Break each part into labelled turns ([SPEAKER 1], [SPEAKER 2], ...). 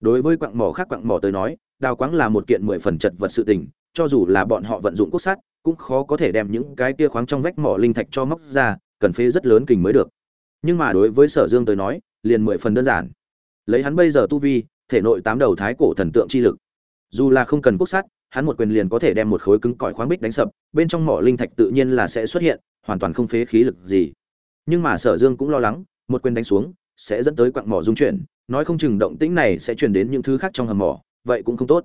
[SPEAKER 1] đối với quặng mỏ khác quặng mỏ tới nói, đào quáng là một kiện mười phần chật vật sự tình, cho dù là bọn họ vận dụng cốt sắt, cũng khó có thể đem những cái kia khoáng trong vách mỏ linh thạch cho móc ra, cần phế rất lớn kình mới được. Nhưng mà đối với sở dương tới nói, liền mười phần đơn giản. Lấy hắn bây giờ tu vi, thể nội tám đầu thái cổ thần tượng chi lực. Dù là không cần cốt sắt, hắn một quyền liền có thể đem một khối cứng cỏi khoáng bích đánh sập, bên trong mỏ linh thạch tự nhiên là sẽ xuất hiện, hoàn toàn không phế khí lực gì. Nhưng mà sở dương cũng lo lắng, một quyền đánh xuống sẽ dẫn tới quặng mỏ dung chuyển, nói không chừng động tĩnh này sẽ truyền đến những thứ khác trong hầm mỏ, vậy cũng không tốt.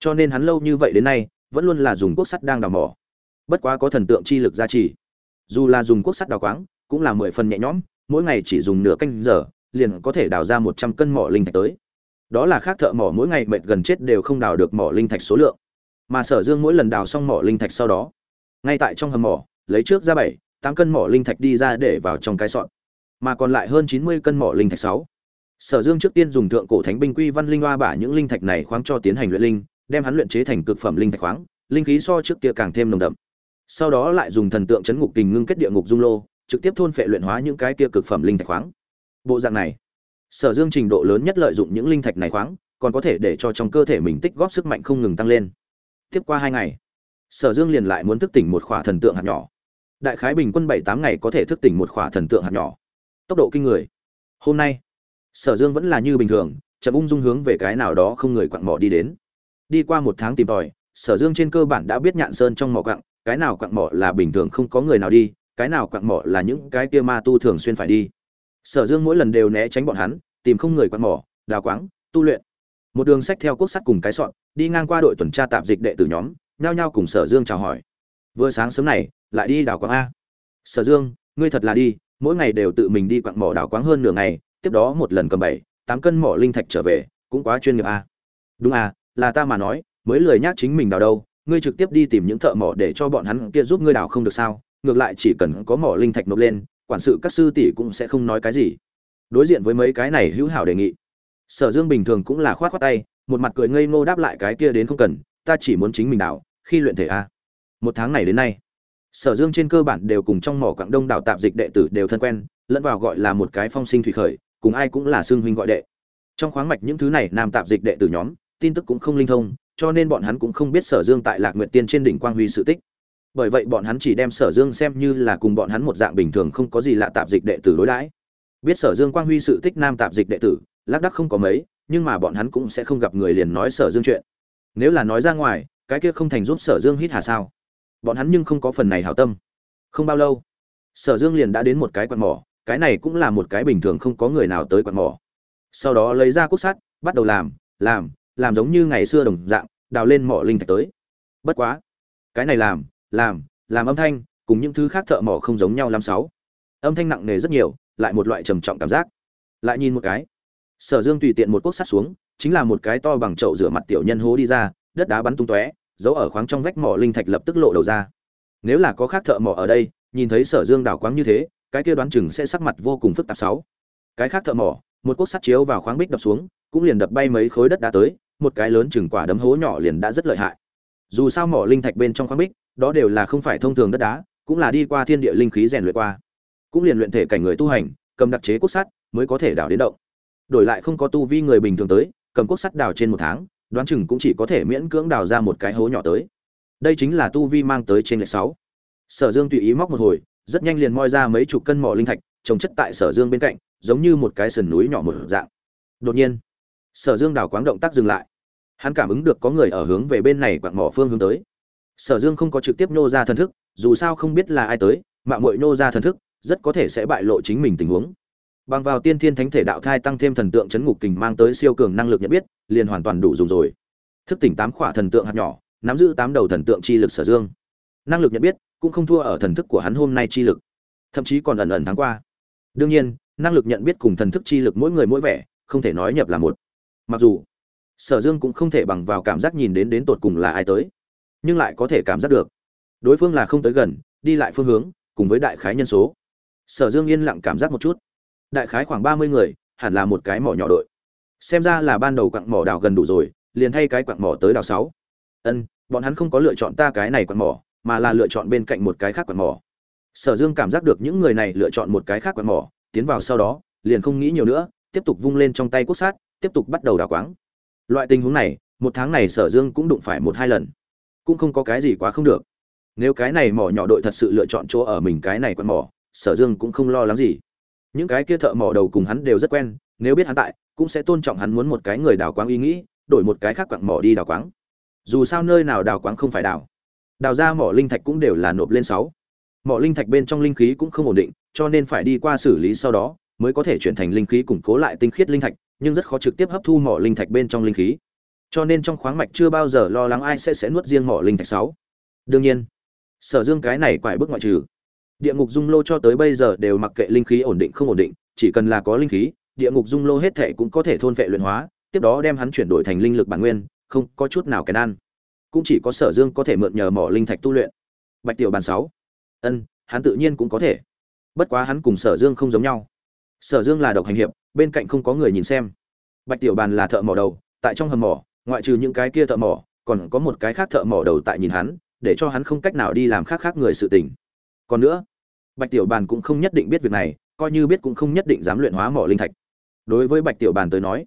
[SPEAKER 1] Cho nên hắn lâu như vậy đến nay, vẫn luôn là dùng quốc sắt đang đào mỏ. Bất quá có thần tượng chi lực gia trì. Dù là dùng quốc sắt đào quáng, cũng là mười phần nhẹ nhõm, mỗi ngày chỉ dùng nửa canh giờ, liền có thể đào ra một trăm cân mỏ linh thạch tới. Đó là khác thợ mỏ mỗi ngày mệt gần chết đều không đào được mỏ linh thạch số lượng. Mà sở dương mỗi lần đào xong mỏ linh thạch sau đó, ngay tại trong hầm mỏ, lấy trước ra bảy, tám cân mỏ linh thạch đi ra để vào trong cái sọn mà còn lại hơn chín mươi cân mỏ linh thạch sáu. Sở dương trước tiên dùng thượng cổ thánh binh quy văn linh hoa bả những linh thạch này khoáng cho tiến hành luyện linh, đem hắn luyện chế thành cực phẩm linh thạch khoáng, linh khí so trước kia càng thêm nồng đậm. Sau đó lại dùng thần tượng chấn ngục kình ngưng kết địa ngục dung lô, trực tiếp thôn phệ luyện hóa những cái kia cực phẩm linh thạch khoáng. Bộ dạng này, sở dương trình độ lớn nhất lợi dụng những linh thạch này khoáng, còn có thể để cho trong cơ thể mình tích góp sức mạnh không ngừng tăng lên. Tiếp qua hai ngày, sở dương liền lại muốn thức tỉnh một khỏa thần tượng hạt nhỏ. Đại khái bình quân bảy tám ngày có thể thức tỉnh một khỏa thần tượng hạt nhỏ tốc độ kinh người. Hôm nay, sở dương vẫn là như bình thường, chậm ung dung hướng về cái nào đó không người quặng mỏ đi đến. Đi qua một tháng tìm tòi, sở dương trên cơ bản đã biết nhạn sơn trong mỏ quặng, cái nào quặng mỏ là bình thường không có người nào đi, cái nào quặng mỏ là những cái kia ma tu thường xuyên phải đi. Sở dương mỗi lần đều né tránh bọn hắn, tìm không người quặng mỏ, đào quáng, tu luyện. Một đường sách theo quốc sắt cùng cái sọn, đi ngang qua đội tuần tra tạp dịch đệ tử nhóm, nhao nhao cùng sở dương chào hỏi. Vừa sáng sớm này, lại đi đào quáng a. Sở dương, ngươi thật là đi mỗi ngày đều tự mình đi quặng mỏ đào quáng hơn nửa ngày, tiếp đó một lần cầm bảy, tám cân mỏ linh thạch trở về, cũng quá chuyên nghiệp a đúng à là ta mà nói, mới lười nhác chính mình đào đâu, ngươi trực tiếp đi tìm những thợ mỏ để cho bọn hắn kia giúp ngươi đào không được sao? Ngược lại chỉ cần có mỏ linh thạch nộp lên, quản sự các sư tỷ cũng sẽ không nói cái gì. Đối diện với mấy cái này hữu hảo đề nghị, sở dương bình thường cũng là khoát khoát tay, một mặt cười ngây ngô đáp lại cái kia đến không cần, ta chỉ muốn chính mình đào, khi luyện thể a một tháng này đến nay sở dương trên cơ bản đều cùng trong mỏ quảng đông đào tạp dịch đệ tử đều thân quen, lẫn vào gọi là một cái phong sinh thủy khởi, cùng ai cũng là xương huynh gọi đệ. Trong khoáng mạch những thứ này nam tạp dịch đệ tử nhóm, tin tức cũng không linh thông, cho nên bọn hắn cũng không biết sở dương tại lạc nguyện tiên trên đỉnh quang huy sự tích. Bởi vậy bọn hắn chỉ đem sở dương xem như là cùng bọn hắn một dạng bình thường không có gì lạ tạp dịch đệ tử đối đãi. Biết sở dương quang huy sự tích nam tạp dịch đệ tử, lác đắc không có mấy, nhưng mà bọn hắn cũng sẽ không gặp người liền nói sở dương chuyện. Nếu là nói ra ngoài, cái kia không thành giúp sở dương hít hà sao? Bọn hắn nhưng không có phần này hảo tâm. Không bao lâu, sở dương liền đã đến một cái quạt mỏ, cái này cũng là một cái bình thường không có người nào tới quạt mỏ. Sau đó lấy ra cốt sắt, bắt đầu làm làm làm giống như ngày xưa đồng dạng, đào lên mỏ linh thạch tới. Bất quá, cái này làm làm làm âm thanh, cùng những thứ khác thợ mỏ không giống nhau lắm sáu. Âm thanh nặng nề rất nhiều, lại một loại trầm trọng cảm giác. Lại nhìn một cái, sở dương tùy tiện một cốt sắt xuống, chính là một cái to bằng chậu rửa mặt tiểu nhân hố đi ra, đất đá bắn tung tóe giấu ở khoáng trong vách mỏ linh thạch lập tức lộ đầu ra. Nếu là có khác thợ mỏ ở đây, nhìn thấy sở dương đào quáng như thế, cái kia đoán chừng sẽ sắc mặt vô cùng phức tạp sáu. Cái khác thợ mỏ, một cuốc sắt chiếu vào khoáng bích đập xuống, cũng liền đập bay mấy khối đất đá tới, một cái lớn chừng quả đấm hố nhỏ liền đã rất lợi hại. Dù sao mỏ linh thạch bên trong khoáng bích, đó đều là không phải thông thường đất đá, cũng là đi qua thiên địa linh khí rèn luyện qua. Cũng liền luyện thể cảnh người tu hành, cầm đặc chế cốt sắt, mới có thể đào đến động. Đổi lại không có tu vi người bình thường tới, cầm cốt sắt đào trên một tháng đoán chừng cũng chỉ có thể miễn cưỡng đào ra một cái hố nhỏ tới. Đây chính là tu vi mang tới trên lệ sáu. Sở dương tùy ý móc một hồi, rất nhanh liền moi ra mấy chục cân mỏ linh thạch, trồng chất tại sở dương bên cạnh, giống như một cái sườn núi nhỏ một dạng. Đột nhiên, sở dương đào quáng động tác dừng lại. Hắn cảm ứng được có người ở hướng về bên này quặng mỏ phương hướng tới. Sở dương không có trực tiếp nô ra thần thức, dù sao không biết là ai tới mạng mội nô ra thần thức, rất có thể sẽ bại lộ chính mình tình huống bằng vào tiên thiên thánh thể đạo thai tăng thêm thần tượng chấn ngục kình mang tới siêu cường năng lực nhận biết, liền hoàn toàn đủ dùng rồi. Thức tỉnh tám khỏa thần tượng hạt nhỏ, nắm giữ tám đầu thần tượng chi lực sở dương. Năng lực nhận biết cũng không thua ở thần thức của hắn hôm nay chi lực, thậm chí còn ẩn ẩn tháng qua. Đương nhiên, năng lực nhận biết cùng thần thức chi lực mỗi người mỗi vẻ, không thể nói nhập là một. Mặc dù, sở dương cũng không thể bằng vào cảm giác nhìn đến đến tột cùng là ai tới, nhưng lại có thể cảm giác được. Đối phương là không tới gần, đi lại phương hướng, cùng với đại khái nhân số. Sở dương yên lặng cảm giác một chút đại khái khoảng ba mươi người, hẳn là một cái mỏ nhỏ đội. Xem ra là ban đầu quặng mỏ đào gần đủ rồi, liền thay cái quặng mỏ tới đào sáu. Ân, bọn hắn không có lựa chọn ta cái này quặng mỏ, mà là lựa chọn bên cạnh một cái khác quặng mỏ. Sở dương cảm giác được những người này lựa chọn một cái khác quặng mỏ, tiến vào sau đó, liền không nghĩ nhiều nữa, tiếp tục vung lên trong tay cốt sát, tiếp tục bắt đầu đào quáng. Loại tình huống này, một tháng này sở dương cũng đụng phải một hai lần. Cũng không có cái gì quá không được. Nếu cái này mỏ nhỏ đội thật sự lựa chọn chỗ ở mình cái này quặng mỏ, sở dương cũng không lo lắng gì những cái kia thợ mỏ đầu cùng hắn đều rất quen, nếu biết hắn tại, cũng sẽ tôn trọng hắn muốn một cái người đào quáng ý nghĩ, đổi một cái khác quặng mỏ đi đào quáng. Dù sao nơi nào đào quáng không phải đào. Đào ra mỏ linh thạch cũng đều là nộp lên sáu. Mỏ linh thạch bên trong linh khí cũng không ổn định, cho nên phải đi qua xử lý sau đó, mới có thể chuyển thành linh khí củng cố lại tinh khiết linh thạch, nhưng rất khó trực tiếp hấp thu mỏ linh thạch bên trong linh khí. Cho nên trong khoáng mạch chưa bao giờ lo lắng ai sẽ sẽ nuốt riêng mỏ linh thạch sáu. Đương nhiên, sở dương cái này quải bước ngoại trừ địa ngục dung lô cho tới bây giờ đều mặc kệ linh khí ổn định không ổn định, chỉ cần là có linh khí, địa ngục dung lô hết thể cũng có thể thôn vệ luyện hóa, tiếp đó đem hắn chuyển đổi thành linh lực bản nguyên, không có chút nào kèn ăn. Cũng chỉ có sở dương có thể mượn nhờ mỏ linh thạch tu luyện. Bạch tiểu bàn sáu. Ân, hắn tự nhiên cũng có thể. Bất quá hắn cùng sở dương không giống nhau. Sở dương là độc hành hiệp, bên cạnh không có người nhìn xem. Bạch tiểu bàn là thợ mỏ đầu, tại trong hầm mỏ, ngoại trừ những cái kia thợ mỏ, còn có một cái khác thợ mỏ đầu tại nhìn hắn, để cho hắn không cách nào đi làm khác khác người sự tình. Còn nữa bạch tiểu bàn cũng không nhất định biết việc này, coi như biết cũng không nhất định dám luyện hóa mỏ linh thạch. Đối với bạch tiểu bàn tới nói,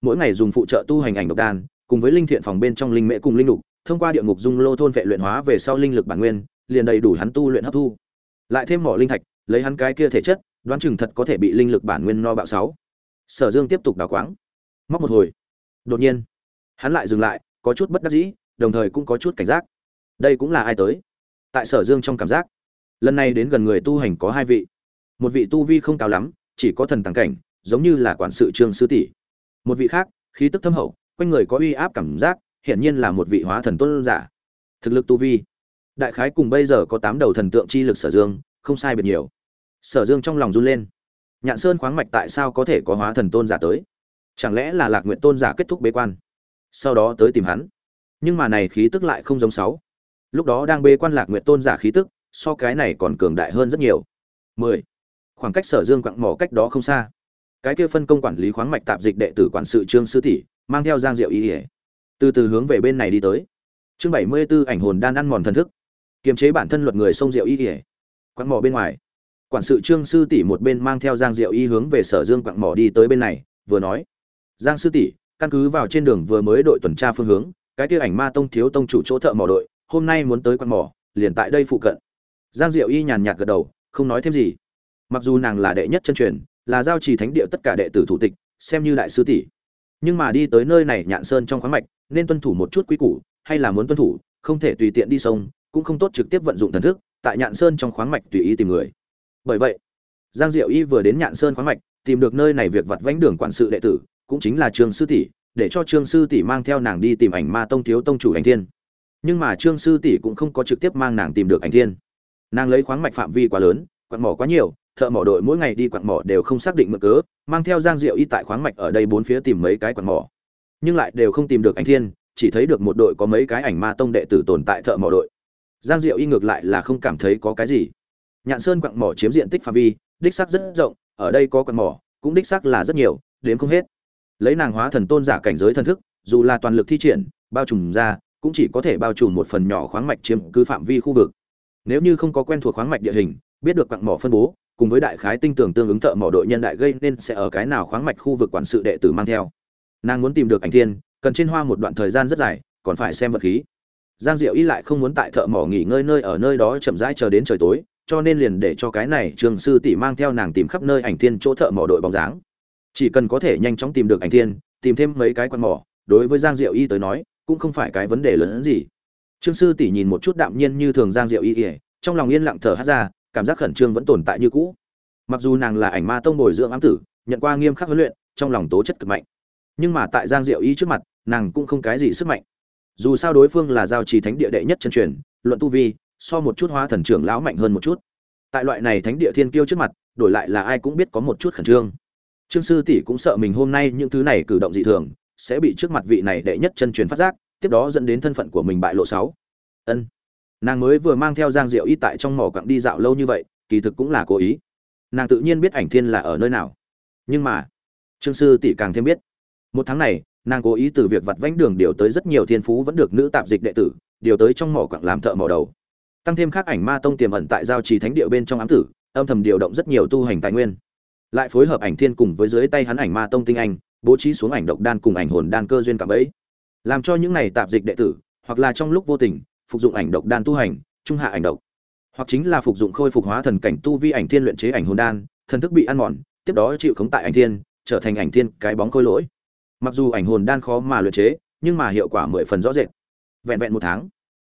[SPEAKER 1] mỗi ngày dùng phụ trợ tu hành ảnh độc đan, cùng với linh thiện phòng bên trong linh mễ cùng linh lục, thông qua địa ngục dung lô thôn vệ luyện hóa về sau linh lực bản nguyên, liền đầy đủ hắn tu luyện hấp thu. Lại thêm mỏ linh thạch, lấy hắn cái kia thể chất, đoán chừng thật có thể bị linh lực bản nguyên no bạo sáu. Sở dương tiếp tục đào quáng. Móc một hồi. Đột nhiên, hắn lại dừng lại, có chút bất đắc dĩ, đồng thời cũng có chút cảnh giác. Đây cũng là ai tới? Tại sở dương trong cảm giác lần này đến gần người tu hành có hai vị. Một vị tu vi không cao lắm, chỉ có thần tàng cảnh, giống như là quản sự trương sư tỷ. Một vị khác, khí tức thâm hậu, quanh người có uy áp cảm giác, hiển nhiên là một vị hóa thần tôn giả. Thực lực tu vi. Đại khái cùng bây giờ có tám đầu thần tượng chi lực sở dương, không sai biệt nhiều. Sở dương trong lòng run lên. Nhạn sơn khoáng mạch tại sao có thể có hóa thần tôn giả tới? Chẳng lẽ là lạc nguyện tôn giả kết thúc bế quan? Sau đó tới tìm hắn. Nhưng mà này khí tức lại không giống sáu. Lúc đó đang bế quan lạc nguyện tôn giả khí tức so cái này còn cường đại hơn rất nhiều. Mười. Khoảng cách sở dương quặng mỏ cách đó không xa. Cái kia phân công quản lý khoáng mạch tạp dịch đệ tử quản sự trương sư tỷ, mang theo giang diệu ý từ từ hướng về bên này đi tới. Chương bảy mươi b ố ảnh hồn đan ăn mòn thần thức. Kiềm chế bản thân luật người sông diệu y ỉa quặng mỏ bên ngoài. Quản sự trương sư tỷ một bên mang theo giang diệu y hướng về sở dương quặng mỏ đi tới bên này, vừa nói. Giang sư tỷ, căn cứ vào trên đường vừa mới đội tuần tra phương hướng, cái kia ảnh ma tông thiếu tông chủ chỗ thợ mỏ đội, hôm nay muốn tới quặng mỏ, liền tại đây phụ cận giang diệu y nhàn nhạt gật đầu, không nói thêm gì. Mặc dù nàng là đệ nhất chân truyền, là giao trì thánh địa tất cả đệ tử thủ tịch, xem như đại sư tỷ. Nhưng mà đi tới nơi này nhạn sơn trong khoáng mạch, nên tuân thủ một chút quy củ, hay là muốn tuân thủ, không thể tùy tiện đi sông, cũng không tốt trực tiếp vận dụng thần thức, tại nhạn sơn trong khoáng mạch tùy ý tìm người. Bởi vậy, giang diệu y vừa đến nhạn sơn khoáng mạch, tìm được nơi này việc vặt vánh đường quản sự đệ tử, cũng chính là trương sư tỷ, để cho trương sư tỷ mang theo nàng đi tìm ảnh ma tông thiếu tông chủ ảnh thiên. Nhưng mà trương sư tỷ cũng không có trực tiếp mang nàng tìm được ảnh thiên nàng lấy khoáng mạch phạm vi quá lớn, quặng mỏ quá nhiều, thợ mỏ đội mỗi ngày đi quặng mỏ đều không xác định mực cớ, mang theo giang diệu y tại khoáng mạch ở đây bốn phía tìm mấy cái quặng mỏ. Nhưng lại đều không tìm được ảnh thiên, chỉ thấy được một đội có mấy cái ảnh ma tông đệ tử tồn tại thợ mỏ đội. Giang diệu y ngược lại là không cảm thấy có cái gì. Nhạn sơn quặng mỏ chiếm diện tích phạm vi, đích xác rất rộng, ở đây có quặng mỏ, cũng đích xác là rất nhiều đến không hết. Lấy nàng hóa thần tôn giả cảnh giới thần thức, dù là toàn lực thi triển, bao trùm ra, cũng chỉ có thể bao trùm một phần nhỏ khoáng mạch chiếm cứ phạm vi khu vực nếu như không có quen thuộc khoáng mạch địa hình, biết được quặng mỏ phân bố, cùng với đại khái tinh tưởng tương ứng thợ mỏ đội nhân đại gây nên sẽ ở cái nào khoáng mạch khu vực quản sự đệ tử mang theo. Nàng muốn tìm được ảnh thiên, cần trên hoa một đoạn thời gian rất dài, còn phải xem vật khí. Giang diệu y lại không muốn tại thợ mỏ nghỉ ngơi nơi ở nơi đó chậm rãi chờ đến trời tối, cho nên liền để cho cái này trường sư tỷ mang theo nàng tìm khắp nơi ảnh thiên chỗ thợ mỏ đội bóng dáng. Chỉ cần có thể nhanh chóng tìm được ảnh thiên, tìm thêm mấy cái quan mỏ, đối với giang diệu y tới nói, cũng không phải cái vấn đề lớn hơn gì trương sư tỷ nhìn một chút đạm nhiên như thường giang diệu y ỉa trong lòng yên lặng thở hát ra, cảm giác khẩn trương vẫn tồn tại như cũ. Mặc dù nàng là ảnh ma tông bồi dưỡng ám tử, nhận qua nghiêm khắc huấn luyện, trong lòng tố chất cực mạnh. Nhưng mà tại giang diệu y trước mặt, nàng cũng không cái gì sức mạnh. Dù sao đối phương là giao trì thánh địa đệ nhất chân truyền, luận tu vi, so một chút hóa thần trưởng lão mạnh hơn một chút. Tại loại này thánh địa thiên kiêu trước mặt, đổi lại là ai cũng biết có một chút khẩn trương. Trương sư tỷ cũng sợ mình hôm nay những thứ này cử động dị thường, sẽ bị trước mặt vị này đệ nhất chân truyền phát giác tiếp đó dẫn đến thân phận của mình bại lộ sáu. Ân. Nàng mới vừa mang theo giang diệu y tại trong mỏ quặng đi dạo lâu như vậy, kỳ thực cũng là cố ý. Nàng tự nhiên biết ảnh thiên là ở nơi nào. Nhưng mà, trương sư tỷ càng thêm biết. Một tháng này, nàng cố ý từ việc vặt vãnh đường điều tới rất nhiều thiên phú vẫn được nữ tạp dịch đệ tử, điều tới trong mỏ quặng làm thợ mỏ đầu. Tăng thêm khác ảnh ma tông tiềm ẩn tại giao trì thánh địa bên trong ám tử, âm thầm điều động rất nhiều tu hành tài nguyên. Lại phối hợp ảnh thiên cùng với dưới tay hắn ảnh ma tông tinh anh, bố trí xuống ảnh độc đan cùng ảnh hồn đan cơ duyên cảm ấy làm cho những này tạp dịch đệ tử, hoặc là trong lúc vô tình, phục dụng ảnh độc đan tu hành, trung hạ ảnh độc. Hoặc chính là phục dụng khôi phục hóa thần cảnh tu vi ảnh thiên luyện chế ảnh hồn đan, thần thức bị ăn mòn, tiếp đó chịu khống tại ảnh thiên, trở thành ảnh thiên cái bóng khôi lỗi. Mặc dù ảnh hồn đan khó mà luyện chế, nhưng mà hiệu quả mười phần rõ rệt. Vẹn vẹn một tháng,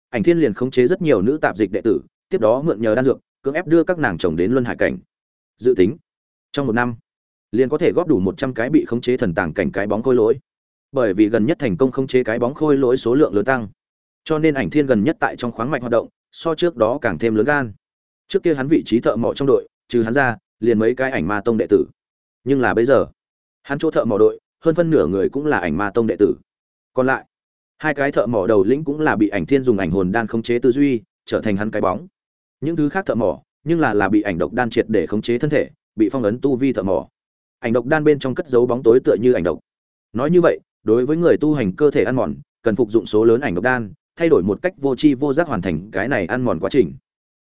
[SPEAKER 1] ảnh thiên liền khống chế rất nhiều nữ tạp dịch đệ tử, tiếp đó mượn nhờ đan dược, cưỡng ép đưa các nàng chồng đến luân hải cảnh. Dự tính, trong một năm, liền có thể góp đủ một trăm cái bị khống chế thần tàng cảnh cái bóng khôi lỗi bởi vì gần nhất thành công khống chế cái bóng khôi lỗi số lượng lớn tăng. Cho nên ảnh thiên gần nhất tại trong khoáng mạch hoạt động, so trước đó càng thêm lớn gan. Trước kia hắn vị trí thợ mỏ trong đội, trừ hắn ra, liền mấy cái ảnh ma tông đệ tử. Nhưng là bây giờ, hắn chỗ thợ mỏ đội, hơn phân nửa người cũng là ảnh ma tông đệ tử. Còn lại, hai cái thợ mỏ đầu lĩnh cũng là bị ảnh thiên dùng ảnh hồn đan khống chế tư duy, trở thành hắn cái bóng. Những thứ khác thợ mỏ, nhưng là là bị ảnh độc đan triệt để khống chế thân thể, bị phong ấn tu vi thợ mỏ. Ảnh độc đan bên trong cất dấu bóng tối tựa như ảnh độc. Nói như vậy đối với người tu hành cơ thể ăn mòn, cần phục dụng số lớn ảnh độc đan, thay đổi một cách vô tri vô giác hoàn thành cái này ăn mòn quá trình.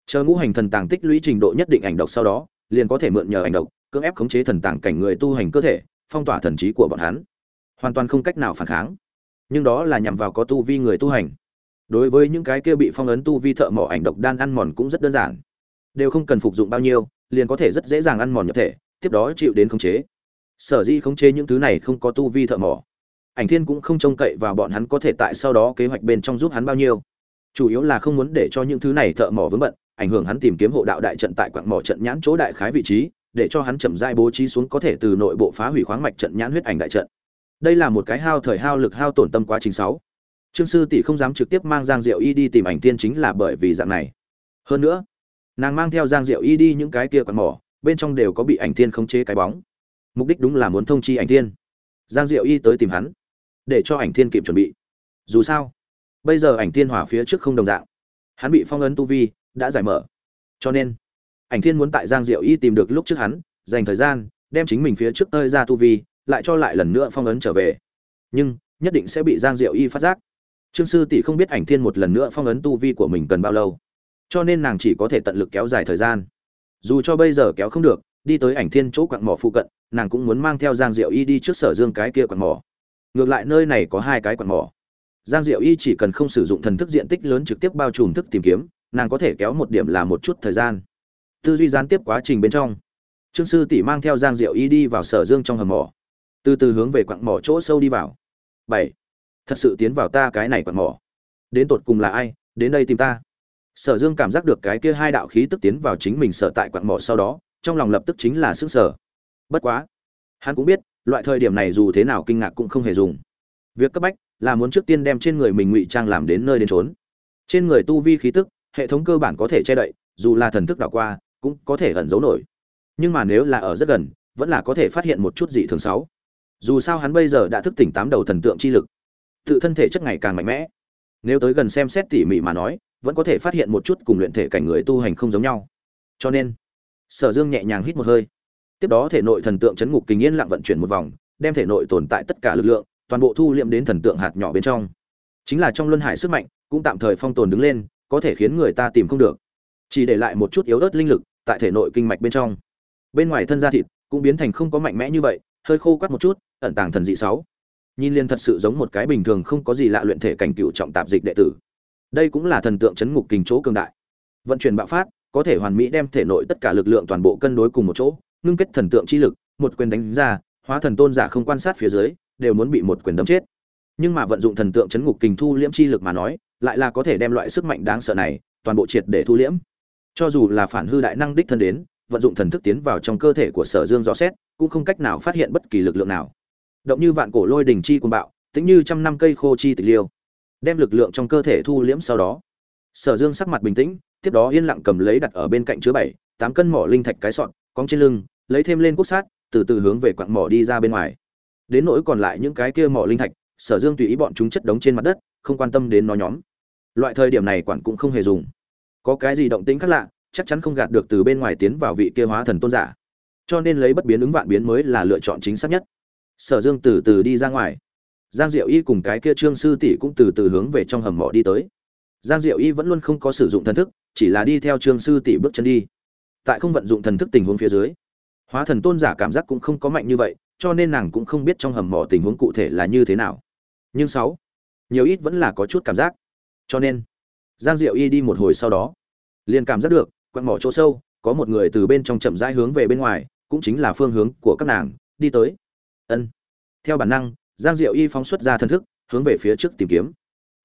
[SPEAKER 1] Chờ ngũ hành thần tàng tích lũy trình độ nhất định ảnh độc sau đó, liền có thể mượn nhờ ảnh độc, cưỡng ép khống chế thần tàng cảnh người tu hành cơ thể, phong tỏa thần trí của bọn hắn. Hoàn toàn không cách nào phản kháng. Nhưng đó là nhằm vào có tu vi người tu hành. Đối với những cái kia bị phong ấn tu vi thợ mỏ ảnh độc đan ăn mòn cũng rất đơn giản. Đều không cần phục dụng bao nhiêu, liền có thể rất dễ dàng ăn mòn nhập thể, tiếp đó chịu đến khống chế. Sở dĩ khống chế những thứ này không có tu vi thợ mỏ ảnh thiên cũng không trông cậy vào bọn hắn có thể tại sau đó kế hoạch bên trong giúp hắn bao nhiêu. Chủ yếu là không muốn để cho những thứ này thợ mỏ vướng bận, ảnh hưởng hắn tìm kiếm hộ đạo đại trận tại quặng mỏ trận nhãn chỗ đại khái vị trí, để cho hắn chậm rãi bố trí xuống có thể từ nội bộ phá hủy khoáng mạch trận nhãn huyết ảnh đại trận. Đây là một cái hao thời hao lực hao tổn tâm quá trình sáu. Trương sư tỷ không dám trực tiếp mang giang diệu y đi tìm ảnh tiên chính là bởi vì dạng này. Hơn nữa, nàng mang theo giang diệu y đi những cái kia quặng mỏ, bên trong đều có bị ảnh tiên khống chế cái bóng. Mục đích đúng là muốn thông chi ảnh tiên giang diệu y tới tìm hắn để cho ảnh thiên kịp chuẩn bị. Dù sao, bây giờ ảnh Thiên hỏa phía trước không đồng dạng. Hắn bị phong ấn tu vi đã giải mở. Cho nên, ảnh thiên muốn tại giang diệu y tìm được lúc trước hắn, dành thời gian đem chính mình phía trước tơi ra tu vi lại cho lại lần nữa phong ấn trở về. Nhưng, nhất định sẽ bị giang diệu y phát giác. Trương sư tỷ không biết ảnh thiên một lần nữa phong ấn tu vi của mình cần bao lâu. Cho nên nàng chỉ có thể tận lực kéo dài thời gian. Dù cho bây giờ kéo không được, đi tới ảnh thiên chỗ quặng mỏ phụ cận, nàng cũng muốn mang theo giang diệu y đi trước sở dương cái kia quặng mỏ ngược lại nơi này có hai cái quạt mỏ. Giang diệu y chỉ cần không sử dụng thần thức diện tích lớn trực tiếp bao trùm thức tìm kiếm, nàng có thể kéo một điểm là một chút thời gian. Tư duy gián tiếp quá trình bên trong. Trương sư tỷ mang theo giang diệu y đi vào sở dương trong hầm mỏ. Từ từ hướng về quặng mỏ chỗ sâu đi vào. Bảy. Thật sự tiến vào ta cái này quặng mỏ. Đến tột cùng là ai, đến đây tìm ta. Sở dương cảm giác được cái kia hai đạo khí tức tiến vào chính mình sở tại quặng mỏ sau đó, trong lòng lập tức chính là sức sở bất quá, hắn cũng biết loại thời điểm này dù thế nào kinh ngạc cũng không hề dùng. Việc cấp bách là muốn trước tiên đem trên người mình ngụy trang làm đến nơi đến trốn trên người tu vi khí tức, hệ thống cơ bản có thể che đậy, dù là thần thức đảo qua, cũng có thể ẩn giấu nổi. Nhưng mà nếu là ở rất gần, vẫn là có thể phát hiện một chút dị thường sáu. Dù sao hắn bây giờ đã thức tỉnh tám đầu thần tượng chi lực, tự thân thể chất ngày càng mạnh mẽ. Nếu tới gần xem xét tỉ mỉ mà nói, vẫn có thể phát hiện một chút cùng luyện thể cảnh người tu hành không giống nhau. Cho nên, sở dương nhẹ nhàng hít một hơi tiếp đó thể nội thần tượng chấn ngục kinh yên lặng vận chuyển một vòng, đem thể nội tồn tại tất cả lực lượng, toàn bộ thu liệm đến thần tượng hạt nhỏ bên trong. Chính là trong luân hải sức mạnh, cũng tạm thời phong tồn đứng lên, có thể khiến người ta tìm không được. Chỉ để lại một chút yếu ớt linh lực tại thể nội kinh mạch bên trong. Bên ngoài thân da thịt cũng biến thành không có mạnh mẽ như vậy, hơi khô quắt một chút, ẩn tàng thần dị sáu. Nhìn liền thật sự giống một cái bình thường không có gì lạ luyện thể cảnh cựu trọng tạp dịch đệ tử. Đây cũng là thần tượng chấn ngục kình chỗ cường đại. Vận chuyển bạo phát, có thể hoàn mỹ đem thể nội tất cả lực lượng toàn bộ cân đối cùng một chỗ ngưng kết thần tượng chi lực, một quyền đánh ra, hóa thần tôn giả không quan sát phía dưới, đều muốn bị một quyền đấm chết. Nhưng mà vận dụng thần tượng chấn ngục kình thu liễm chi lực mà nói, lại là có thể đem loại sức mạnh đáng sợ này, toàn bộ triệt để thu liễm. Cho dù là phản hư đại năng đích thân đến, vận dụng thần thức tiến vào trong cơ thể của sở dương rõ xét, cũng không cách nào phát hiện bất kỳ lực lượng nào. Động như vạn cổ lôi đỉnh chi cuồng bạo, tính như trăm năm cây khô chi tịch liêu, đem lực lượng trong cơ thể thu liễm sau đó. Sở dương sắc mặt bình tĩnh, tiếp đó yên lặng cầm lấy đặt ở bên cạnh chứa bảy, tám cân mỏ linh thạch cái sọt cong trên lưng, lấy thêm lên cốt sát từ từ hướng về quặng mỏ đi ra bên ngoài. Đến nỗi còn lại những cái kia mỏ linh thạch, sở dương tùy ý bọn chúng chất đống trên mặt đất, không quan tâm đến nó nhóm. Loại thời điểm này quản cũng không hề dùng. Có cái gì động tĩnh khác lạ, chắc chắn không gạt được từ bên ngoài tiến vào vị kia hóa thần tôn giả. Cho nên lấy bất biến ứng vạn biến mới là lựa chọn chính xác nhất. Sở dương từ từ đi ra ngoài. Giang diệu y cùng cái kia trương sư tỷ cũng từ từ hướng về trong hầm mỏ đi tới. Giang diệu y vẫn luôn không có sử dụng thần thức, chỉ là đi theo trương sư tỷ bước chân đi tại không vận dụng thần thức tình huống phía dưới. Hóa thần tôn giả cảm giác cũng không có mạnh như vậy, cho nên nàng cũng không biết trong hầm mỏ tình huống cụ thể là như thế nào. Nhưng sáu, nhiều ít vẫn là có chút cảm giác. Cho nên, giang diệu y đi một hồi sau đó, liền cảm giác được, quặng mỏ chỗ sâu, có một người từ bên trong chậm rãi hướng về bên ngoài, cũng chính là phương hướng của các nàng, đi tới. Ân. Theo bản năng, giang diệu y phóng xuất ra thân thức, hướng về phía trước tìm kiếm.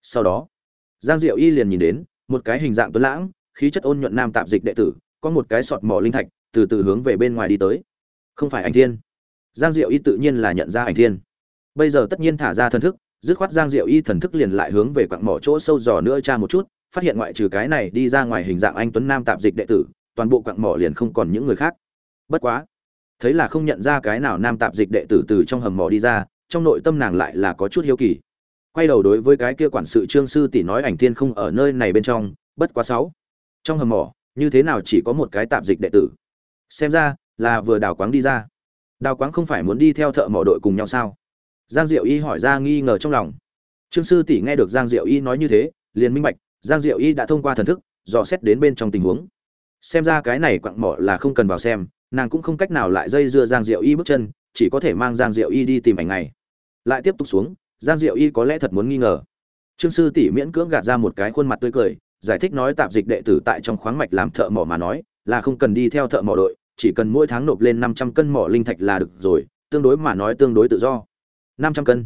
[SPEAKER 1] Sau đó, giang diệu y liền nhìn đến, một cái hình dạng tuấn lãng, khí chất ôn nhuận nam tạp dịch đệ tử có một cái sọt mỏ linh thạch, từ từ hướng về bên ngoài đi tới. Không phải ảnh thiên. Giang diệu y tự nhiên là nhận ra ảnh thiên. Bây giờ tất nhiên thả ra thần thức, dứt khoát giang diệu y thần thức liền lại hướng về quặng mỏ chỗ sâu dò nữa tra một chút, phát hiện ngoại trừ cái này đi ra ngoài hình dạng anh tuấn nam tạp dịch đệ tử, toàn bộ quặng mỏ liền không còn những người khác. Bất quá, thấy là không nhận ra cái nào nam tạp dịch đệ tử từ trong hầm mỏ đi ra, trong nội tâm nàng lại là có chút hiếu kỳ. Quay đầu đối với cái kia quản sự trương sư tỷ nói ảnh thiên không ở nơi này bên trong, bất quá sáu. Trong hầm mỏ như thế nào chỉ có một cái tạp dịch đệ tử? Xem ra, là vừa đào quáng đi ra. Đào quáng không phải muốn đi theo thợ mỏ đội cùng nhau sao? Giang diệu y hỏi ra nghi ngờ trong lòng. Trương sư tỷ nghe được giang diệu y nói như thế, liền minh bạch, giang diệu y đã thông qua thần thức, dò xét đến bên trong tình huống. Xem ra cái này quặng mỏ là không cần vào xem, nàng cũng không cách nào lại dây dưa giang diệu y bước chân, chỉ có thể mang giang diệu y đi tìm ảnh này. Lại tiếp tục xuống, giang diệu y có lẽ thật muốn nghi ngờ. Trương sư tỷ miễn cưỡng gạt ra một cái khuôn mặt tươi cười giải thích nói tạp dịch đệ tử tại trong khoáng mạch làm thợ mỏ mà nói, là không cần đi theo thợ mỏ đội, chỉ cần mỗi tháng nộp lên năm trăm cân mỏ linh thạch là được rồi, tương đối mà nói tương đối tự do. Năm trăm cân.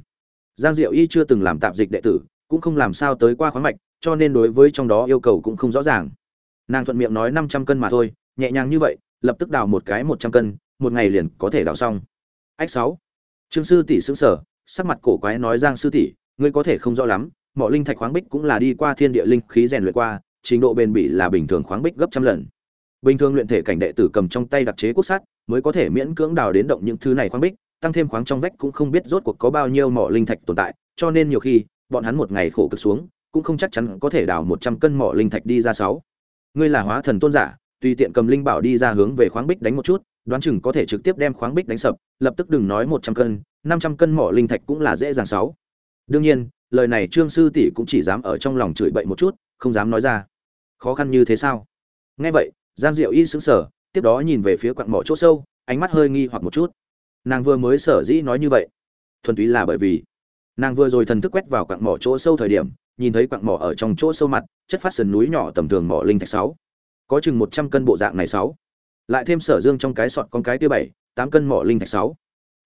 [SPEAKER 1] Giang diệu y chưa từng làm tạp dịch đệ tử, cũng không làm sao tới qua khoáng mạch, cho nên đối với trong đó yêu cầu cũng không rõ ràng. Nàng thuận miệng nói năm trăm cân mà thôi, nhẹ nhàng như vậy, lập tức đào một cái một trăm cân, một ngày liền có thể đào xong. Ách sáu. Trương sư tỷ sững sở sắc mặt cổ quái nói giang sư tỷ, ngươi có thể không rõ lắm mỏ linh thạch khoáng bích cũng là đi qua thiên địa linh khí rèn luyện qua, trình độ bền bỉ là bình thường khoáng bích gấp trăm lần. Bình thường luyện thể cảnh đệ tử cầm trong tay đặc chế quốc sắt mới có thể miễn cưỡng đào đến động những thứ này khoáng bích, tăng thêm khoáng trong vách cũng không biết rốt cuộc có bao nhiêu mỏ linh thạch tồn tại, cho nên nhiều khi, bọn hắn một ngày khổ cực xuống, cũng không chắc chắn có thể đào một trăm cân mỏ linh thạch đi ra sáu. Ngươi là hóa thần tôn giả, tùy tiện cầm linh bảo đi ra hướng về khoáng bích đánh một chút, đoán chừng có thể trực tiếp đem khoáng bích đánh sập, lập tức đừng nói một trăm cân, năm trăm cân mỏ linh thạch cũng là dễ dàng sáu. Đương nhiên lời này trương sư tỷ cũng chỉ dám ở trong lòng chửi bậy một chút, không dám nói ra. Khó khăn như thế sao? Nghe vậy, giang diệu y sững sờ, tiếp đó nhìn về phía quặng mỏ chỗ sâu, ánh mắt hơi nghi hoặc một chút. Nàng vừa mới sở dĩ nói như vậy, thuần túy là bởi vì nàng vừa rồi thần thức quét vào quặng mỏ chỗ sâu thời điểm, nhìn thấy quặng mỏ ở trong chỗ sâu mặt, chất phát sườn núi nhỏ tầm thường mỏ linh thạch sáu. Có chừng một trăm cân bộ dạng này sáu. Lại thêm sở dương trong cái sọt con cái tiêu bảy, tám cân mỏ linh thạch sáu.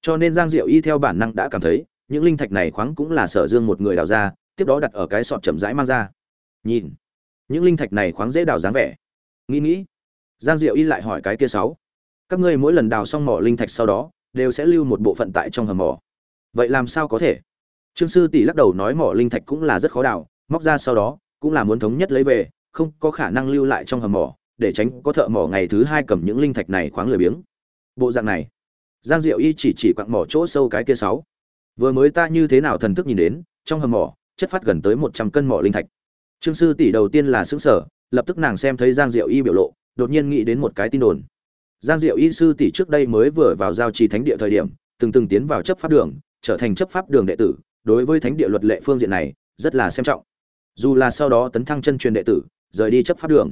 [SPEAKER 1] Cho nên giang diệu y theo bản năng đã cảm thấy những linh thạch này khoáng cũng là sở dương một người đào ra, tiếp đó đặt ở cái sọt chậm rãi mang ra. Nhìn, những linh thạch này khoáng dễ đào dáng vẻ. Nghĩ nghĩ, giang diệu y lại hỏi cái kia sáu, các ngươi mỗi lần đào xong mỏ linh thạch sau đó, đều sẽ lưu một bộ phận tại trong hầm mỏ. Vậy làm sao có thể? Trương sư tỷ lắc đầu nói mỏ linh thạch cũng là rất khó đào, móc ra sau đó, cũng là muốn thống nhất lấy về, không có khả năng lưu lại trong hầm mỏ, để tránh có thợ mỏ ngày thứ hai cầm những linh thạch này khoáng lười biếng. Bộ dạng này, giang diệu y chỉ chỉ quặng mỏ chỗ sâu cái kia sáu vừa mới ta như thế nào thần thức nhìn đến, trong hầm mỏ, chất phát gần tới một trăm cân mỏ linh thạch. Trương sư tỷ đầu tiên là xứng sở lập tức nàng xem thấy giang diệu y biểu lộ, đột nhiên nghĩ đến một cái tin đồn. Giang diệu y sư tỷ trước đây mới vừa vào giao trì thánh địa thời điểm, từng từng tiến vào chấp pháp đường, trở thành chấp pháp đường đệ tử, đối với thánh địa luật lệ phương diện này, rất là xem trọng. Dù là sau đó tấn thăng chân truyền đệ tử, rời đi chấp pháp đường.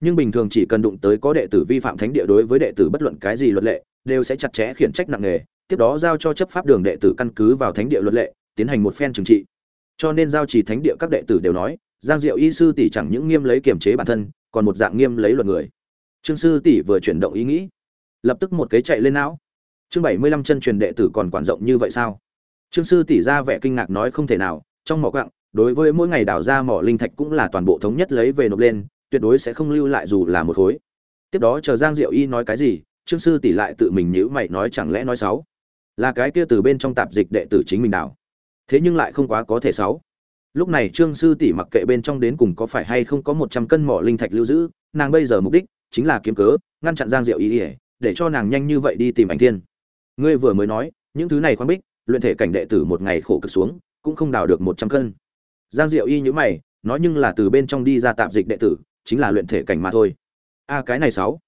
[SPEAKER 1] Nhưng bình thường chỉ cần đụng tới có đệ tử vi phạm thánh địa đối với đệ tử bất luận cái gì luật lệ, đều sẽ chặt chẽ khiển trách nặng nề tiếp đó giao cho chấp pháp đường đệ tử căn cứ vào thánh địa luật lệ, tiến hành một phen trừng trị. Cho nên giao trì thánh địa các đệ tử đều nói, giang diệu y sư tỷ chẳng những nghiêm lấy kiềm chế bản thân, còn một dạng nghiêm lấy luật người. Trương sư tỷ vừa chuyển động ý nghĩ, lập tức một kế chạy lên não. Chương bảy mươi lăm chân truyền đệ tử còn quản rộng như vậy sao? Trương sư tỷ ra vẻ kinh ngạc nói không thể nào, trong mỏ quặng, đối với mỗi ngày đào ra mỏ linh thạch cũng là toàn bộ thống nhất lấy về nộp lên, tuyệt đối sẽ không lưu lại dù là một khối. Tiếp đó chờ giang diệu y nói cái gì, trương sư tỷ lại tự mình nhữ mày nói chẳng lẽ nói sáu là cái kia từ bên trong tạp dịch đệ tử chính mình đào. Thế nhưng lại không quá có thể sáu. Lúc này trương sư tỷ mặc kệ bên trong đến cùng có phải hay không có một trăm cân mỏ linh thạch lưu giữ, nàng bây giờ mục đích chính là kiếm cớ, ngăn chặn giang diệu ý ỉa để cho nàng nhanh như vậy đi tìm ảnh thiên. Ngươi vừa mới nói, những thứ này khoan bích, luyện thể cảnh đệ tử một ngày khổ cực xuống, cũng không đào được một trăm cân. Giang diệu y nhữ mày, nói nhưng là từ bên trong đi ra tạm dịch đệ tử, chính là luyện thể cảnh mà thôi. A cái này sáu.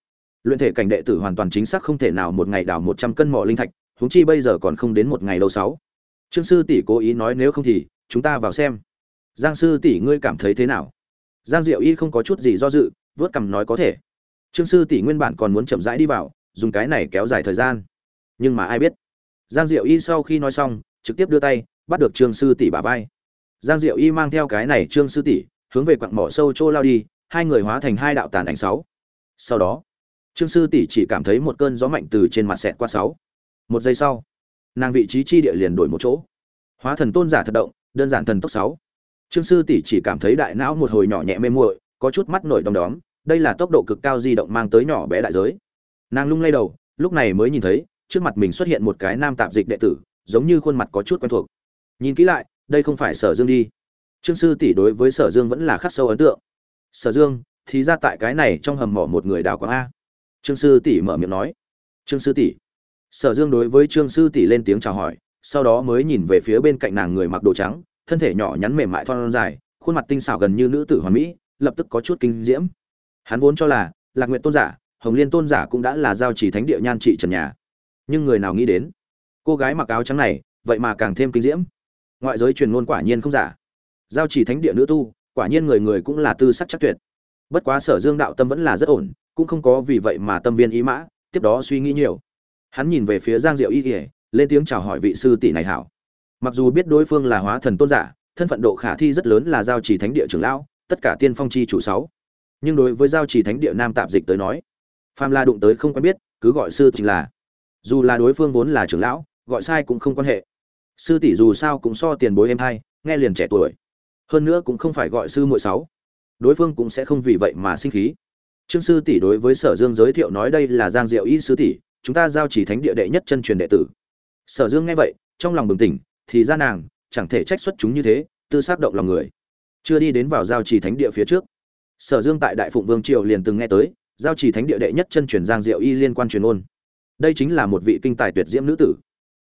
[SPEAKER 1] Luyện thể cảnh đệ tử hoàn toàn chính xác không thể nào một ngày đào một trăm cân mỏ linh thạch huống chi bây giờ còn không đến một ngày lâu sáu. Trương sư tỷ cố ý nói nếu không thì, chúng ta vào xem. Giang sư tỷ ngươi cảm thấy thế nào? Giang diệu y không có chút gì do dự, vớt cằm nói có thể. Trương sư tỷ nguyên bản còn muốn chậm rãi đi vào, dùng cái này kéo dài thời gian. Nhưng mà ai biết? Giang diệu y sau khi nói xong, trực tiếp đưa tay, bắt được trương sư tỷ bả vai. Giang diệu y mang theo cái này trương sư tỷ, hướng về quặng mỏ sâu trô lao đi, hai người hóa thành hai đạo tàn ảnh sáu. Sau đó, trương sư tỷ chỉ cảm thấy một cơn gió mạnh từ trên mặt xẹt qua sáu một giây sau, nàng vị trí chi địa liền đổi một chỗ. Hóa thần tôn giả thật động, đơn giản thần tốc sáu. Trương sư tỷ chỉ cảm thấy đại não một hồi nhỏ nhẹ mê muội, có chút mắt nổi đom đóm, đây là tốc độ cực cao di động mang tới nhỏ bé đại giới. Nàng lung lay đầu, lúc này mới nhìn thấy, trước mặt mình xuất hiện một cái nam tạp dịch đệ tử, giống như khuôn mặt có chút quen thuộc. Nhìn kỹ lại, đây không phải sở dương đi. Trương sư tỷ đối với sở dương vẫn là khắc sâu ấn tượng. Sở dương, thì ra tại cái này trong hầm mỏ một người đào quáng a. Trương sư tỷ mở miệng nói. Trương sư tỷ sở dương đối với trương sư tỷ lên tiếng chào hỏi, sau đó mới nhìn về phía bên cạnh nàng người mặc đồ trắng, thân thể nhỏ nhắn mềm mại thon dài, khuôn mặt tinh xảo gần như nữ tử hoàn mỹ, lập tức có chút kinh diễm. Hắn vốn cho là, lạc nguyện tôn giả, hồng liên tôn giả cũng đã là giao chỉ thánh địa nhan trị trần nhà. Nhưng người nào nghĩ đến, cô gái mặc áo trắng này, vậy mà càng thêm kinh diễm. Ngoại giới truyền ngôn quả nhiên không giả. Giao chỉ thánh địa nữ tu, quả nhiên người người cũng là tư sắc chắc tuyệt. Bất quá sở dương đạo tâm vẫn là rất ổn, cũng không có vì vậy mà tâm viên ý mã, tiếp đó suy nghĩ nhiều hắn nhìn về phía giang diệu y ỉa lên tiếng chào hỏi vị sư tỷ này hảo. Mặc dù biết đối phương là hóa thần tôn giả, thân phận độ khả thi rất lớn là giao chỉ thánh địa trưởng lão, tất cả tiên phong chi chủ sáu. Nhưng đối với giao chỉ thánh địa nam tạp dịch tới nói pham la đụng tới không quen biết, cứ gọi sư chính là. Dù là đối phương vốn là trưởng lão, gọi sai cũng không quan hệ. Sư tỷ dù sao cũng so tiền bối em hai nghe liền trẻ tuổi. Hơn nữa cũng không phải gọi sư muội sáu. Đối phương cũng sẽ không vì vậy mà sinh khí. Trương sư tỷ đối với sở dương giới thiệu nói đây là giang diệu y sư tỷ chúng ta giao chỉ thánh địa đệ nhất chân truyền đệ tử. Sở dương nghe vậy, trong lòng bừng tỉnh, thì ra nàng, chẳng thể trách xuất chúng như thế, tư xác động lòng người. Chưa đi đến vào giao chỉ thánh địa phía trước. Sở dương tại đại phụng vương triều liền từng nghe tới, giao chỉ thánh địa đệ nhất chân truyền giang diệu y liên quan truyền ôn. Đây chính là một vị kinh tài tuyệt diễm nữ tử.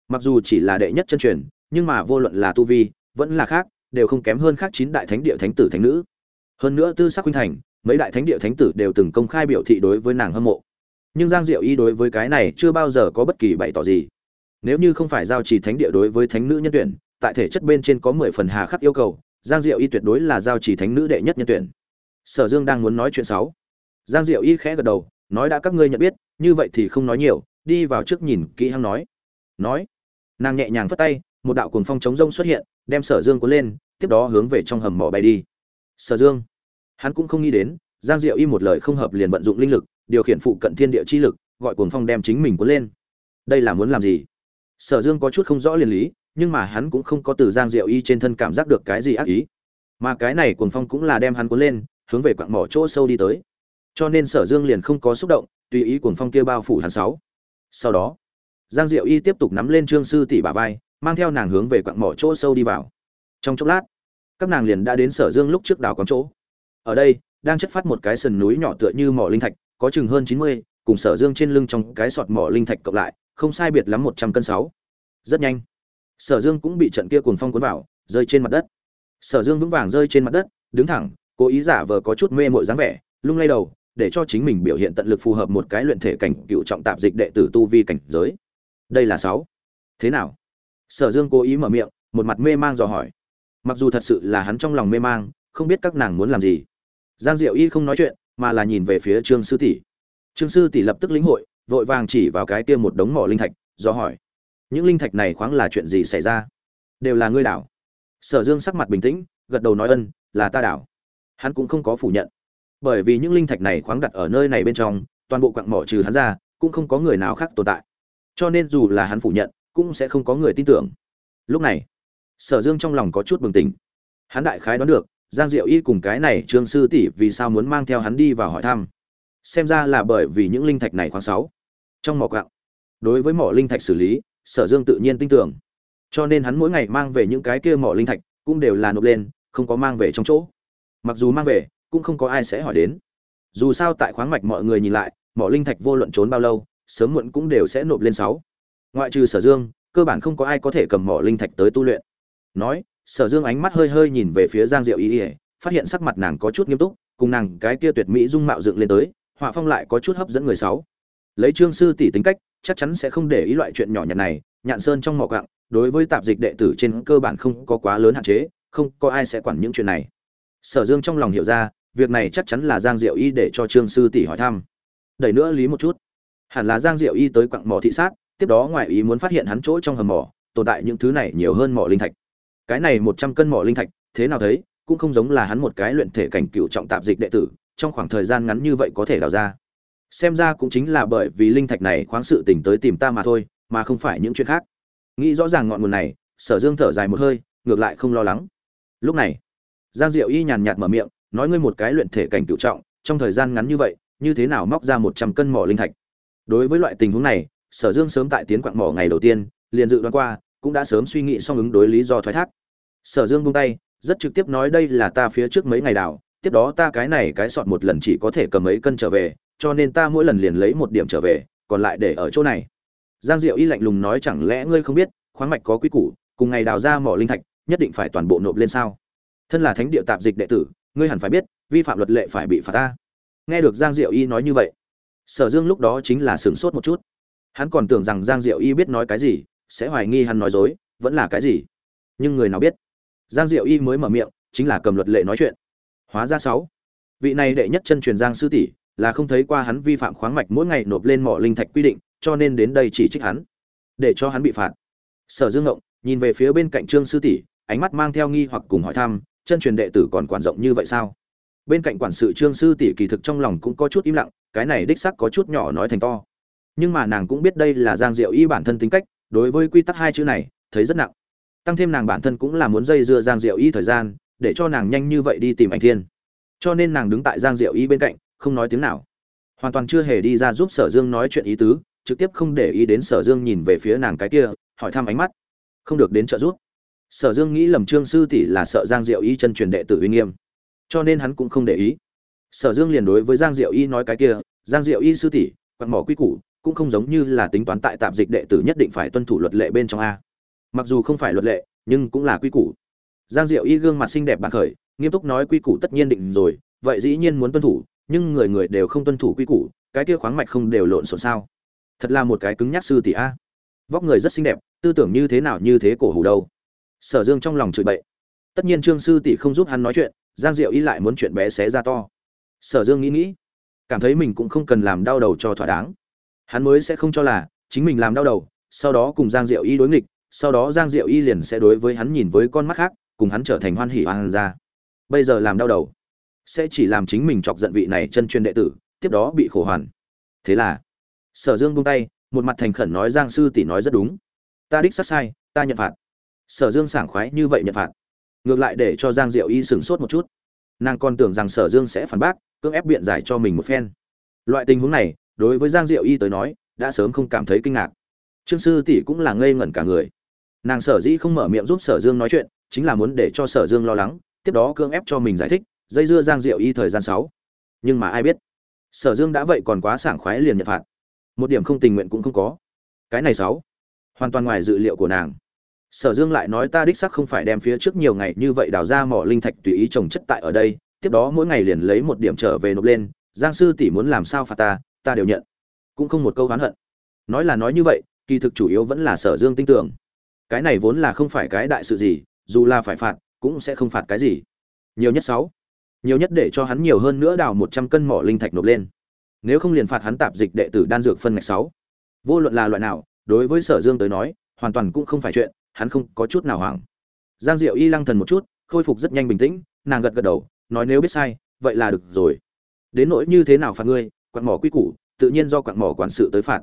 [SPEAKER 1] Mặc dù chỉ là đệ nhất chân truyền, nhưng mà vô luận là tu vi, vẫn là khác, đều không kém hơn khác chín đại thánh địa thánh tử thánh nữ. Hơn nữa tư sắc huynh thành, mấy đại thánh địa thánh tử đều từng công khai biểu thị đối với nàng hâm mộ nhưng giang diệu y đối với cái này chưa bao giờ có bất kỳ bày tỏ gì. Nếu như không phải giao trì thánh địa đối với thánh nữ nhân tuyển, tại thể chất bên trên có mười phần hà khắc yêu cầu, giang diệu y tuyệt đối là giao trì thánh nữ đệ nhất nhân tuyển. Sở dương đang muốn nói chuyện sáu. Giang diệu y khẽ gật đầu, nói đã các ngươi nhận biết, như vậy thì không nói nhiều, đi vào trước nhìn kỹ hăng nói. Nói. Nàng nhẹ nhàng phất tay, một đạo cuồng phong chống rông xuất hiện, đem sở dương cuốn lên, tiếp đó hướng về trong hầm mỏ bay đi. Sở dương. Hắn cũng không nghĩ đến, giang diệu y một lời không hợp liền vận dụng linh lực điều khiển phụ cận thiên địa chi lực, gọi cuồng phong đem chính mình cuốn lên. Đây là muốn làm gì? Sở dương có chút không rõ liền lý, nhưng mà hắn cũng không có từ giang diệu y trên thân cảm giác được cái gì ác ý. Mà cái này cuồng phong cũng là đem hắn cuốn lên, hướng về quặng mỏ chỗ sâu đi tới. Cho nên sở dương liền không có xúc động, tùy ý cuồng phong kia bao phủ hắn sáu. Sau đó, giang diệu y tiếp tục nắm lên trương sư tỷ bà vai, mang theo nàng hướng về quặng mỏ chỗ sâu đi vào. Trong chốc lát, các nàng liền đã đến sở dương lúc trước đào quán chỗ. Ở đây, đang chất phát một cái sườn núi nhỏ tựa như mỏ linh thạch có chừng hơn chín mươi, cùng sở dương trên lưng trong cái sọt mỏ linh thạch cộng lại, không sai biệt lắm một trăm cân sáu. Rất nhanh. Sở dương cũng bị trận kia cuồng phong cuốn vào, rơi trên mặt đất. Sở dương vững vàng rơi trên mặt đất, đứng thẳng, cố ý giả vờ có chút mê mội dáng vẻ, lung lay đầu, để cho chính mình biểu hiện tận lực phù hợp một cái luyện thể cảnh cựu trọng tạp dịch đệ tử tu vi cảnh giới. Đây là sáu. Thế nào? Sở dương cố ý mở miệng, một mặt mê mang dò hỏi. Mặc dù thật sự là hắn trong lòng mê mang, không biết các nàng muốn làm gì. Giang diệu y không nói chuyện mà là nhìn về phía trương sư tỷ. Trương sư tỷ lập tức lĩnh hội, vội vàng chỉ vào cái kia một đống mỏ linh thạch, do hỏi, những linh thạch này khoáng là chuyện gì xảy ra? Đều là ngươi đảo. Sở dương sắc mặt bình tĩnh, gật đầu nói ân, là ta đảo. Hắn cũng không có phủ nhận. Bởi vì những linh thạch này khoáng đặt ở nơi này bên trong, toàn bộ quặng mỏ trừ hắn ra, cũng không có người nào khác tồn tại. Cho nên dù là hắn phủ nhận, cũng sẽ không có người tin tưởng. Lúc này, sở dương trong lòng có chút bừng tỉnh. Hắn đại khái đoán được giang diệu y cùng cái này trương sư tỷ vì sao muốn mang theo hắn đi vào hỏi thăm? Xem ra là bởi vì những linh thạch này khoáng sáu. Trong mỏ quặng đối với mỏ linh thạch xử lý, sở dương tự nhiên tin tưởng. Cho nên hắn mỗi ngày mang về những cái kia mỏ linh thạch, cũng đều là nộp lên, không có mang về trong chỗ. Mặc dù mang về, cũng không có ai sẽ hỏi đến. Dù sao tại khoáng mạch mọi người nhìn lại, mỏ linh thạch vô luận trốn bao lâu, sớm muộn cũng đều sẽ nộp lên sáu. Ngoại trừ sở dương, cơ bản không có ai có thể cầm mỏ linh thạch tới tu luyện. Nói sở dương ánh mắt hơi hơi nhìn về phía giang diệu y ỉa phát hiện sắc mặt nàng có chút nghiêm túc, cùng nàng cái kia tuyệt mỹ dung mạo dựng lên tới, họa phong lại có chút hấp dẫn người sáu. Lấy trương sư tỷ tính cách, chắc chắn sẽ không để ý loại chuyện nhỏ nhặt này, nhạn sơn trong mỏ cặng đối với tạp dịch đệ tử trên cơ bản không có quá lớn hạn chế, không có ai sẽ quản những chuyện này. Sở dương trong lòng hiểu ra, việc này chắc chắn là giang diệu y để cho trương sư tỷ hỏi thăm. Đẩy nữa lý một chút. Hẳn là giang diệu y tới quặng mỏ thị sát, tiếp đó ngoại ý muốn phát hiện hắn chỗ trong hầm mỏ, tồn tại những thứ này nhiều hơn mỏ linh thạch cái này một trăm cân mỏ linh thạch, thế nào thấy, cũng không giống là hắn một cái luyện thể cảnh cựu trọng tạp dịch đệ tử, trong khoảng thời gian ngắn như vậy có thể đào ra. Xem ra cũng chính là bởi vì linh thạch này khoáng sự tỉnh tới tìm ta mà thôi, mà không phải những chuyện khác. Nghĩ rõ ràng ngọn nguồn này, sở dương thở dài một hơi, ngược lại không lo lắng. Lúc này, giang diệu y nhàn nhạt mở miệng, nói ngươi một cái luyện thể cảnh cựu trọng, trong thời gian ngắn như vậy, như thế nào móc ra một trăm cân mỏ linh thạch? Đối với loại tình huống này, sở dương sớm tại tiến quạng mỏ ngày đầu tiên, liền dự đoán qua, cũng đã sớm suy nghĩ xong ứng đối lý do thoái thác sở dương buông tay, rất trực tiếp nói đây là ta phía trước mấy ngày đào tiếp đó ta cái này cái sọt một lần chỉ có thể cầm mấy cân trở về, cho nên ta mỗi lần liền lấy một điểm trở về, còn lại để ở chỗ này. Giang diệu y lạnh lùng nói chẳng lẽ ngươi không biết, khoáng mạch có quy củ, cùng ngày đào ra mỏ linh thạch, nhất định phải toàn bộ nộp lên sao? Thân là thánh địa tạp dịch đệ tử, ngươi hẳn phải biết, vi phạm luật lệ phải bị phạt ta. Nghe được giang diệu y nói như vậy, sở dương lúc đó chính là sửng sốt một chút. Hắn còn tưởng rằng giang diệu y biết nói cái gì, sẽ hoài nghi hắn nói dối, vẫn là cái gì? Nhưng người nào biết? Giang diệu y mới mở miệng, chính là cầm luật lệ nói chuyện. Hóa ra sáu. Vị này đệ nhất chân truyền giang sư tỷ, là không thấy qua hắn vi phạm khoáng mạch mỗi ngày nộp lên mỏ linh thạch quy định, cho nên đến đây chỉ trích hắn. Để cho hắn bị phạt. Sở dương ngộng, nhìn về phía bên cạnh trương sư tỷ, ánh mắt mang theo nghi hoặc cùng hỏi thăm, chân truyền đệ tử còn quản rộng như vậy sao? Bên cạnh quản sự trương sư tỷ kỳ thực trong lòng cũng có chút im lặng, cái này đích sắc có chút nhỏ nói thành to. Nhưng mà nàng cũng biết đây là giang diệu y bản thân tính cách, đối với quy tắc hai chữ này, thấy rất nặng tăng thêm nàng bản thân cũng là muốn dây dưa giang diệu y thời gian, để cho nàng nhanh như vậy đi tìm anh thiên. Cho nên nàng đứng tại giang diệu y bên cạnh, không nói tiếng nào. Hoàn toàn chưa hề đi ra giúp sở dương nói chuyện ý tứ, trực tiếp không để ý đến sở dương nhìn về phía nàng cái kia, hỏi thăm ánh mắt. Không được đến trợ giúp. Sở dương nghĩ lầm trương sư tỷ là sợ giang diệu y chân truyền đệ tử uy nghiêm, cho nên hắn cũng không để ý. Sở dương liền đối với giang diệu y nói cái kia, giang diệu y sư tỷ quặn mỏ quy củ, cũng không giống như là tính toán tại tạp dịch đệ tử nhất định phải tuân thủ luật lệ bên trong a mặc dù không phải luật lệ, nhưng cũng là quy củ. Giang diệu y gương mặt xinh đẹp bạc khởi, nghiêm túc nói quy củ tất nhiên định rồi, vậy dĩ nhiên muốn tuân thủ, nhưng người người đều không tuân thủ quy củ, cái kia khoáng mạch không đều lộn xộn sao? Thật là một cái cứng nhắc sư tỷ a. Vóc người rất xinh đẹp, tư tưởng như thế nào như thế cổ hủ đâu. Sở dương trong lòng chửi bậy. Tất nhiên trương sư tỷ không giúp hắn nói chuyện, giang diệu y lại muốn chuyện bé xé ra to. Sở dương nghĩ nghĩ, cảm thấy mình cũng không cần làm đau đầu cho thỏa đáng. Hắn mới sẽ không cho là, chính mình làm đau đầu, sau đó cùng giang diệu y đối nghịch sau đó giang diệu y liền sẽ đối với hắn nhìn với con mắt khác, cùng hắn trở thành hoan hỉ hoan ra bây giờ làm đau đầu, sẽ chỉ làm chính mình chọc giận vị này chân truyền đệ tử, tiếp đó bị khổ hoàn. Thế là, sở dương buông tay, một mặt thành khẩn nói giang sư tỷ nói rất đúng. Ta đích xác sai, ta nhận phạt. Sở dương sảng khoái như vậy nhận phạt. Ngược lại để cho giang diệu y sửng sốt một chút. Nàng còn tưởng rằng sở dương sẽ phản bác, cưỡng ép biện giải cho mình một phen. Loại tình huống này, đối với giang diệu y tới nói, đã sớm không cảm thấy kinh ngạc. Trương sư tỷ cũng là ngây ngẩn cả người nàng sở dĩ không mở miệng giúp sở dương nói chuyện, chính là muốn để cho sở dương lo lắng, tiếp đó cưỡng ép cho mình giải thích, dây dưa giang diệu y thời gian sáu. Nhưng mà ai biết, sở dương đã vậy còn quá sảng khoái liền nhận phạt. Một điểm không tình nguyện cũng không có. Cái này sáu. Hoàn toàn ngoài dự liệu của nàng. Sở dương lại nói ta đích sắc không phải đem phía trước nhiều ngày như vậy đào ra mỏ linh thạch tùy ý trồng chất tại ở đây, tiếp đó mỗi ngày liền lấy một điểm trở về nộp lên, giang sư tỷ muốn làm sao phạt ta ta đều nhận. Cũng không một câu oán hận. Nói là nói như vậy, kỳ thực chủ yếu vẫn là sở dương tin tưởng cái này vốn là không phải cái đại sự gì, dù là phải phạt, cũng sẽ không phạt cái gì. Nhiều nhất sáu. Nhiều nhất để cho hắn nhiều hơn nữa đào một trăm cân mỏ linh thạch nộp lên. Nếu không liền phạt hắn tạp dịch đệ tử đan dược phân ngạch sáu. Vô luận là loại nào, đối với sở dương tới nói, hoàn toàn cũng không phải chuyện, hắn không có chút nào hoảng. Giang diệu y lăng thần một chút, khôi phục rất nhanh bình tĩnh, nàng gật gật đầu, nói nếu biết sai, vậy là được rồi. Đến nỗi như thế nào phạt ngươi quặn mỏ quy củ, tự nhiên do quặn mỏ quản sự tới phạt.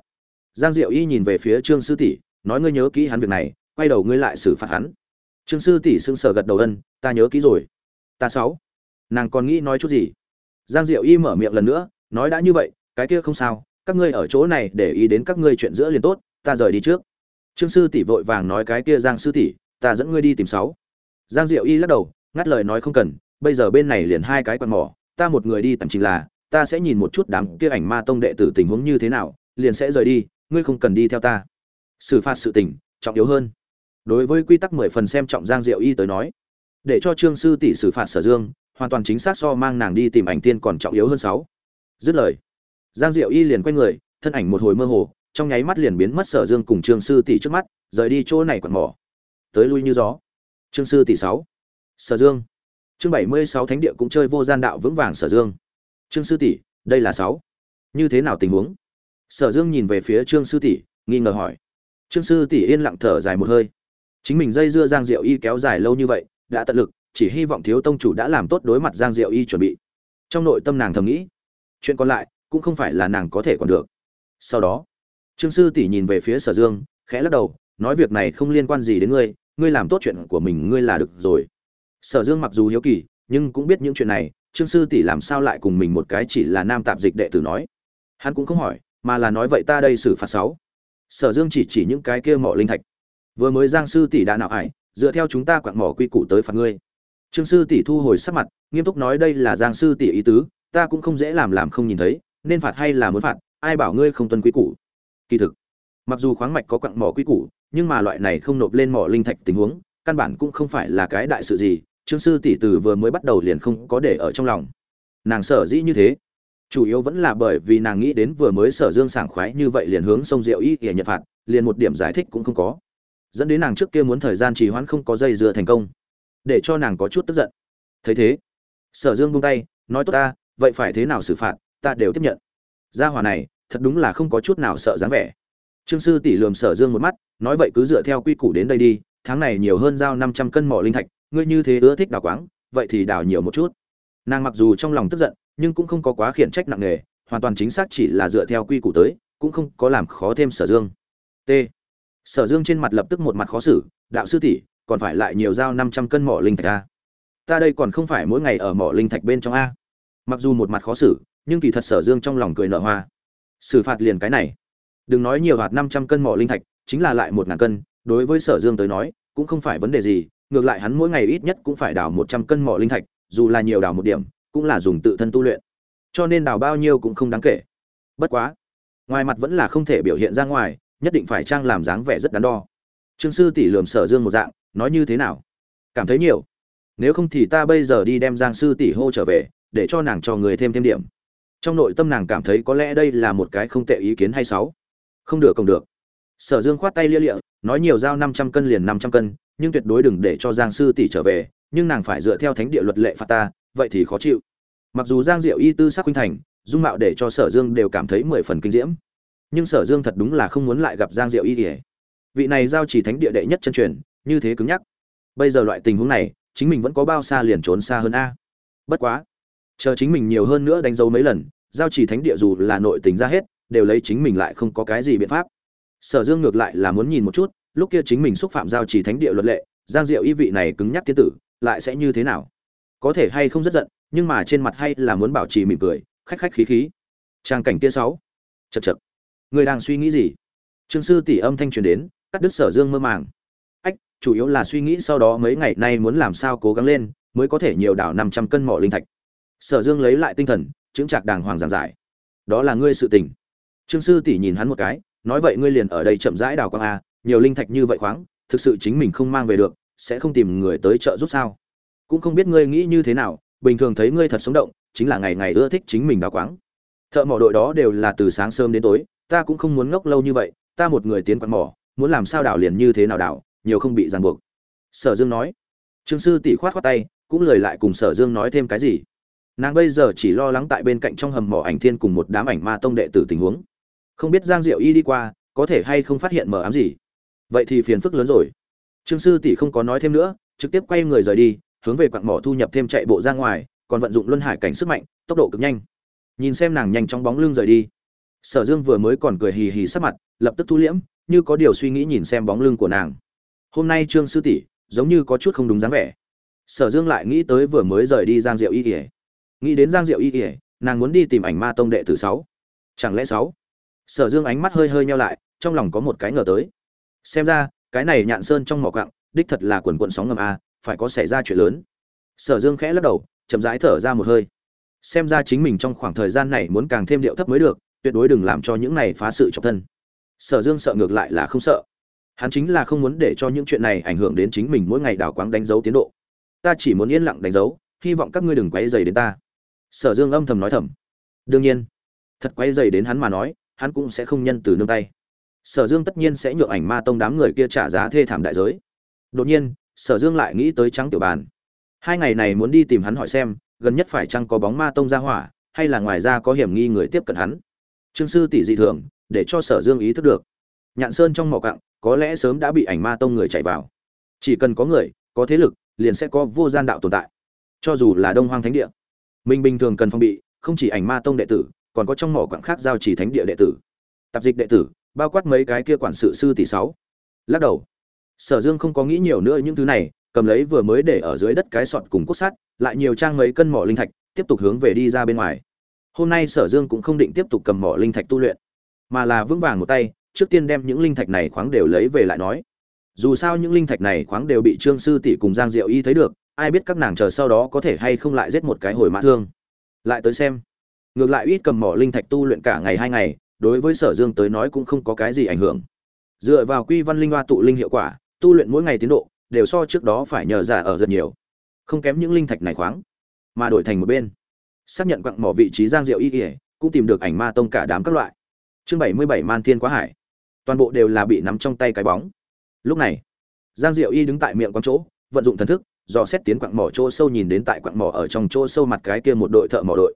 [SPEAKER 1] Giang diệu y nhìn về phía trương sư tỷ, nói ngươi nhớ kỹ hắn việc này quay đầu ngươi lại xử phạt hắn. Trương sư tỷ sững sờ gật đầu ân, ta nhớ kỹ rồi. Ta sáu. Nàng còn nghĩ nói chút gì? Giang diệu y mở miệng lần nữa, nói đã như vậy, cái kia không sao, các ngươi ở chỗ này để ý đến các ngươi chuyện giữa liền tốt, ta rời đi trước. Trương sư tỷ vội vàng nói cái kia giang sư tỷ, ta dẫn ngươi đi tìm sáu. Giang diệu y lắc đầu, ngắt lời nói không cần, bây giờ bên này liền hai cái quạt mỏ, ta một người đi tạm chính là, ta sẽ nhìn một chút đám kia ảnh ma tông đệ tử tình huống như thế nào, liền sẽ rời đi, ngươi không cần đi theo ta. Xử phạt sự tình, trọng yếu hơn đối với quy tắc mười phần xem trọng giang diệu y tới nói, để cho trương sư tỷ xử phạt sở dương, hoàn toàn chính xác so mang nàng đi tìm ảnh tiên còn trọng yếu hơn sáu. Dứt lời, giang diệu y liền quay người, thân ảnh một hồi mơ hồ, trong nháy mắt liền biến mất sở dương cùng trương sư tỷ trước mắt, rời đi chỗ này quặn mỏ. Tới lui như gió. Trương sư tỷ sáu. Sở dương. Chương bảy mươi sáu thánh địa cũng chơi vô gian đạo vững vàng sở dương. Trương sư tỷ, đây là sáu. Như thế nào tình huống? Sở dương nhìn về phía trương sư tỷ, nghi ngờ hỏi. Trương sư tỷ yên lặng thở dài một hơi chính mình dây dưa giang diệu y kéo dài lâu như vậy, đã tận lực, chỉ hy vọng thiếu tông chủ đã làm tốt đối mặt giang diệu y chuẩn bị. Trong nội tâm nàng thầm nghĩ, chuyện còn lại cũng không phải là nàng có thể còn được. Sau đó, trương sư tỷ nhìn về phía sở dương, khẽ lắc đầu, nói việc này không liên quan gì đến ngươi ngươi làm tốt chuyện của mình ngươi là được rồi. Sở dương mặc dù hiếu kỳ, nhưng cũng biết những chuyện này, trương sư tỷ làm sao lại cùng mình một cái chỉ là nam tạp dịch đệ tử nói. Hắn cũng không hỏi, mà là nói vậy ta đây xử phạt sáu. Sở dương chỉ chỉ những cái kia mỏ linh thạch vừa mới giang sư tỷ đã nào ải dựa theo chúng ta quặn mỏ quy củ tới phạt ngươi. Trương sư tỷ thu hồi sắc mặt, nghiêm túc nói đây là giang sư tỷ ý tứ, ta cũng không dễ làm làm không nhìn thấy, nên phạt hay là muốn phạt, ai bảo ngươi không tuân quy củ. Kỳ thực, mặc dù khoáng mạch có quặng mỏ quy củ, nhưng mà loại này không nộp lên mỏ linh thạch tình huống, căn bản cũng không phải là cái đại sự gì, trương sư tỷ từ vừa mới bắt đầu liền không có để ở trong lòng. Nàng sở dĩ như thế, chủ yếu vẫn là bởi vì nàng nghĩ đến vừa mới sở dương sảng khoái như vậy liền hướng sông rượu y ỉa nhật phạt, liền một điểm giải thích cũng không có dẫn đến nàng trước kia muốn thời gian trì hoãn không có dây dưa thành công. Để cho nàng có chút tức giận. Thấy thế, sở dương buông tay, nói tốt ta, vậy phải thế nào xử phạt, ta đều tiếp nhận. Gia hỏa này, thật đúng là không có chút nào sợ dáng vẻ. Trương sư tỷ lườm sở dương một mắt, nói vậy cứ dựa theo quy củ đến đây đi, tháng này nhiều hơn giao năm trăm cân mỏ linh thạch, ngươi như thế ưa thích đào quáng, vậy thì đào nhiều một chút. Nàng mặc dù trong lòng tức giận, nhưng cũng không có quá khiển trách nặng nề, hoàn toàn chính xác chỉ là dựa theo quy củ tới, cũng không có làm khó thêm sở dương. T sở dương trên mặt lập tức một mặt khó xử, đạo sư tỷ, còn phải lại nhiều giao năm trăm cân mỏ linh thạch a. Ta đây còn không phải mỗi ngày ở mỏ linh thạch bên trong a. Mặc dù một mặt khó xử, nhưng kỳ thật sở dương trong lòng cười nở hoa. Xử phạt liền cái này. Đừng nói nhiều hạt năm trăm cân mỏ linh thạch, chính là lại một ngàn cân, đối với sở dương tới nói, cũng không phải vấn đề gì, ngược lại hắn mỗi ngày ít nhất cũng phải đào một trăm cân mỏ linh thạch, dù là nhiều đào một điểm, cũng là dùng tự thân tu luyện. Cho nên đào bao nhiêu cũng không đáng kể. Bất quá, ngoài mặt vẫn là không thể biểu hiện ra ngoài nhất định phải trang làm dáng vẻ rất đắn đo. Trương sư tỷ lườm sở dương một dạng, nói như thế nào? Cảm thấy nhiều. Nếu không thì ta bây giờ đi đem giang sư tỷ hô trở về, để cho nàng cho người thêm thêm điểm. Trong nội tâm nàng cảm thấy có lẽ đây là một cái không tệ ý kiến hay sáu không được không được. Sở dương khoát tay lia lịa, nói nhiều giao năm trăm cân liền năm trăm cân, nhưng tuyệt đối đừng để cho giang sư tỷ trở về, nhưng nàng phải dựa theo thánh địa luật lệ phạt ta, vậy thì khó chịu. Mặc dù giang diệu y tư sắc huynh thành, dung mạo để cho sở dương đều cảm thấy mười phần kinh diễm nhưng sở dương thật đúng là không muốn lại gặp giang diệu y ỉa vị này giao chỉ thánh địa đệ nhất chân truyền, như thế cứng nhắc. Bây giờ loại tình huống này, chính mình vẫn có bao xa liền trốn xa hơn a. Bất quá, chờ chính mình nhiều hơn nữa đánh dấu mấy lần, giao chỉ thánh địa dù là nội tình ra hết, đều lấy chính mình lại không có cái gì biện pháp. Sở dương ngược lại là muốn nhìn một chút, lúc kia chính mình xúc phạm giao chỉ thánh địa luật lệ, giang diệu y vị này cứng nhắc tiến tử, lại sẽ như thế nào? Có thể hay không rất giận, nhưng mà trên mặt hay là muốn bảo trì mỉm cười, khách khách khí khí. Trang cảnh kia sáu. Chật chật người đang suy nghĩ gì? Trương sư tỷ âm thanh truyền đến, cắt đứt sở dương mơ màng. Ách, chủ yếu là suy nghĩ sau đó mấy ngày nay muốn làm sao cố gắng lên, mới có thể nhiều đảo năm trăm cân mỏ linh thạch. Sở dương lấy lại tinh thần chứng trạc đàng hoàng giảng giải. Đó là ngươi sự tình. Trương sư tỷ nhìn hắn một cái, nói vậy ngươi liền ở đây chậm rãi đào quang a, nhiều linh thạch như vậy khoáng, thực sự chính mình không mang về được, sẽ không tìm người tới chợ giúp sao? Cũng không biết ngươi nghĩ như thế nào, bình thường thấy ngươi thật sống động, chính là ngày ngày ưa thích chính mình đào quáng. Thợ mỏ đội đó đều là từ sáng sớm đến tối ta cũng không muốn ngốc lâu như vậy ta một người tiến quan mỏ muốn làm sao đảo liền như thế nào đảo, nhiều không bị ràng buộc. Sở dương nói. Trương sư tỷ khoát khoát tay cũng lời lại cùng sở dương nói thêm cái gì. Nàng bây giờ chỉ lo lắng tại bên cạnh trong hầm mỏ ảnh thiên cùng một đám ảnh ma tông đệ tử tình huống. Không biết giang diệu y đi qua có thể hay không phát hiện mờ ám gì? Vậy thì phiền phức lớn rồi. Trương sư tỷ không có nói thêm nữa trực tiếp quay người rời đi hướng về quặng mỏ thu nhập thêm chạy bộ ra ngoài còn vận dụng luân hải cảnh sức mạnh tốc độ cực nhanh. Nhìn xem nàng nhanh trong bóng lưng rời đi sở dương vừa mới còn cười hì hì sắc mặt, lập tức thu liễm, như có điều suy nghĩ nhìn xem bóng lưng của nàng. Hôm nay trương sư tỷ, giống như có chút không đúng dáng vẻ. Sở dương lại nghĩ tới vừa mới rời đi giang diệu y ỉa nghĩ đến giang diệu y ỉa nàng muốn đi tìm ảnh ma tông đệ tử sáu. Chẳng lẽ sáu? Sở dương ánh mắt hơi hơi nhau lại, trong lòng có một cái ngờ tới. Xem ra, cái này nhạn sơn trong mỏ quặng, đích thật là quần quận sóng ngầm a, phải có xảy ra chuyện lớn. Sở dương khẽ lắc đầu, chậm rãi thở ra một hơi. Xem ra chính mình trong khoảng thời gian này muốn càng thêm điệu thấp mới được tuyệt đối đừng làm cho những này phá sự trọng thân. Sở dương sợ ngược lại là không sợ. Hắn chính là không muốn để cho những chuyện này ảnh hưởng đến chính mình mỗi ngày đào quáng đánh dấu tiến độ. Ta chỉ muốn yên lặng đánh dấu, hy vọng các ngươi đừng quấy dày đến ta. Sở dương âm thầm nói thầm. Đương nhiên, thật quấy dày đến hắn mà nói, hắn cũng sẽ không nhân từ nương tay. Sở dương tất nhiên sẽ nhượng ảnh ma tông đám người kia trả giá thê thảm đại giới. Đột nhiên, sở dương lại nghĩ tới trắng tiểu bàn. Hai ngày này muốn đi tìm hắn hỏi xem, gần nhất phải chăng có bóng ma tông ra hỏa, hay là ngoài ra có hiểm nghi người tiếp cận hắn trương sư tỷ dị thường, để cho sở dương ý thức được. Nhạn sơn trong mỏ cặng có lẽ sớm đã bị ảnh ma tông người chạy vào. Chỉ cần có người, có thế lực, liền sẽ có vô gian đạo tồn tại. Cho dù là đông hoang thánh địa. Mình bình thường cần phong bị, không chỉ ảnh ma tông đệ tử, còn có trong mỏ quặng khác giao chỉ thánh địa đệ tử. Tạp dịch đệ tử, bao quát mấy cái kia quản sự sư tỷ sáu. Lắc đầu. Sở dương không có nghĩ nhiều nữa những thứ này, cầm lấy vừa mới để ở dưới đất cái sọt cùng cốt sắt, lại nhiều trang mấy cân mỏ linh thạch, tiếp tục hướng về đi ra bên ngoài hôm nay sở dương cũng không định tiếp tục cầm mỏ linh thạch tu luyện, mà là vững vàng một tay, trước tiên đem những linh thạch này khoáng đều lấy về lại nói. Dù sao những linh thạch này khoáng đều bị trương sư tỷ cùng giang diệu y thấy được, ai biết các nàng chờ sau đó có thể hay không lại giết một cái hồi mã thương. Lại tới xem. Ngược lại ít cầm mỏ linh thạch tu luyện cả ngày hai ngày, đối với sở dương tới nói cũng không có cái gì ảnh hưởng. Dựa vào quy văn linh hoa tụ linh hiệu quả, tu luyện mỗi ngày tiến độ, đều so trước đó phải nhờ giả ở rất nhiều. Không kém những linh thạch này khoáng, mà đổi thành một bên xác nhận quặng mỏ vị trí giang diệu y ỉa cũng tìm được ảnh ma tông cả đám các loại. Chương bảy mươi bảy man thiên quá hải. Toàn bộ đều là bị nắm trong tay cái bóng. Lúc này, giang diệu y đứng tại miệng quán chỗ, vận dụng thần thức, dò xét tiến quặng mỏ chỗ sâu nhìn đến tại quặng mỏ ở trong chỗ sâu mặt cái kia một đội thợ mỏ đội.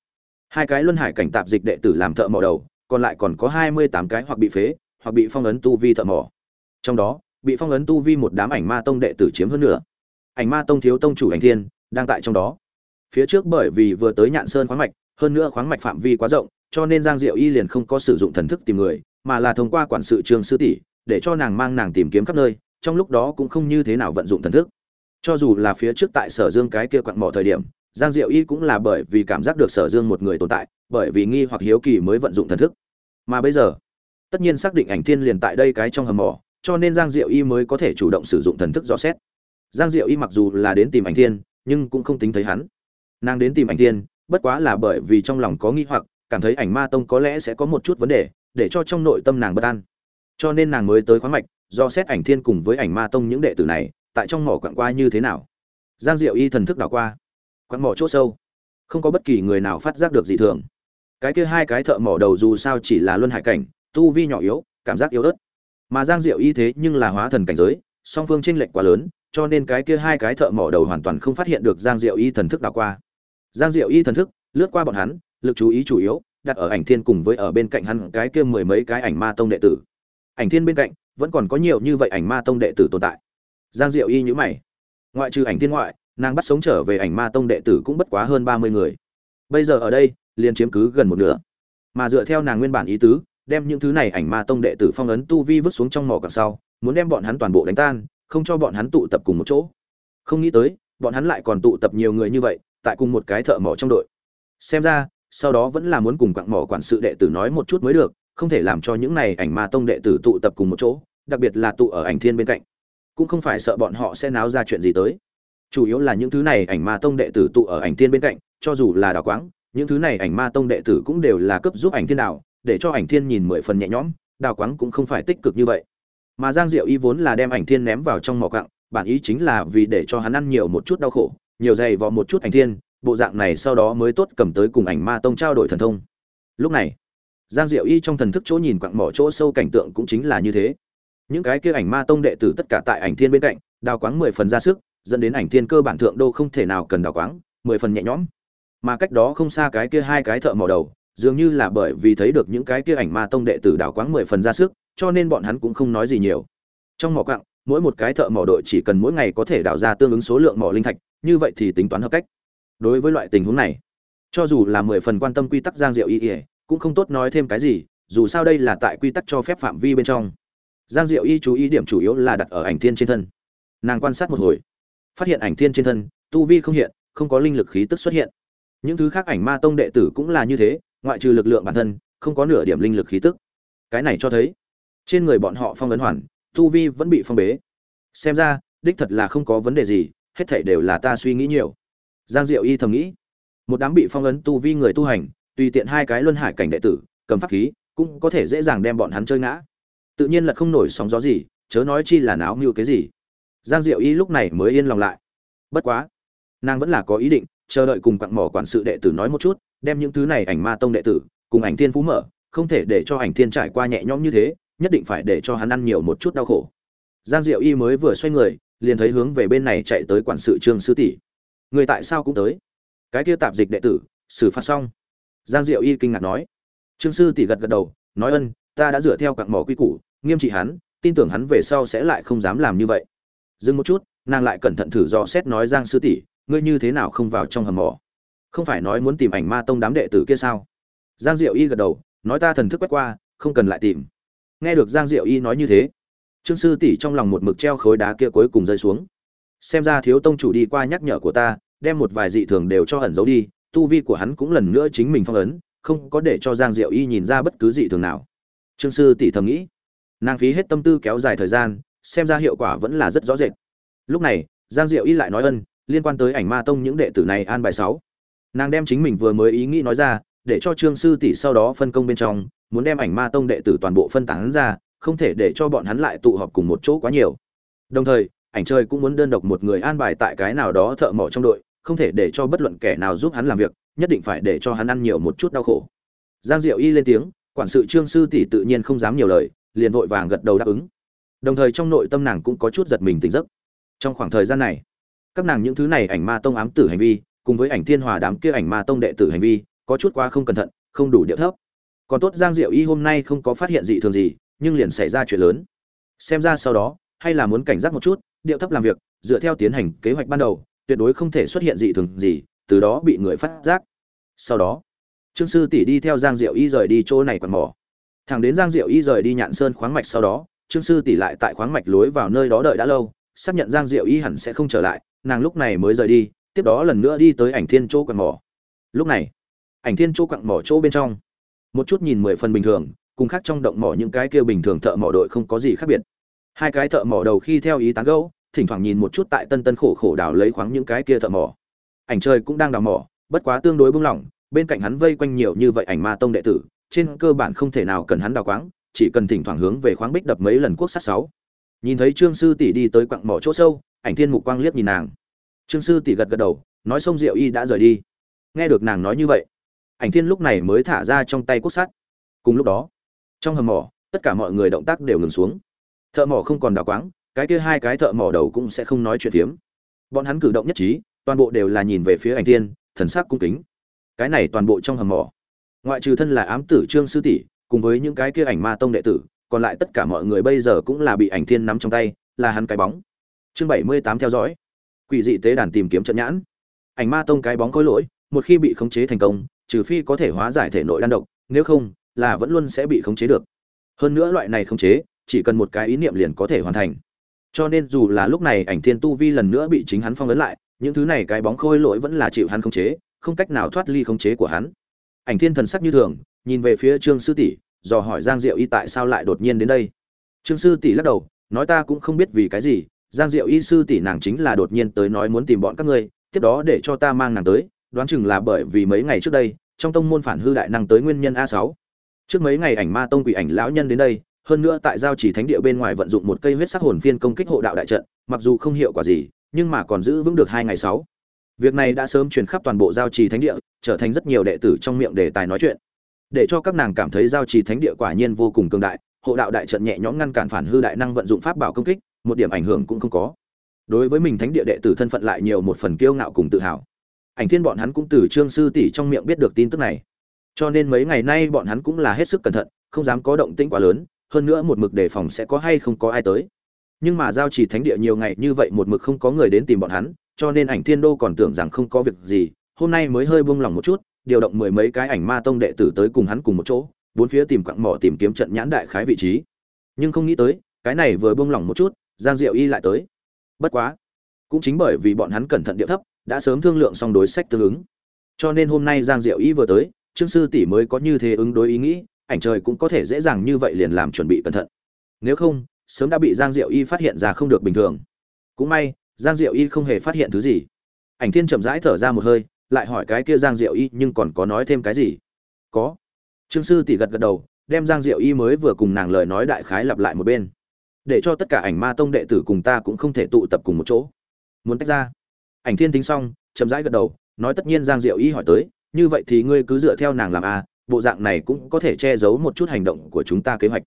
[SPEAKER 1] Hai cái luân hải cảnh tạp dịch đệ tử làm thợ mỏ đầu, còn lại còn có hai mươi tám cái hoặc bị phế, hoặc bị phong ấn tu vi thợ mỏ. Trong đó, bị phong ấn tu vi một đám ảnh ma tông đệ tử chiếm hơn nữa ảnh ma tông thiếu tông chủ ảnh thiên, đang tại trong đó phía trước bởi vì vừa tới nhạn sơn khoáng mạch, hơn nữa khoáng mạch phạm vi quá rộng, cho nên giang diệu y liền không có sử dụng thần thức tìm người, mà là thông qua quản sự trường sư tỷ để cho nàng mang nàng tìm kiếm khắp nơi, trong lúc đó cũng không như thế nào vận dụng thần thức. Cho dù là phía trước tại sở dương cái kia quặn mỏ thời điểm, giang diệu y cũng là bởi vì cảm giác được sở dương một người tồn tại, bởi vì nghi hoặc hiếu kỳ mới vận dụng thần thức. Mà bây giờ, tất nhiên xác định ảnh thiên liền tại đây cái trong hầm mỏ, cho nên giang diệu y mới có thể chủ động sử dụng thần thức rõ xét. Giang diệu y mặc dù là đến tìm ảnh thiên, nhưng cũng không tính thấy hắn nàng đến tìm ảnh thiên, bất quá là bởi vì trong lòng có nghi hoặc, cảm thấy ảnh ma tông có lẽ sẽ có một chút vấn đề, để cho trong nội tâm nàng bất an. Cho nên nàng mới tới khoáng mạch, do xét ảnh thiên cùng với ảnh ma tông những đệ tử này, tại trong mỏ quặng qua như thế nào. Giang diệu y thần thức đảo qua. Quặng mỏ chỗ sâu. Không có bất kỳ người nào phát giác được gì thường. Cái kia hai cái thợ mỏ đầu dù sao chỉ là luân hải cảnh, tu vi nhỏ yếu, cảm giác yếu ớt. Mà giang diệu y thế nhưng là hóa thần cảnh giới, song phương tranh lệch quá lớn, cho nên cái kia hai cái thợ mỏ đầu hoàn toàn không phát hiện được giang diệu y thần thức đảo qua giang diệu y thần thức, lướt qua bọn hắn, lực chú ý chủ yếu, đặt ở ảnh thiên cùng với ở bên cạnh hắn cái kia mười mấy cái ảnh ma tông đệ tử. Ảnh thiên bên cạnh, vẫn còn có nhiều như vậy ảnh ma tông đệ tử tồn tại. Giang diệu y nhữ mày. Ngoại trừ ảnh thiên ngoại, nàng bắt sống trở về ảnh ma tông đệ tử cũng bất quá hơn ba mươi người. Bây giờ ở đây, liền chiếm cứ gần một nửa. Mà dựa theo nàng nguyên bản ý tứ, đem những thứ này ảnh ma tông đệ tử phong ấn tu vi vứt xuống trong mỏ cặng sau, muốn đem bọn hắn toàn bộ đánh tan, không cho bọn hắn tụ tập cùng một chỗ. Không nghĩ tới, bọn hắn lại còn tụ tập nhiều người như vậy tại cùng một cái thợ mỏ trong đội. Xem ra, sau đó vẫn là muốn cùng quặng mỏ quản sự đệ tử nói một chút mới được, không thể làm cho những này ảnh ma tông đệ tử tụ tập cùng một chỗ, đặc biệt là tụ ở ảnh thiên bên cạnh. Cũng không phải sợ bọn họ sẽ náo ra chuyện gì tới. Chủ yếu là những thứ này ảnh ma tông đệ tử tụ ở ảnh thiên bên cạnh, cho dù là đào quáng, những thứ này ảnh ma tông đệ tử cũng đều là cấp giúp ảnh thiên đào, để cho ảnh thiên nhìn mười phần nhẹ nhõm, đào quáng cũng không phải tích cực như vậy. Mà giang diệu y vốn là đem ảnh thiên ném vào trong mỏ cặng bản ý chính là vì để cho hắn ăn nhiều một chút đau khổ nhiều dày vò một chút ảnh thiên, bộ dạng này sau đó mới tốt cầm tới cùng ảnh ma tông trao đổi thần thông. Lúc này, giang diệu y trong thần thức chỗ nhìn quặng mỏ chỗ sâu cảnh tượng cũng chính là như thế. Những cái kia ảnh ma tông đệ tử tất cả tại ảnh thiên bên cạnh, đào quáng mười phần ra sức, dẫn đến ảnh thiên cơ bản thượng đô không thể nào cần đào quáng, mười phần nhẹ nhõm. Mà cách đó không xa cái kia hai cái thợ mỏ đầu, dường như là bởi vì thấy được những cái kia ảnh ma tông đệ tử đào quáng mười phần ra sức, cho nên bọn hắn cũng không nói gì nhiều. Trong mỏ quặng, mỗi một cái thợ mỏ đội chỉ cần mỗi ngày có thể đào ra tương ứng số lượng mỏ linh thạch như vậy thì tính toán hợp cách. Đối với loại tình huống này, cho dù là mười phần quan tâm quy tắc giang diệu y ỉa cũng không tốt nói thêm cái gì, dù sao đây là tại quy tắc cho phép phạm vi bên trong. Giang diệu y chú ý điểm chủ yếu là đặt ở ảnh thiên trên thân. Nàng quan sát một hồi, phát hiện ảnh thiên trên thân, tu vi không hiện, không có linh lực khí tức xuất hiện. Những thứ khác ảnh ma tông đệ tử cũng là như thế, ngoại trừ lực lượng bản thân, không có nửa điểm linh lực khí tức. Cái này cho thấy, trên người bọn họ phong ấn hoàn, tu vi vẫn bị phong bế. Xem ra, đích thật là không có vấn đề gì hết thảy đều là ta suy nghĩ nhiều. Giang diệu y thầm nghĩ, một đám bị phong ấn tu vi người tu hành, tùy tiện hai cái luân hải cảnh đệ tử, cầm pháp khí, cũng có thể dễ dàng đem bọn hắn chơi ngã. Tự nhiên là không nổi sóng gió gì, chớ nói chi là náo mưu cái gì. Giang diệu y lúc này mới yên lòng lại. Bất quá, nàng vẫn là có ý định, chờ đợi cùng quặng mỏ quản sự đệ tử nói một chút, đem những thứ này ảnh ma tông đệ tử, cùng ảnh thiên phú mở, không thể để cho ảnh thiên trải qua nhẹ nhõm như thế, nhất định phải để cho hắn ăn nhiều một chút đau khổ. Giang diệu y mới vừa xoay người liền thấy hướng về bên này chạy tới quản sự trương sư tỷ. Người tại sao cũng tới? Cái kia tạp dịch đệ tử, xử phạt xong. Giang diệu y kinh ngạc nói. Trương sư tỷ gật gật đầu, nói ân, ta đã dựa theo quặng mỏ quy củ, nghiêm trị hắn, tin tưởng hắn về sau sẽ lại không dám làm như vậy. Dừng một chút, nàng lại cẩn thận thử dò xét nói giang sư tỷ, ngươi như thế nào không vào trong hầm mỏ? Không phải nói muốn tìm ảnh ma tông đám đệ tử kia sao? Giang diệu y gật đầu, nói ta thần thức quét qua, không cần lại tìm. Nghe được giang diệu y nói như thế trương sư tỷ trong lòng một mực treo khối đá kia cuối cùng rơi xuống. Xem ra thiếu tông chủ đi qua nhắc nhở của ta, đem một vài dị thường đều cho ẩn giấu đi, tu vi của hắn cũng lần nữa chính mình phong ấn, không có để cho giang diệu y nhìn ra bất cứ dị thường nào. Trương sư tỷ thầm nghĩ. Nàng phí hết tâm tư kéo dài thời gian, xem ra hiệu quả vẫn là rất rõ rệt. Lúc này, giang diệu y lại nói ân, liên quan tới ảnh ma tông những đệ tử này an bài sáu. Nàng đem chính mình vừa mới ý nghĩ nói ra, để cho trương sư tỷ sau đó phân công bên trong, muốn đem ảnh ma tông đệ tử toàn bộ phân tán ra không thể để cho bọn hắn lại tụ họp cùng một chỗ quá nhiều. Đồng thời, ảnh chơi cũng muốn đơn độc một người an bài tại cái nào đó thợ mỏ trong đội, không thể để cho bất luận kẻ nào giúp hắn làm việc, nhất định phải để cho hắn ăn nhiều một chút đau khổ. Giang diệu y lên tiếng, quản sự trương sư tỷ tự nhiên không dám nhiều lời, liền vội vàng gật đầu đáp ứng. Đồng thời trong nội tâm nàng cũng có chút giật mình tỉnh giấc. Trong khoảng thời gian này, các nàng những thứ này ảnh ma tông ám tử hành vi, cùng với ảnh thiên hòa đám kia ảnh ma tông đệ tử hành vi, có chút quá không cẩn thận, không đủ điệu thấp. Còn tốt giang diệu y hôm nay không có phát hiện gì thường gì nhưng liền xảy ra chuyện lớn. Xem ra sau đó, hay là muốn cảnh giác một chút, điệu thấp làm việc, dựa theo tiến hành kế hoạch ban đầu, tuyệt đối không thể xuất hiện dị thường gì, từ đó bị người phát giác. Sau đó, trương sư tỷ đi theo giang diệu y rời đi chỗ này còn mỏ. Thằng đến giang diệu y rời đi nhạn sơn khoáng mạch sau đó, trương sư tỷ lại tại khoáng mạch lối vào nơi đó đợi đã lâu, xác nhận giang diệu y hẳn sẽ không trở lại, nàng lúc này mới rời đi, tiếp đó lần nữa đi tới ảnh thiên chỗ quặng mỏ. Lúc này, ảnh thiên chỗ quặng mỏ chỗ bên trong, một chút nhìn mười phần bình thường cùng khác trong động mỏ những cái kia bình thường thợ mỏ đội không có gì khác biệt. Hai cái thợ mỏ đầu khi theo ý tán gẫu, thỉnh thoảng nhìn một chút tại tân tân khổ khổ đào lấy khoáng những cái kia thợ mỏ. Ảnh trời cũng đang đào mỏ, bất quá tương đối bung lỏng, bên cạnh hắn vây quanh nhiều như vậy ảnh ma tông đệ tử, trên cơ bản không thể nào cần hắn đào quáng chỉ cần thỉnh thoảng hướng về khoáng bích đập mấy lần quốc sát sáu. Nhìn thấy trương sư tỷ đi tới quặng mỏ chỗ sâu, ảnh thiên mục quang liếc nhìn nàng. Trương sư tỷ gật gật đầu, nói xong diệu y đã rời đi. Nghe được nàng nói như vậy, ảnh thiên lúc này mới thả ra trong tay quốc sắt cùng lúc đó trong hầm mỏ, tất cả mọi người động tác đều ngừng xuống. Thợ mỏ không còn đào quáng, cái kia hai cái thợ mỏ đầu cũng sẽ không nói chuyện phiếm. Bọn hắn cử động nhất trí, toàn bộ đều là nhìn về phía ảnh thiên, thần sắc cung kính. Cái này toàn bộ trong hầm mỏ. Ngoại trừ thân là ám tử trương sư tỷ, cùng với những cái kia ảnh ma tông đệ tử, còn lại tất cả mọi người bây giờ cũng là bị ảnh thiên nắm trong tay, là hắn cái bóng. Chương bảy mươi tám theo dõi. Quỷ dị tế đàn tìm kiếm trận nhãn. Ảnh ma tông cái bóng khối lỗi, một khi bị khống chế thành công, trừ phi có thể hóa giải thể nội đan độc, nếu không là vẫn luôn sẽ bị khống chế được. Hơn nữa loại này khống chế, chỉ cần một cái ý niệm liền có thể hoàn thành. Cho nên dù là lúc này ảnh thiên tu vi lần nữa bị chính hắn phong ấn lại, những thứ này cái bóng khôi lỗi vẫn là chịu hắn khống chế, không cách nào thoát ly khống chế của hắn. Ảnh thiên thần sắc như thường, nhìn về phía trương sư tỷ, dò hỏi giang diệu y tại sao lại đột nhiên đến đây. Trương sư tỷ lắc đầu, nói ta cũng không biết vì cái gì, giang diệu y sư tỷ nàng chính là đột nhiên tới nói muốn tìm bọn các ngươi, tiếp đó để cho ta mang nàng tới, đoán chừng là bởi vì mấy ngày trước đây, trong tông môn phản hư đại năng tới nguyên nhân a sáu trước mấy ngày ảnh ma tông quỷ ảnh lão nhân đến đây, hơn nữa tại giao chỉ thánh địa bên ngoài vận dụng một cây huyết sắc hồn phiên công kích hộ đạo đại trận, mặc dù không hiệu quả gì, nhưng mà còn giữ vững được hai ngày sáu. Việc này đã sớm truyền khắp toàn bộ giao trì thánh địa, trở thành rất nhiều đệ tử trong miệng đề tài nói chuyện. Để cho các nàng cảm thấy giao trì thánh địa quả nhiên vô cùng cường đại, hộ đạo đại trận nhẹ nhõm ngăn cản phản hư đại năng vận dụng pháp bảo công kích, một điểm ảnh hưởng cũng không có. Đối với mình thánh địa đệ tử thân phận lại nhiều một phần kiêu ngạo cùng tự hào. Ảnh thiên bọn hắn cũng từ trương sư tỷ trong miệng biết được tin tức này cho nên mấy ngày nay bọn hắn cũng là hết sức cẩn thận, không dám có động tĩnh quá lớn, hơn nữa một mực đề phòng sẽ có hay không có ai tới. Nhưng mà giao trì thánh địa nhiều ngày như vậy một mực không có người đến tìm bọn hắn, cho nên ảnh thiên đô còn tưởng rằng không có việc gì, hôm nay mới hơi buông lòng một chút, điều động mười mấy cái ảnh ma tông đệ tử tới cùng hắn cùng một chỗ, bốn phía tìm quặng mỏ tìm kiếm trận nhãn đại khái vị trí. Nhưng không nghĩ tới, cái này vừa buông lòng một chút, giang diệu y lại tới. Bất quá, cũng chính bởi vì bọn hắn cẩn thận địa thấp, đã sớm thương lượng xong đối sách tương ứng. Cho nên hôm nay giang diệu y vừa tới trương sư tỷ mới có như thế ứng đối ý nghĩ, ảnh trời cũng có thể dễ dàng như vậy liền làm chuẩn bị cẩn thận. Nếu không, sớm đã bị giang diệu y phát hiện ra không được bình thường. Cũng may, giang diệu y không hề phát hiện thứ gì. Ảnh thiên chậm rãi thở ra một hơi, lại hỏi cái kia giang diệu y nhưng còn có nói thêm cái gì? Có. Trương sư tỷ gật gật đầu, đem giang diệu y mới vừa cùng nàng lời nói đại khái lặp lại một bên. Để cho tất cả ảnh ma tông đệ tử cùng ta cũng không thể tụ tập cùng một chỗ. Muốn tách ra. Ảnh thiên tính xong, chậm rãi gật đầu, nói tất nhiên giang diệu y hỏi tới như vậy thì ngươi cứ dựa theo nàng làm a à, bộ dạng này cũng có thể che giấu một chút hành động của chúng ta kế hoạch.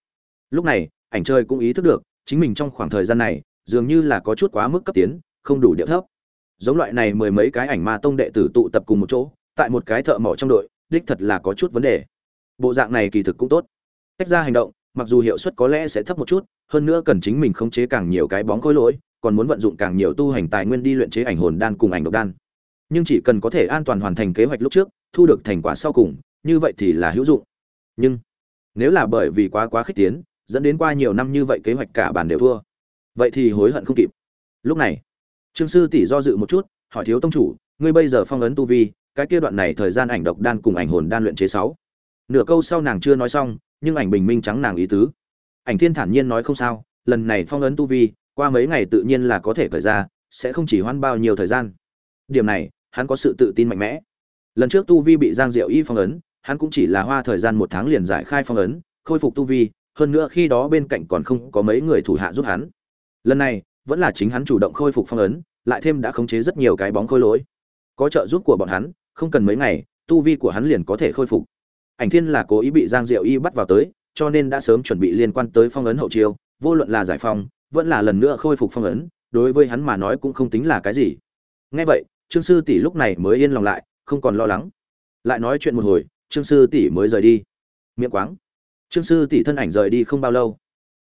[SPEAKER 1] Lúc này ảnh chơi cũng ý thức được chính mình trong khoảng thời gian này dường như là có chút quá mức cấp tiến không đủ điệu thấp. Giống loại này mười mấy cái ảnh ma tông đệ tử tụ tập cùng một chỗ tại một cái thợ mỏ trong đội đích thật là có chút vấn đề. Bộ dạng này kỳ thực cũng tốt. Tách ra hành động mặc dù hiệu suất có lẽ sẽ thấp một chút hơn nữa cần chính mình khống chế càng nhiều cái bóng khối lỗi còn muốn vận dụng càng nhiều tu hành tài nguyên đi luyện chế ảnh hồn đan cùng ảnh độc đan nhưng chỉ cần có thể an toàn hoàn thành kế hoạch lúc trước, thu được thành quả sau cùng, như vậy thì là hữu dụng. Nhưng, nếu là bởi vì quá quá khích tiến, dẫn đến qua nhiều năm như vậy kế hoạch cả bản đều thua, vậy thì hối hận không kịp. Lúc này, trương sư tỷ do dự một chút, hỏi thiếu tông chủ, ngươi bây giờ phong ấn tu vi, cái kia đoạn này thời gian ảnh độc đan cùng ảnh hồn đan luyện chế sáu. Nửa câu sau nàng chưa nói xong, nhưng ảnh bình minh trắng nàng ý tứ. Ảnh thiên thản nhiên nói không sao, lần này phong ấn tu vi, qua mấy ngày tự nhiên là có thể khởi ra, sẽ không chỉ hoãn bao nhiêu thời gian. Điểm này hắn có sự tự tin mạnh mẽ. Lần trước tu vi bị giang diệu y phong ấn, hắn cũng chỉ là hoa thời gian một tháng liền giải khai phong ấn, khôi phục tu vi, hơn nữa khi đó bên cạnh còn không có mấy người thủ hạ giúp hắn. Lần này, vẫn là chính hắn chủ động khôi phục phong ấn, lại thêm đã khống chế rất nhiều cái bóng khôi lỗi. Có trợ giúp của bọn hắn, không cần mấy ngày, tu vi của hắn liền có thể khôi phục. Ảnh thiên là cố ý bị giang diệu y bắt vào tới, cho nên đã sớm chuẩn bị liên quan tới phong ấn hậu chiêu, vô luận là giải phong, vẫn là lần nữa khôi phục phong ấn, đối với hắn mà nói cũng không tính là cái gì. Ngay vậy trương sư tỷ lúc này mới yên lòng lại, không còn lo lắng. Lại nói chuyện một hồi, trương sư tỷ mới rời đi. Miệng quáng. Trương sư tỷ thân ảnh rời đi không bao lâu.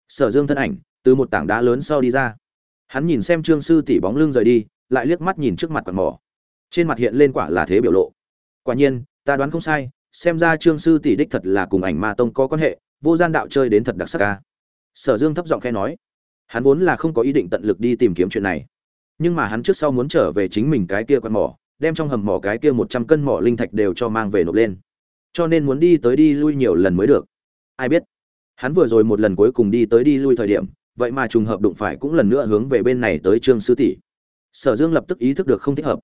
[SPEAKER 1] Sở dương thân ảnh, từ một tảng đá lớn sau đi ra. Hắn nhìn xem trương sư tỷ bóng lưng rời đi, lại liếc mắt nhìn trước mặt quạt mỏ. Trên mặt hiện lên quả là thế biểu lộ. Quả nhiên, ta đoán không sai, xem ra trương sư tỷ đích thật là cùng ảnh ma tông có quan hệ, vô gian đạo chơi đến thật đặc sắc ca. Sở dương thấp giọng khe nói. Hắn vốn là không có ý định tận lực đi tìm kiếm chuyện này nhưng mà hắn trước sau muốn trở về chính mình cái kia quan mỏ, đem trong hầm mỏ cái kia một trăm cân mỏ linh thạch đều cho mang về nộp lên. Cho nên muốn đi tới đi lui nhiều lần mới được. Ai biết? Hắn vừa rồi một lần cuối cùng đi tới đi lui thời điểm, vậy mà trùng hợp đụng phải cũng lần nữa hướng về bên này tới trương sư tỷ. Sở dương lập tức ý thức được không thích hợp.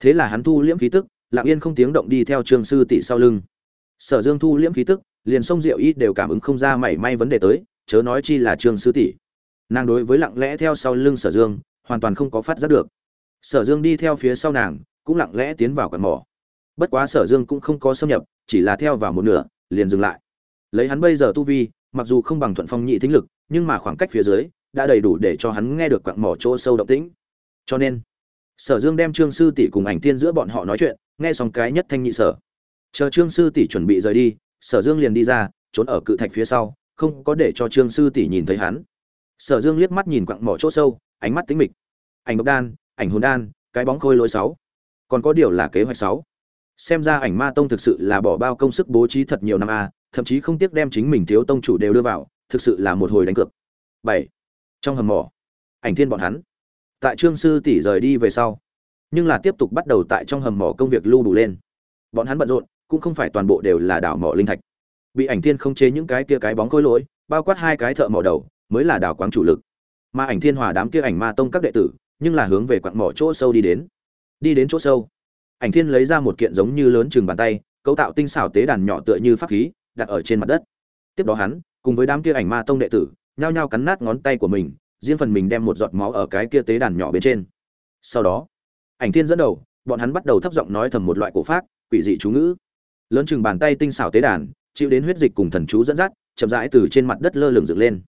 [SPEAKER 1] Thế là hắn thu liễm khí tức, lặng yên không tiếng động đi theo trương sư tỷ sau lưng. Sở dương thu liễm khí tức, liền sông diệu y đều cảm ứng không ra mảy may vấn đề tới, chớ nói chi là trương sư tỷ. Nàng đối với lặng lẽ theo sau lưng sở dương hoàn toàn không có phát giác được. Sở dương đi theo phía sau nàng, cũng lặng lẽ tiến vào quạt mỏ. Bất quá sở dương cũng không có xâm nhập, chỉ là theo vào một nửa, liền dừng lại. Lấy hắn bây giờ tu vi, mặc dù không bằng thuận phong nhị thính lực, nhưng mà khoảng cách phía dưới, đã đầy đủ để cho hắn nghe được quặng mỏ chỗ sâu động tĩnh. Cho nên, sở dương đem trương sư tỷ cùng ảnh tiên giữa bọn họ nói chuyện, nghe xong cái nhất thanh nhị sở. Chờ trương sư tỷ chuẩn bị rời đi, sở dương liền đi ra, trốn ở cự thạch phía sau, không có để cho trương sư tỷ nhìn thấy hắn. Sở dương liếc mắt nhìn quặng mỏ chỗ sâu ánh mắt tĩnh mịch. Ảnh độc đan, ảnh hồn đan, cái bóng khôi lỗi sáu. Còn có điều là kế hoạch sáu. Xem ra ảnh ma tông thực sự là bỏ bao công sức bố trí thật nhiều năm a, thậm chí không tiếc đem chính mình thiếu tông chủ đều đưa vào, thực sự là một hồi đánh cược. Bảy. Trong hầm mỏ, ảnh thiên bọn hắn. Tại trương sư tỷ rời đi về sau, nhưng là tiếp tục bắt đầu tại trong hầm mỏ công việc lưu đủ lên. Bọn hắn bận rộn, cũng không phải toàn bộ đều là đảo mỏ linh thạch. Bị ảnh thiên không chế những cái kia cái bóng khối lỗi, bao quát hai cái thợ mỏ đầu, mới là đảo quáng chủ lực mà ảnh thiên hòa đám kia ảnh ma tông các đệ tử, nhưng là hướng về quặng mỏ chỗ sâu đi đến. Đi đến chỗ sâu, ảnh thiên lấy ra một kiện giống như lớn chừng bàn tay, cấu tạo tinh xảo tế đàn nhỏ tựa như pháp khí, đặt ở trên mặt đất. Tiếp đó hắn, cùng với đám kia ảnh ma tông đệ tử, nhao nhao cắn nát ngón tay của mình, riêng phần mình đem một giọt máu ở cái kia tế đàn nhỏ bên trên. Sau đó, ảnh thiên dẫn đầu, bọn hắn bắt đầu thấp giọng nói thầm một loại cổ pháp, quỷ dị chú ngữ. Lớn chừng bàn tay tinh xảo tế đàn, chịu đến huyết dịch cùng thần chú dẫn dắt, chậm rãi từ trên mặt đất lơ lửng dựng lên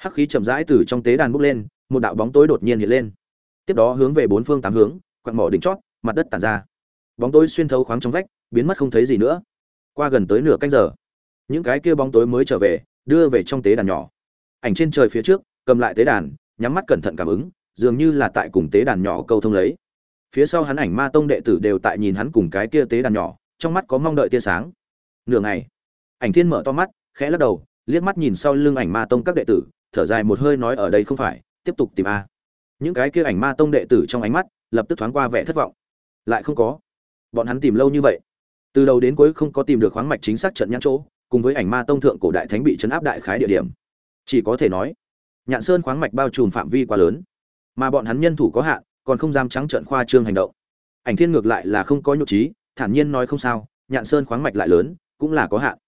[SPEAKER 1] hắc khí chậm rãi từ trong tế đàn bốc lên, một đạo bóng tối đột nhiên hiện lên. Tiếp đó hướng về bốn phương tám hướng quặn mỏ đỉnh chót, mặt đất tàn ra. Bóng tối xuyên thấu khoáng trong vách, biến mất không thấy gì nữa. Qua gần tới nửa canh giờ, những cái kia bóng tối mới trở về, đưa về trong tế đàn nhỏ. Ảnh trên trời phía trước, cầm lại tế đàn, nhắm mắt cẩn thận cảm ứng, dường như là tại cùng tế đàn nhỏ câu thông lấy. Phía sau hắn ảnh ma tông đệ tử đều tại nhìn hắn cùng cái kia tế đàn nhỏ, trong mắt có mong đợi tia sáng. Nửa ngày, ảnh thiên mở to mắt, khẽ lắc đầu, liếc mắt nhìn sau lưng ảnh ma tông các đệ tử thở dài một hơi nói ở đây không phải, tiếp tục tìm a. Những cái kia ảnh ma tông đệ tử trong ánh mắt lập tức thoáng qua vẻ thất vọng. Lại không có. Bọn hắn tìm lâu như vậy. Từ đầu đến cuối không có tìm được khoáng mạch chính xác trận nhãn chỗ, cùng với ảnh ma tông thượng cổ đại thánh bị chấn áp đại khái địa điểm. Chỉ có thể nói, nhạn sơn khoáng mạch bao trùm phạm vi quá lớn. Mà bọn hắn nhân thủ có hạn, còn không dám trắng trợn khoa trương hành động. Ảnh thiên ngược lại là không có nhục trí, thản nhiên nói không sao, nhạn sơn khoáng mạch lại lớn, cũng là có hạn.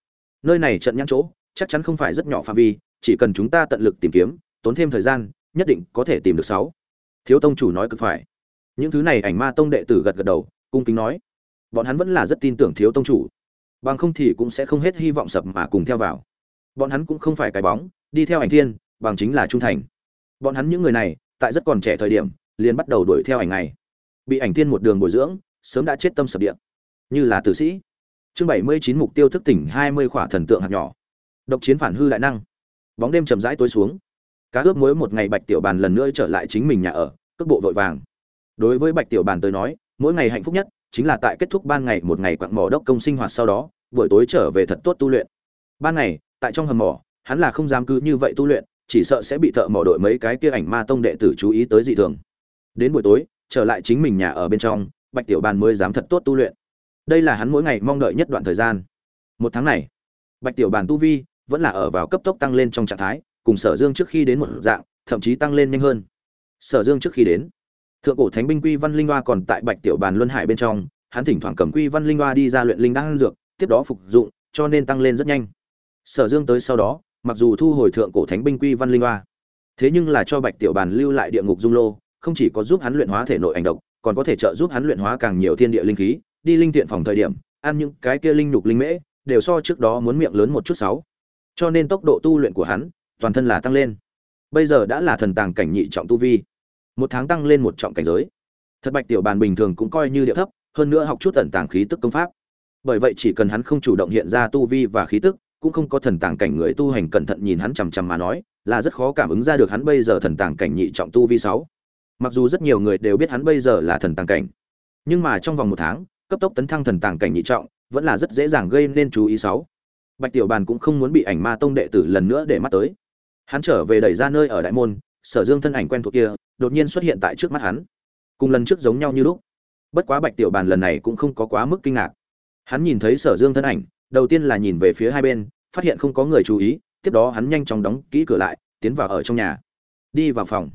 [SPEAKER 1] Nơi này trận nhãn chỗ, chắc chắn không phải rất nhỏ phạm vi chỉ cần chúng ta tận lực tìm kiếm, tốn thêm thời gian, nhất định có thể tìm được sáu. Thiếu tông chủ nói cực phải. Những thứ này ảnh ma tông đệ tử gật gật đầu, cung kính nói. Bọn hắn vẫn là rất tin tưởng thiếu tông chủ. Bằng không thì cũng sẽ không hết hy vọng sập mà cùng theo vào. Bọn hắn cũng không phải cái bóng, đi theo ảnh thiên, bằng chính là trung thành. Bọn hắn những người này, tại rất còn trẻ thời điểm, liền bắt đầu đuổi theo ảnh này. Bị ảnh thiên một đường bồi dưỡng, sớm đã chết tâm sập địa. Như là tử sĩ. Chương bảy mươi chín mục tiêu thức tỉnh hai mươi khỏa thần tượng hạt nhỏ. Độc chiến phản hư đại năng bóng đêm chậm rãi tối xuống. Cá ướp muối một ngày bạch tiểu bàn lần nữa trở lại chính mình nhà ở, cước bộ vội vàng. Đối với bạch tiểu bàn tới nói, mỗi ngày hạnh phúc nhất chính là tại kết thúc ban ngày một ngày quặng mỏ đốc công sinh hoạt sau đó, buổi tối trở về thật tốt tu luyện. Ban ngày, tại trong hầm mỏ, hắn là không dám cứ như vậy tu luyện, chỉ sợ sẽ bị thợ mỏ đội mấy cái kia ảnh ma tông đệ tử chú ý tới dị thường. Đến buổi tối, trở lại chính mình nhà ở bên trong, bạch tiểu bàn mới dám thật tốt tu luyện. Đây là hắn mỗi ngày mong đợi nhất đoạn thời gian. Một tháng này, bạch tiểu bàn tu vi vẫn là ở vào cấp tốc tăng lên trong trạng thái, cùng sở dương trước khi đến một dạng, thậm chí tăng lên nhanh hơn. Sở dương trước khi đến, thượng cổ thánh binh quy văn linh hoa còn tại bạch tiểu bàn luân hải bên trong, hắn thỉnh thoảng cầm quy văn linh hoa đi ra luyện linh đan dược, tiếp đó phục dụng, cho nên tăng lên rất nhanh. Sở dương tới sau đó, mặc dù thu hồi thượng cổ thánh binh quy văn linh hoa, thế nhưng là cho bạch tiểu bàn lưu lại địa ngục dung lô, không chỉ có giúp hắn luyện hóa thể nội ảnh độc, còn có thể trợ giúp hắn luyện hóa càng nhiều thiên địa linh khí, đi linh thiện phòng thời điểm, ăn những cái kia linh nhục linh mễ, đều so trước đó muốn miệng lớn một chút sáu cho nên tốc độ tu luyện của hắn, toàn thân là tăng lên. Bây giờ đã là thần tàng cảnh nhị trọng tu vi. Một tháng tăng lên một trọng cảnh giới. Thật bạch tiểu bàn bình thường cũng coi như địa thấp, hơn nữa học chút thần tàng khí tức công pháp. Bởi vậy chỉ cần hắn không chủ động hiện ra tu vi và khí tức, cũng không có thần tàng cảnh người tu hành cẩn thận nhìn hắn chằm chằm mà nói, là rất khó cảm ứng ra được hắn bây giờ thần tàng cảnh nhị trọng tu vi sáu. Mặc dù rất nhiều người đều biết hắn bây giờ là thần tàng cảnh, nhưng mà trong vòng một tháng, cấp tốc tấn thăng thần tàng cảnh nhị trọng vẫn là rất dễ dàng gây nên chú ý sáu bạch tiểu bàn cũng không muốn bị ảnh ma tông đệ tử lần nữa để mắt tới. Hắn trở về đẩy ra nơi ở đại môn, sở dương thân ảnh quen thuộc kia, đột nhiên xuất hiện tại trước mắt hắn. Cùng lần trước giống nhau như lúc. Bất quá bạch tiểu bàn lần này cũng không có quá mức kinh ngạc. Hắn nhìn thấy sở dương thân ảnh, đầu tiên là nhìn về phía hai bên, phát hiện không có người chú ý, tiếp đó hắn nhanh chóng đóng kỹ cửa lại, tiến vào ở trong nhà. Đi vào phòng.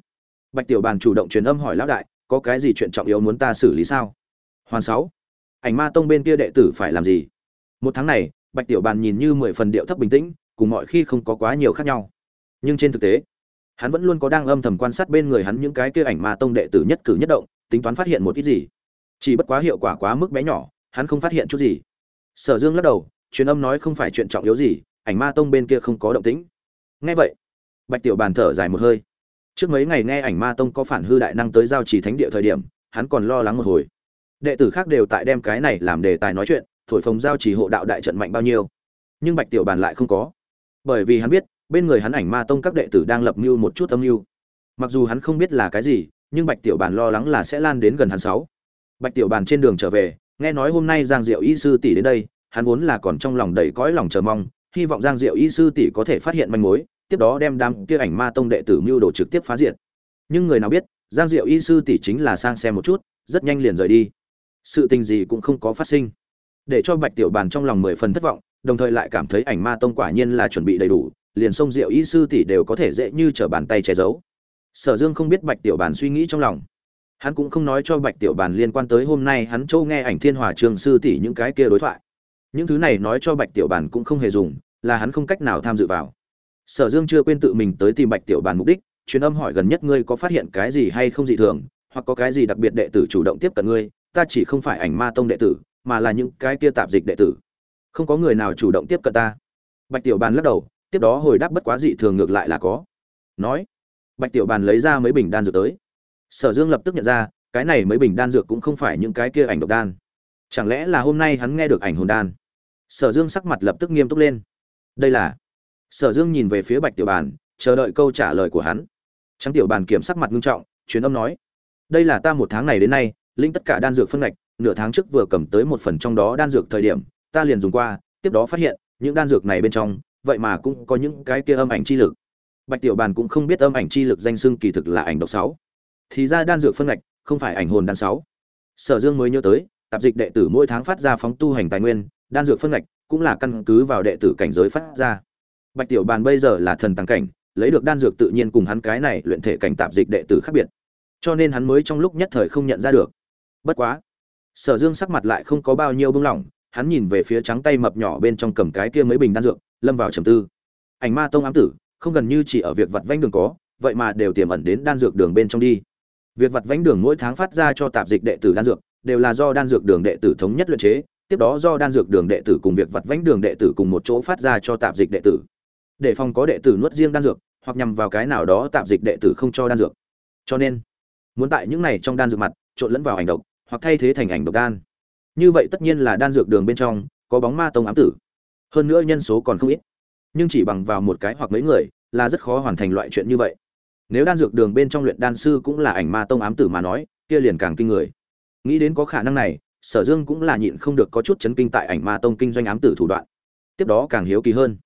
[SPEAKER 1] Bạch tiểu bàn chủ động truyền âm hỏi lão đại, có cái gì chuyện trọng yếu muốn ta xử lý sao? Hoàn sáu. Ảnh ma tông bên kia đệ tử phải làm gì? Một tháng này bạch tiểu bàn nhìn như mười phần điệu thấp bình tĩnh, cùng mọi khi không có quá nhiều khác nhau. Nhưng trên thực tế, hắn vẫn luôn có đang âm thầm quan sát bên người hắn những cái kia ảnh ma tông đệ tử nhất cử nhất động, tính toán phát hiện một ít gì. Chỉ bất quá hiệu quả quá mức bé nhỏ, hắn không phát hiện chút gì. Sở dương lắc đầu, truyền âm nói không phải chuyện trọng yếu gì, ảnh ma tông bên kia không có động tĩnh. Nghe vậy, bạch tiểu bàn thở dài một hơi. Trước mấy ngày nghe ảnh ma tông có phản hư đại năng tới giao trì thánh địa thời điểm, hắn còn lo lắng một hồi. Đệ tử khác đều tại đem cái này làm đề tài nói chuyện thổi phồng giao trì hộ đạo đại trận mạnh bao nhiêu. Nhưng bạch tiểu bàn lại không có. Bởi vì hắn biết, bên người hắn ảnh ma tông các đệ tử đang lập mưu một chút âm mưu. Mặc dù hắn không biết là cái gì, nhưng bạch tiểu bàn lo lắng là sẽ lan đến gần hắn sáu. Bạch tiểu bàn trên đường trở về, nghe nói hôm nay giang diệu y sư tỷ đến đây, hắn vốn là còn trong lòng đầy cõi lòng chờ mong, hy vọng giang diệu y sư tỷ có thể phát hiện manh mối, tiếp đó đem đám kia ảnh ma tông đệ tử mưu đồ trực tiếp phá diệt. Nhưng người nào biết, giang diệu y sư tỷ chính là sang xem một chút, rất nhanh liền rời đi. Sự tình gì cũng không có phát sinh để cho bạch tiểu bàn trong lòng mười phần thất vọng, đồng thời lại cảm thấy ảnh ma tông quả nhiên là chuẩn bị đầy đủ, liền sông diệu y sư tỷ đều có thể dễ như trở bàn tay che giấu. Sở dương không biết bạch tiểu bàn suy nghĩ trong lòng. Hắn cũng không nói cho bạch tiểu bàn liên quan tới hôm nay hắn châu nghe ảnh thiên hòa trường sư tỷ những cái kia đối thoại. Những thứ này nói cho bạch tiểu bàn cũng không hề dùng, là hắn không cách nào tham dự vào. Sở dương chưa quên tự mình tới tìm bạch tiểu bàn mục đích, truyền âm hỏi gần nhất ngươi có phát hiện cái gì hay không dị thường, hoặc có cái gì đặc biệt đệ tử chủ động tiếp cận ngươi, ta chỉ không phải ảnh ma tông đệ tử mà là những cái kia tạp dịch đệ tử. Không có người nào chủ động tiếp cận ta. Bạch tiểu bàn lắc đầu, tiếp đó hồi đáp bất quá dị thường ngược lại là có. Nói, bạch tiểu bàn lấy ra mấy bình đan dược tới. Sở dương lập tức nhận ra, cái này mấy bình đan dược cũng không phải những cái kia ảnh độc đan. Chẳng lẽ là hôm nay hắn nghe được ảnh hồn đan? Sở dương sắc mặt lập tức nghiêm túc lên. Đây là, sở dương nhìn về phía bạch tiểu bàn, chờ đợi câu trả lời của hắn. Trắng tiểu bàn kiểm sắc mặt ngưng trọng, truyền âm nói, đây là ta một tháng này đến nay, linh tất cả đan dược phân ngạch nửa tháng trước vừa cầm tới một phần trong đó đan dược thời điểm, ta liền dùng qua, tiếp đó phát hiện, những đan dược này bên trong, vậy mà cũng có những cái kia âm ảnh chi lực. Bạch tiểu bàn cũng không biết âm ảnh chi lực danh xưng kỳ thực là ảnh độc sáu. Thì ra đan dược phân ngạch, không phải ảnh hồn đan sáu. Sở dương mới nhớ tới, tạp dịch đệ tử mỗi tháng phát ra phóng tu hành tài nguyên, đan dược phân ngạch cũng là căn cứ vào đệ tử cảnh giới phát ra. Bạch tiểu bàn bây giờ là thần tăng cảnh, lấy được đan dược tự nhiên cùng hắn cái này luyện thể cảnh tạp dịch đệ tử khác biệt. Cho nên hắn mới trong lúc nhất thời không nhận ra được. Bất quá sở dương sắc mặt lại không có bao nhiêu bưng lỏng, hắn nhìn về phía trắng tay mập nhỏ bên trong cầm cái kia mấy bình đan dược, lâm vào trầm tư. Ảnh ma tông ám tử, không gần như chỉ ở việc vặt vanh đường có, vậy mà đều tiềm ẩn đến đan dược đường bên trong đi. Việc vặt vánh đường mỗi tháng phát ra cho tạp dịch đệ tử đan dược, đều là do đan dược đường đệ tử thống nhất luyện chế, tiếp đó do đan dược đường đệ tử cùng việc vặt vánh đường đệ tử cùng một chỗ phát ra cho tạp dịch đệ tử. Để phòng có đệ tử nuốt riêng đan dược, hoặc nhằm vào cái nào đó tạp dịch đệ tử không cho đan dược. Cho nên, muốn tại những này trong đan dược mặt, trộn lẫn vào hành động hoặc thay thế thành ảnh độc đan. Như vậy tất nhiên là đan dược đường bên trong, có bóng ma tông ám tử. Hơn nữa nhân số còn không ít. Nhưng chỉ bằng vào một cái hoặc mấy người, là rất khó hoàn thành loại chuyện như vậy. Nếu đan dược đường bên trong luyện đan sư cũng là ảnh ma tông ám tử mà nói, kia liền càng kinh người. Nghĩ đến có khả năng này, sở dương cũng là nhịn không được có chút chấn kinh tại ảnh ma tông kinh doanh ám tử thủ đoạn. Tiếp đó càng hiếu kỳ hơn.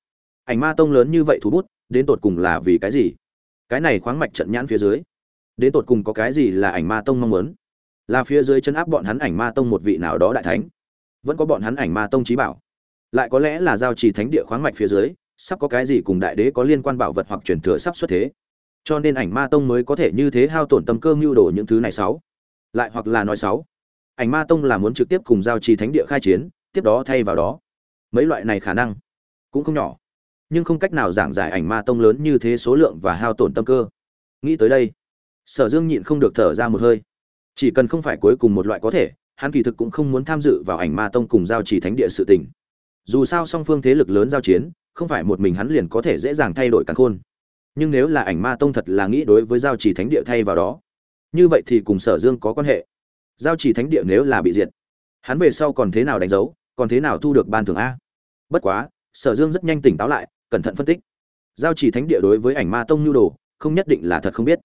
[SPEAKER 1] Ảnh ma tông lớn như vậy thú bút, đến tột cùng là vì cái gì? Cái này khoáng mạch trận nhãn phía dưới. Đến tột cùng có cái gì là ảnh ma tông mong muốn? Là phía dưới chân áp bọn hắn ảnh ma tông một vị nào đó đại thánh. Vẫn có bọn hắn ảnh ma tông trí bảo. Lại có lẽ là giao trì thánh địa khoáng mạch phía dưới, sắp có cái gì cùng đại đế có liên quan bảo vật hoặc truyền thừa sắp xuất thế. Cho nên ảnh ma tông mới có thể như thế hao tổn tâm cơ mưu đồ những thứ này sáu. Lại hoặc là nói sáu. Ảnh ma tông là muốn trực tiếp cùng giao trì thánh địa khai chiến, tiếp đó thay vào đó. Mấy loại này khả năng cũng không nhỏ, nhưng không cách nào giảng giải ảnh ma tông lớn như thế số lượng và hao tổn tâm cơ. Nghĩ tới đây, sở dương nhịn không được thở ra một hơi chỉ cần không phải cuối cùng một loại có thể, hắn kỳ thực cũng không muốn tham dự vào ảnh ma tông cùng giao trì thánh địa sự tình. Dù sao song phương thế lực lớn giao chiến, không phải một mình hắn liền có thể dễ dàng thay đổi căn khôn. Nhưng nếu là ảnh ma tông thật là nghĩ đối với giao trì thánh địa thay vào đó, như vậy thì cùng sở dương có quan hệ. Giao trì thánh địa nếu là bị diệt, hắn về sau còn thế nào đánh dấu, còn thế nào thu được ban thưởng a? Bất quá, sở dương rất nhanh tỉnh táo lại, cẩn thận phân tích. Giao trì thánh địa đối với ảnh ma tông nhu đồ, không nhất định là thật không biết.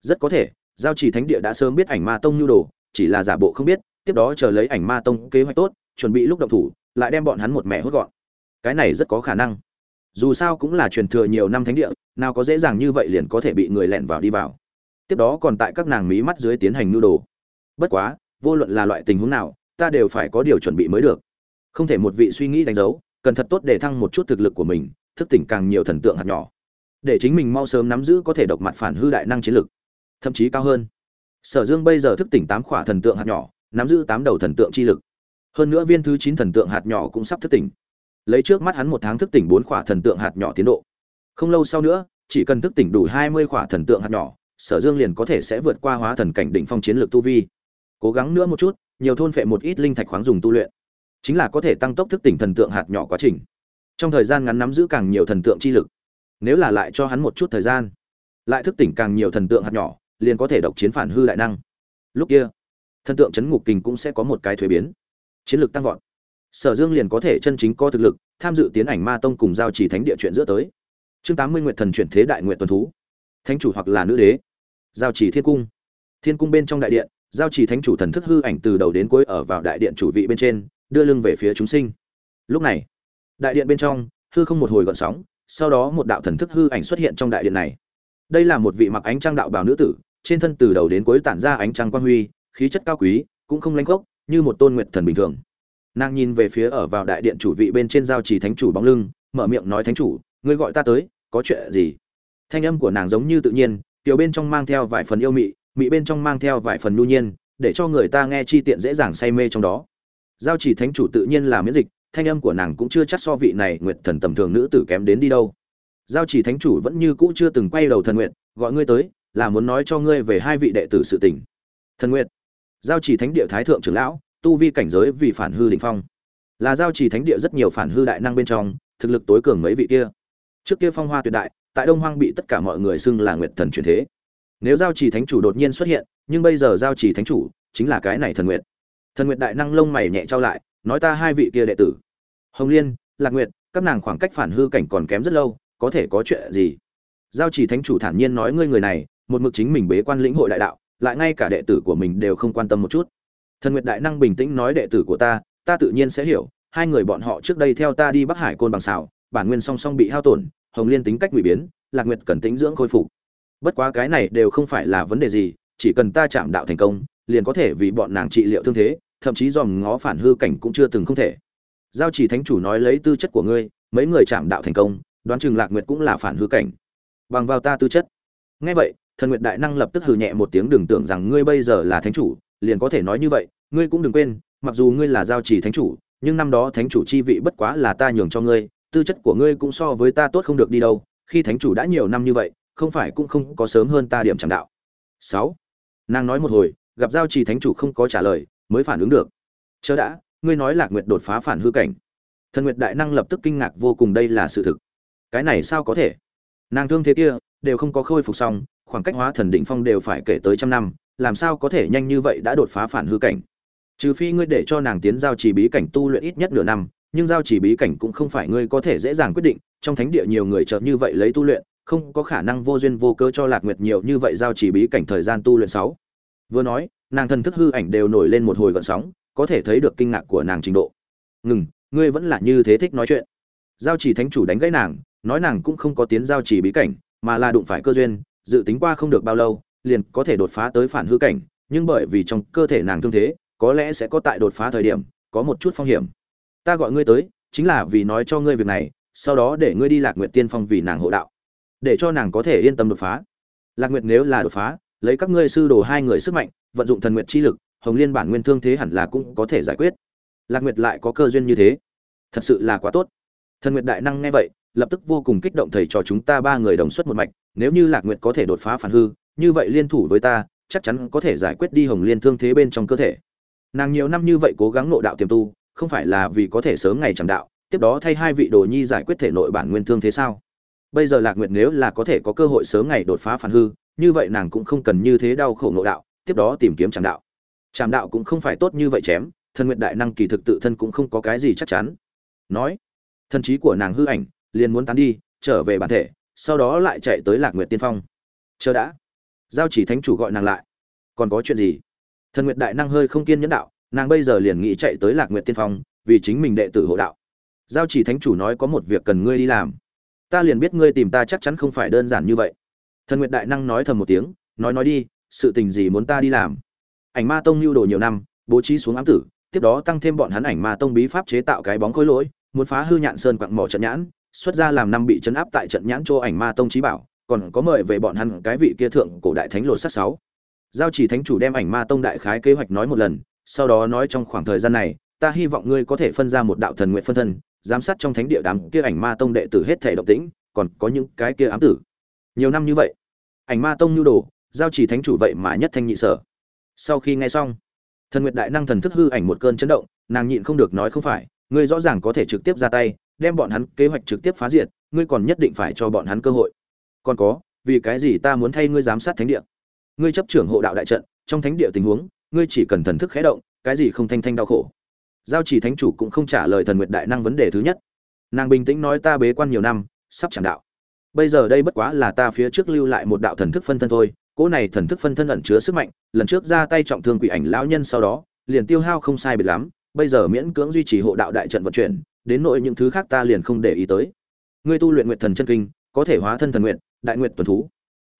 [SPEAKER 1] Rất có thể giao chỉ thánh địa đã sớm biết ảnh ma tông nhu đồ, chỉ là giả bộ không biết, tiếp đó chờ lấy ảnh ma tông kế hoạch tốt, chuẩn bị lúc động thủ, lại đem bọn hắn một mẹ hốt gọn. Cái này rất có khả năng. Dù sao cũng là truyền thừa nhiều năm thánh địa, nào có dễ dàng như vậy liền có thể bị người lẻn vào đi vào. Tiếp đó còn tại các nàng mí mắt dưới tiến hành nhu đồ. Bất quá, vô luận là loại tình huống nào, ta đều phải có điều chuẩn bị mới được. Không thể một vị suy nghĩ đánh dấu, cần thật tốt để thăng một chút thực lực của mình, thức tỉnh càng nhiều thần tượng hạt nhỏ. Để chính mình mau sớm nắm giữ có thể độc mặt phản hư đại năng chiến lực thậm chí cao hơn. Sở dương bây giờ thức tỉnh tám khỏa thần tượng hạt nhỏ, nắm giữ tám đầu thần tượng chi lực. Hơn nữa viên thứ chín thần tượng hạt nhỏ cũng sắp thức tỉnh. Lấy trước mắt hắn một tháng thức tỉnh bốn khỏa thần tượng hạt nhỏ tiến độ. Không lâu sau nữa, chỉ cần thức tỉnh đủ hai mươi khỏa thần tượng hạt nhỏ, sở dương liền có thể sẽ vượt qua hóa thần cảnh đỉnh phong chiến lược tu vi. Cố gắng nữa một chút, nhiều thôn phệ một ít linh thạch khoáng dùng tu luyện. Chính là có thể tăng tốc thức tỉnh thần tượng hạt nhỏ quá trình. Trong thời gian ngắn nắm giữ càng nhiều thần tượng chi lực. Nếu là lại cho hắn một chút thời gian, lại thức tỉnh càng nhiều thần tượng hạt nhỏ liền có thể độc chiến phản hư đại năng. Lúc kia, thần tượng chấn ngục kình cũng sẽ có một cái thuế biến. Chiến lược tăng vọt. Sở dương liền có thể chân chính có thực lực, tham dự tiến ảnh ma tông cùng giao chỉ thánh địa chuyện giữa tới. Chương tám mươi nguyện thần chuyển thế đại nguyện tuần thú. Thánh chủ hoặc là nữ đế. Giao chỉ thiên cung. Thiên cung bên trong đại điện, giao chỉ thánh chủ thần thức hư ảnh từ đầu đến cuối ở vào đại điện chủ vị bên trên, đưa lưng về phía chúng sinh. Lúc này, đại điện bên trong, hư không một hồi gợn sóng, sau đó một đạo thần thức hư ảnh xuất hiện trong đại điện này. Đây là một vị mặc ánh trang đạo bào nữ tử trên thân từ đầu đến cuối tản ra ánh trăng quang huy, khí chất cao quý, cũng không lanh gốc như một tôn nguyện thần bình thường. Nàng nhìn về phía ở vào đại điện chủ vị bên trên giao trì thánh chủ bóng lưng, mở miệng nói, thánh chủ, ngươi gọi ta tới, có chuyện gì? Thanh âm của nàng giống như tự nhiên, tiểu bên trong mang theo vài phần yêu mị mị bên trong mang theo vài phần nhu nhiên, để cho người ta nghe chi tiện dễ dàng say mê trong đó. Giao chỉ thánh chủ tự nhiên là miễn dịch, thanh âm của nàng cũng chưa chắc so vị này nguyệt thần tầm thường nữ tử kém đến đi đâu. Giao chỉ thánh chủ vẫn như cũ chưa từng quay đầu thần nguyện, gọi ngươi tới là muốn nói cho ngươi về hai vị đệ tử sự tình. Thần Nguyệt, giao chỉ thánh địa thái thượng trưởng lão tu vi cảnh giới vì phản hư đỉnh phong. Là giao chỉ thánh địa rất nhiều phản hư đại năng bên trong thực lực tối cường mấy vị kia. Trước kia phong hoa tuyệt đại tại đông hoang bị tất cả mọi người xưng là nguyệt thần truyền thế. Nếu giao chỉ thánh chủ đột nhiên xuất hiện nhưng bây giờ giao chỉ thánh chủ chính là cái này thần nguyệt. Thần nguyệt đại năng lông mày nhẹ trao lại nói ta hai vị kia đệ tử. Hồng liên lạc nguyệt các nàng khoảng cách phản hư cảnh còn kém rất lâu có thể có chuyện gì? Giao chỉ thánh chủ thản nhiên nói ngươi người này một mực chính mình bế quan lĩnh hội đại đạo, lại ngay cả đệ tử của mình đều không quan tâm một chút. Thần nguyệt đại năng bình tĩnh nói đệ tử của ta ta tự nhiên sẽ hiểu, hai người bọn họ trước đây theo ta đi bắc hải côn bằng xào bản nguyên song song bị hao tổn, hồng liên tính cách bị biến, lạc nguyệt cần tính dưỡng khôi phục. Bất quá cái này đều không phải là vấn đề gì, chỉ cần ta chạm đạo thành công, liền có thể vì bọn nàng trị liệu thương thế, thậm chí dòm ngó phản hư cảnh cũng chưa từng không thể. Giao chỉ thánh chủ nói lấy tư chất của ngươi, mấy người chạm đạo thành công, đoán chừng lạc nguyệt cũng là phản hư cảnh. Bằng vào ta tư chất. Ngay vậy thần nguyệt đại năng lập tức hừ nhẹ một tiếng đừng tưởng rằng ngươi bây giờ là thánh chủ, liền có thể nói như vậy, ngươi cũng đừng quên, mặc dù ngươi là giao chỉ thánh chủ, nhưng năm đó thánh chủ chi vị bất quá là ta nhường cho ngươi, tư chất của ngươi cũng so với ta tốt không được đi đâu, khi thánh chủ đã nhiều năm như vậy, không phải cũng không có sớm hơn ta điểm chẳng đạo. Sáu. Nàng nói một hồi, gặp giao trì thánh chủ không có trả lời, mới phản ứng được. Chớ đã, ngươi nói lạc nguyệt đột phá phản hư cảnh. Thần nguyệt đại năng lập tức kinh ngạc vô cùng đây là sự thực. Cái này sao có thể? Nàng thương thế kia, đều không có khôi phục xong khoảng cách hóa thần định phong đều phải kể tới trăm năm, làm sao có thể nhanh như vậy đã đột phá phản hư cảnh? Trừ phi ngươi để cho nàng tiến giao chỉ bí cảnh tu luyện ít nhất nửa năm, nhưng giao chỉ bí cảnh cũng không phải ngươi có thể dễ dàng quyết định, trong thánh địa nhiều người chợt như vậy lấy tu luyện, không có khả năng vô duyên vô cớ cho lạc nguyệt nhiều như vậy giao chỉ bí cảnh thời gian tu luyện sáu. Vừa nói, nàng thần thức hư ảnh đều nổi lên một hồi gợn sóng, có thể thấy được kinh ngạc của nàng trình độ. Ngừng, ngươi vẫn là như thế thích nói chuyện. Giao chỉ thánh chủ đánh gãy nàng, nói nàng cũng không có tiến giao chỉ bí cảnh, mà là đụng phải cơ duyên dự tính qua không được bao lâu, liền có thể đột phá tới phản hư cảnh, nhưng bởi vì trong cơ thể nàng thương thế, có lẽ sẽ có tại đột phá thời điểm, có một chút phong hiểm. Ta gọi ngươi tới, chính là vì nói cho ngươi việc này, sau đó để ngươi đi lạc nguyệt tiên phong vì nàng hộ đạo, để cho nàng có thể yên tâm đột phá. Lạc nguyệt nếu là đột phá, lấy các ngươi sư đồ hai người sức mạnh, vận dụng thần nguyệt chi lực, hồng liên bản nguyên thương thế hẳn là cũng có thể giải quyết. Lạc nguyệt lại có cơ duyên như thế. Thật sự là quá tốt. Thần nguyệt đại năng nghe vậy lập tức vô cùng kích động thầy trò chúng ta ba người đồng xuất một mạch, nếu như lạc nguyệt có thể đột phá phản hư, như vậy liên thủ với ta, chắc chắn có thể giải quyết đi hồng liên thương thế bên trong cơ thể. Nàng nhiều năm như vậy cố gắng nội đạo tiềm tu, không phải là vì có thể sớm ngày chẳng đạo, tiếp đó thay hai vị đồ nhi giải quyết thể nội bản nguyên thương thế sao? Bây giờ lạc nguyệt nếu là có thể có cơ hội sớm ngày đột phá phản hư, như vậy nàng cũng không cần như thế đau khổ nội đạo, tiếp đó tìm kiếm chẳng đạo. Chẳng đạo cũng không phải tốt như vậy chém, thần nguyệt đại năng kỳ thực tự thân cũng không có cái gì chắc chắn. Nói, thần trí của nàng hư ảnh liền muốn tán đi, trở về bản thể, sau đó lại chạy tới lạc nguyệt tiên phong. Chờ đã. Giao chỉ thánh chủ gọi nàng lại. Còn có chuyện gì? Thần nguyệt đại năng hơi không kiên nhẫn đạo, nàng bây giờ liền nghĩ chạy tới lạc nguyệt tiên phong, vì chính mình đệ tử hộ đạo. Giao chỉ thánh chủ nói có một việc cần ngươi đi làm. Ta liền biết ngươi tìm ta chắc chắn không phải đơn giản như vậy. Thần nguyệt đại năng nói thầm một tiếng, nói nói đi, sự tình gì muốn ta đi làm? Ảnh ma tông lưu đồ nhiều năm, bố trí xuống ám tử, tiếp đó tăng thêm bọn hắn ảnh ma tông bí pháp chế tạo cái bóng khối lỗi, muốn phá hư nhạn sơn quặng mỏ trận nhãn xuất ra làm năm bị chấn áp tại trận nhãn chỗ ảnh ma tông trí bảo, còn có mời về bọn hắn cái vị kia thượng cổ đại thánh lột sát sáu. Giao chỉ thánh chủ đem ảnh ma tông đại khái kế hoạch nói một lần, sau đó nói trong khoảng thời gian này, ta hy vọng ngươi có thể phân ra một đạo thần nguyện phân thân, giám sát trong thánh địa đám kia ảnh ma tông đệ tử hết thể động tĩnh, còn có những cái kia ám tử. Nhiều năm như vậy, ảnh ma tông nhu đồ, giao chỉ thánh chủ vậy mà nhất thanh nhị sở. Sau khi nghe xong, thần nguyệt đại năng thần thức hư ảnh một cơn chấn động, nàng nhịn không được nói không phải, ngươi rõ ràng có thể trực tiếp ra tay đem bọn hắn kế hoạch trực tiếp phá diệt, ngươi còn nhất định phải cho bọn hắn cơ hội. Còn có, vì cái gì ta muốn thay ngươi giám sát thánh địa? Ngươi chấp trưởng hộ đạo đại trận, trong thánh địa tình huống, ngươi chỉ cần thần thức khẽ động, cái gì không thanh thanh đau khổ. Giao chỉ thánh chủ cũng không trả lời thần nguyệt đại năng vấn đề thứ nhất. Nàng bình tĩnh nói ta bế quan nhiều năm, sắp chẳng đạo. Bây giờ đây bất quá là ta phía trước lưu lại một đạo thần thức phân thân thôi, cỗ này thần thức phân thân ẩn chứa sức mạnh, lần trước ra tay trọng thương quỷ ảnh lão nhân sau đó, liền tiêu hao không sai biệt lắm, bây giờ miễn cưỡng duy trì hộ đạo đại trận vận chuyển đến nội những thứ khác ta liền không để ý tới. Ngươi tu luyện nguyện thần chân kinh, có thể hóa thân thần nguyện, đại nguyện tuần thú.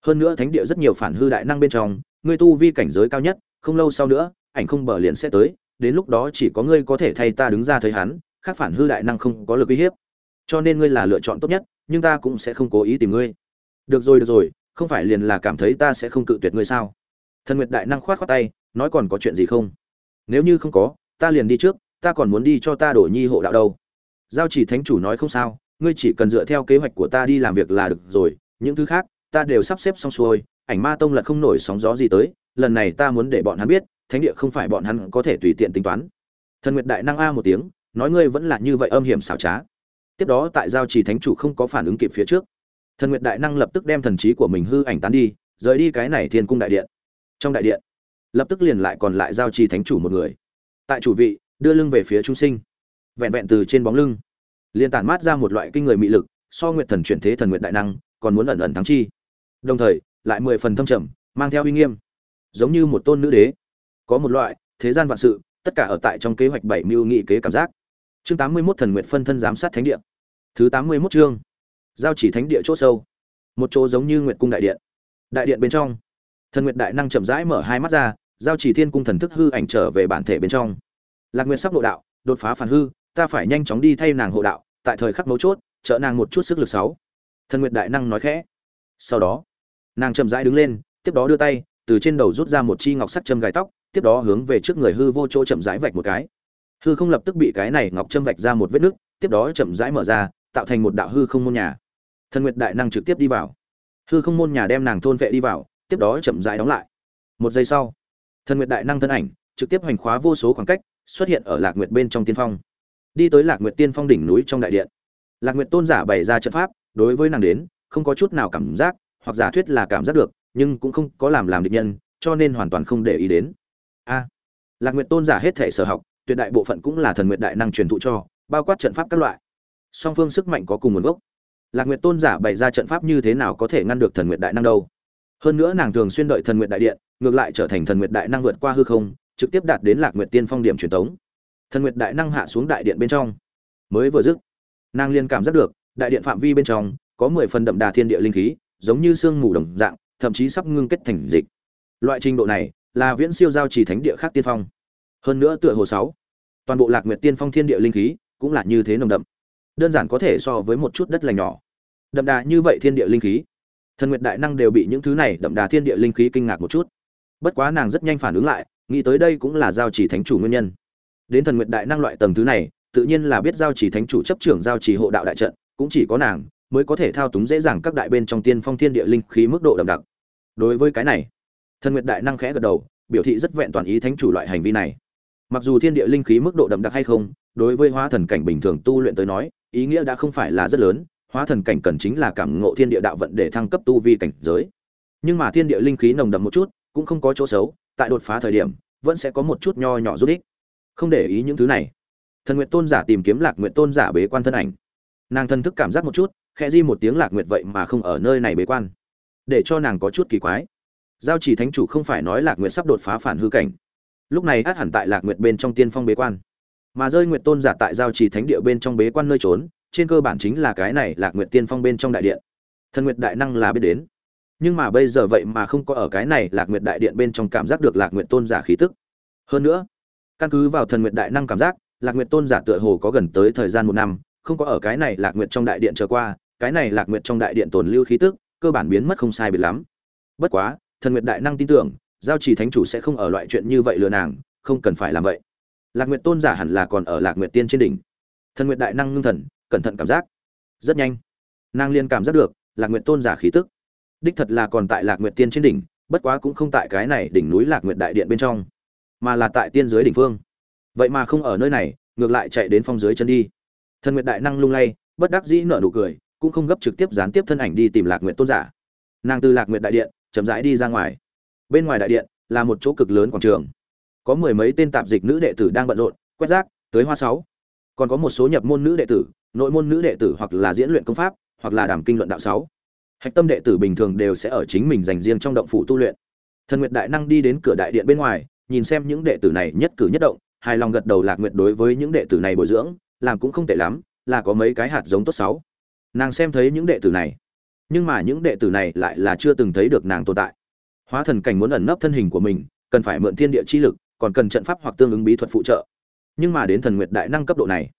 [SPEAKER 1] Hơn nữa thánh địa rất nhiều phản hư đại năng bên trong, ngươi tu vi cảnh giới cao nhất, không lâu sau nữa, ảnh không bờ liền sẽ tới, đến lúc đó chỉ có ngươi có thể thay ta đứng ra thấy hắn, khác phản hư đại năng không có lực uy hiếp. Cho nên ngươi là lựa chọn tốt nhất, nhưng ta cũng sẽ không cố ý tìm ngươi. Được rồi được rồi, không phải liền là cảm thấy ta sẽ không cự tuyệt ngươi sao? Thần nguyệt đại năng khoát khoát tay, nói còn có chuyện gì không? Nếu như không có, ta liền đi trước, ta còn muốn đi cho ta đổ nhi hộ đạo đâu? Giao chỉ thánh chủ nói không sao, ngươi chỉ cần dựa theo kế hoạch của ta đi làm việc là được rồi, những thứ khác, ta đều sắp xếp xong xuôi, ảnh ma tông là không nổi sóng gió gì tới, lần này ta muốn để bọn hắn biết, thánh địa không phải bọn hắn có thể tùy tiện tính toán. Thần nguyệt đại năng a một tiếng, nói ngươi vẫn là như vậy âm hiểm xảo trá. Tiếp đó tại giao chỉ thánh chủ không có phản ứng kịp phía trước, thần nguyệt đại năng lập tức đem thần trí của mình hư ảnh tán đi, rời đi cái này thiên cung đại điện. Trong đại điện, lập tức liền lại còn lại giao trì thánh chủ một người. Tại chủ vị, đưa lưng về phía trung sinh vẹn vẹn từ trên bóng lưng. Liên tản mát ra một loại kinh người mị lực, so nguyện thần chuyển thế thần nguyện đại năng, còn muốn ẩn ẩn thắng chi. Đồng thời, lại mười phần thâm trầm, mang theo uy nghiêm. Giống như một tôn nữ đế. Có một loại, thế gian vạn sự, tất cả ở tại trong kế hoạch bảy mưu nghị kế cảm giác. Chương tám mươi 81 thần nguyện phân thân giám sát thánh địa. Thứ tám mươi 81 chương. Giao chỉ thánh địa chỗ sâu. Một chỗ giống như nguyệt cung đại điện. Đại điện bên trong. Thần nguyệt đại năng chậm rãi mở hai mắt ra, giao chỉ thiên cung thần thức hư ảnh trở về bản thể bên trong. Lạc nguyệt sắp độ đạo, đột phá phản hư ta phải nhanh chóng đi thay nàng hộ đạo, tại thời khắc mấu chốt, trợ nàng một chút sức lực sáu. Thần nguyệt đại năng nói khẽ. Sau đó, nàng chậm rãi đứng lên, tiếp đó đưa tay, từ trên đầu rút ra một chi ngọc sắt châm gài tóc, tiếp đó hướng về trước người hư vô chỗ chậm rãi vạch một cái. Hư không lập tức bị cái này ngọc châm vạch ra một vết nứt, tiếp đó chậm rãi mở ra, tạo thành một đạo hư không môn nhà. Thần nguyệt đại năng trực tiếp đi vào. Hư không môn nhà đem nàng thôn vệ đi vào, tiếp đó chậm rãi đóng lại. Một giây sau, thần nguyệt đại năng thân ảnh trực tiếp hoành khóa vô số khoảng cách, xuất hiện ở lạc nguyệt bên trong tiên phong đi tới lạc nguyệt tiên phong đỉnh núi trong đại điện. Lạc nguyệt tôn giả bày ra trận pháp, đối với nàng đến, không có chút nào cảm giác, hoặc giả thuyết là cảm giác được, nhưng cũng không có làm làm địch nhân, cho nên hoàn toàn không để ý đến. A, lạc nguyệt tôn giả hết thể sở học, tuyệt đại bộ phận cũng là thần nguyệt đại năng truyền thụ cho, bao quát trận pháp các loại. Song phương sức mạnh có cùng nguồn gốc. Lạc nguyệt tôn giả bày ra trận pháp như thế nào có thể ngăn được thần nguyệt đại năng đâu? Hơn nữa nàng thường xuyên đợi thần nguyệt đại điện, ngược lại trở thành thần nguyệt đại năng vượt qua hư không, trực tiếp đạt đến lạc nguyệt tiên phong điểm truyền tống thần nguyệt đại năng hạ xuống đại điện bên trong. Mới vừa dứt, nàng liền cảm giác được, đại điện phạm vi bên trong, có mười phần đậm đà thiên địa linh khí, giống như sương mù đồng dạng, thậm chí sắp ngưng kết thành dịch. Loại trình độ này, là viễn siêu giao chỉ thánh địa khác tiên phong. Hơn nữa tựa hồ sáu, toàn bộ lạc nguyệt tiên phong thiên địa linh khí, cũng là như thế nồng đậm. Đơn giản có thể so với một chút đất lành nhỏ. Đậm đà như vậy thiên địa linh khí, thần nguyệt đại năng đều bị những thứ này đậm đà thiên địa linh khí kinh ngạc một chút. Bất quá nàng rất nhanh phản ứng lại, nghĩ tới đây cũng là giao chỉ thánh chủ nguyên nhân đến thần nguyệt đại năng loại tầng thứ này, tự nhiên là biết giao chỉ thánh chủ chấp trưởng giao chỉ hộ đạo đại trận, cũng chỉ có nàng mới có thể thao túng dễ dàng các đại bên trong tiên phong thiên địa linh khí mức độ đậm đặc. Đối với cái này, thần nguyệt đại năng khẽ gật đầu, biểu thị rất vẹn toàn ý thánh chủ loại hành vi này. Mặc dù thiên địa linh khí mức độ đậm đặc hay không, đối với hóa thần cảnh bình thường tu luyện tới nói, ý nghĩa đã không phải là rất lớn, hóa thần cảnh cần chính là cảm ngộ thiên địa đạo vận để thăng cấp tu vi cảnh giới. Nhưng mà thiên địa linh khí nồng đậm một chút, cũng không có chỗ xấu, tại đột phá thời điểm, vẫn sẽ có một chút nho nhỏ giúp ích không để ý những thứ này. Thần nguyện tôn giả tìm kiếm lạc nguyện tôn giả bế quan thân ảnh. Nàng thân thức cảm giác một chút, khẽ di một tiếng lạc nguyện vậy mà không ở nơi này bế quan. Để cho nàng có chút kỳ quái. Giao chỉ thánh chủ không phải nói lạc nguyện sắp đột phá phản hư cảnh. Lúc này át hẳn tại lạc nguyện bên trong tiên phong bế quan. Mà rơi nguyện tôn giả tại giao chỉ thánh địa bên trong bế quan nơi trốn, trên cơ bản chính là cái này lạc nguyện tiên phong bên trong đại điện. Thần nguyện đại năng là biết đến. Nhưng mà bây giờ vậy mà không có ở cái này lạc nguyện đại điện bên trong cảm giác được lạc nguyện tôn giả khí tức. Hơn nữa căn cứ vào thần nguyện đại năng cảm giác, lạc nguyện tôn giả tựa hồ có gần tới thời gian một năm, không có ở cái này lạc nguyện trong đại điện trở qua, cái này lạc nguyện trong đại điện tồn lưu khí tức, cơ bản biến mất không sai biệt lắm. Bất quá, thần nguyện đại năng tin tưởng, giao chỉ thánh chủ sẽ không ở loại chuyện như vậy lừa nàng, không cần phải làm vậy. Lạc nguyện tôn giả hẳn là còn ở lạc nguyện tiên trên đỉnh. Thần nguyện đại năng ngưng thần, cẩn thận cảm giác. Rất nhanh, nàng liên cảm giác được lạc nguyện tôn giả khí tức. Đích thật là còn tại lạc nguyện tiên trên đỉnh, bất quá cũng không tại cái này đỉnh núi lạc nguyện đại điện bên trong mà là tại tiên giới đỉnh phương. Vậy mà không ở nơi này, ngược lại chạy đến phong dưới chân đi. Thần nguyệt đại năng lung lay, bất đắc dĩ nở nụ cười, cũng không gấp trực tiếp gián tiếp thân ảnh đi tìm lạc nguyện tôn giả. Nàng từ lạc nguyện đại điện, chậm rãi đi ra ngoài. Bên ngoài đại điện, là một chỗ cực lớn quảng trường. Có mười mấy tên tạp dịch nữ đệ tử đang bận rộn, quét rác, tới hoa sáu. Còn có một số nhập môn nữ đệ tử, nội môn nữ đệ tử hoặc là diễn luyện công pháp, hoặc là đàm kinh luận đạo sáu. Hạch tâm đệ tử bình thường đều sẽ ở chính mình dành riêng trong động phủ tu luyện. Thần nguyệt đại năng đi đến cửa đại điện bên ngoài nhìn xem những đệ tử này nhất cử nhất động, hài lòng gật đầu lạc nguyệt đối với những đệ tử này bồi dưỡng, làm cũng không tệ lắm, là có mấy cái hạt giống tốt sáu. Nàng xem thấy những đệ tử này, nhưng mà những đệ tử này lại là chưa từng thấy được nàng tồn tại. Hóa thần cảnh muốn ẩn nấp thân hình của mình, cần phải mượn thiên địa chi lực, còn cần trận pháp hoặc tương ứng bí thuật phụ trợ. Nhưng mà đến thần nguyệt đại năng cấp độ này,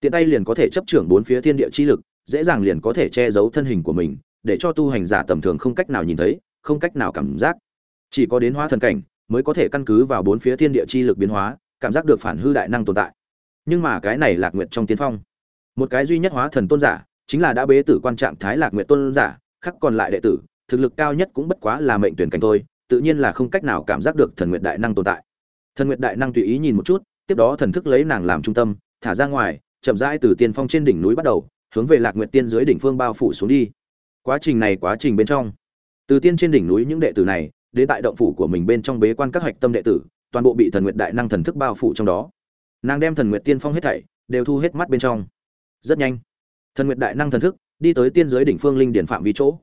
[SPEAKER 1] tiện tay liền có thể chấp trưởng bốn phía thiên địa chi lực, dễ dàng liền có thể che giấu thân hình của mình, để cho tu hành giả tầm thường không cách nào nhìn thấy, không cách nào cảm giác. Chỉ có đến hóa thần cảnh mới có thể căn cứ vào bốn phía thiên địa chi lực biến hóa, cảm giác được phản hư đại năng tồn tại. Nhưng mà cái này lạc nguyệt trong tiên phong, một cái duy nhất hóa thần tôn giả, chính là đã bế tử quan trạng thái lạc nguyệt tôn giả, khắc còn lại đệ tử, thực lực cao nhất cũng bất quá là mệnh tuyển cảnh thôi, tự nhiên là không cách nào cảm giác được thần nguyệt đại năng tồn tại. Thần nguyệt đại năng tùy ý nhìn một chút, tiếp đó thần thức lấy nàng làm trung tâm, thả ra ngoài, chậm rãi từ tiên phong trên đỉnh núi bắt đầu, hướng về lạc nguyệt tiên dưới đỉnh phương bao phủ xuống đi. Quá trình này quá trình bên trong, từ tiên trên đỉnh núi những đệ tử này đến tại động phủ của mình bên trong bế quan các hạch tâm đệ tử, toàn bộ bị thần nguyệt đại năng thần thức bao phủ trong đó. Nàng đem thần nguyệt tiên phong hết thảy, đều thu hết mắt bên trong. Rất nhanh, thần nguyệt đại năng thần thức đi tới tiên giới đỉnh phương linh điển phạm vi chỗ.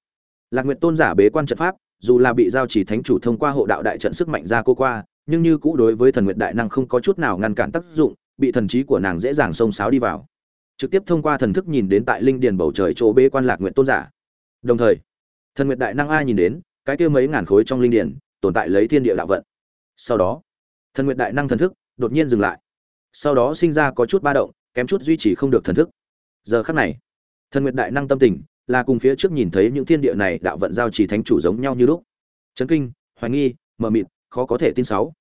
[SPEAKER 1] Lạc nguyệt tôn giả bế quan trận pháp, dù là bị giao chỉ thánh chủ thông qua hộ đạo đại trận sức mạnh ra cô qua, nhưng như cũ đối với thần nguyệt đại năng không có chút nào ngăn cản tác dụng, bị thần trí của nàng dễ dàng xông xáo đi vào. Trực tiếp thông qua thần thức nhìn đến tại linh điền bầu trời chỗ bế quan lạc nguyện tôn giả. Đồng thời, thần nguyệt đại năng ai nhìn đến cái kia mấy ngàn khối trong linh điển, tồn tại lấy thiên địa đạo vận. Sau đó thần nguyệt đại năng thần thức đột nhiên dừng lại. Sau đó sinh ra có chút ba động kém chút duy trì không được thần thức. Giờ khắc này thần nguyệt đại năng tâm tình là cùng phía trước nhìn thấy những thiên địa này đạo vận giao trì thánh chủ giống nhau như lúc. Chấn kinh hoài nghi mờ mịt khó có thể tin sáu.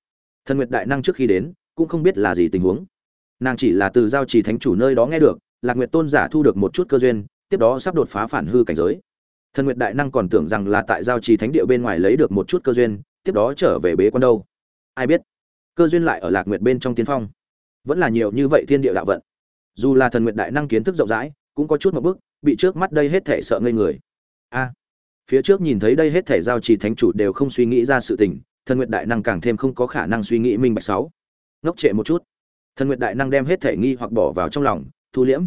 [SPEAKER 1] Thần nguyệt đại năng trước khi đến cũng không biết là gì tình huống. Nàng chỉ là từ giao trì thánh chủ nơi đó nghe được lạc nguyệt tôn giả thu được một chút cơ duyên tiếp đó sắp đột phá phản hư cảnh giới thần nguyệt đại năng còn tưởng rằng là tại giao trì thánh địa bên ngoài lấy được một chút cơ duyên, tiếp đó trở về bế quan đâu? Ai biết? Cơ duyên lại ở lạc nguyệt bên trong tiên phong. Vẫn là nhiều như vậy thiên địa đạo vận. Dù là thần nguyệt đại năng kiến thức rộng rãi, cũng có chút một bước, bị trước mắt đây hết thể sợ ngây người. A! Phía trước nhìn thấy đây hết thể giao trì thánh chủ đều không suy nghĩ ra sự tình, thần nguyệt đại năng càng thêm không có khả năng suy nghĩ minh bạch sáu. Ngốc trệ một chút. Thần nguyệt đại năng đem hết thể nghi hoặc bỏ vào trong lòng, thu liễm.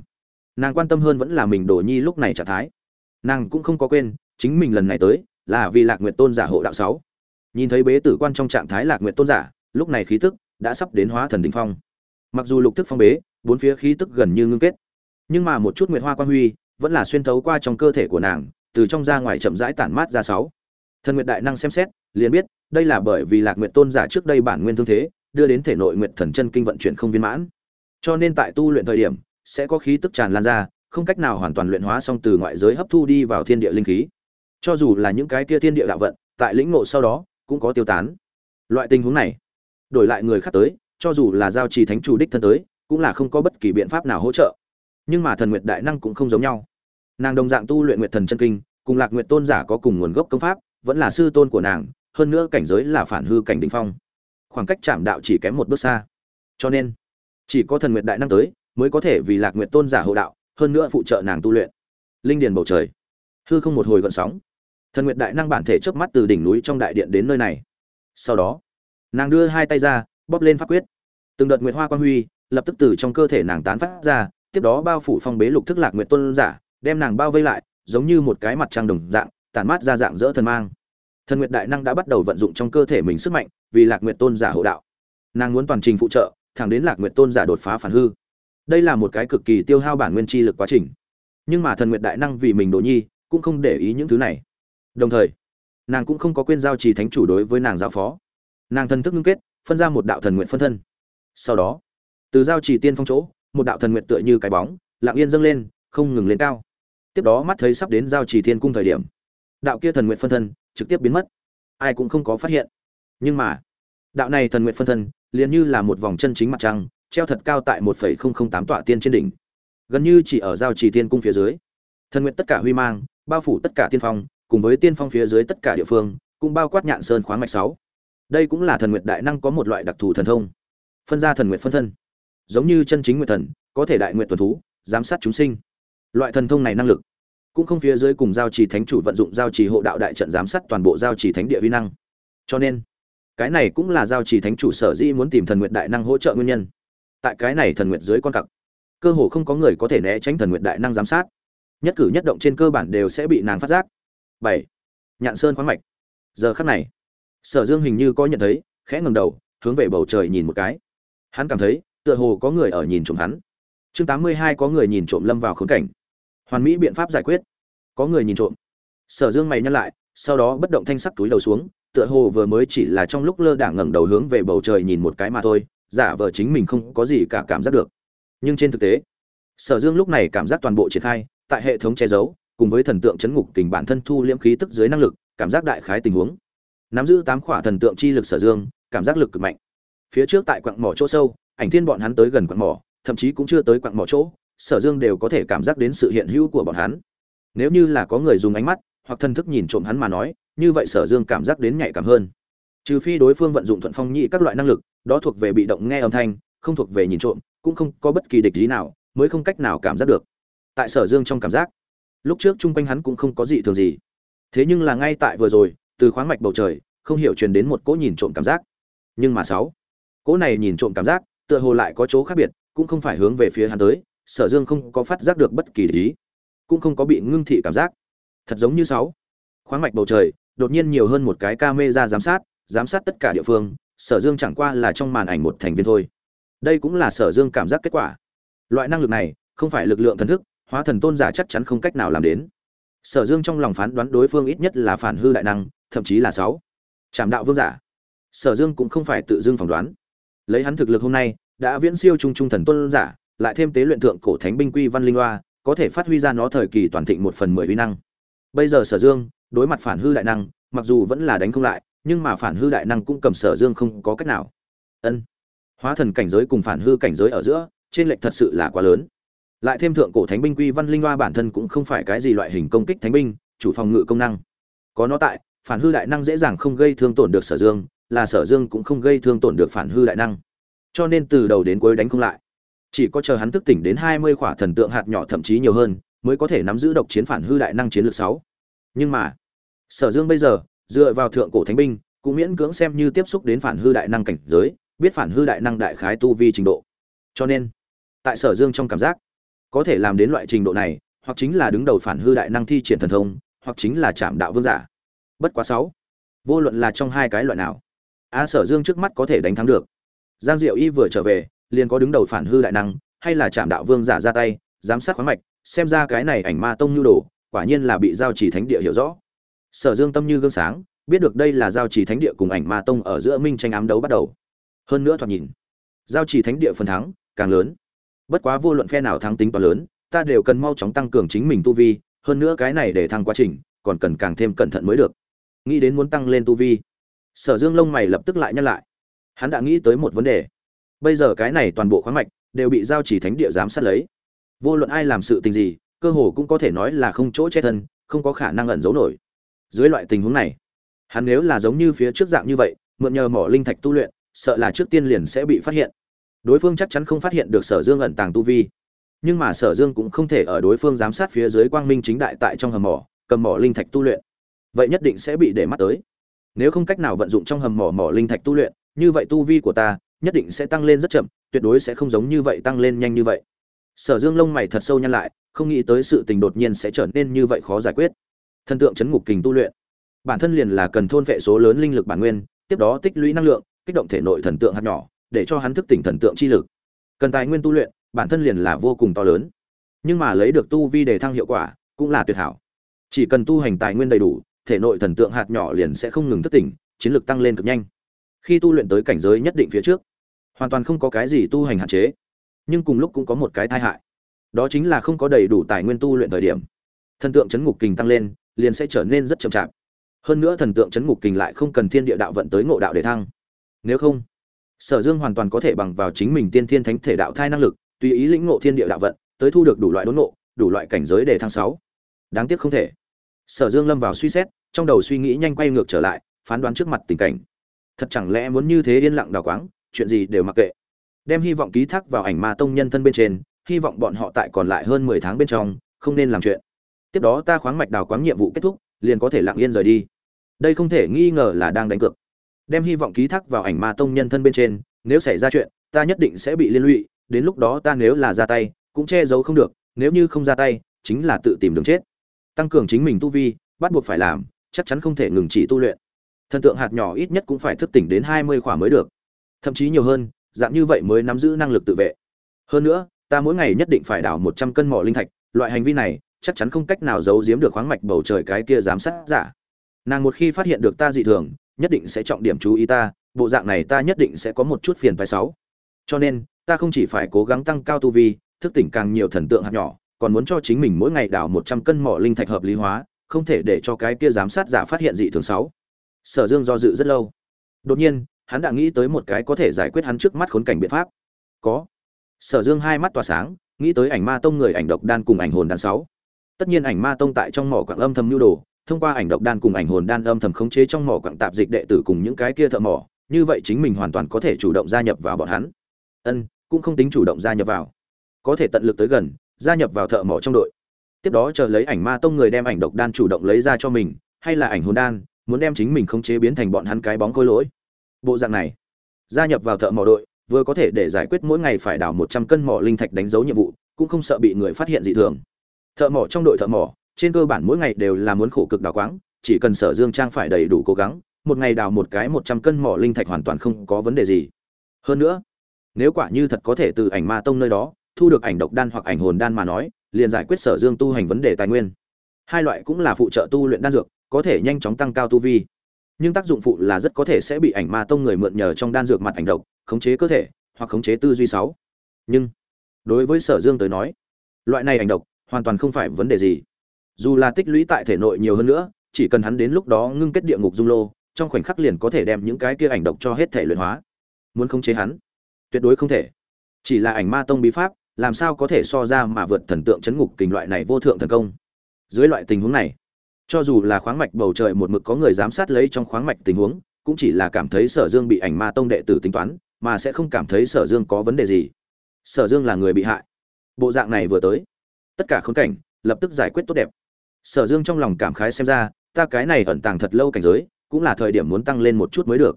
[SPEAKER 1] Nàng quan tâm hơn vẫn là mình đồ nhi lúc này trạng thái nàng cũng không có quên, chính mình lần này tới, là vì lạc nguyệt tôn giả hộ đạo sáu. Nhìn thấy bế tử quan trong trạng thái lạc nguyệt tôn giả, lúc này khí tức đã sắp đến hóa thần đỉnh phong. Mặc dù lục thức phong bế, bốn phía khí tức gần như ngưng kết. Nhưng mà một chút nguyệt hoa quan huy vẫn là xuyên thấu qua trong cơ thể của nàng, từ trong ra ngoài chậm rãi tản mát ra sáu. Thần nguyệt đại năng xem xét, liền biết đây là bởi vì lạc nguyệt tôn giả trước đây bản nguyên thương thế, đưa đến thể nội nguyệt thần chân kinh vận chuyển không viên mãn. Cho nên tại tu luyện thời điểm, sẽ có khí tức tràn lan ra không cách nào hoàn toàn luyện hóa xong từ ngoại giới hấp thu đi vào thiên địa linh khí. Cho dù là những cái kia thiên địa đạo vận, tại lĩnh ngộ sau đó, cũng có tiêu tán. Loại tình huống này, đổi lại người khác tới, cho dù là giao trì thánh chủ đích thân tới, cũng là không có bất kỳ biện pháp nào hỗ trợ. Nhưng mà thần nguyệt đại năng cũng không giống nhau. Nàng đồng dạng tu luyện nguyệt thần chân kinh, cùng lạc nguyệt tôn giả có cùng nguồn gốc công pháp, vẫn là sư tôn của nàng, hơn nữa cảnh giới là phản hư cảnh đỉnh phong. Khoảng cách chạm đạo chỉ kém một bước xa. Cho nên, chỉ có thần nguyệt đại năng tới, mới có thể vì lạc nguyệt tôn giả hộ đạo hơn nữa phụ trợ nàng tu luyện. Linh điền bầu trời. Hư không một hồi gợn sóng. Thần nguyệt đại năng bản thể chớp mắt từ đỉnh núi trong đại điện đến nơi này. Sau đó, nàng đưa hai tay ra, bóp lên pháp quyết. Từng đợt nguyệt hoa quan huy lập tức từ trong cơ thể nàng tán phát ra, tiếp đó bao phủ phong bế lục thức lạc nguyệt tuân giả, đem nàng bao vây lại, giống như một cái mặt trăng đồng dạng, tản mát ra dạng dỡ thần mang. Thần nguyệt đại năng đã bắt đầu vận dụng trong cơ thể mình sức mạnh vì lạc nguyệt tôn giả hộ đạo. Nàng muốn toàn trình phụ trợ, thẳng đến lạc nguyệt tôn giả đột phá phản hư đây là một cái cực kỳ tiêu hao bản nguyên chi lực quá trình. Nhưng mà thần nguyệt đại năng vì mình đồ nhi cũng không để ý những thứ này. Đồng thời, nàng cũng không có quên giao trì thánh chủ đối với nàng giao phó. Nàng thần thức ngưng kết, phân ra một đạo thần nguyện phân thân. Sau đó, từ giao trì tiên phong chỗ, một đạo thần nguyện tựa như cái bóng, lặng yên dâng lên, không ngừng lên cao. Tiếp đó mắt thấy sắp đến giao trì thiên cung thời điểm, đạo kia thần nguyện phân thân trực tiếp biến mất. Ai cũng không có phát hiện. Nhưng mà, đạo này thần nguyện phân thân liền như là một vòng chân chính mặt trăng treo thật cao tại một tám tọa tiên trên đỉnh. Gần như chỉ ở giao trì tiên cung phía dưới. Thần nguyện tất cả huy mang, bao phủ tất cả tiên phong, cùng với tiên phong phía dưới tất cả địa phương, cũng bao quát nhạn sơn khoáng mạch sáu. Đây cũng là thần nguyện đại năng có một loại đặc thù thần thông. Phân ra thần nguyện phân thân. Giống như chân chính nguyện thần, có thể đại nguyện tuần thú, giám sát chúng sinh. Loại thần thông này năng lực, cũng không phía dưới cùng giao trì thánh chủ vận dụng giao trì hộ đạo đại trận giám sát toàn bộ giao trì thánh địa uy năng. Cho nên, cái này cũng là giao trì thánh chủ sở dĩ muốn tìm thần nguyện đại năng hỗ trợ nguyên nhân tại cái này thần nguyện dưới con cặc. Cơ hồ không có người có thể né tránh thần nguyện đại năng giám sát. Nhất cử nhất động trên cơ bản đều sẽ bị nàng phát giác. Bảy. Nhạn sơn khoáng mạch. Giờ khắc này, sở dương hình như có nhận thấy, khẽ ngầm đầu, hướng về bầu trời nhìn một cái. Hắn cảm thấy, tựa hồ có người ở nhìn trộm hắn. Chương tám mươi hai có người nhìn trộm lâm vào khốn cảnh. Hoàn mỹ biện pháp giải quyết. Có người nhìn trộm. Sở dương mày nhăn lại, sau đó bất động thanh sắc túi đầu xuống, tựa hồ vừa mới chỉ là trong lúc lơ đảng ngẩng đầu hướng về bầu trời nhìn một cái mà thôi giả vờ chính mình không có gì cả cảm giác được. Nhưng trên thực tế, sở dương lúc này cảm giác toàn bộ triển khai, tại hệ thống che giấu, cùng với thần tượng chấn ngục tình bản thân thu liễm khí tức dưới năng lực, cảm giác đại khái tình huống. Nắm giữ tám khỏa thần tượng chi lực sở dương, cảm giác lực cực mạnh. Phía trước tại quặng mỏ chỗ sâu, ảnh thiên bọn hắn tới gần quặng mỏ, thậm chí cũng chưa tới quặng mỏ chỗ, sở dương đều có thể cảm giác đến sự hiện hữu của bọn hắn. Nếu như là có người dùng ánh mắt, hoặc thân thức nhìn trộm hắn mà nói, như vậy sở dương cảm giác đến nhạy cảm hơn. Trừ phi đối phương vận dụng thuận phong nhị các loại năng lực đó thuộc về bị động nghe âm thanh, không thuộc về nhìn trộm, cũng không có bất kỳ địch lý nào, mới không cách nào cảm giác được. Tại sở dương trong cảm giác, lúc trước chung quanh hắn cũng không có gì thường gì. Thế nhưng là ngay tại vừa rồi, từ khoáng mạch bầu trời, không hiểu truyền đến một cỗ nhìn trộm cảm giác. Nhưng mà sáu, cỗ này nhìn trộm cảm giác, tựa hồ lại có chỗ khác biệt, cũng không phải hướng về phía hắn tới, sở dương không có phát giác được bất kỳ ý, cũng không có bị ngưng thị cảm giác. Thật giống như sáu, khoáng mạch bầu trời, đột nhiên nhiều hơn một cái camera giám sát giám sát tất cả địa phương sở dương chẳng qua là trong màn ảnh một thành viên thôi. Đây cũng là sở dương cảm giác kết quả. Loại năng lực này, không phải lực lượng thần thức, hóa thần tôn giả chắc chắn không cách nào làm đến. Sở dương trong lòng phán đoán đối phương ít nhất là phản hư đại năng, thậm chí là sáu. Trảm đạo vương giả. Sở dương cũng không phải tự dưng phỏng đoán. Lấy hắn thực lực hôm nay, đã viễn siêu trung trung thần tôn giả, lại thêm tế luyện thượng cổ thánh binh quy văn linh loa có thể phát huy ra nó thời kỳ toàn thịnh một phần mười uy năng. Bây giờ sở dương, đối mặt phản hư đại năng, mặc dù vẫn là đánh không lại nhưng mà phản hư đại năng cũng cầm sở dương không có cách nào. Ân. Hóa thần cảnh giới cùng phản hư cảnh giới ở giữa, trên lệch thật sự là quá lớn. Lại thêm thượng cổ thánh binh quy văn linh hoa bản thân cũng không phải cái gì loại hình công kích thánh binh, chủ phòng ngự công năng. Có nó tại, phản hư đại năng dễ dàng không gây thương tổn được sở dương, là sở dương cũng không gây thương tổn được phản hư đại năng. Cho nên từ đầu đến cuối đánh không lại. Chỉ có chờ hắn thức tỉnh đến hai mươi khỏa thần tượng hạt nhỏ thậm chí nhiều hơn, mới có thể nắm giữ độc chiến phản hư đại năng chiến lược sáu. Nhưng mà, sở dương bây giờ dựa vào thượng cổ thánh binh, cũng miễn cưỡng xem như tiếp xúc đến phản hư đại năng cảnh giới, biết phản hư đại năng đại khái tu vi trình độ. Cho nên, tại sở dương trong cảm giác, có thể làm đến loại trình độ này, hoặc chính là đứng đầu phản hư đại năng thi triển thần thông, hoặc chính là chạm đạo vương giả. Bất quá sáu, vô luận là trong hai cái loại nào, a sở dương trước mắt có thể đánh thắng được. Giang diệu y vừa trở về, liền có đứng đầu phản hư đại năng, hay là chạm đạo vương giả ra tay, giám sát khoáng mạch, xem ra cái này ảnh ma tông nhu đồ, quả nhiên là bị giao chỉ thánh địa hiểu rõ sở dương tâm như gương sáng, biết được đây là giao chỉ thánh địa cùng ảnh ma tông ở giữa minh tranh ám đấu bắt đầu. Hơn nữa thoạt nhìn, giao chỉ thánh địa phần thắng càng lớn. Bất quá vô luận phe nào thắng tính to lớn, ta đều cần mau chóng tăng cường chính mình tu vi, hơn nữa cái này để thăng quá trình, còn cần càng thêm cẩn thận mới được. Nghĩ đến muốn tăng lên tu vi, sở dương lông mày lập tức lại nhắc lại. Hắn đã nghĩ tới một vấn đề. Bây giờ cái này toàn bộ khoáng mạch đều bị giao chỉ thánh địa giám sát lấy. Vô luận ai làm sự tình gì, cơ hồ cũng có thể nói là không chỗ che thân, không có khả năng ẩn giấu nổi dưới loại tình huống này, hắn nếu là giống như phía trước dạng như vậy, mượn nhờ mỏ linh thạch tu luyện, sợ là trước tiên liền sẽ bị phát hiện. Đối phương chắc chắn không phát hiện được sở dương ẩn tàng tu vi, nhưng mà sở dương cũng không thể ở đối phương giám sát phía dưới quang minh chính đại tại trong hầm mỏ, cầm mỏ linh thạch tu luyện. Vậy nhất định sẽ bị để mắt tới. Nếu không cách nào vận dụng trong hầm mỏ mỏ linh thạch tu luyện, như vậy tu vi của ta nhất định sẽ tăng lên rất chậm, tuyệt đối sẽ không giống như vậy tăng lên nhanh như vậy. Sở dương lông mày thật sâu nhăn lại, không nghĩ tới sự tình đột nhiên sẽ trở nên như vậy khó giải quyết thần tượng chấn ngục kình tu luyện. Bản thân liền là cần thôn vệ số lớn linh lực bản nguyên, tiếp đó tích lũy năng lượng, kích động thể nội thần tượng hạt nhỏ, để cho hắn thức tỉnh thần tượng chi lực. Cần tài nguyên tu luyện, bản thân liền là vô cùng to lớn. Nhưng mà lấy được tu vi để thăng hiệu quả, cũng là tuyệt hảo. Chỉ cần tu hành tài nguyên đầy đủ, thể nội thần tượng hạt nhỏ liền sẽ không ngừng thức tỉnh, chiến lực tăng lên cực nhanh. Khi tu luyện tới cảnh giới nhất định phía trước, hoàn toàn không có cái gì tu hành hạn chế. Nhưng cùng lúc cũng có một cái tai hại. Đó chính là không có đầy đủ tài nguyên tu luyện thời điểm. Thần tượng chấn ngục kình tăng lên liền sẽ trở nên rất chậm chạp. Hơn nữa thần tượng chấn ngục kình lại không cần thiên địa đạo vận tới ngộ đạo để thăng. Nếu không, sở dương hoàn toàn có thể bằng vào chính mình tiên thiên thánh thể đạo thai năng lực, tùy ý lĩnh ngộ thiên địa đạo vận, tới thu được đủ loại đốn ngộ, đủ loại cảnh giới để thăng sáu. Đáng tiếc không thể. Sở dương lâm vào suy xét, trong đầu suy nghĩ nhanh quay ngược trở lại, phán đoán trước mặt tình cảnh. Thật chẳng lẽ muốn như thế yên lặng đào quáng, chuyện gì đều mặc kệ. Đem hy vọng ký thác vào ảnh ma tông nhân thân bên trên, hy vọng bọn họ tại còn lại hơn mười tháng bên trong, không nên làm chuyện tiếp đó ta khoáng mạch đào quáng nhiệm vụ kết thúc, liền có thể lặng yên rời đi. Đây không thể nghi ngờ là đang đánh cược. Đem hy vọng ký thác vào ảnh ma tông nhân thân bên trên, nếu xảy ra chuyện, ta nhất định sẽ bị liên lụy, đến lúc đó ta nếu là ra tay, cũng che giấu không được, nếu như không ra tay, chính là tự tìm đường chết. Tăng cường chính mình tu vi, bắt buộc phải làm, chắc chắn không thể ngừng chỉ tu luyện. Thần tượng hạt nhỏ ít nhất cũng phải thức tỉnh đến hai mươi khỏa mới được. Thậm chí nhiều hơn, dạng như vậy mới nắm giữ năng lực tự vệ. Hơn nữa, ta mỗi ngày nhất định phải đào một trăm cân mỏ linh thạch, loại hành vi này chắc chắn không cách nào giấu giếm được khoáng mạch bầu trời cái kia giám sát giả. Nàng một khi phát hiện được ta dị thường, nhất định sẽ trọng điểm chú ý ta, bộ dạng này ta nhất định sẽ có một chút phiền phái sáu cho nên, ta không chỉ phải cố gắng tăng cao tu vi, thức tỉnh càng nhiều thần tượng hạt nhỏ, còn muốn cho chính mình mỗi ngày đào một trăm cân mỏ linh thạch hợp lý hóa, không thể để cho cái kia giám sát giả phát hiện dị thường sáu sở dương do dự rất lâu. Đột nhiên, hắn đã nghĩ tới một cái có thể giải quyết hắn trước mắt khốn cảnh biện pháp. Có. Sở dương hai mắt tỏa sáng, nghĩ tới ảnh ma tông người ảnh độc đan cùng ảnh hồn đan sáu tất nhiên ảnh ma tông tại trong mỏ quặng âm thầm nhu đồ, thông qua ảnh độc đan cùng ảnh hồn đan âm thầm khống chế trong mỏ quặng tạp dịch đệ tử cùng những cái kia thợ mỏ, như vậy chính mình hoàn toàn có thể chủ động gia nhập vào bọn hắn. Ân, cũng không tính chủ động gia nhập vào. Có thể tận lực tới gần, gia nhập vào thợ mỏ trong đội. Tiếp đó chờ lấy ảnh ma tông người đem ảnh độc đan chủ động lấy ra cho mình, hay là ảnh hồn đan, muốn đem chính mình khống chế biến thành bọn hắn cái bóng khôi lỗi. Bộ dạng này, gia nhập vào thợ mỏ đội, vừa có thể để giải quyết mỗi ngày phải đào một trăm cân mỏ linh thạch đánh dấu nhiệm vụ, cũng không sợ bị người phát hiện dị thường thợ mỏ trong đội thợ mỏ, trên cơ bản mỗi ngày đều là muốn khổ cực đào quáng, chỉ cần sở dương trang phải đầy đủ cố gắng, một ngày đào một cái một trăm cân mỏ linh thạch hoàn toàn không có vấn đề gì. Hơn nữa, nếu quả như thật có thể từ ảnh ma tông nơi đó, thu được ảnh độc đan hoặc ảnh hồn đan mà nói, liền giải quyết sở dương tu hành vấn đề tài nguyên. Hai loại cũng là phụ trợ tu luyện đan dược, có thể nhanh chóng tăng cao tu vi. Nhưng tác dụng phụ là rất có thể sẽ bị ảnh ma tông người mượn nhờ trong đan dược mặt ảnh độc, khống chế cơ thể, hoặc khống chế tư duy sáu. Nhưng, đối với sở dương tới nói, loại này ảnh độc hoàn toàn không phải vấn đề gì. Dù là tích lũy tại thể nội nhiều hơn nữa, chỉ cần hắn đến lúc đó ngưng kết địa ngục dung lô, trong khoảnh khắc liền có thể đem những cái kia ảnh độc cho hết thể luyện hóa. Muốn khống chế hắn? Tuyệt đối không thể. Chỉ là ảnh ma tông bí pháp, làm sao có thể so ra mà vượt thần tượng chấn ngục kình loại này vô thượng thần công? Dưới loại tình huống này, cho dù là khoáng mạch bầu trời một mực có người giám sát lấy trong khoáng mạch tình huống, cũng chỉ là cảm thấy sở dương bị ảnh ma tông đệ tử tính toán, mà sẽ không cảm thấy sở dương có vấn đề gì. Sở dương là người bị hại. Bộ dạng này vừa tới tất cả khốn cảnh, lập tức giải quyết tốt đẹp. Sở dương trong lòng cảm khái xem ra, ta cái này ẩn tàng thật lâu cảnh giới, cũng là thời điểm muốn tăng lên một chút mới được.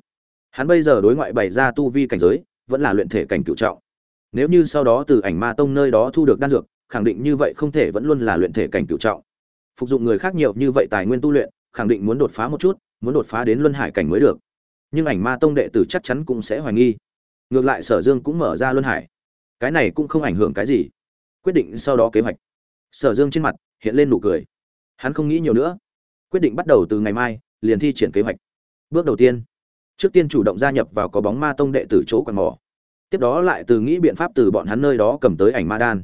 [SPEAKER 1] Hắn bây giờ đối ngoại bày ra tu vi cảnh giới, vẫn là luyện thể cảnh cựu trọng. Nếu như sau đó từ ảnh ma tông nơi đó thu được đan dược, khẳng định như vậy không thể vẫn luôn là luyện thể cảnh cựu trọng. Phục dụng người khác nhiều như vậy tài nguyên tu luyện, khẳng định muốn đột phá một chút, muốn đột phá đến luân hải cảnh mới được. Nhưng ảnh ma tông đệ tử chắc chắn cũng sẽ hoài nghi. Ngược lại sở dương cũng mở ra luân hải. Cái này cũng không ảnh hưởng cái gì. Quyết định sau đó kế hoạch sở dương trên mặt hiện lên nụ cười. Hắn không nghĩ nhiều nữa. Quyết định bắt đầu từ ngày mai, liền thi triển kế hoạch. Bước đầu tiên, trước tiên chủ động gia nhập vào có bóng ma tông đệ tử chỗ quạt mỏ. Tiếp đó lại từ nghĩ biện pháp từ bọn hắn nơi đó cầm tới ảnh ma đan.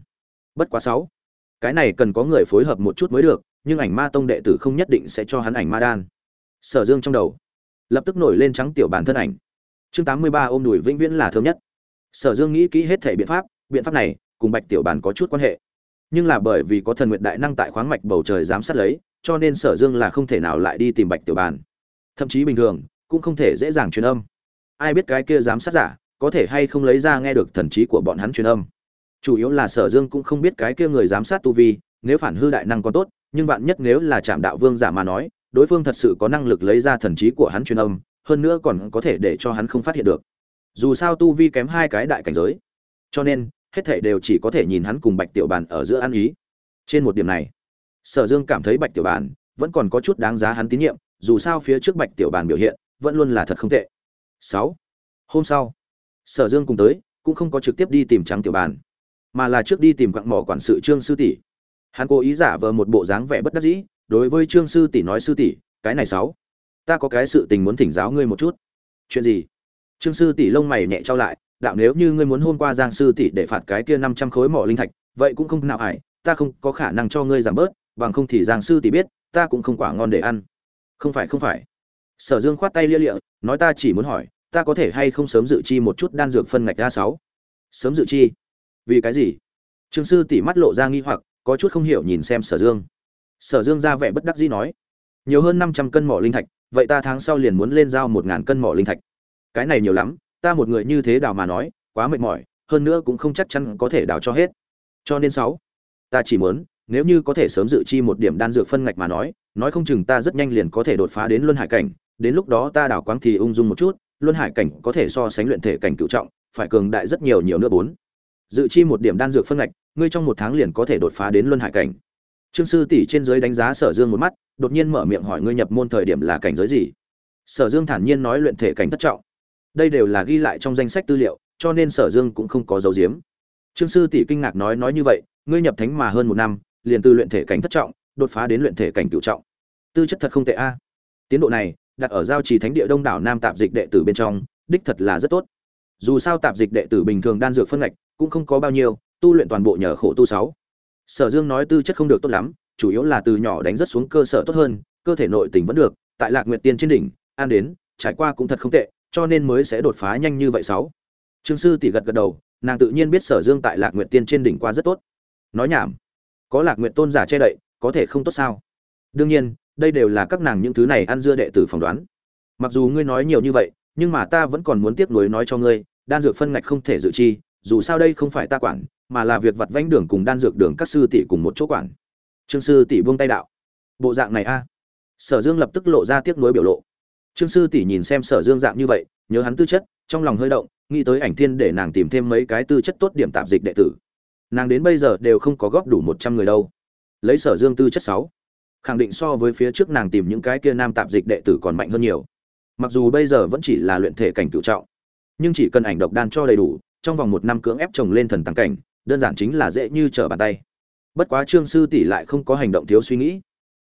[SPEAKER 1] Bất quá sáu, cái này cần có người phối hợp một chút mới được, nhưng ảnh ma tông đệ tử không nhất định sẽ cho hắn ảnh ma đan. Sở dương trong đầu, lập tức nổi lên trắng tiểu bản thân ảnh. Chương tám mươi ba ôm đùi vĩnh viễn là thơm nhất. Sở dương nghĩ kỹ hết thể biện pháp biện pháp này cùng bạch tiểu bản có chút quan hệ nhưng là bởi vì có thần nguyện đại năng tại khoáng mạch bầu trời giám sát lấy cho nên sở dương là không thể nào lại đi tìm bạch tiểu bàn, thậm chí bình thường cũng không thể dễ dàng truyền âm. Ai biết cái kia giám sát giả có thể hay không lấy ra nghe được thần trí của bọn hắn truyền âm. Chủ yếu là sở dương cũng không biết cái kia người giám sát tu vi nếu phản hư đại năng còn tốt nhưng bạn nhất nếu là trạm đạo vương giả mà nói đối phương thật sự có năng lực lấy ra thần trí của hắn truyền âm hơn nữa còn có thể để cho hắn không phát hiện được. Dù sao tu vi kém hai cái đại cảnh giới. Cho nên hết thể đều chỉ có thể nhìn hắn cùng bạch tiểu bàn ở giữa ăn ý. Trên một điểm này, sở dương cảm thấy bạch tiểu bàn vẫn còn có chút đáng giá hắn tín nhiệm, dù sao phía trước bạch tiểu bàn biểu hiện vẫn luôn là thật không tệ. Sáu, hôm sau, sở dương cùng tới, cũng không có trực tiếp đi tìm trắng tiểu bàn, mà là trước đi tìm quặng mỏ quản sự trương sư tỷ. Hắn cố ý giả vờ một bộ dáng vẻ bất đắc dĩ, đối với trương sư tỷ nói, sư tỷ, cái này sáu, ta có cái sự tình muốn thỉnh giáo ngươi một chút. Chuyện gì? Trương sư tỷ lông mày nhẹ trao lại đạo nếu như ngươi muốn hôm qua giang sư tỷ để phạt cái kia năm trăm khối mỏ linh thạch, vậy cũng không nào ải ta không có khả năng cho ngươi giảm bớt, bằng không thì giang sư tỷ biết, ta cũng không quả ngon để ăn. Không phải không phải. Sở dương khoát tay lia lịa, nói ta chỉ muốn hỏi, ta có thể hay không sớm dự chi một chút đan dược phân ngạch a sáu? Sớm dự chi? Vì cái gì? Trương sư tỷ mắt lộ ra nghi hoặc, có chút không hiểu nhìn xem sở dương. Sở dương ra vẻ bất đắc dĩ nói, nhiều hơn năm trăm cân mỏ linh thạch, vậy ta tháng sau liền muốn lên giao một ngàn cân mỏ linh thạch. Cái này nhiều lắm ta một người như thế đào mà nói, quá mệt mỏi, hơn nữa cũng không chắc chắn có thể đào cho hết. Cho nên sáu, ta chỉ muốn, nếu như có thể sớm dự chi một điểm đan dược phân ngạch mà nói nói không chừng ta rất nhanh liền có thể đột phá đến luân hải cảnh, đến lúc đó ta đào quáng thì ung dung một chút, luân hải cảnh có thể so sánh luyện thể cảnh cựu trọng, phải cường đại rất nhiều nhiều nữa bốn. Dự chi một điểm đan dược phân ngạch, ngươi trong một tháng liền có thể đột phá đến luân hải cảnh. Trương sư tỷ trên dưới đánh giá sở dương một mắt, đột nhiên mở miệng hỏi ngươi nhập môn thời điểm là cảnh giới gì? Sở dương thản nhiên nói luyện thể cảnh thất trọng đây đều là ghi lại trong danh sách tư liệu, cho nên sở dương cũng không có dấu diếm trương sư tỷ kinh ngạc nói nói như vậy, ngươi nhập thánh mà hơn một năm, liền từ luyện thể cảnh thất trọng, đột phá đến luyện thể cảnh cửu trọng. Tư chất thật không tệ a. Tiến độ này, đặt ở giao trì thánh địa đông đảo nam tạp dịch đệ tử bên trong, đích thật là rất tốt. Dù sao tạp dịch đệ tử bình thường đan dược phân ngạch, cũng không có bao nhiêu, tu luyện toàn bộ nhờ khổ tu sáu. Sở dương nói tư chất không được tốt lắm, chủ yếu là từ nhỏ đánh rất xuống cơ sở tốt hơn, cơ thể nội tình vẫn được, tại lạc nguyệt tiên trên đỉnh an đến, trải qua cũng thật không tệ cho nên mới sẽ đột phá nhanh như vậy sáu. Trương sư tỷ gật gật đầu, nàng tự nhiên biết sở dương tại lạc nguyệt tiên trên đỉnh qua rất tốt. Nói nhảm, có lạc nguyệt tôn giả che đậy, có thể không tốt sao? Đương nhiên, đây đều là các nàng những thứ này ăn dưa đệ tử phỏng đoán. Mặc dù ngươi nói nhiều như vậy, nhưng mà ta vẫn còn muốn tiếp nối nói cho ngươi, đan dược phân ngạch không thể dự chi, dù sao đây không phải ta quản, mà là việc vặt vãnh đường cùng đan dược đường các sư tỷ cùng một chỗ quản. Trương sư tỷ buông tay đạo. Bộ dạng này a. Sở dương lập tức lộ ra tiếc nuối biểu lộ trương sư tỷ nhìn xem sở dương dạng như vậy, nhớ hắn tư chất, trong lòng hơi động, nghĩ tới ảnh thiên để nàng tìm thêm mấy cái tư chất tốt điểm tạp dịch đệ tử. Nàng đến bây giờ đều không có góp đủ một trăm người đâu. Lấy sở dương tư chất sáu, khẳng định so với phía trước nàng tìm những cái kia nam tạp dịch đệ tử còn mạnh hơn nhiều. Mặc dù bây giờ vẫn chỉ là luyện thể cảnh cựu trọng, nhưng chỉ cần ảnh độc đan cho đầy đủ, trong vòng một năm cưỡng ép trồng lên thần tăng cảnh, đơn giản chính là dễ như trở bàn tay. Bất quá trương sư tỷ lại không có hành động thiếu suy nghĩ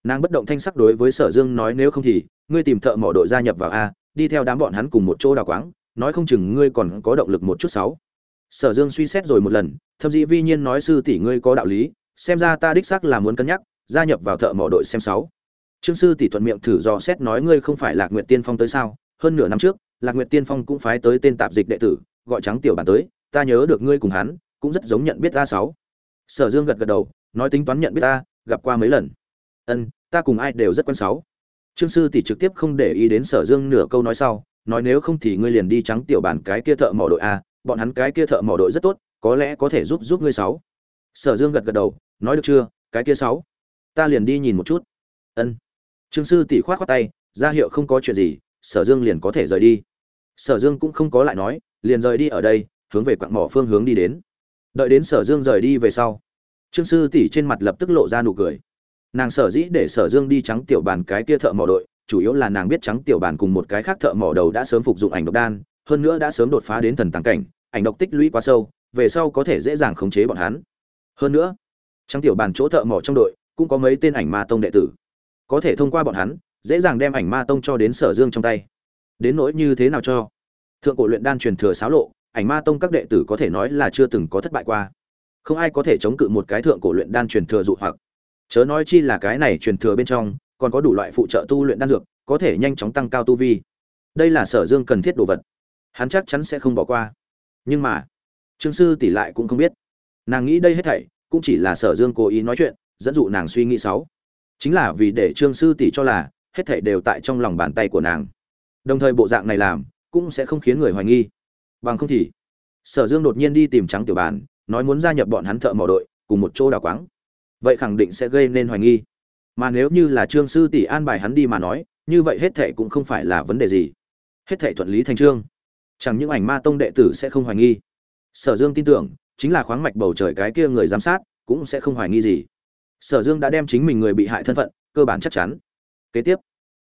[SPEAKER 1] nàng bất động thanh sắc đối với sở dương nói, nếu không thì, ngươi tìm thợ mỏ đội gia nhập vào a, đi theo đám bọn hắn cùng một chỗ đào quáng, nói không chừng ngươi còn có động lực một chút sáu. Sở dương suy xét rồi một lần, thậm Dĩ vi nhiên nói, sư tỷ ngươi có đạo lý, xem ra ta đích xác là muốn cân nhắc, gia nhập vào thợ mỏ đội xem sáu. Trương sư tỷ thuận miệng thử dò xét nói, ngươi không phải lạc nguyệt tiên phong tới sao? Hơn nửa năm trước, lạc nguyệt tiên phong cũng phái tới tên tạp dịch đệ tử, gọi trắng tiểu bản tới, ta nhớ được ngươi cùng hắn, cũng rất giống nhận biết ta sáu. Sở dương gật gật đầu, nói, tính toán nhận biết ta gặp qua mấy lần ân, ta cùng ai đều rất quen sáu. Trương sư tỷ trực tiếp không để ý đến sở dương nửa câu nói sau, nói nếu không thì ngươi liền đi trắng tiểu bản cái kia thợ mỏ đội a, bọn hắn cái kia thợ mỏ đội rất tốt, có lẽ có thể giúp giúp ngươi sáu. Sở dương gật gật đầu, nói được chưa, cái kia sáu. Ta liền đi nhìn một chút. Ân. Trương sư tỷ khoát khoát tay, ra hiệu không có chuyện gì, sở dương liền có thể rời đi. Sở dương cũng không có lại nói, liền rời đi ở đây, hướng về quặng mỏ phương hướng đi đến. Đợi đến sở dương rời đi về sau, trương sư tỷ trên mặt lập tức lộ ra nụ cười nàng sở dĩ để sở dương đi trắng tiểu bàn cái kia thợ mỏ đội, chủ yếu là nàng biết trắng tiểu bàn cùng một cái khác thợ mỏ đầu đã sớm phục dụng ảnh độc đan, hơn nữa đã sớm đột phá đến thần tàng cảnh, ảnh độc tích lũy quá sâu, về sau có thể dễ dàng khống chế bọn hắn. Hơn nữa, trắng tiểu bàn chỗ thợ mỏ trong đội cũng có mấy tên ảnh ma tông đệ tử. Có thể thông qua bọn hắn, dễ dàng đem ảnh ma tông cho đến sở dương trong tay. Đến nỗi như thế nào cho? Thượng cổ luyện đan truyền thừa xáo lộ, ảnh ma tông các đệ tử có thể nói là chưa từng có thất bại qua. Không ai có thể chống cự một cái thượng cổ luyện đan truyền thừa dụ hoặc chớ nói chi là cái này truyền thừa bên trong, còn có đủ loại phụ trợ tu luyện đan dược, có thể nhanh chóng tăng cao tu vi. Đây là sở dương cần thiết đồ vật. Hắn chắc chắn sẽ không bỏ qua. Nhưng mà, trương sư tỷ lại cũng không biết. Nàng nghĩ đây hết thảy, cũng chỉ là sở dương cố ý nói chuyện, dẫn dụ nàng suy nghĩ sáu. Chính là vì để trương sư tỷ cho là, hết thảy đều tại trong lòng bàn tay của nàng. Đồng thời bộ dạng này làm, cũng sẽ không khiến người hoài nghi. Bằng không thì, sở dương đột nhiên đi tìm trắng tiểu bàn, nói muốn gia nhập bọn hắn thợ mỏ đội, cùng một chỗ đào quáng vậy khẳng định sẽ gây nên hoài nghi. Mà nếu như là trương sư tỷ an bài hắn đi mà nói, như vậy hết thệ cũng không phải là vấn đề gì. Hết thệ thuận lý thành trương. Chẳng những ảnh ma tông đệ tử sẽ không hoài nghi. Sở dương tin tưởng, chính là khoáng mạch bầu trời cái kia người giám sát, cũng sẽ không hoài nghi gì. Sở dương đã đem chính mình người bị hại thân phận, cơ bản chắc chắn. Kế tiếp,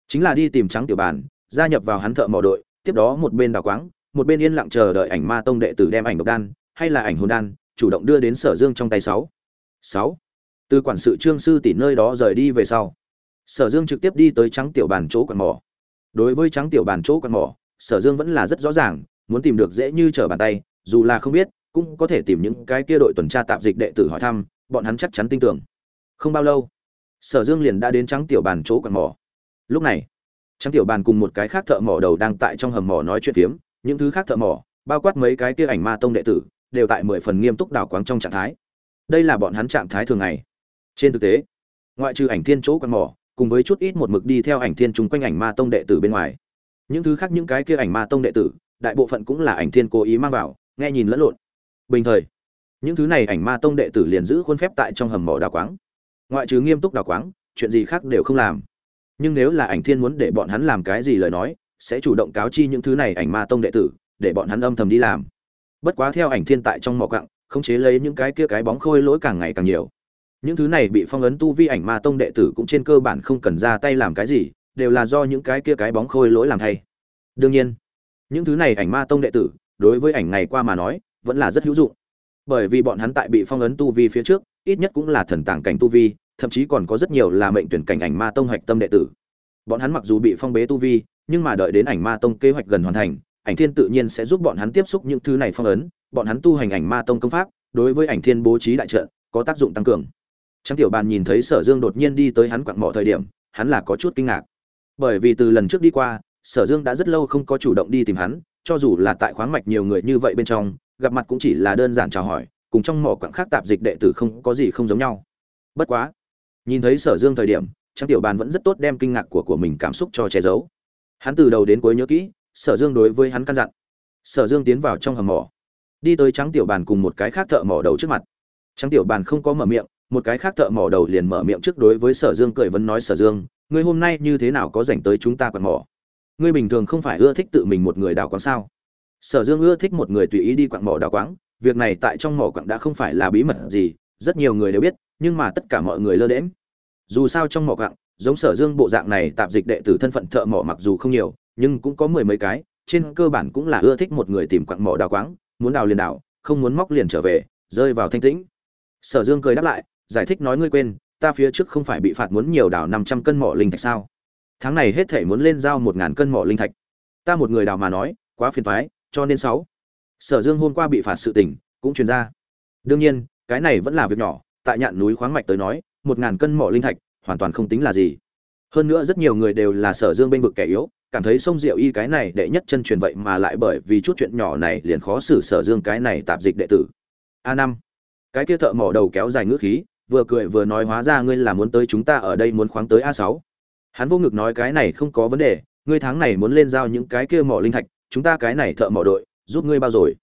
[SPEAKER 1] chính là đi tìm trắng tiểu bàn gia nhập vào hắn thợ mỏ đội, tiếp đó một bên đào quáng, một bên yên lặng chờ đợi ảnh ma tông đệ tử đem ảnh độc đan, hay là ảnh hồn đan, chủ động đưa đến sở dương trong tay sáu. Sáu từ quản sự trương sư tỷ nơi đó rời đi về sau, sở dương trực tiếp đi tới trắng tiểu bàn chỗ quạt mỏ. Đối với trắng tiểu bàn chỗ quạt mỏ, sở dương vẫn là rất rõ ràng, muốn tìm được dễ như trở bàn tay, dù là không biết, cũng có thể tìm những cái kia đội tuần tra tạp dịch đệ tử hỏi thăm, bọn hắn chắc chắn tin tưởng. Không bao lâu, sở dương liền đã đến trắng tiểu bàn chỗ quạt mỏ. Lúc này, trắng tiểu bàn cùng một cái khác thợ mỏ đầu đang tại trong hầm mỏ nói chuyện phiếm, những thứ khác thợ mỏ, bao quát mấy cái kia ảnh ma tông đệ tử, đều tại mười phần nghiêm túc đào quáng trong trạng thái. Đây là bọn hắn trạng thái thường ngày trên thực tế, ngoại trừ ảnh thiên chỗ quạt mỏ, cùng với chút ít một mực đi theo ảnh thiên chung quanh ảnh ma tông đệ tử bên ngoài, những thứ khác những cái kia ảnh ma tông đệ tử, đại bộ phận cũng là ảnh thiên cố ý mang vào, nghe nhìn lẫn lộn. Bình thời, những thứ này ảnh ma tông đệ tử liền giữ khuôn phép tại trong hầm mỏ đào quáng. Ngoại trừ nghiêm túc đào quáng, chuyện gì khác đều không làm. Nhưng nếu là ảnh thiên muốn để bọn hắn làm cái gì lời nói, sẽ chủ động cáo chi những thứ này ảnh ma tông đệ tử, để bọn hắn âm thầm đi làm. Bất quá theo ảnh thiên tại trong mỏ cặng khống chế lấy những cái kia cái bóng khôi lỗi càng ngày càng nhiều những thứ này bị phong ấn tu vi ảnh ma tông đệ tử cũng trên cơ bản không cần ra tay làm cái gì, đều là do những cái kia cái bóng khôi lỗi làm thay. Đương nhiên, những thứ này ảnh ma tông đệ tử, đối với ảnh ngày qua mà nói, vẫn là rất hữu dụng. Bởi vì bọn hắn tại bị phong ấn tu vi phía trước, ít nhất cũng là thần tàng cảnh tu vi, thậm chí còn có rất nhiều là mệnh tuyển cảnh ảnh ma tông hạch tâm đệ tử. Bọn hắn mặc dù bị phong bế tu vi, nhưng mà đợi đến ảnh ma tông kế hoạch gần hoàn thành, ảnh thiên tự nhiên sẽ giúp bọn hắn tiếp xúc những thứ này phong ấn, bọn hắn tu hành ảnh ma tông công pháp, đối với ảnh thiên bố trí đại trận, có tác dụng tăng cường. Trang tiểu bàn nhìn thấy Sở Dương đột nhiên đi tới hắn quặng mỏ thời điểm, hắn là có chút kinh ngạc. Bởi vì từ lần trước đi qua, Sở Dương đã rất lâu không có chủ động đi tìm hắn, cho dù là tại khoáng mạch nhiều người như vậy bên trong, gặp mặt cũng chỉ là đơn giản chào hỏi, cùng trong mỏ quặng khác tạp dịch đệ tử không có gì không giống nhau. Bất quá, nhìn thấy Sở Dương thời điểm, Trang tiểu bàn vẫn rất tốt đem kinh ngạc của của mình cảm xúc cho che giấu. Hắn từ đầu đến cuối nhớ kỹ, Sở Dương đối với hắn căn dặn. Sở Dương tiến vào trong hầm mỏ, đi tới Trang tiểu bàn cùng một cái khác thợ mỏ đầu trước mặt. Trang tiểu bàn không có mở miệng, một cái khác thợ mỏ đầu liền mở miệng trước đối với sở dương cười vấn nói, sở dương, ngươi hôm nay như thế nào có dành tới chúng ta quạt mỏ? Ngươi bình thường không phải ưa thích tự mình một người đào quáng sao? Sở dương ưa thích một người tùy ý đi quặng mỏ đào quáng, việc này tại trong mỏ quặng đã không phải là bí mật gì, rất nhiều người đều biết, nhưng mà tất cả mọi người lơ đễm dù sao trong mỏ quặng, giống sở dương bộ dạng này tạp dịch đệ tử thân phận thợ mỏ mặc dù không nhiều, nhưng cũng có mười mấy cái, trên cơ bản cũng là ưa thích một người tìm quặng mỏ đào quáng, muốn đào liền đào, không muốn móc liền trở về, rơi vào thanh tĩnh. Sở dương cười đáp lại giải thích nói ngươi quên, ta phía trước không phải bị phạt muốn nhiều đào năm trăm cân mỏ linh thạch sao? Tháng này hết thể muốn lên giao một ngàn cân mỏ linh thạch. Ta một người đào mà nói, quá phiền toái, cho nên sáu. Sở dương hôm qua bị phạt sự tình, cũng truyền ra. Đương nhiên, cái này vẫn là việc nhỏ, tại nhạn núi khoáng mạch tới nói, một ngàn cân mỏ linh thạch, hoàn toàn không tính là gì. Hơn nữa rất nhiều người đều là sở dương bên vực kẻ yếu, cảm thấy sông diệu y cái này đệ nhất chân truyền vậy mà lại bởi vì chút chuyện nhỏ này liền khó xử sở dương cái này tạp dịch đệ tử. A năm. Cái kia thợ mỏ đầu kéo dài ngữ khí vừa cười vừa nói hóa ra ngươi là muốn tới chúng ta ở đây muốn khoáng tới a sáu. Hắn vô ngực nói cái này không có vấn đề, ngươi tháng này muốn lên giao những cái kia mỏ linh thạch, chúng ta cái này thợ mỏ đội, giúp ngươi bao rồi.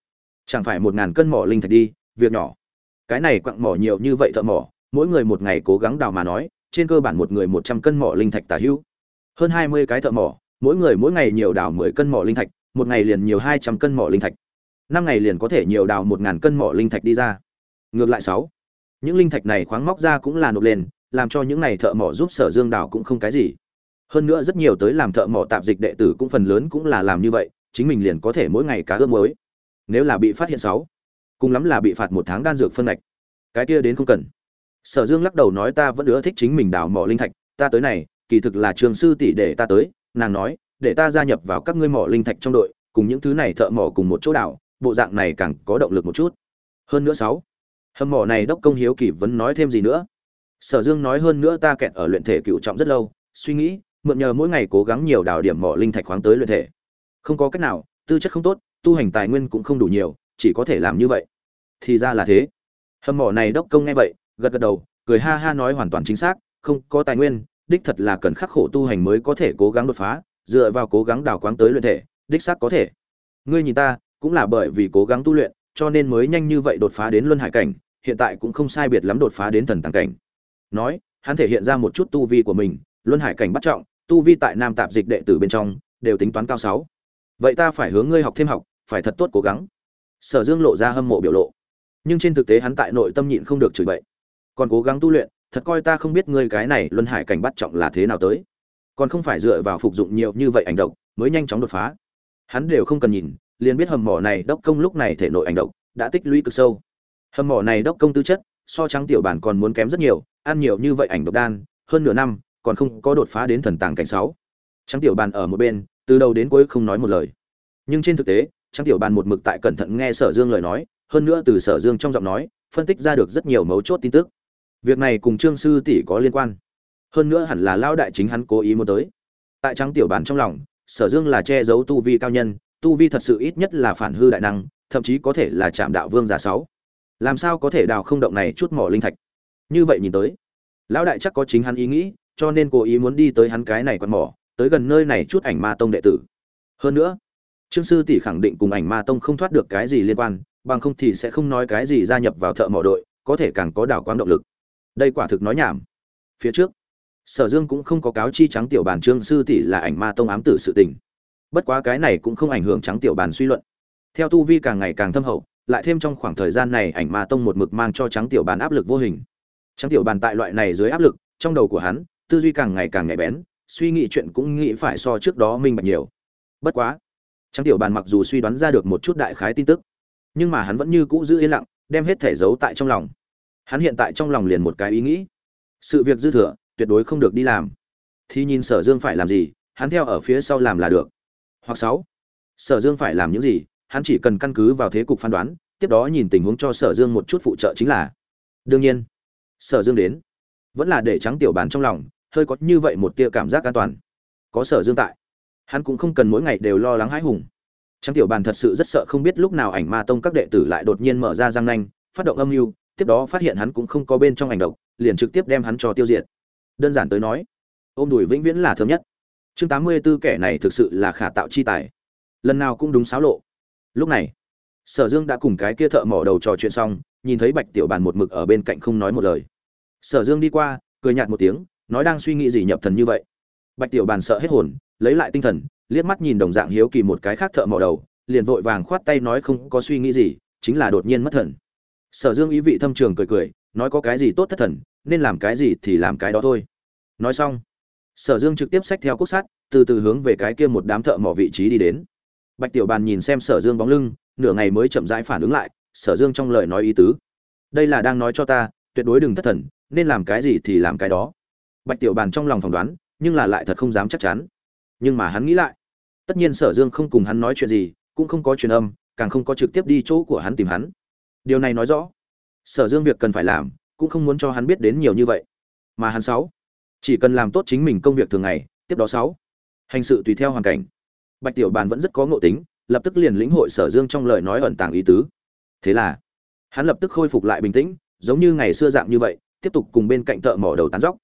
[SPEAKER 1] Chẳng phải một ngàn cân mỏ linh thạch đi, việc nhỏ. Cái này quặng mỏ nhiều như vậy thợ mỏ, mỗi người một ngày cố gắng đào mà nói, trên cơ bản một người một trăm cân mỏ linh thạch tả hữu. Hơn hai mươi cái thợ mỏ, mỗi người mỗi ngày nhiều đào mười cân mỏ linh thạch, một ngày liền nhiều hai trăm cân mỏ linh thạch. Năm ngày liền có thể nhiều đào một ngàn cân mỏ linh thạch đi ra. Ngược lại sáu những linh thạch này khoáng móc ra cũng là nộp lên làm cho những này thợ mỏ giúp sở dương đào cũng không cái gì. Hơn nữa rất nhiều tới làm thợ mỏ tạp dịch đệ tử cũng phần lớn cũng là làm như vậy chính mình liền có thể mỗi ngày cá ướp mới nếu là bị phát hiện sáu cùng lắm là bị phạt một tháng đan dược phân ngạch. Cái kia đến không cần. Sở dương lắc đầu nói ta vẫn ưa thích chính mình đào mỏ linh thạch ta tới này kỳ thực là trường sư tỷ để ta tới nàng nói để ta gia nhập vào các ngươi mỏ linh thạch trong đội cùng những thứ này thợ mỏ cùng một chỗ đảo, bộ dạng này càng có động lực một chút. Hơn nữa sáu hầm mỏ này đốc công hiếu kỳ vẫn nói thêm gì nữa. Sở dương nói hơn nữa ta kẹt ở luyện thể cựu trọng rất lâu, suy nghĩ, mượn nhờ mỗi ngày cố gắng nhiều đào điểm mỏ linh thạch khoáng tới luyện thể. Không có cách nào, tư chất không tốt, tu hành tài nguyên cũng không đủ nhiều, chỉ có thể làm như vậy. Thì ra là thế. Hầm mỏ này đốc công nghe vậy, gật gật đầu, cười ha ha nói hoàn toàn chính xác, không có tài nguyên, đích thật là cần khắc khổ tu hành mới có thể cố gắng đột phá, dựa vào cố gắng đào quáng tới luyện thể, đích xác có thể. Ngươi nhìn ta, cũng là bởi vì cố gắng tu luyện, cho nên mới nhanh như vậy đột phá đến luân hải cảnh hiện tại cũng không sai biệt lắm đột phá đến thần tàng cảnh. Nói, hắn thể hiện ra một chút tu vi của mình, luân hải cảnh bắt trọng, tu vi tại nam tạp dịch đệ tử bên trong, đều tính toán cao sáu. Vậy ta phải hướng ngươi học thêm học, phải thật tốt cố gắng. Sở dương lộ ra hâm mộ biểu lộ. Nhưng trên thực tế hắn tại nội tâm nhịn không được chửi bậy. Còn cố gắng tu luyện, thật coi ta không biết ngươi cái này luân hải cảnh bắt trọng là thế nào tới. Còn không phải dựa vào phục dụng nhiều như vậy ảnh độc, mới nhanh chóng đột phá. Hắn đều không cần nhìn, liền biết hầm mỏ này đốc công lúc này thể nội ảnh độc, đã tích lũy cực sâu hầm mỏ này đốc công tư chất, so trắng tiểu bản còn muốn kém rất nhiều, ăn nhiều như vậy ảnh độc đan, hơn nửa năm, còn không có đột phá đến thần tàng cảnh sáu. Trắng tiểu bàn ở một bên, từ đầu đến cuối không nói một lời. Nhưng trên thực tế, trắng tiểu bàn một mực tại cẩn thận nghe sở dương lời nói, hơn nữa từ sở dương trong giọng nói, phân tích ra được rất nhiều mấu chốt tin tức. Việc này cùng trương sư tỷ có liên quan. Hơn nữa hẳn là lao đại chính hắn cố ý muốn tới. Tại trắng tiểu bàn trong lòng, sở dương là che giấu tu vi cao nhân, tu vi thật sự ít nhất là phản hư đại năng, thậm chí có thể là trạm đạo vương giả sáu làm sao có thể đào không động này chút mỏ linh thạch? Như vậy nhìn tới, lão đại chắc có chính hắn ý nghĩ, cho nên cố ý muốn đi tới hắn cái này quạt mỏ, tới gần nơi này chút ảnh ma tông đệ tử. Hơn nữa, trương sư tỷ khẳng định cùng ảnh ma tông không thoát được cái gì liên quan, bằng không thì sẽ không nói cái gì gia nhập vào thợ mỏ đội, có thể càng có đảo quang động lực. Đây quả thực nói nhảm. Phía trước, sở dương cũng không có cáo chi trắng tiểu bàn trương sư tỷ là ảnh ma tông ám tử sự tình. Bất quá cái này cũng không ảnh hưởng trắng tiểu bàn suy luận. Theo tu vi càng ngày càng thâm hậu lại thêm trong khoảng thời gian này ảnh ma tông một mực mang cho trắng tiểu bàn áp lực vô hình. Trắng tiểu bàn tại loại này dưới áp lực, trong đầu của hắn, tư duy càng ngày càng nhạy bén, suy nghĩ chuyện cũng nghĩ phải so trước đó minh bạch nhiều. Bất quá, trắng tiểu bàn mặc dù suy đoán ra được một chút đại khái tin tức, nhưng mà hắn vẫn như cũ giữ yên lặng, đem hết thể giấu tại trong lòng. Hắn hiện tại trong lòng liền một cái ý nghĩ. Sự việc dư thừa, tuyệt đối không được đi làm. Thì nhìn sở dương phải làm gì, hắn theo ở phía sau làm là được. Hoặc sáu, sở dương phải làm những gì? Hắn chỉ cần căn cứ vào thế cục phán đoán, tiếp đó nhìn tình huống cho sở dương một chút phụ trợ chính là. Đương nhiên, sở dương đến, vẫn là để trắng tiểu bàn trong lòng, hơi có như vậy một tia cảm giác an toàn. Có sở dương tại, hắn cũng không cần mỗi ngày đều lo lắng hãi hùng. Trắng tiểu bàn thật sự rất sợ không biết lúc nào ảnh ma tông các đệ tử lại đột nhiên mở ra răng nanh, phát động âm mưu, tiếp đó phát hiện hắn cũng không có bên trong ảnh độc, liền trực tiếp đem hắn cho tiêu diệt. Đơn giản tới nói, ôm đùi vĩnh viễn là thơm nhất. Chương tám mươi 84 kẻ này thực sự là khả tạo chi tài. Lần nào cũng đúng xáo lộ lúc này, sở dương đã cùng cái kia thợ mỏ đầu trò chuyện xong, nhìn thấy bạch tiểu bàn một mực ở bên cạnh không nói một lời. Sở dương đi qua, cười nhạt một tiếng, nói đang suy nghĩ gì nhập thần như vậy. Bạch tiểu bàn sợ hết hồn, lấy lại tinh thần, liếc mắt nhìn đồng dạng hiếu kỳ một cái khác thợ mỏ đầu, liền vội vàng khoát tay nói không có suy nghĩ gì, chính là đột nhiên mất thần. Sở dương ý vị thâm trường cười cười, nói có cái gì tốt thất thần, nên làm cái gì thì làm cái đó thôi. Nói xong, sở dương trực tiếp xách theo cốt sắt, từ từ hướng về cái kia một đám thợ mỏ vị trí đi đến bạch tiểu bàn nhìn xem sở dương bóng lưng, nửa ngày mới chậm rãi phản ứng lại, sở dương trong lời nói ý tứ. Đây là đang nói cho ta, tuyệt đối đừng thất thần, nên làm cái gì thì làm cái đó. Bạch tiểu bàn trong lòng phỏng đoán, nhưng là lại thật không dám chắc chắn. Nhưng mà hắn nghĩ lại, tất nhiên sở dương không cùng hắn nói chuyện gì, cũng không có truyền âm, càng không có trực tiếp đi chỗ của hắn tìm hắn. Điều này nói rõ, sở dương việc cần phải làm, cũng không muốn cho hắn biết đến nhiều như vậy. Mà hắn sáu, chỉ cần làm tốt chính mình công việc thường ngày, tiếp đó sáu, hành sự tùy theo hoàn cảnh bạch tiểu bàn vẫn rất có ngộ tính, lập tức liền lĩnh hội sở dương trong lời nói ẩn tàng ý tứ. Thế là, hắn lập tức khôi phục lại bình tĩnh, giống như ngày xưa dạng như vậy, tiếp tục cùng bên cạnh thợ mỏ đầu tán dóc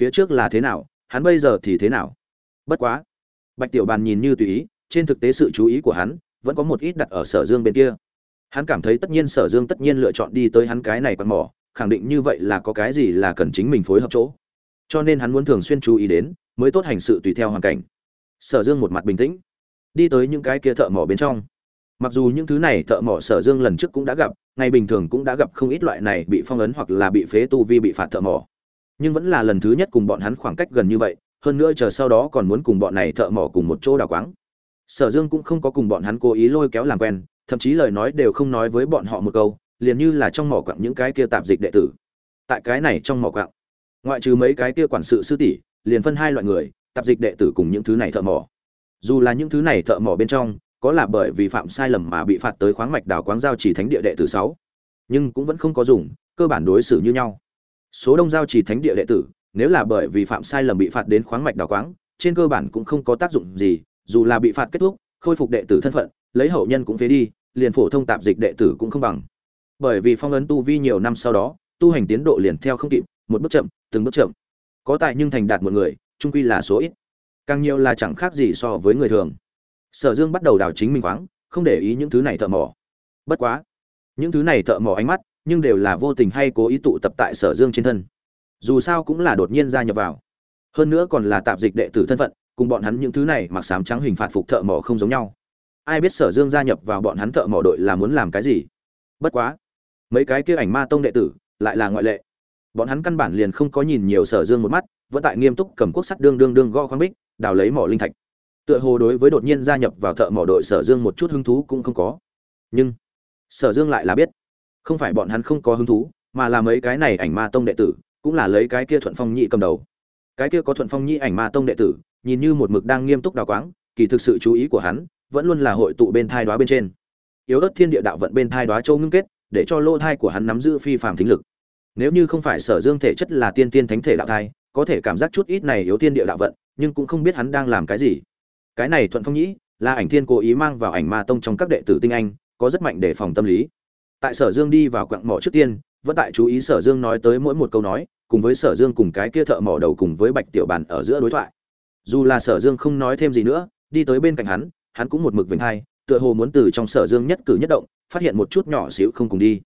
[SPEAKER 1] phía trước là thế nào, hắn bây giờ thì thế nào? Bất quá, bạch tiểu bàn nhìn như tùy ý, trên thực tế sự chú ý của hắn vẫn có một ít đặt ở sở dương bên kia. Hắn cảm thấy tất nhiên sở dương tất nhiên lựa chọn đi tới hắn cái này quạt mỏ, khẳng định như vậy là có cái gì là cần chính mình phối hợp chỗ. Cho nên hắn muốn thường xuyên chú ý đến, mới tốt hành sự tùy theo hoàn cảnh. Sở dương một mặt bình tĩnh đi tới những cái kia thợ mỏ bên trong. Mặc dù những thứ này thợ mỏ sở dương lần trước cũng đã gặp, ngày bình thường cũng đã gặp không ít loại này bị phong ấn hoặc là bị phế tu vi bị phạt thợ mỏ. Nhưng vẫn là lần thứ nhất cùng bọn hắn khoảng cách gần như vậy, hơn nữa chờ sau đó còn muốn cùng bọn này thợ mỏ cùng một chỗ đào quáng. Sở dương cũng không có cùng bọn hắn cố ý lôi kéo làm quen, thậm chí lời nói đều không nói với bọn họ một câu, liền như là trong mỏ quặng những cái kia tạp dịch đệ tử. Tại cái này trong mỏ quặng, ngoại trừ mấy cái kia quản sự sư tỷ, liền phân hai loại người, tạp dịch đệ tử cùng những thứ này thợ mỏ dù là những thứ này thợ mỏ bên trong, có là bởi vì phạm sai lầm mà bị phạt tới khoáng mạch đào quáng giao chỉ thánh địa đệ tử sáu. Nhưng cũng vẫn không có dùng, cơ bản đối xử như nhau. Số đông giao chỉ thánh địa đệ tử, nếu là bởi vì phạm sai lầm bị phạt đến khoáng mạch đào quáng trên cơ bản cũng không có tác dụng gì, dù là bị phạt kết thúc, khôi phục đệ tử thân phận, lấy hậu nhân cũng phế đi, liền phổ thông tạp dịch đệ tử cũng không bằng. Bởi vì phong ấn tu vi nhiều năm sau đó, tu hành tiến độ liền theo không kịp, một bước chậm, từng bước chậm. Có tài nhưng thành đạt một người trung quy là số ít càng nhiều là chẳng khác gì so với người thường. Sở dương bắt đầu đào chính minh khoáng, không để ý những thứ này thợ mỏ. Bất quá, những thứ này thợ mỏ ánh mắt, nhưng đều là vô tình hay cố ý tụ tập tại sở dương trên thân. Dù sao cũng là đột nhiên gia nhập vào. Hơn nữa còn là tạp dịch đệ tử thân phận, cùng bọn hắn những thứ này mặc sám trắng hình phạt phục thợ mỏ không giống nhau. Ai biết sở dương gia nhập vào bọn hắn thợ mỏ đội là muốn làm cái gì? Bất quá, mấy cái kia ảnh ma tông đệ tử lại là ngoại lệ. Bọn hắn căn bản liền không có nhìn nhiều sở dương một mắt, vẫn tại nghiêm túc cầm quốc sắt đương đương đương gõ khoáng bích đào lấy mỏ linh thạch. Tựa hồ đối với đột nhiên gia nhập vào thợ mỏ đội sở dương một chút hứng thú cũng không có. Nhưng, sở dương lại là biết, không phải bọn hắn không có hứng thú, mà là mấy cái này ảnh ma tông đệ tử, cũng là lấy cái kia thuận phong nhị cầm đầu. Cái kia có thuận phong nhị ảnh ma tông đệ tử, nhìn như một mực đang nghiêm túc đào quáng, kỳ thực sự chú ý của hắn, vẫn luôn là hội tụ bên thai đoá bên trên. Yếu ớt thiên địa đạo vận bên thai đoá châu ngưng kết, để cho lô thai của hắn nắm giữ phi phàm thính lực. Nếu như không phải sở dương thể chất là tiên tiên thánh thể đạo thai, có thể cảm giác chút ít này yếu thiên địa đạo vận nhưng cũng không biết hắn đang làm cái gì. Cái này thuận phong nhĩ là ảnh thiên cố ý mang vào ảnh ma tông trong các đệ tử tinh anh, có rất mạnh để phòng tâm lý. Tại sở dương đi vào quặng mỏ trước tiên, vẫn tại chú ý sở dương nói tới mỗi một câu nói, cùng với sở dương cùng cái kia thợ mỏ đầu cùng với bạch tiểu bàn ở giữa đối thoại. Dù là sở dương không nói thêm gì nữa, đi tới bên cạnh hắn hắn cũng một mực vĩnh hai, tựa hồ muốn từ trong sở dương nhất cử nhất động, phát hiện một chút nhỏ xíu không cùng đi.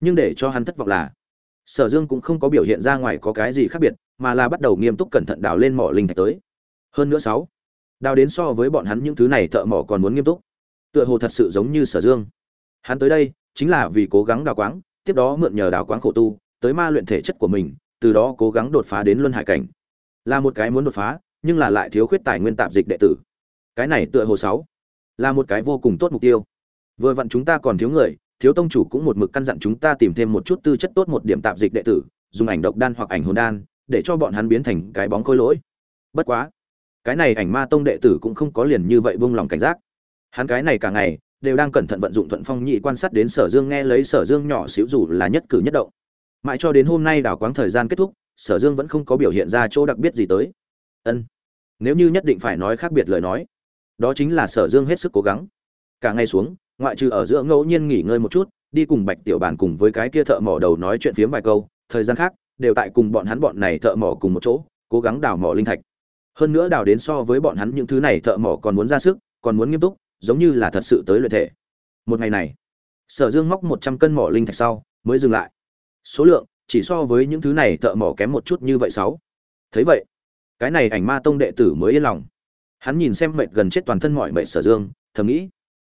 [SPEAKER 1] Nhưng để cho hắn thất vọng là, sở dương cũng không có biểu hiện ra ngoài có cái gì khác biệt, mà là bắt đầu nghiêm túc cẩn thận đào lên mỏ linh thạch tới hơn nữa sáu. Đào đến so với bọn hắn những thứ này thợ mỏ còn muốn nghiêm túc. Tựa hồ thật sự giống như sở dương. Hắn tới đây, chính là vì cố gắng đào quáng, tiếp đó mượn nhờ đào quáng khổ tu, tới ma luyện thể chất của mình, từ đó cố gắng đột phá đến luân hải cảnh. Là một cái muốn đột phá, nhưng là lại thiếu khuyết tài nguyên tạp dịch đệ tử. Cái này tựa hồ sáu. Là một cái vô cùng tốt mục tiêu. Vừa vặn chúng ta còn thiếu người, thiếu tông chủ cũng một mực căn dặn chúng ta tìm thêm một chút tư chất tốt một điểm tạp dịch đệ tử, dùng ảnh độc đan hoặc ảnh hồn đan, để cho bọn hắn biến thành cái bóng khôi lỗi. Bất quá cái này ảnh ma tông đệ tử cũng không có liền như vậy buông lòng cảnh giác. Hắn cái này cả ngày, đều đang cẩn thận vận dụng thuận phong nhị quan sát đến sở dương nghe lấy sở dương nhỏ xíu dù là nhất cử nhất động. Mãi cho đến hôm nay đảo quáng thời gian kết thúc, sở dương vẫn không có biểu hiện ra chỗ đặc biệt gì tới. Ân, nếu như nhất định phải nói khác biệt lời nói, đó chính là sở dương hết sức cố gắng. Cả ngày xuống, ngoại trừ ở giữa ngẫu nhiên nghỉ ngơi một chút, đi cùng bạch tiểu bản cùng với cái kia thợ mỏ đầu nói chuyện phiếm vài câu, thời gian khác, đều tại cùng bọn hắn bọn này thợ mỏ cùng một chỗ, cố gắng đào mỏ linh thạch hơn nữa đào đến so với bọn hắn những thứ này thợ mỏ còn muốn ra sức, còn muốn nghiêm túc, giống như là thật sự tới luyện thể. Một ngày này, sở dương móc một trăm cân mỏ linh thạch sau, mới dừng lại. Số lượng, chỉ so với những thứ này thợ mỏ kém một chút như vậy sáu. Thấy vậy, cái này ảnh ma tông đệ tử mới yên lòng. Hắn nhìn xem mệt gần chết toàn thân mọi mệt sở dương, thầm nghĩ,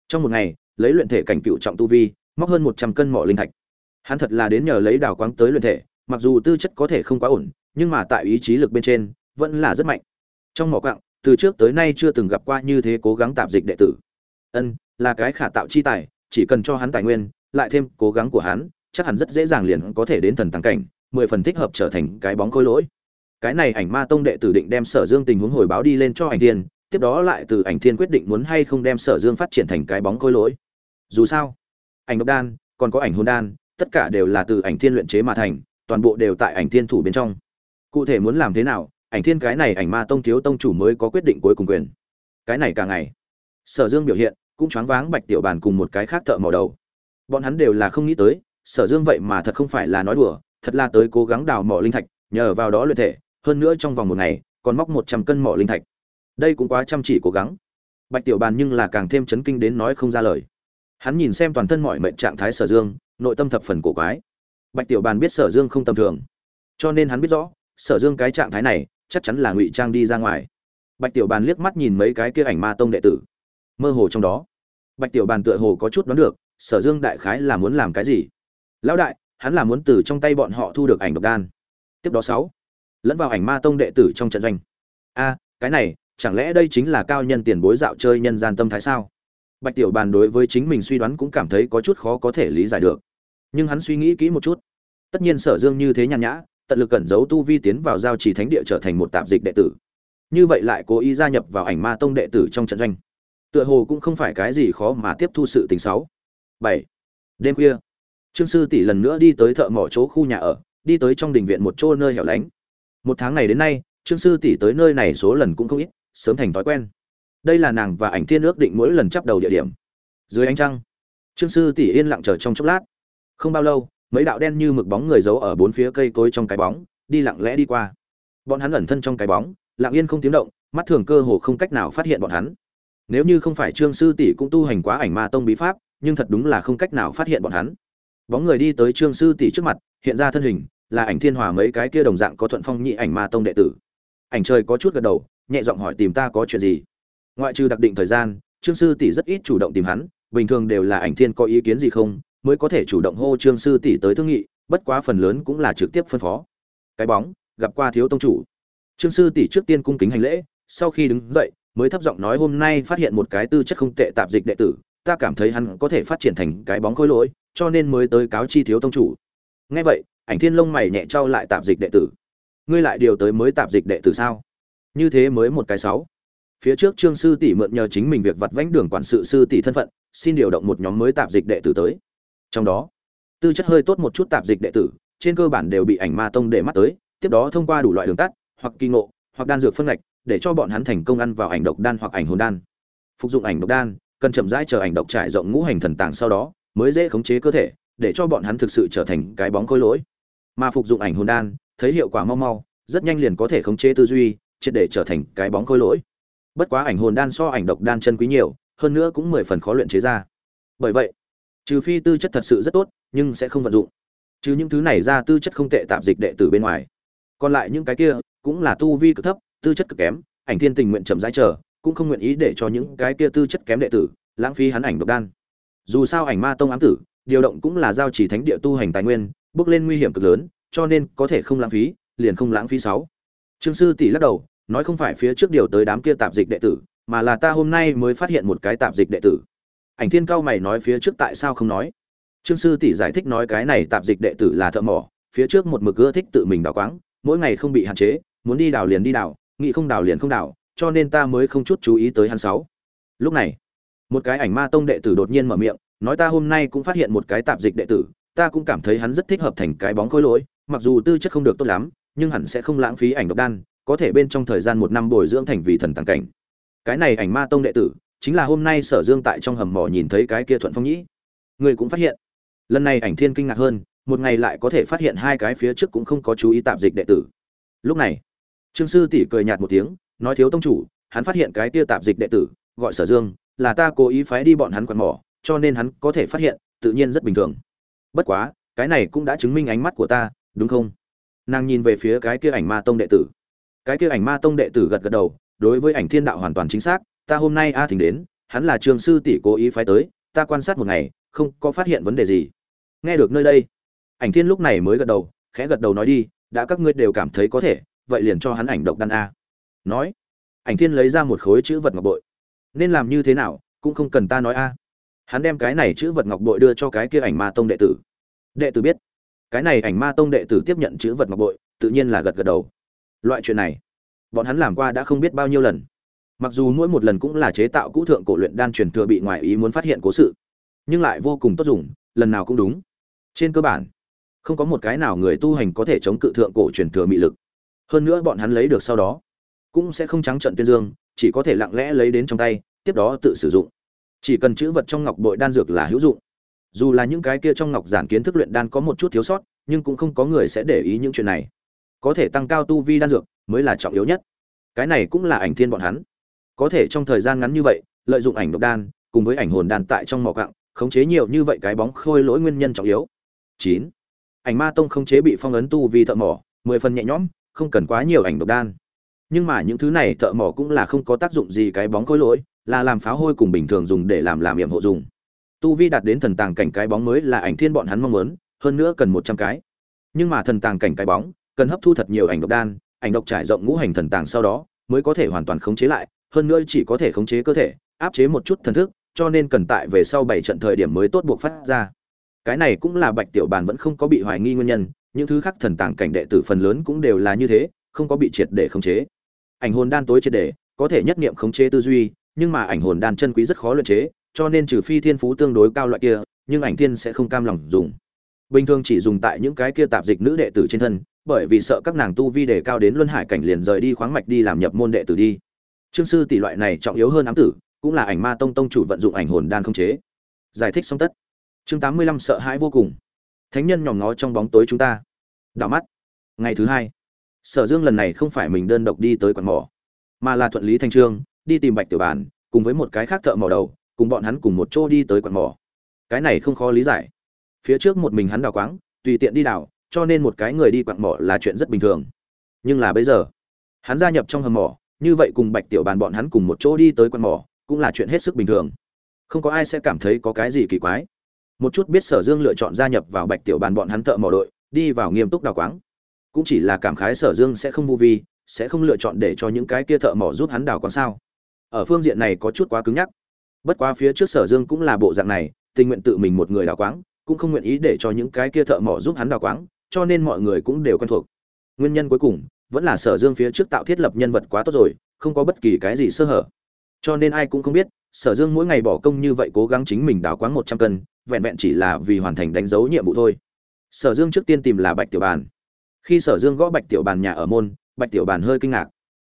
[SPEAKER 1] trong một ngày, lấy luyện thể cảnh cựu trọng tu vi, móc hơn một trăm cân mỏ linh thạch. Hắn thật là đến nhờ lấy đào quáng tới luyện thể, mặc dù tư chất có thể không quá ổn, nhưng mà tại ý chí lực bên trên, vẫn là rất mạnh trong mỏ quặng, từ trước tới nay chưa từng gặp qua như thế cố gắng tạp dịch đệ tử. Ân, là cái khả tạo chi tài, chỉ cần cho hắn tài nguyên, lại thêm cố gắng của hắn, chắc hẳn rất dễ dàng liền có thể đến thần tăng cảnh, mười phần thích hợp trở thành cái bóng khôi lỗi. Cái này ảnh ma tông đệ tử định đem sở dương tình huống hồi báo đi lên cho ảnh thiên, tiếp đó lại từ ảnh thiên quyết định muốn hay không đem sở dương phát triển thành cái bóng khôi lỗi. Dù sao, ảnh độc đan, còn có ảnh hôn đan, tất cả đều là từ ảnh thiên luyện chế mà thành, toàn bộ đều tại ảnh thiên thủ bên trong. Cụ thể muốn làm thế nào ảnh thiên cái này ảnh ma tông thiếu tông chủ mới có quyết định cuối cùng quyền. Cái này cả ngày, sở dương biểu hiện cũng choáng váng bạch tiểu bàn cùng một cái khác thợ mỏ đầu. Bọn hắn đều là không nghĩ tới, sở dương vậy mà thật không phải là nói đùa, thật là tới cố gắng đào mỏ linh thạch, nhờ vào đó luyện thể, hơn nữa trong vòng một ngày, còn móc một trăm cân mỏ linh thạch. Đây cũng quá chăm chỉ cố gắng. Bạch tiểu bàn nhưng là càng thêm chấn kinh đến nói không ra lời. Hắn nhìn xem toàn thân mọi mệnh trạng thái sở dương, nội tâm thập phần cổ quái. Bạch tiểu bàn biết sở dương không tầm thường, cho nên hắn biết rõ, sở dương cái trạng thái này chắc chắn là ngụy trang đi ra ngoài. Bạch tiểu bàn liếc mắt nhìn mấy cái kia ảnh ma tông đệ tử. Mơ hồ trong đó, bạch tiểu bàn tựa hồ có chút đoán được, sở dương đại khái là muốn làm cái gì? Lão đại, hắn là muốn từ trong tay bọn họ thu được ảnh độc đan. Tiếp đó sáu, lẫn vào ảnh ma tông đệ tử trong trận doanh. A, cái này, chẳng lẽ đây chính là cao nhân tiền bối dạo chơi nhân gian tâm thái sao? Bạch tiểu bàn đối với chính mình suy đoán cũng cảm thấy có chút khó có thể lý giải được. Nhưng hắn suy nghĩ kỹ một chút. Tất nhiên sở dương như thế nhàn nhã tận lực cẩn giấu tu vi tiến vào giao trì thánh địa trở thành một tạp dịch đệ tử. Như vậy lại cố ý gia nhập vào ảnh ma tông đệ tử trong trận doanh. Tựa hồ cũng không phải cái gì khó mà tiếp thu sự tình sáu bảy. Đêm khuya, trương sư tỷ lần nữa đi tới thợ mỏ chỗ khu nhà ở, đi tới trong đình viện một chỗ nơi hẻo lánh. Một tháng này đến nay, trương sư tỷ tới nơi này số lần cũng không ít, sớm thành thói quen. Đây là nàng và ảnh thiên ước định mỗi lần chấp đầu địa điểm. Dưới ánh trăng, trương sư tỷ yên lặng chờ trong chốc lát. Không bao lâu mấy đạo đen như mực bóng người giấu ở bốn phía cây cối trong cái bóng, đi lặng lẽ đi qua. Bọn hắn ẩn thân trong cái bóng, lặng yên không tiếng động, mắt thường cơ hồ không cách nào phát hiện bọn hắn. Nếu như không phải trương sư tỷ cũng tu hành quá ảnh ma tông bí pháp, nhưng thật đúng là không cách nào phát hiện bọn hắn. Bóng người đi tới trương sư tỷ trước mặt, hiện ra thân hình, là ảnh thiên hòa mấy cái kia đồng dạng có thuận phong nhị ảnh ma tông đệ tử. Ảnh trời có chút gật đầu, nhẹ giọng hỏi tìm ta có chuyện gì? Ngoại trừ đặc định thời gian, trương sư tỷ rất ít chủ động tìm hắn, bình thường đều là ảnh thiên có ý kiến gì không? Mới có thể chủ động hô trương sư tỷ tới thương nghị, bất quá phần lớn cũng là trực tiếp phân phó. Cái bóng, gặp qua thiếu tông chủ. Trương sư tỷ trước tiên cung kính hành lễ, sau khi đứng dậy, mới thấp giọng nói hôm nay phát hiện một cái tư chất không tệ tạp dịch đệ tử, ta cảm thấy hắn có thể phát triển thành cái bóng khối lỗi, cho nên mới tới cáo chi thiếu tông chủ. Nghe vậy, ảnh thiên lông mày nhẹ trao lại tạp dịch đệ tử. Ngươi lại điều tới mới tạp dịch đệ tử sao? Như thế mới một cái sáu. Phía trước trương sư tỷ mượn nhờ chính mình việc vặt vãnh đường quản sự sư tỷ thân phận, xin điều động một nhóm mới tạp dịch đệ tử tới trong đó, tư chất hơi tốt một chút tạp dịch đệ tử, trên cơ bản đều bị ảnh ma tông để mắt tới, tiếp đó thông qua đủ loại đường tắt, hoặc kỳ ngộ, hoặc đan dược phân ngạch, để cho bọn hắn thành công ăn vào ảnh độc đan hoặc ảnh hồn đan. Phục dụng ảnh độc đan, cần chậm rãi chờ ảnh độc trải rộng ngũ hành thần tàng sau đó, mới dễ khống chế cơ thể, để cho bọn hắn thực sự trở thành cái bóng khối lỗi. Mà phục dụng ảnh hồn đan, thấy hiệu quả mau mau, rất nhanh liền có thể khống chế tư duy, triệt để trở thành cái bóng khối lỗi. Bất quá ảnh hồn đan so ảnh độc đan chân quý nhiều, hơn nữa cũng mười phần khó luyện chế ra. Bởi vậy trừ phi tư chất thật sự rất tốt, nhưng sẽ không vận dụng. Trừ những thứ này ra tư chất không tệ tạp dịch đệ tử bên ngoài. Còn lại những cái kia, cũng là tu vi cực thấp, tư chất cực kém, ảnh thiên tình nguyện chậm rãi chờ, cũng không nguyện ý để cho những cái kia tư chất kém đệ tử lãng phí hắn ảnh độc đan. Dù sao ảnh ma tông ám tử, điều động cũng là giao chỉ thánh địa tu hành tài nguyên, bước lên nguy hiểm cực lớn, cho nên có thể không lãng phí, liền không lãng phí sáu. Trương sư tỷ lắc đầu, nói không phải phía trước điều tới đám kia tạp dịch đệ tử, mà là ta hôm nay mới phát hiện một cái tạp dịch đệ tử ảnh thiên cao mày nói phía trước tại sao không nói? Trương sư tỷ giải thích nói cái này tạp dịch đệ tử là thợ mỏ, phía trước một mực ưa thích tự mình đào quáng, mỗi ngày không bị hạn chế, muốn đi đào liền đi đào, nghĩ không đào liền không đào, cho nên ta mới không chút chú ý tới hắn sáu. Lúc này, một cái ảnh ma tông đệ tử đột nhiên mở miệng, nói ta hôm nay cũng phát hiện một cái tạp dịch đệ tử, ta cũng cảm thấy hắn rất thích hợp thành cái bóng khối lỗi, mặc dù tư chất không được tốt lắm, nhưng hẳn sẽ không lãng phí ảnh độc đan, có thể bên trong thời gian một năm bồi dưỡng thành vị thần tàng cảnh. Cái này ảnh ma tông đệ tử chính là hôm nay sở dương tại trong hầm mỏ nhìn thấy cái kia thuận phong nhĩ. Người cũng phát hiện. Lần này ảnh thiên kinh ngạc hơn, một ngày lại có thể phát hiện hai cái phía trước cũng không có chú ý tạp dịch đệ tử. Lúc này, trương sư tỷ cười nhạt một tiếng, nói thiếu tông chủ, hắn phát hiện cái kia tạp dịch đệ tử, gọi sở dương, là ta cố ý phái đi bọn hắn quạt mỏ, cho nên hắn có thể phát hiện, tự nhiên rất bình thường. Bất quá, cái này cũng đã chứng minh ánh mắt của ta, đúng không? Nàng nhìn về phía cái kia ảnh ma tông đệ tử. Cái kia ảnh ma tông đệ tử gật gật đầu, đối với ảnh thiên đạo hoàn toàn chính xác ta hôm nay a thỉnh đến, hắn là trường sư tỷ cố ý phái tới, ta quan sát một ngày, không có phát hiện vấn đề gì. Nghe được nơi đây, ảnh thiên lúc này mới gật đầu, khẽ gật đầu nói đi, đã các ngươi đều cảm thấy có thể, vậy liền cho hắn ảnh độc đan a. Nói, ảnh thiên lấy ra một khối chữ vật ngọc bội. Nên làm như thế nào, cũng không cần ta nói a. Hắn đem cái này chữ vật ngọc bội đưa cho cái kia ảnh ma tông đệ tử. Đệ tử biết, cái này ảnh ma tông đệ tử tiếp nhận chữ vật ngọc bội, tự nhiên là gật gật đầu. Loại chuyện này, bọn hắn làm qua đã không biết bao nhiêu lần mặc dù mỗi một lần cũng là chế tạo cũ thượng cổ luyện đan truyền thừa bị ngoại ý muốn phát hiện cố sự, nhưng lại vô cùng tốt dùng, lần nào cũng đúng. Trên cơ bản, không có một cái nào người tu hành có thể chống cự thượng cổ truyền thừa mị lực. Hơn nữa bọn hắn lấy được sau đó, cũng sẽ không trắng trận tuyên dương, chỉ có thể lặng lẽ lấy đến trong tay, tiếp đó tự sử dụng. Chỉ cần chữ vật trong ngọc bội đan dược là hữu dụng. Dù là những cái kia trong ngọc giản kiến thức luyện đan có một chút thiếu sót, nhưng cũng không có người sẽ để ý những chuyện này. Có thể tăng cao tu vi đan dược mới là trọng yếu nhất. Cái này cũng là ảnh thiên bọn hắn có thể trong thời gian ngắn như vậy, lợi dụng ảnh độc đan, cùng với ảnh hồn đan tại trong mỏ cặng khống chế nhiều như vậy cái bóng khôi lỗi nguyên nhân trọng yếu. Chín. Ảnh ma tông khống chế bị phong ấn tu vì thợ mỏ, mười phần nhẹ nhõm, không cần quá nhiều ảnh độc đan. Nhưng mà những thứ này thợ mỏ cũng là không có tác dụng gì cái bóng khôi lỗi, là làm pháo hôi cùng bình thường dùng để làm làm yểm hộ dùng. Tu vi đạt đến thần tàng cảnh cái bóng mới là ảnh thiên bọn hắn mong muốn, hơn nữa cần một trăm cái. Nhưng mà thần tàng cảnh cái bóng, cần hấp thu thật nhiều ảnh độc đan, ảnh độc trải rộng ngũ hành thần tàng sau đó, mới có thể hoàn toàn khống chế lại hơn nữa chỉ có thể khống chế cơ thể, áp chế một chút thần thức, cho nên cần tại về sau bảy trận thời điểm mới tốt buộc phát ra. Cái này cũng là bạch tiểu bàn vẫn không có bị hoài nghi nguyên nhân, những thứ khác thần tàng cảnh đệ tử phần lớn cũng đều là như thế, không có bị triệt để khống chế. Ảnh hồn đan tối triệt để, có thể nhất niệm khống chế tư duy, nhưng mà ảnh hồn đan chân quý rất khó luyện chế, cho nên trừ phi thiên phú tương đối cao loại kia, nhưng ảnh thiên sẽ không cam lòng dùng. Bình thường chỉ dùng tại những cái kia tạp dịch nữ đệ tử trên thân, bởi vì sợ các nàng tu vi đề cao đến luân hải cảnh liền rời đi khoáng mạch đi làm nhập môn đệ tử đi trương sư tỷ loại này trọng yếu hơn ám tử, cũng là ảnh ma tông tông chủ vận dụng ảnh hồn đan không chế. Giải thích xong tất. Chương tám mươi lăm sợ hãi vô cùng. Thánh nhân nhòm ngó trong bóng tối chúng ta. Đảo mắt. Ngày thứ hai, sở dương lần này không phải mình đơn độc đi tới quán mỏ, mà là thuận lý thanh trương, đi tìm bạch tiểu bản, cùng với một cái khác thợ mỏ đầu, cùng bọn hắn cùng một chỗ đi tới quán mỏ. Cái này không khó lý giải. Phía trước một mình hắn đào quáng, tùy tiện đi đào, cho nên một cái người đi quặng mỏ là chuyện rất bình thường. Nhưng là bây giờ, hắn gia nhập trong hầm mỏ như vậy cùng bạch tiểu bàn bọn hắn cùng một chỗ đi tới quan mỏ, cũng là chuyện hết sức bình thường. Không có ai sẽ cảm thấy có cái gì kỳ quái. Một chút biết sở dương lựa chọn gia nhập vào bạch tiểu bàn bọn hắn thợ mỏ đội, đi vào nghiêm túc đào quáng. Cũng chỉ là cảm khái sở dương sẽ không vô vi, sẽ không lựa chọn để cho những cái kia thợ mỏ giúp hắn đào quáng sao. Ở phương diện này có chút quá cứng nhắc. Bất quá phía trước sở dương cũng là bộ dạng này, tình nguyện tự mình một người đào quáng, cũng không nguyện ý để cho những cái kia thợ mỏ giúp hắn đào quáng, cho nên mọi người cũng đều quen thuộc. Nguyên nhân cuối cùng vẫn là sở dương phía trước tạo thiết lập nhân vật quá tốt rồi, không có bất kỳ cái gì sơ hở. Cho nên ai cũng không biết, sở dương mỗi ngày bỏ công như vậy cố gắng chính mình đào quáng một trăm cân, vẹn vẹn chỉ là vì hoàn thành đánh dấu nhiệm vụ thôi. Sở dương trước tiên tìm là bạch tiểu bàn. Khi sở dương gõ bạch tiểu bàn nhà ở môn, bạch tiểu bàn hơi kinh ngạc.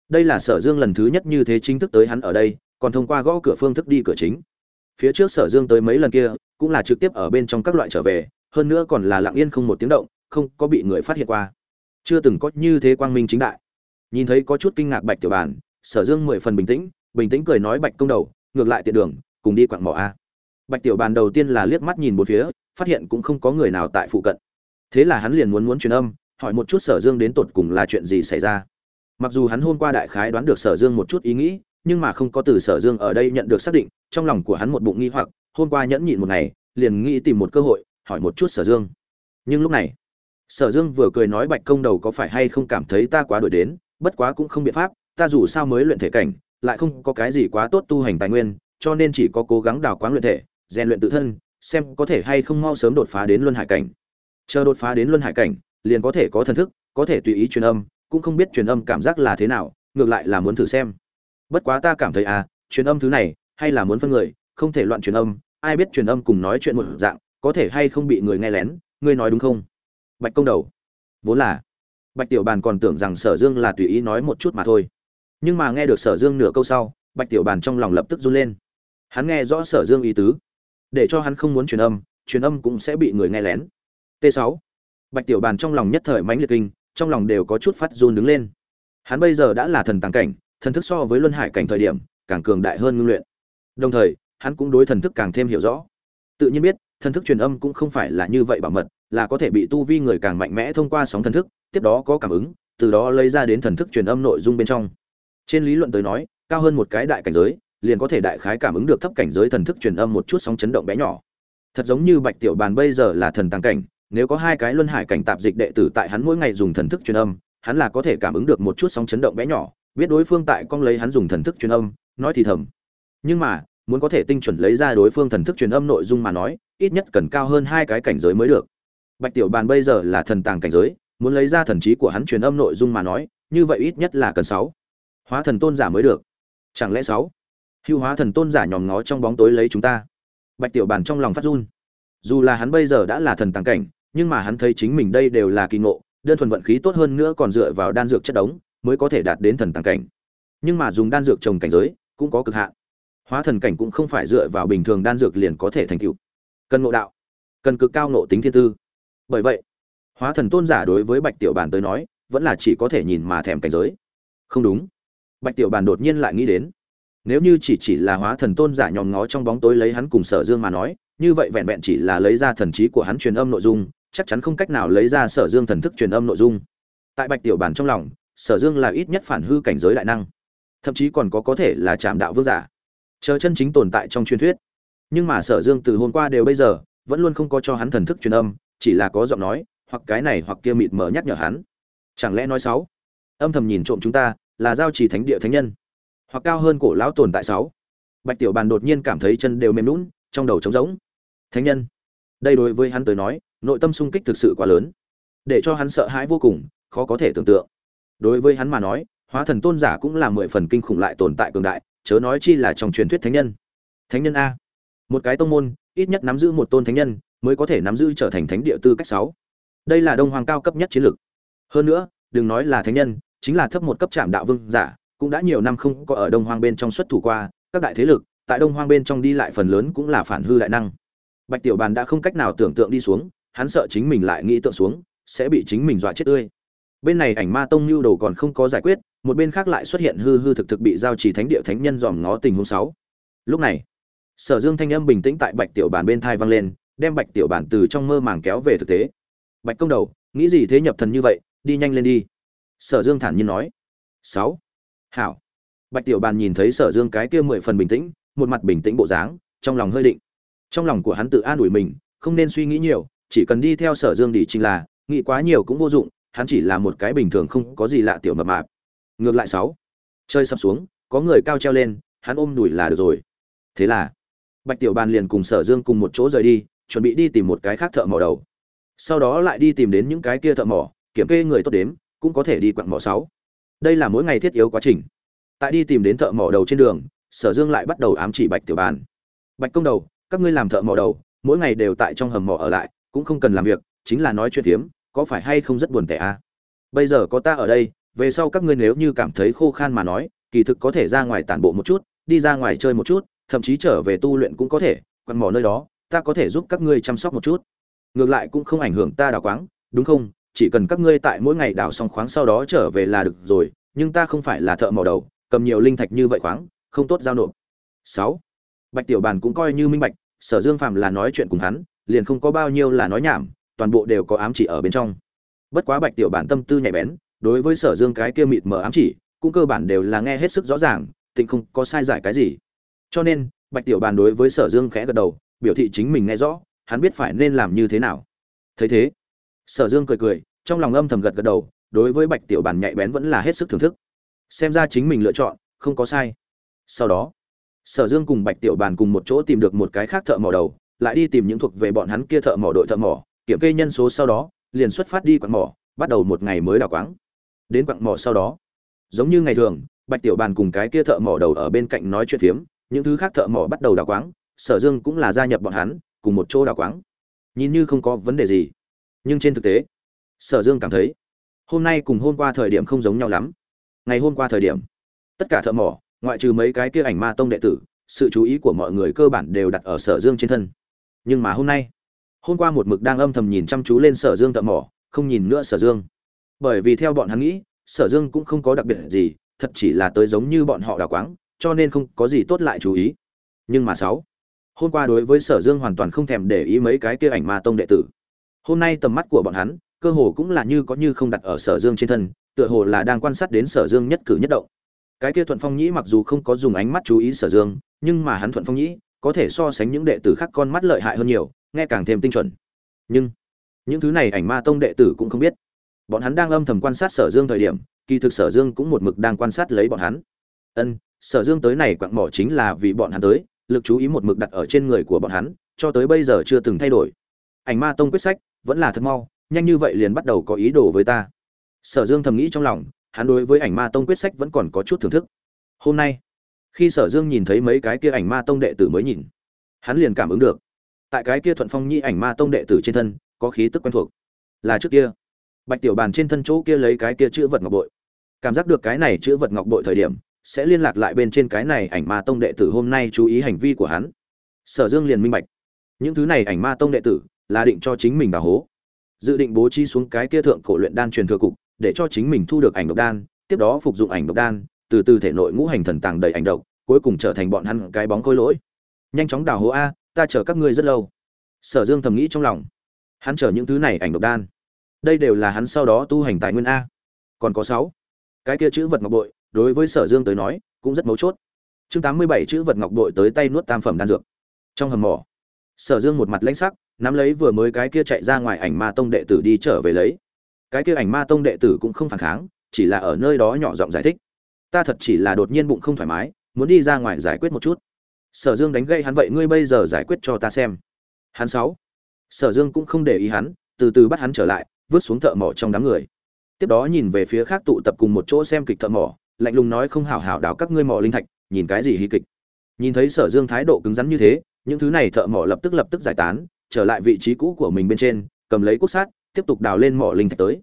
[SPEAKER 1] Đây là sở dương lần thứ nhất như thế chính thức tới hắn ở đây, còn thông qua gõ cửa phương thức đi cửa chính. Phía trước sở dương tới mấy lần kia, cũng là trực tiếp ở bên trong các loại trở về, hơn nữa còn là lặng yên không một tiếng động, không có bị người phát hiện qua chưa từng có như thế quang minh chính đại. Nhìn thấy có chút kinh ngạc bạch tiểu bàn, sở dương mười phần bình tĩnh bình tĩnh cười nói bạch công đầu, ngược lại tiện đường, cùng đi quặng mỏ a. Bạch tiểu bàn đầu tiên là liếc mắt nhìn một phía, phát hiện cũng không có người nào tại phụ cận. Thế là hắn liền muốn muốn truyền âm, hỏi một chút sở dương đến tột cùng là chuyện gì xảy ra. Mặc dù hắn hôm qua đại khái đoán được sở dương một chút ý nghĩ, nhưng mà không có từ sở dương ở đây nhận được xác định, trong lòng của hắn một bụng nghi hoặc, hôm qua nhẫn nhịn một ngày, liền nghĩ tìm một cơ hội, hỏi một chút sở dương. Nhưng lúc này sở dương vừa cười nói bạch công đầu có phải hay không cảm thấy ta quá đổi đến, bất quá cũng không biện pháp, ta dù sao mới luyện thể cảnh, lại không có cái gì quá tốt tu hành tài nguyên, cho nên chỉ có cố gắng đào quáng luyện thể, rèn luyện tự thân, xem có thể hay không mau sớm đột phá đến luân hải cảnh. Chờ đột phá đến luân hải cảnh, liền có thể có thần thức, có thể tùy ý truyền âm, cũng không biết truyền âm cảm giác là thế nào, ngược lại là muốn thử xem. Bất quá ta cảm thấy à truyền âm thứ này, hay là muốn phân người, không thể loạn truyền âm, ai biết truyền âm cùng nói chuyện một dạng, có thể hay không bị người nghe lén, ngươi nói đúng không? Bạch công đầu. Vốn là, bạch tiểu bàn còn tưởng rằng sở dương là tùy ý nói một chút mà thôi. Nhưng mà nghe được sở dương nửa câu sau, bạch tiểu bàn trong lòng lập tức run lên. Hắn nghe rõ sở dương ý tứ. Để cho hắn không muốn truyền âm truyền âm cũng sẽ bị người nghe lén. T 6 bạch tiểu bàn trong lòng nhất thời mãnh liệt kinh, trong lòng đều có chút phát run đứng lên. Hắn bây giờ đã là thần tàng cảnh, thần thức so với luân hải cảnh thời điểm, càng cường đại hơn ngưng luyện. Đồng thời, hắn cũng đối thần thức càng thêm hiểu rõ. Tự nhiên biết, thần thức truyền âm cũng không phải là như vậy bảo mật là có thể bị tu vi người càng mạnh mẽ thông qua sóng thần thức, tiếp đó có cảm ứng, từ đó lấy ra đến thần thức truyền âm nội dung bên trong. Trên lý luận tới nói, cao hơn một cái đại cảnh giới, liền có thể đại khái cảm ứng được thấp cảnh giới thần thức truyền âm một chút sóng chấn động bé nhỏ. Thật giống như bạch tiểu bàn bây giờ là thần tăng cảnh, nếu có hai cái luân hải cảnh tạp dịch đệ tử tại hắn mỗi ngày dùng thần thức truyền âm, hắn là có thể cảm ứng được một chút sóng chấn động bé nhỏ, biết đối phương tại con lấy hắn dùng thần thức truyền âm, nói thì thầm. Nhưng mà, muốn có thể tinh chuẩn lấy ra đối phương thần thức truyền âm nội dung mà nói, ít nhất cần cao hơn hai cái cảnh giới mới được bạch tiểu bàn bây giờ là thần tàng cảnh giới, muốn lấy ra thần trí của hắn truyền âm nội dung mà nói, như vậy ít nhất là cần sáu. Hóa thần tôn giả mới được. Chẳng lẽ sáu? Hưu hóa thần tôn giả nhòm ngó trong bóng tối lấy chúng ta. Bạch tiểu bàn trong lòng phát run. Dù là hắn bây giờ đã là thần tàng cảnh, nhưng mà hắn thấy chính mình đây đều là kỳ ngộ, đơn thuần vận khí tốt hơn nữa còn dựa vào đan dược chất đống, mới có thể đạt đến thần tàng cảnh. Nhưng mà dùng đan dược trồng cảnh giới, cũng có cực hạn. Hóa thần cảnh cũng không phải dựa vào bình thường đan dược liền có thể thành tựu. Cần ngộ đạo. Cần cực cao ngộ tính thiên tư bởi vậy, hóa thần tôn giả đối với bạch tiểu bàn tới nói, vẫn là chỉ có thể nhìn mà thèm cảnh giới. Không đúng. Bạch tiểu bàn đột nhiên lại nghĩ đến, nếu như chỉ chỉ là hóa thần tôn giả nhòm ngó trong bóng tối lấy hắn cùng sở dương mà nói, như vậy vẹn vẹn chỉ là lấy ra thần trí của hắn truyền âm nội dung, chắc chắn không cách nào lấy ra sở dương thần thức truyền âm nội dung. Tại bạch tiểu bàn trong lòng, sở dương là ít nhất phản hư cảnh giới đại năng, thậm chí còn có có thể là trạm đạo vương giả. Chờ chân chính tồn tại trong truyền thuyết. Nhưng mà sở dương từ hôm qua đều bây giờ, vẫn luôn không có cho hắn thần thức truyền âm chỉ là có giọng nói, hoặc cái này hoặc kia mịt mờ nhắc nhở hắn. Chẳng lẽ nói sáu? Âm thầm nhìn trộm chúng ta, là giao trì thánh địa thánh nhân. Hoặc cao hơn cổ lão tồn tại sáu? Bạch tiểu bàn đột nhiên cảm thấy chân đều mềm lún trong đầu trống rỗng. Thánh nhân. Đây đối với hắn tới nói, nội tâm sung kích thực sự quá lớn. Để cho hắn sợ hãi vô cùng, khó có thể tưởng tượng. Đối với hắn mà nói, hóa thần tôn giả cũng là mười phần kinh khủng lại tồn tại cường đại, chớ nói chi là trong truyền thuyết thánh nhân. Thánh nhân a. Một cái tông môn, ít nhất nắm giữ một tôn thánh nhân mới có thể nắm giữ trở thành thánh địa tư cách sáu. Đây là đông hoàng cao cấp nhất chiến lược. Hơn nữa, đừng nói là thánh nhân, chính là thấp một cấp trạm đạo vương giả, cũng đã nhiều năm không có ở đông hoàng bên trong xuất thủ qua, các đại thế lực, tại đông hoàng bên trong đi lại phần lớn cũng là phản hư đại năng. Bạch tiểu bàn đã không cách nào tưởng tượng đi xuống, hắn sợ chính mình lại nghĩ tượng xuống, sẽ bị chính mình dọa chết tươi. Bên này ảnh ma tông lưu đồ còn không có giải quyết, một bên khác lại xuất hiện hư hư thực thực bị giao chỉ thánh địa thánh nhân dòm ngó tình huống sáu. Lúc này, sở dương thanh âm bình tĩnh tại bạch tiểu bàn bên thai vang lên đem bạch tiểu bàn từ trong mơ màng kéo về thực tế. Bạch công đầu, nghĩ gì thế nhập thần như vậy, đi nhanh lên đi. Sở dương thản nhiên nói. Sáu. Hảo. Bạch tiểu bàn nhìn thấy sở dương cái kia mười phần bình tĩnh, một mặt bình tĩnh bộ dáng, trong lòng hơi định. Trong lòng của hắn tự an ủi mình, không nên suy nghĩ nhiều, chỉ cần đi theo sở dương đi chính là, nghĩ quá nhiều cũng vô dụng, hắn chỉ là một cái bình thường không có gì lạ tiểu mập mạp. Ngược lại sáu. Chơi sập xuống, có người cao treo lên, hắn ôm đùi là được rồi. Thế là, bạch tiểu bàn liền cùng sở dương cùng một chỗ rời đi chuẩn bị đi tìm một cái khác thợ mỏ đầu. Sau đó lại đi tìm đến những cái kia thợ mỏ, kiểm kê người tốt đếm, cũng có thể đi quặng mỏ sáu. Đây là mỗi ngày thiết yếu quá trình. Tại đi tìm đến thợ mỏ đầu trên đường, sở dương lại bắt đầu ám chỉ bạch tiểu bàn. Bạch công đầu, các ngươi làm thợ mỏ đầu, mỗi ngày đều tại trong hầm mỏ ở lại, cũng không cần làm việc, chính là nói chuyện phiếm, có phải hay không rất buồn tẻ a à? bây giờ có ta ở đây, về sau các ngươi nếu như cảm thấy khô khan mà nói, kỳ thực có thể ra ngoài tản bộ một chút, đi ra ngoài chơi một chút, thậm chí trở về tu luyện cũng có thể quặn mỏ nơi đó ta có thể giúp các ngươi chăm sóc một chút. Ngược lại cũng không ảnh hưởng ta đào quáng, đúng không? Chỉ cần các ngươi tại mỗi ngày đào xong khoáng sau đó trở về là được rồi, nhưng ta không phải là thợ mỏ đầu, cầm nhiều linh thạch như vậy khoáng, không tốt giao nộp. Sáu. Bạch tiểu bàn cũng coi như minh bạch, sở dương phạm là nói chuyện cùng hắn, liền không có bao nhiêu là nói nhảm, toàn bộ đều có ám chỉ ở bên trong. Bất quá bạch tiểu bản tâm tư nhạy bén, đối với sở dương cái kia mịt mờ ám chỉ, cũng cơ bản đều là nghe hết sức rõ ràng, tịnh không có sai giải cái gì. Cho nên, bạch tiểu bàn đối với sở dương khẽ gật đầu biểu thị chính mình nghe rõ, hắn biết phải nên làm như thế nào. Thấy thế, sở dương cười cười, trong lòng âm thầm gật gật đầu, đối với bạch tiểu bàn nhạy bén vẫn là hết sức thưởng thức. Xem ra chính mình lựa chọn, không có sai. Sau đó, sở dương cùng bạch tiểu bàn cùng một chỗ tìm được một cái khác thợ mỏ đầu, lại đi tìm những thuộc về bọn hắn kia thợ mỏ đội thợ mỏ. Kiểm kê nhân số sau đó, liền xuất phát đi quặng mỏ, bắt đầu một ngày mới đào quáng. Đến quặng mỏ sau đó, giống như ngày thường, bạch tiểu bàn cùng cái kia thợ mỏ đầu ở bên cạnh nói chuyện phiếm, những thứ khác thợ mỏ bắt đầu đào quáng sở dương cũng là gia nhập bọn hắn, cùng một chỗ đào quáng. Nhìn như không có vấn đề gì, nhưng trên thực tế, sở dương cảm thấy, hôm nay cùng hôm qua thời điểm không giống nhau lắm. Ngày hôm qua thời điểm, tất cả thợ mỏ, ngoại trừ mấy cái kia ảnh ma tông đệ tử, sự chú ý của mọi người cơ bản đều đặt ở sở dương trên thân. Nhưng mà hôm nay, hôm qua một mực đang âm thầm nhìn chăm chú lên sở dương thợ mỏ, không nhìn nữa sở dương. Bởi vì theo bọn hắn nghĩ, sở dương cũng không có đặc biệt gì, thật chỉ là tới giống như bọn họ đào quáng, cho nên không có gì tốt lại chú ý. Nhưng mà sáu hôm qua đối với sở dương hoàn toàn không thèm để ý mấy cái kia ảnh ma tông đệ tử. Hôm nay tầm mắt của bọn hắn, cơ hồ cũng là như có như không đặt ở sở dương trên thân, tựa hồ là đang quan sát đến sở dương nhất cử nhất động. Cái kia thuận phong nhĩ mặc dù không có dùng ánh mắt chú ý sở dương, nhưng mà hắn thuận phong nhĩ, có thể so sánh những đệ tử khác con mắt lợi hại hơn nhiều, nghe càng thêm tinh chuẩn. Nhưng, những thứ này ảnh ma tông đệ tử cũng không biết. Bọn hắn đang âm thầm quan sát sở dương thời điểm, kỳ thực sở dương cũng một mực đang quan sát lấy bọn hắn. Ân, sở dương tới này quặng mỏ chính là vì bọn hắn tới lực chú ý một mực đặt ở trên người của bọn hắn, cho tới bây giờ chưa từng thay đổi. Ảnh ma tông quyết sách, vẫn là thật mau, nhanh như vậy liền bắt đầu có ý đồ với ta. Sở dương thầm nghĩ trong lòng, hắn đối với ảnh ma tông quyết sách vẫn còn có chút thưởng thức. Hôm nay, khi sở dương nhìn thấy mấy cái kia ảnh ma tông đệ tử mới nhìn, hắn liền cảm ứng được. Tại cái kia thuận phong nhi ảnh ma tông đệ tử trên thân, có khí tức quen thuộc. Là trước kia, bạch tiểu bàn trên thân chỗ kia lấy cái kia chữ vật ngọc bội. Cảm giác được cái này chữ vật ngọc bội thời điểm sẽ liên lạc lại bên trên cái này ảnh ma tông đệ tử hôm nay chú ý hành vi của hắn. Sở dương liền minh bạch. Những thứ này ảnh ma tông đệ tử là định cho chính mình đào hố. Dự định bố trí xuống cái kia thượng cổ luyện đan truyền thừa cục, để cho chính mình thu được ảnh độc đan, tiếp đó phục dụng ảnh độc đan, từ từ thể nội ngũ hành thần tàng đầy ảnh độc, cuối cùng trở thành bọn hắn cái bóng khôi lỗi. Nhanh chóng đào hố a, ta chờ các ngươi rất lâu. Sở dương thầm nghĩ trong lòng. Hắn chờ những thứ này ảnh độc đan. Đây đều là hắn sau đó tu hành tài nguyên a. Còn có sáu. Cái kia chữ vật ngọc bội đối với sở dương tới nói, cũng rất mấu chốt. Chương tám mươi bảy chữ vật ngọc bội tới tay nuốt tam phẩm đan dược. Trong hầm mỏ, sở dương một mặt lãnh sắc, nắm lấy vừa mới cái kia chạy ra ngoài ảnh ma tông đệ tử đi trở về lấy. Cái kia ảnh ma tông đệ tử cũng không phản kháng, chỉ là ở nơi đó nhỏ giọng giải thích. Ta thật chỉ là đột nhiên bụng không thoải mái, muốn đi ra ngoài giải quyết một chút. Sở dương đánh gây hắn vậy ngươi bây giờ giải quyết cho ta xem. Hắn sáu. Sở dương cũng không để ý hắn, từ từ bắt hắn trở lại, vứt xuống thợ mỏ trong đám người. Tiếp đó nhìn về phía khác tụ tập cùng một chỗ xem kịch thợ mỏ lạnh lùng nói không hảo hảo đào các ngươi mỏ linh thạch, nhìn cái gì hí kịch. Nhìn thấy sở dương thái độ cứng rắn như thế, những thứ này thợ mỏ lập tức lập tức giải tán, trở lại vị trí cũ của mình bên trên, cầm lấy cuốc sát tiếp tục đào lên mỏ linh thạch tới.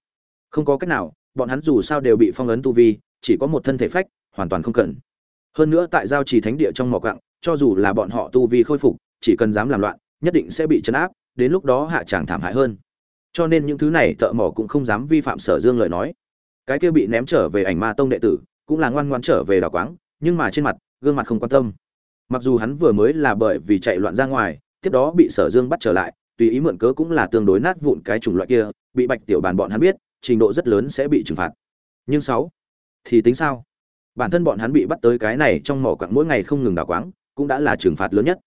[SPEAKER 1] Không có cách nào, bọn hắn dù sao đều bị phong ấn tu vi, chỉ có một thân thể phách, hoàn toàn không cần. Hơn nữa tại giao trì thánh địa trong mỏ quặng, cho dù là bọn họ tu vi khôi phục, chỉ cần dám làm loạn, nhất định sẽ bị chấn áp, đến lúc đó hạ tràng thảm hại hơn. Cho nên những thứ này thợ mỏ cũng không dám vi phạm sở dương lời nói. Cái kia bị ném trở về ảnh ma tông đệ tử cũng là ngoan ngoan trở về đào quáng, nhưng mà trên mặt, gương mặt không quan tâm. Mặc dù hắn vừa mới là bởi vì chạy loạn ra ngoài, tiếp đó bị sở dương bắt trở lại, tùy ý mượn cớ cũng là tương đối nát vụn cái chủng loại kia, bị bạch tiểu bàn bọn hắn biết, trình độ rất lớn sẽ bị trừng phạt. Nhưng sáu, thì tính sao? Bản thân bọn hắn bị bắt tới cái này trong mỏ quặng mỗi ngày không ngừng đào quáng, cũng đã là trừng phạt lớn nhất.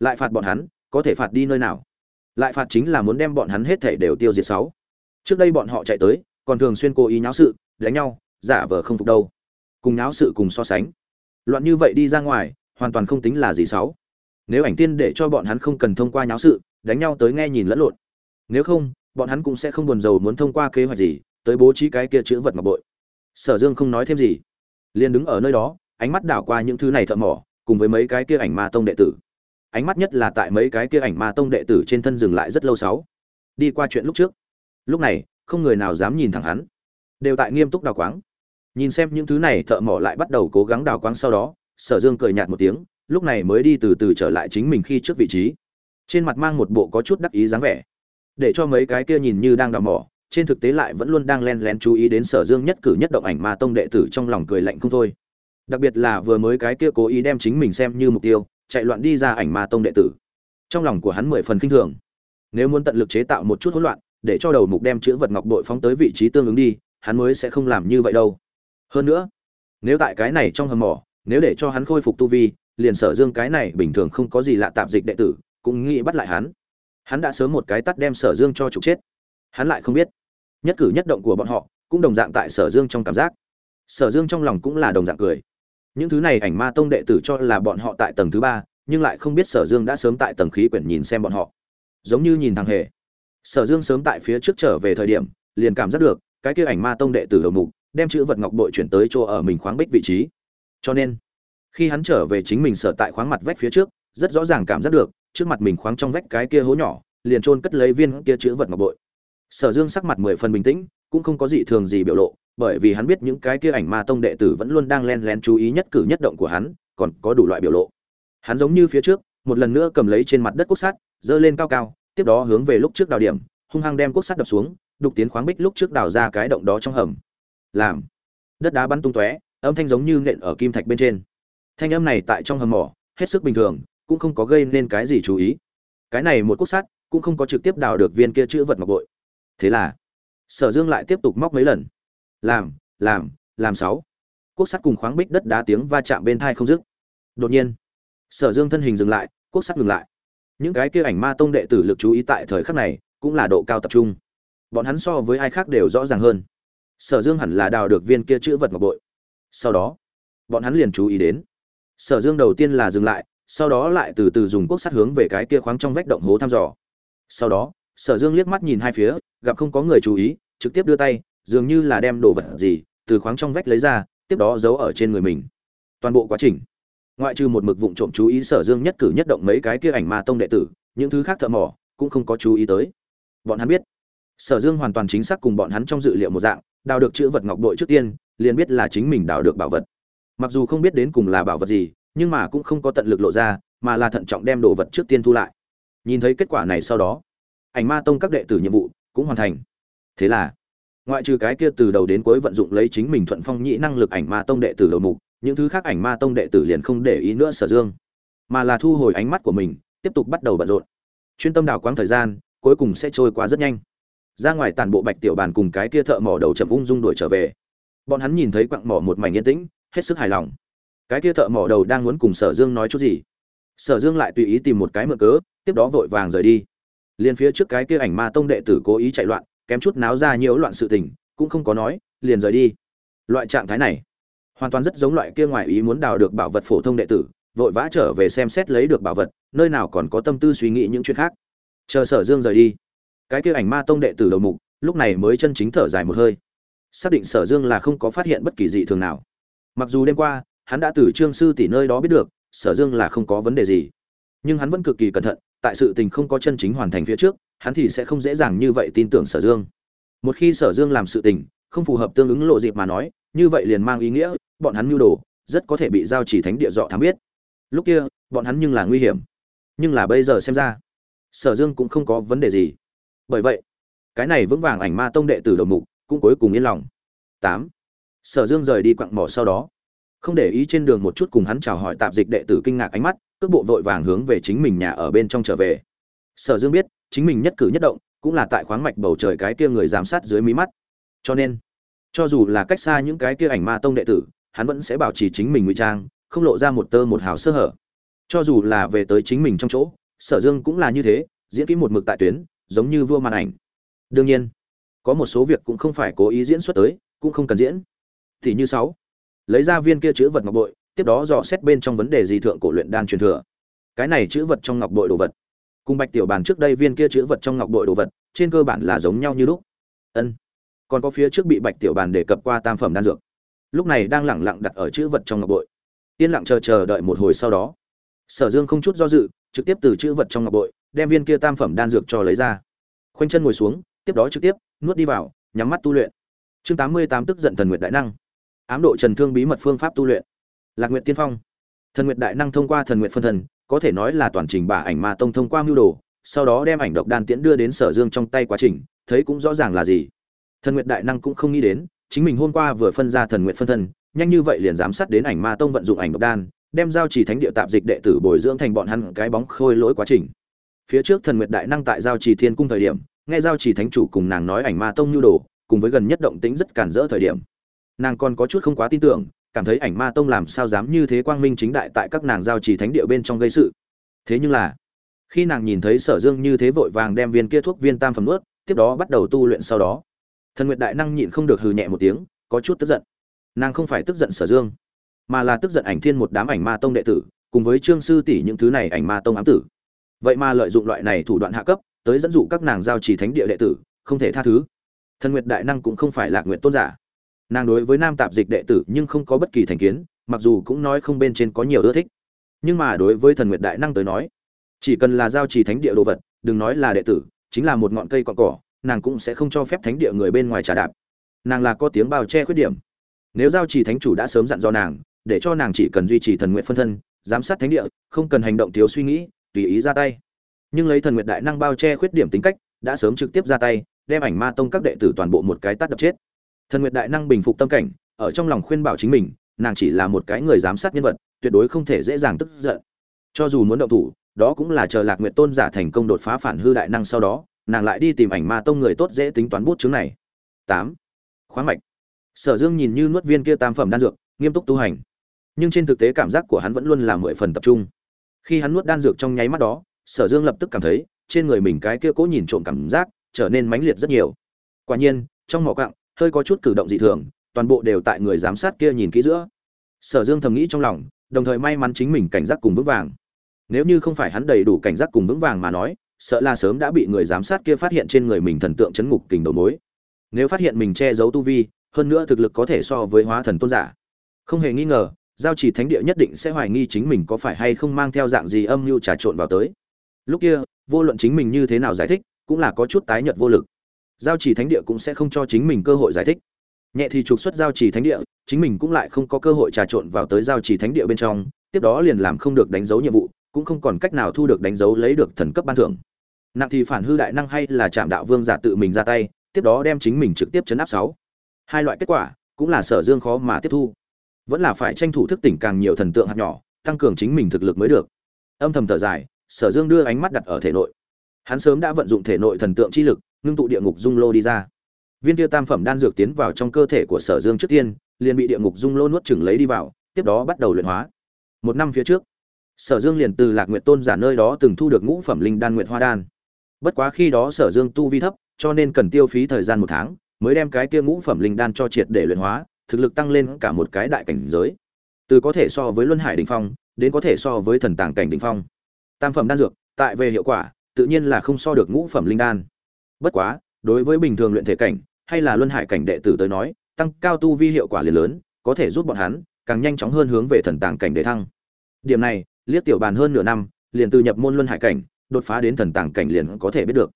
[SPEAKER 1] Lại phạt bọn hắn, có thể phạt đi nơi nào? Lại phạt chính là muốn đem bọn hắn hết thể đều tiêu diệt sáu. Trước đây bọn họ chạy tới, còn thường xuyên cố ý nháo sự, đánh nhau, giả vờ không phục đâu cùng nháo sự cùng so sánh. Loạn như vậy đi ra ngoài, hoàn toàn không tính là gì xấu. Nếu ảnh tiên để cho bọn hắn không cần thông qua nháo sự, đánh nhau tới nghe nhìn lẫn lộn. Nếu không, bọn hắn cũng sẽ không buồn rầu muốn thông qua kế hoạch gì, tới bố trí cái kia chữ vật ngọc bội. Sở dương không nói thêm gì. Liền đứng ở nơi đó, ánh mắt đảo qua những thứ này thợ mỏ, cùng với mấy cái kia ảnh ma tông đệ tử. Ánh mắt nhất là tại mấy cái kia ảnh ma tông đệ tử trên thân dừng lại rất lâu sáu. Đi qua chuyện lúc trước. Lúc này, không người nào dám nhìn thẳng hắn. Đều tại nghiêm túc đào quáng nhìn xem những thứ này thợ mỏ lại bắt đầu cố gắng đào quáng sau đó, sở dương cười nhạt một tiếng, lúc này mới đi từ từ trở lại chính mình khi trước vị trí. Trên mặt mang một bộ có chút đắc ý dáng vẻ. Để cho mấy cái kia nhìn như đang đào mỏ, trên thực tế lại vẫn luôn đang len lén chú ý đến sở dương nhất cử nhất động ảnh ma tông đệ tử trong lòng cười lạnh không thôi. Đặc biệt là vừa mới cái kia cố ý đem chính mình xem như mục tiêu, chạy loạn đi ra ảnh ma tông đệ tử. Trong lòng của hắn mười phần kinh thường. Nếu muốn tận lực chế tạo một chút hỗn loạn, để cho đầu mục đem chữ vật ngọc đội phóng tới vị trí tương ứng đi, hắn mới sẽ không làm như vậy đâu hơn nữa, nếu tại cái này trong hầm mỏ, nếu để cho hắn khôi phục tu vi, liền sở dương cái này bình thường không có gì lạ tạp dịch đệ tử, cũng nghĩ bắt lại hắn. Hắn đã sớm một cái tắt đem sở dương cho trục chết. Hắn lại không biết, nhất cử nhất động của bọn họ cũng đồng dạng tại sở dương trong cảm giác. Sở dương trong lòng cũng là đồng dạng cười. Những thứ này ảnh ma tông đệ tử cho là bọn họ tại tầng thứ ba, nhưng lại không biết sở dương đã sớm tại tầng khí quyển nhìn xem bọn họ. Giống như nhìn thằng hề. Sở dương sớm tại phía trước trở về thời điểm, liền cảm giác được cái kia ảnh ma tông đệ tử đầu mục đem chữ vật ngọc bội chuyển tới chỗ ở mình khoáng bích vị trí. Cho nên, khi hắn trở về chính mình sở tại khoáng mặt vách phía trước, rất rõ ràng cảm giác được, trước mặt mình khoáng trong vách cái kia hố nhỏ, liền trôn cất lấy viên kia chữ vật ngọc bội. Sở dương sắc mặt mười phần bình tĩnh, cũng không có gì thường gì biểu lộ, bởi vì hắn biết những cái kia ảnh ma tông đệ tử vẫn luôn đang len lén chú ý nhất cử nhất động của hắn, còn có đủ loại biểu lộ. Hắn giống như phía trước, một lần nữa cầm lấy trên mặt đất cốt sắt, giơ lên cao cao, tiếp đó hướng về lúc trước đào điểm, hung hăng đem cốt sắt đập xuống, đục tiến khoáng bích lúc trước đào ra cái động đó trong hầm làm. Đất đá bắn tung tóe, âm thanh giống như nện ở kim thạch bên trên. Thanh âm này tại trong hầm mỏ, hết sức bình thường, cũng không có gây nên cái gì chú ý. Cái này một cốt sắt, cũng không có trực tiếp đào được viên kia chữ vật ngọc bội. Thế là, sở dương lại tiếp tục móc mấy lần. Làm làm làm sáu. Cốt sắt cùng khoáng bích đất đá tiếng va chạm bên thai không dứt. Đột nhiên, sở dương thân hình dừng lại cốt sắt ngừng lại. Những cái kia ảnh ma tông đệ tử lực chú ý tại thời khắc này, cũng là độ cao tập trung. Bọn hắn so với ai khác đều rõ ràng hơn sở dương hẳn là đào được viên kia chữ vật ngọc bội. Sau đó, bọn hắn liền chú ý đến. Sở dương đầu tiên là dừng lại, sau đó lại từ từ dùng quốc sắt hướng về cái kia khoáng trong vách động hố thăm dò. Sau đó, sở dương liếc mắt nhìn hai phía, gặp không có người chú ý, trực tiếp đưa tay, dường như là đem đồ vật gì từ khoáng trong vách lấy ra, tiếp đó giấu ở trên người mình. Toàn bộ quá trình, ngoại trừ một mực vụng trộm chú ý sở dương nhất cử nhất động mấy cái kia ảnh ma tông đệ tử, những thứ khác thợ mỏ cũng không có chú ý tới. Bọn hắn biết, sở dương hoàn toàn chính xác cùng bọn hắn trong dự liệu một dạng đào được chữ vật ngọc bội trước tiên, liền biết là chính mình đào được bảo vật. Mặc dù không biết đến cùng là bảo vật gì, nhưng mà cũng không có tận lực lộ ra, mà là thận trọng đem đồ vật trước tiên thu lại. Nhìn thấy kết quả này sau đó, ảnh ma tông các đệ tử nhiệm vụ cũng hoàn thành. Thế là, ngoại trừ cái kia từ đầu đến cuối vận dụng lấy chính mình thuận phong nhĩ năng lực ảnh ma tông đệ tử đầu mục, những thứ khác ảnh ma tông đệ tử liền không để ý nữa sở dương, mà là thu hồi ánh mắt của mình, tiếp tục bắt đầu bận rộn. Chuyên tâm đào quáng thời gian, cuối cùng sẽ trôi qua rất nhanh ra ngoài tàn bộ bạch tiểu bàn cùng cái kia thợ mỏ đầu chậm ung dung đuổi trở về. Bọn hắn nhìn thấy quặng mỏ một mảnh yên tĩnh, hết sức hài lòng. Cái kia thợ mỏ đầu đang muốn cùng sở dương nói chút gì? Sở dương lại tùy ý tìm một cái mượn cớ, tiếp đó vội vàng rời đi. Liền phía trước cái kia ảnh ma tông đệ tử cố ý chạy loạn, kém chút náo ra nhiều loạn sự tình, cũng không có nói, liền rời đi. Loại trạng thái này, hoàn toàn rất giống loại kia ngoài ý muốn đào được bảo vật phổ thông đệ tử, vội vã trở về xem xét lấy được bảo vật, nơi nào còn có tâm tư suy nghĩ những chuyện khác. Chờ sở dương rời đi cái kia ảnh ma tông đệ tử đầu mục, lúc này mới chân chính thở dài một hơi. Xác định sở dương là không có phát hiện bất kỳ dị thường nào. Mặc dù đêm qua, hắn đã từ trương sư tỷ nơi đó biết được, sở dương là không có vấn đề gì. Nhưng hắn vẫn cực kỳ cẩn thận, tại sự tình không có chân chính hoàn thành phía trước, hắn thì sẽ không dễ dàng như vậy tin tưởng sở dương. Một khi sở dương làm sự tình, không phù hợp tương ứng lộ dịp mà nói, như vậy liền mang ý nghĩa, bọn hắn mưu đồ, rất có thể bị giao chỉ thánh địa dọ thám biết. Lúc kia, bọn hắn nhưng là nguy hiểm. Nhưng là bây giờ xem ra, sở dương cũng không có vấn đề gì bởi vậy, cái này vững vàng ảnh ma tông đệ tử đầu mục cũng cuối cùng yên lòng. Tám, sở dương rời đi quặng mỏ sau đó. Không để ý trên đường một chút cùng hắn chào hỏi tạp dịch đệ tử kinh ngạc ánh mắt, cước bộ vội vàng hướng về chính mình nhà ở bên trong trở về. Sở dương biết, chính mình nhất cử nhất động cũng là tại khoáng mạch bầu trời cái kia người giám sát dưới mí mắt. Cho nên, cho dù là cách xa những cái kia ảnh ma tông đệ tử, hắn vẫn sẽ bảo trì chính mình ngụy trang, không lộ ra một tơ một hào sơ hở. Cho dù là về tới chính mình trong chỗ, sở dương cũng là như thế, diễn kỹ một mực tại tuyến giống như vua màn ảnh. Đương nhiên, có một số việc cũng không phải cố ý diễn xuất tới, cũng không cần diễn. Thì như sáu, lấy ra viên kia chữ vật ngọc bội, tiếp đó dò xét bên trong vấn đề gì thượng cổ luyện đan truyền thừa. Cái này chữ vật trong ngọc bội đồ vật. Cùng bạch tiểu bàn trước đây viên kia chữ vật trong ngọc bội đồ vật, trên cơ bản là giống nhau như lúc. Ân, còn có phía trước bị bạch tiểu bàn đề cập qua tam phẩm đan dược. Lúc này đang lẳng lặng đặt ở chữ vật trong ngọc bội. Yên lặng chờ chờ đợi một hồi sau đó. Sở dương không chút do dự, trực tiếp từ chữ vật trong ngọc bội đem viên kia tam phẩm đan dược cho lấy ra. Khoanh chân ngồi xuống, tiếp đó trực tiếp, nuốt đi vào, nhắm mắt tu luyện. Chương tám mươi tám tức giận thần nguyệt đại năng. Ám độ trần thương bí mật phương pháp tu luyện. Lạc nguyệt tiên phong. Thần nguyệt đại năng thông qua thần nguyệt phân thần, có thể nói là toàn trình bà ảnh ma tông thông qua mưu đồ, sau đó đem ảnh độc đan tiễn đưa đến sở dương trong tay quá trình, thấy cũng rõ ràng là gì. Thần nguyệt đại năng cũng không nghĩ đến, chính mình hôm qua vừa phân ra thần nguyệt phân thân nhanh như vậy liền giám sát đến ảnh ma tông vận dụng ảnh độc đan, đem giao chỉ thánh địa tạp dịch đệ tử bồi dưỡng thành bọn hắn cái bóng khôi lỗi quá trình phía trước thần nguyệt đại năng tại giao trì thiên cung thời điểm, nghe giao trì thánh chủ cùng nàng nói ảnh ma tông nhu đồ, cùng với gần nhất động tĩnh rất cản rỡ thời điểm. Nàng còn có chút không quá tin tưởng, cảm thấy ảnh ma tông làm sao dám như thế quang minh chính đại tại các nàng giao trì thánh địa bên trong gây sự. Thế nhưng là, khi nàng nhìn thấy sở dương như thế vội vàng đem viên kia thuốc viên tam phẩm ướt tiếp đó bắt đầu tu luyện sau đó, thần nguyệt đại năng nhịn không được hừ nhẹ một tiếng, có chút tức giận. Nàng không phải tức giận sở dương, mà là tức giận ảnh thiên một đám ảnh ma tông đệ tử, cùng với trương sư tỷ những thứ này ảnh ma tông ám tử vậy mà lợi dụng loại này thủ đoạn hạ cấp, tới dẫn dụ các nàng giao trì thánh địa đệ tử, không thể tha thứ. Thần nguyệt đại năng cũng không phải là nguyện tôn giả. Nàng đối với nam tạp dịch đệ tử nhưng không có bất kỳ thành kiến, mặc dù cũng nói không bên trên có nhiều ưa thích. Nhưng mà đối với thần nguyệt đại năng tới nói, chỉ cần là giao trì thánh địa đồ vật, đừng nói là đệ tử, chính là một ngọn cây cọn cỏ, nàng cũng sẽ không cho phép thánh địa người bên ngoài trả đạp. Nàng là có tiếng bao che khuyết điểm. Nếu giao trì thánh chủ đã sớm dặn do nàng, để cho nàng chỉ cần duy trì thần nguyện phân thân, giám sát thánh địa, không cần hành động thiếu suy nghĩ tùy ý ra tay. Nhưng lấy thần nguyệt đại năng bao che khuyết điểm tính cách, đã sớm trực tiếp ra tay, đem ảnh ma tông các đệ tử toàn bộ một cái tát đập chết. Thần nguyệt đại năng bình phục tâm cảnh, ở trong lòng khuyên bảo chính mình, nàng chỉ là một cái người giám sát nhân vật, tuyệt đối không thể dễ dàng tức giận. Cho dù muốn động thủ, đó cũng là chờ lạc nguyệt tôn giả thành công đột phá phản hư đại năng sau đó, nàng lại đi tìm ảnh ma tông người tốt dễ tính toán bút chứng này. Tám. Khoáng mạch. Sở dương nhìn như nuốt viên kia tam phẩm đan dược, nghiêm túc tu hành. Nhưng trên thực tế cảm giác của hắn vẫn luôn là mười phần tập trung khi hắn nuốt đan dược trong nháy mắt đó, sở dương lập tức cảm thấy, trên người mình cái kia cố nhìn trộm cảm giác, trở nên mãnh liệt rất nhiều. Quả nhiên, trong mỏ cặng hơi có chút cử động dị thường, toàn bộ đều tại người giám sát kia nhìn kỹ giữa. Sở dương thầm nghĩ trong lòng, đồng thời may mắn chính mình cảnh giác cùng vững vàng. Nếu như không phải hắn đầy đủ cảnh giác cùng vững vàng mà nói, sợ là sớm đã bị người giám sát kia phát hiện trên người mình thần tượng chấn ngục kình đầu mối. Nếu phát hiện mình che giấu tu vi, hơn nữa thực lực có thể so với hóa thần tôn giả. Không hề nghi ngờ giao chỉ thánh địa nhất định sẽ hoài nghi chính mình có phải hay không mang theo dạng gì âm mưu trà trộn vào tới. Lúc kia, vô luận chính mình như thế nào giải thích, cũng là có chút tái nhợt vô lực. Giao chỉ thánh địa cũng sẽ không cho chính mình cơ hội giải thích. Nhẹ thì trục xuất giao chỉ thánh địa, chính mình cũng lại không có cơ hội trà trộn vào tới giao chỉ thánh địa bên trong, tiếp đó liền làm không được đánh dấu nhiệm vụ, cũng không còn cách nào thu được đánh dấu lấy được thần cấp ban thưởng. Nặng thì phản hư đại năng hay là chạm đạo vương giả tự mình ra tay, tiếp đó đem chính mình trực tiếp chấn áp sáu. Hai loại kết quả, cũng là sở dương khó mà tiếp thu vẫn là phải tranh thủ thức tỉnh càng nhiều thần tượng hạt nhỏ, tăng cường chính mình thực lực mới được. Âm thầm thở dài, sở dương đưa ánh mắt đặt ở thể nội. Hắn sớm đã vận dụng thể nội thần tượng chi lực, ngưng tụ địa ngục dung lô đi ra. Viên tiêu tam phẩm đan dược tiến vào trong cơ thể của sở dương trước tiên, liền bị địa ngục dung lô nuốt chừng lấy đi vào, tiếp đó bắt đầu luyện hóa. Một năm phía trước, sở dương liền từ lạc nguyện tôn giả nơi đó từng thu được ngũ phẩm linh đan nguyện hoa đan. Bất quá khi đó sở dương tu vi thấp, cho nên cần tiêu phí thời gian một tháng, mới đem cái kia ngũ phẩm linh đan cho triệt để luyện hóa thực lực tăng lên cả một cái đại cảnh giới. Từ có thể so với luân hải đình phong, đến có thể so với thần tàng cảnh đình phong. Tam phẩm đan dược, tại về hiệu quả, tự nhiên là không so được ngũ phẩm linh đan. Bất quá, đối với bình thường luyện thể cảnh, hay là luân hải cảnh đệ tử tới nói, tăng cao tu vi hiệu quả liền lớn, có thể giúp bọn hắn càng nhanh chóng hơn hướng về thần tàng cảnh để thăng. Điểm này, liếc tiểu bàn hơn nửa năm, liền từ nhập môn luân hải cảnh, đột phá đến thần tàng cảnh liền có thể biết được.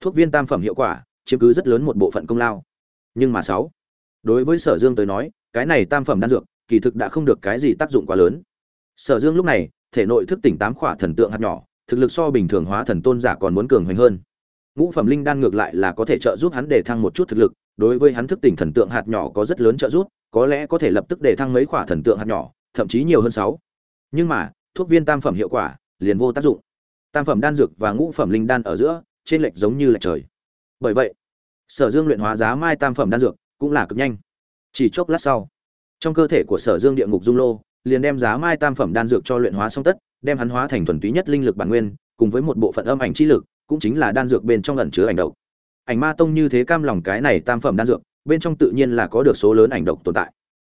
[SPEAKER 1] Thuốc viên tam phẩm hiệu quả, chiếm cứ rất lớn một bộ phận công lao. Nhưng mà sáu đối với sở dương tới nói, cái này tam phẩm đan dược, kỳ thực đã không được cái gì tác dụng quá lớn. Sở dương lúc này, thể nội thức tỉnh tám khỏa thần tượng hạt nhỏ, thực lực so bình thường hóa thần tôn giả còn muốn cường hoành hơn. Ngũ phẩm linh đan ngược lại là có thể trợ giúp hắn để thăng một chút thực lực, đối với hắn thức tỉnh thần tượng hạt nhỏ có rất lớn trợ giúp, có lẽ có thể lập tức để thăng mấy khỏa thần tượng hạt nhỏ, thậm chí nhiều hơn sáu. Nhưng mà, thuốc viên tam phẩm hiệu quả, liền vô tác dụng. Tam phẩm đan dược và ngũ phẩm linh đan ở giữa, trên lệch giống như lệch trời. Bởi vậy, sở dương luyện hóa giá mai tam phẩm đan dược cũng là cực nhanh. Chỉ chốc lát sau, trong cơ thể của sở dương địa ngục dung lô liền đem giá mai tam phẩm đan dược cho luyện hóa xong tất, đem hắn hóa thành thuần túy nhất linh lực bản nguyên, cùng với một bộ phận âm ảnh chi lực, cũng chính là đan dược bên trong ẩn chứa ảnh độc. Ảnh ma tông như thế cam lòng cái này tam phẩm đan dược, bên trong tự nhiên là có được số lớn ảnh độc tồn tại.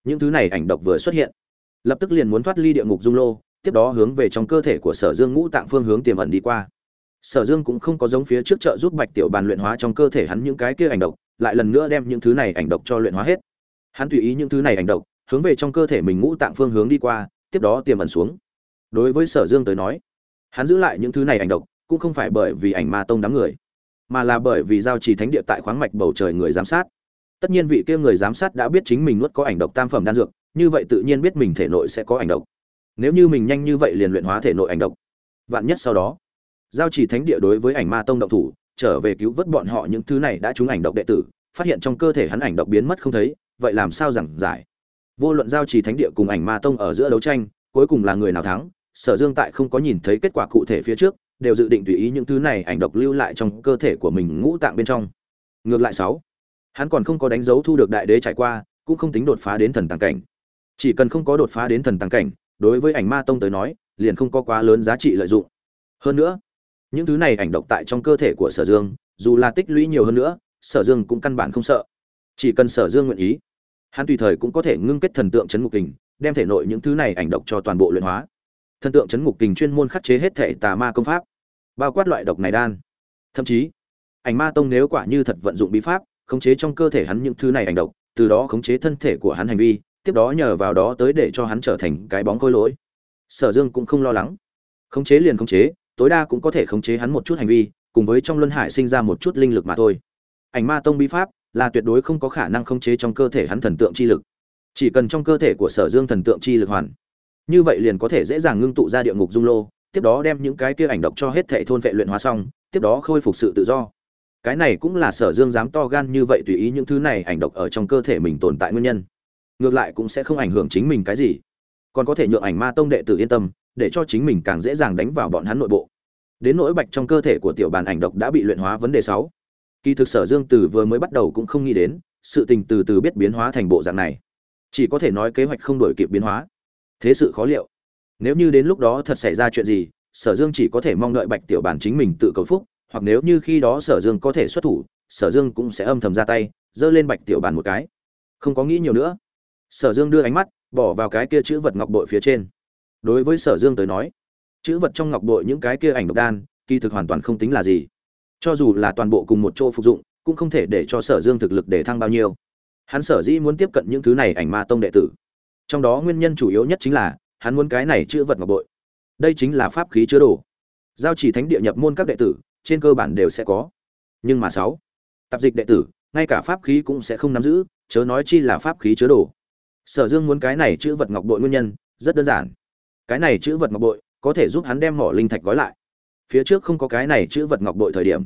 [SPEAKER 1] Những thứ này ảnh độc vừa xuất hiện, lập tức liền muốn thoát ly địa ngục dung lô, tiếp đó hướng về trong cơ thể của sở dương ngũ tạng phương hướng tiềm ẩn đi qua. Sở dương cũng không có giống phía trước trợ giúp bạch tiểu bàn luyện hóa trong cơ thể hắn những cái kia ảnh độc lại lần nữa đem những thứ này ảnh độc cho luyện hóa hết. Hắn tùy ý những thứ này ảnh độc, hướng về trong cơ thể mình ngũ tạng phương hướng đi qua, tiếp đó tiềm ẩn xuống. Đối với sở dương tới nói, hắn giữ lại những thứ này ảnh độc cũng không phải bởi vì ảnh ma tông đám người, mà là bởi vì giao trì thánh địa tại khoáng mạch bầu trời người giám sát. Tất nhiên vị kia người giám sát đã biết chính mình nuốt có ảnh độc tam phẩm đan dược, như vậy tự nhiên biết mình thể nội sẽ có ảnh độc. Nếu như mình nhanh như vậy liền luyện hóa thể nội ảnh độc, vạn nhất sau đó, giao chỉ thánh địa đối với ảnh ma tông động thủ trở về cứu vớt bọn họ những thứ này đã trúng ảnh độc đệ tử, phát hiện trong cơ thể hắn ảnh độc biến mất không thấy, vậy làm sao giảng giải? Vô luận giao trì thánh địa cùng ảnh ma tông ở giữa đấu tranh, cuối cùng là người nào thắng, sở dương tại không có nhìn thấy kết quả cụ thể phía trước, đều dự định tùy ý những thứ này ảnh độc lưu lại trong cơ thể của mình ngũ tạng bên trong. Ngược lại sáu, hắn còn không có đánh dấu thu được đại đế trải qua, cũng không tính đột phá đến thần tàng cảnh. Chỉ cần không có đột phá đến thần tàng cảnh, đối với ảnh ma tông tới nói, liền không có quá lớn giá trị lợi dụng. Hơn nữa những thứ này ảnh độc tại trong cơ thể của sở dương, dù là tích lũy nhiều hơn nữa, sở dương cũng căn bản không sợ. Chỉ cần sở dương nguyện ý, hắn tùy thời cũng có thể ngưng kết thần tượng chấn ngục kình, đem thể nội những thứ này ảnh độc cho toàn bộ luyện hóa. Thần tượng chấn ngục kình chuyên môn khắc chế hết thể tà ma công pháp, bao quát loại độc này đan. Thậm chí, ảnh ma tông nếu quả như thật vận dụng bí pháp, khống chế trong cơ thể hắn những thứ này ảnh độc, từ đó khống chế thân thể của hắn hành vi, tiếp đó nhờ vào đó tới để cho hắn trở thành cái bóng khôi lỗi. Sở dương cũng không lo lắng. Khống chế liền khống chế tối đa cũng có thể khống chế hắn một chút hành vi, cùng với trong luân hải sinh ra một chút linh lực mà thôi. Ảnh ma tông bí pháp là tuyệt đối không có khả năng khống chế trong cơ thể hắn thần tượng chi lực. Chỉ cần trong cơ thể của sở dương thần tượng chi lực hoàn, như vậy liền có thể dễ dàng ngưng tụ ra địa ngục dung lô, tiếp đó đem những cái kia ảnh độc cho hết thệ thôn vệ luyện hóa xong, tiếp đó khôi phục sự tự do. Cái này cũng là sở dương dám to gan như vậy tùy ý những thứ này ảnh độc ở trong cơ thể mình tồn tại nguyên nhân. Ngược lại cũng sẽ không ảnh hưởng chính mình cái gì. Còn có thể nhượng ảnh ma tông đệ tử yên tâm để cho chính mình càng dễ dàng đánh vào bọn hắn nội bộ. Đến nỗi bạch trong cơ thể của tiểu bàn ảnh độc đã bị luyện hóa vấn đề sáu. Kỳ thực sở dương từ vừa mới bắt đầu cũng không nghĩ đến, sự tình từ từ biết biến hóa thành bộ dạng này. Chỉ có thể nói kế hoạch không đổi kịp biến hóa. Thế sự khó liệu. Nếu như đến lúc đó thật xảy ra chuyện gì, sở dương chỉ có thể mong đợi bạch tiểu bàn chính mình tự cầu phúc, hoặc nếu như khi đó sở dương có thể xuất thủ, sở dương cũng sẽ âm thầm ra tay, giơ lên bạch tiểu bàn một cái. Không có nghĩ nhiều nữa. Sở dương đưa ánh mắt, bỏ vào cái kia chữ vật ngọc bội phía trên đối với sở dương tới nói, chữ vật trong ngọc bội những cái kia ảnh độc đan, kỳ thực hoàn toàn không tính là gì. Cho dù là toàn bộ cùng một chỗ phục dụng, cũng không thể để cho sở dương thực lực để thăng bao nhiêu. Hắn sở dĩ muốn tiếp cận những thứ này ảnh ma tông đệ tử. Trong đó nguyên nhân chủ yếu nhất chính là, hắn muốn cái này chữ vật ngọc bội. Đây chính là pháp khí chứa đồ. Giao chỉ thánh địa nhập môn các đệ tử, trên cơ bản đều sẽ có. Nhưng mà sáu, tạp dịch đệ tử, ngay cả pháp khí cũng sẽ không nắm giữ, chớ nói chi là pháp khí chứa đồ. Sở dương muốn cái này chữ vật ngọc bội nguyên nhân, rất đơn giản cái này chữ vật ngọc bội, có thể giúp hắn đem mỏ linh thạch gói lại. Phía trước không có cái này chữ vật ngọc bội thời điểm.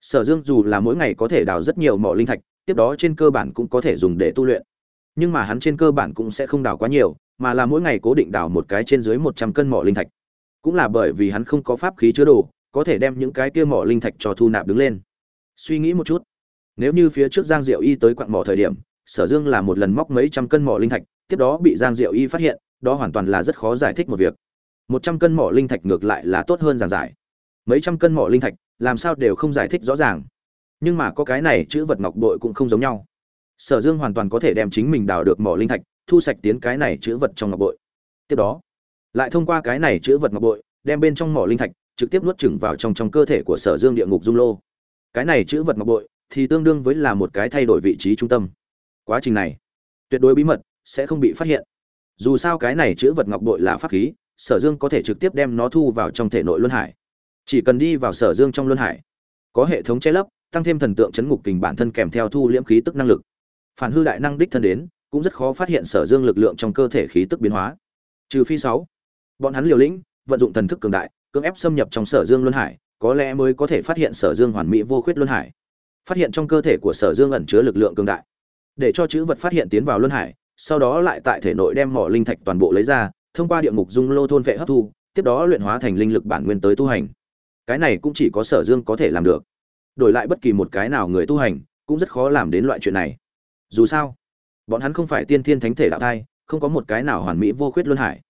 [SPEAKER 1] Sở dương dù là mỗi ngày có thể đào rất nhiều mỏ linh thạch, tiếp đó trên cơ bản cũng có thể dùng để tu luyện. Nhưng mà hắn trên cơ bản cũng sẽ không đào quá nhiều, mà là mỗi ngày cố định đào một cái trên dưới một trăm cân mỏ linh thạch. Cũng là bởi vì hắn không có pháp khí chứa đồ, có thể đem những cái kia mỏ linh thạch cho thu nạp đứng lên. Suy nghĩ một chút, nếu như phía trước giang diệu y tới quặng mỏ thời điểm, sở dương là một lần móc mấy trăm cân mỏ linh thạch, tiếp đó bị giang diệu y phát hiện đó hoàn toàn là rất khó giải thích một việc. Một trăm cân mỏ linh thạch ngược lại là tốt hơn giảng giải. Mấy trăm cân mỏ linh thạch, làm sao đều không giải thích rõ ràng. Nhưng mà có cái này chữ vật ngọc bội cũng không giống nhau. Sở dương hoàn toàn có thể đem chính mình đào được mỏ linh thạch, thu sạch tiến cái này chữ vật trong ngọc bội. Tiếp đó, lại thông qua cái này chữ vật ngọc bội, đem bên trong mỏ linh thạch trực tiếp nuốt chửng vào trong trong cơ thể của sở dương địa ngục dung lô. Cái này chữ vật ngọc bội thì tương đương với là một cái thay đổi vị trí trung tâm. Quá trình này, tuyệt đối bí mật, sẽ không bị phát hiện dù sao cái này chữ vật ngọc bội là pháp khí, sở dương có thể trực tiếp đem nó thu vào trong thể nội luân hải. Chỉ cần đi vào sở dương trong luân hải, có hệ thống che lấp, tăng thêm thần tượng chấn ngục kình bản thân kèm theo thu liễm khí tức năng lực. Phản hư đại năng đích thân đến, cũng rất khó phát hiện sở dương lực lượng trong cơ thể khí tức biến hóa. Trừ phi sáu, bọn hắn liều lĩnh, vận dụng thần thức cường đại, cưỡng ép xâm nhập trong sở dương luân hải, có lẽ mới có thể phát hiện sở dương hoàn mỹ vô khuyết luân hải. Phát hiện trong cơ thể của sở dương ẩn chứa lực lượng cường đại. Để cho chữ vật phát hiện tiến vào luân hải sau đó lại tại thể nội đem mỏ linh thạch toàn bộ lấy ra, thông qua địa ngục dung lô thôn vệ hấp thu, tiếp đó luyện hóa thành linh lực bản nguyên tới tu hành. Cái này cũng chỉ có sở dương có thể làm được. Đổi lại bất kỳ một cái nào người tu hành, cũng rất khó làm đến loại chuyện này. Dù sao, bọn hắn không phải tiên thiên thánh thể đạo thai, không có một cái nào hoàn mỹ vô khuyết luân hải.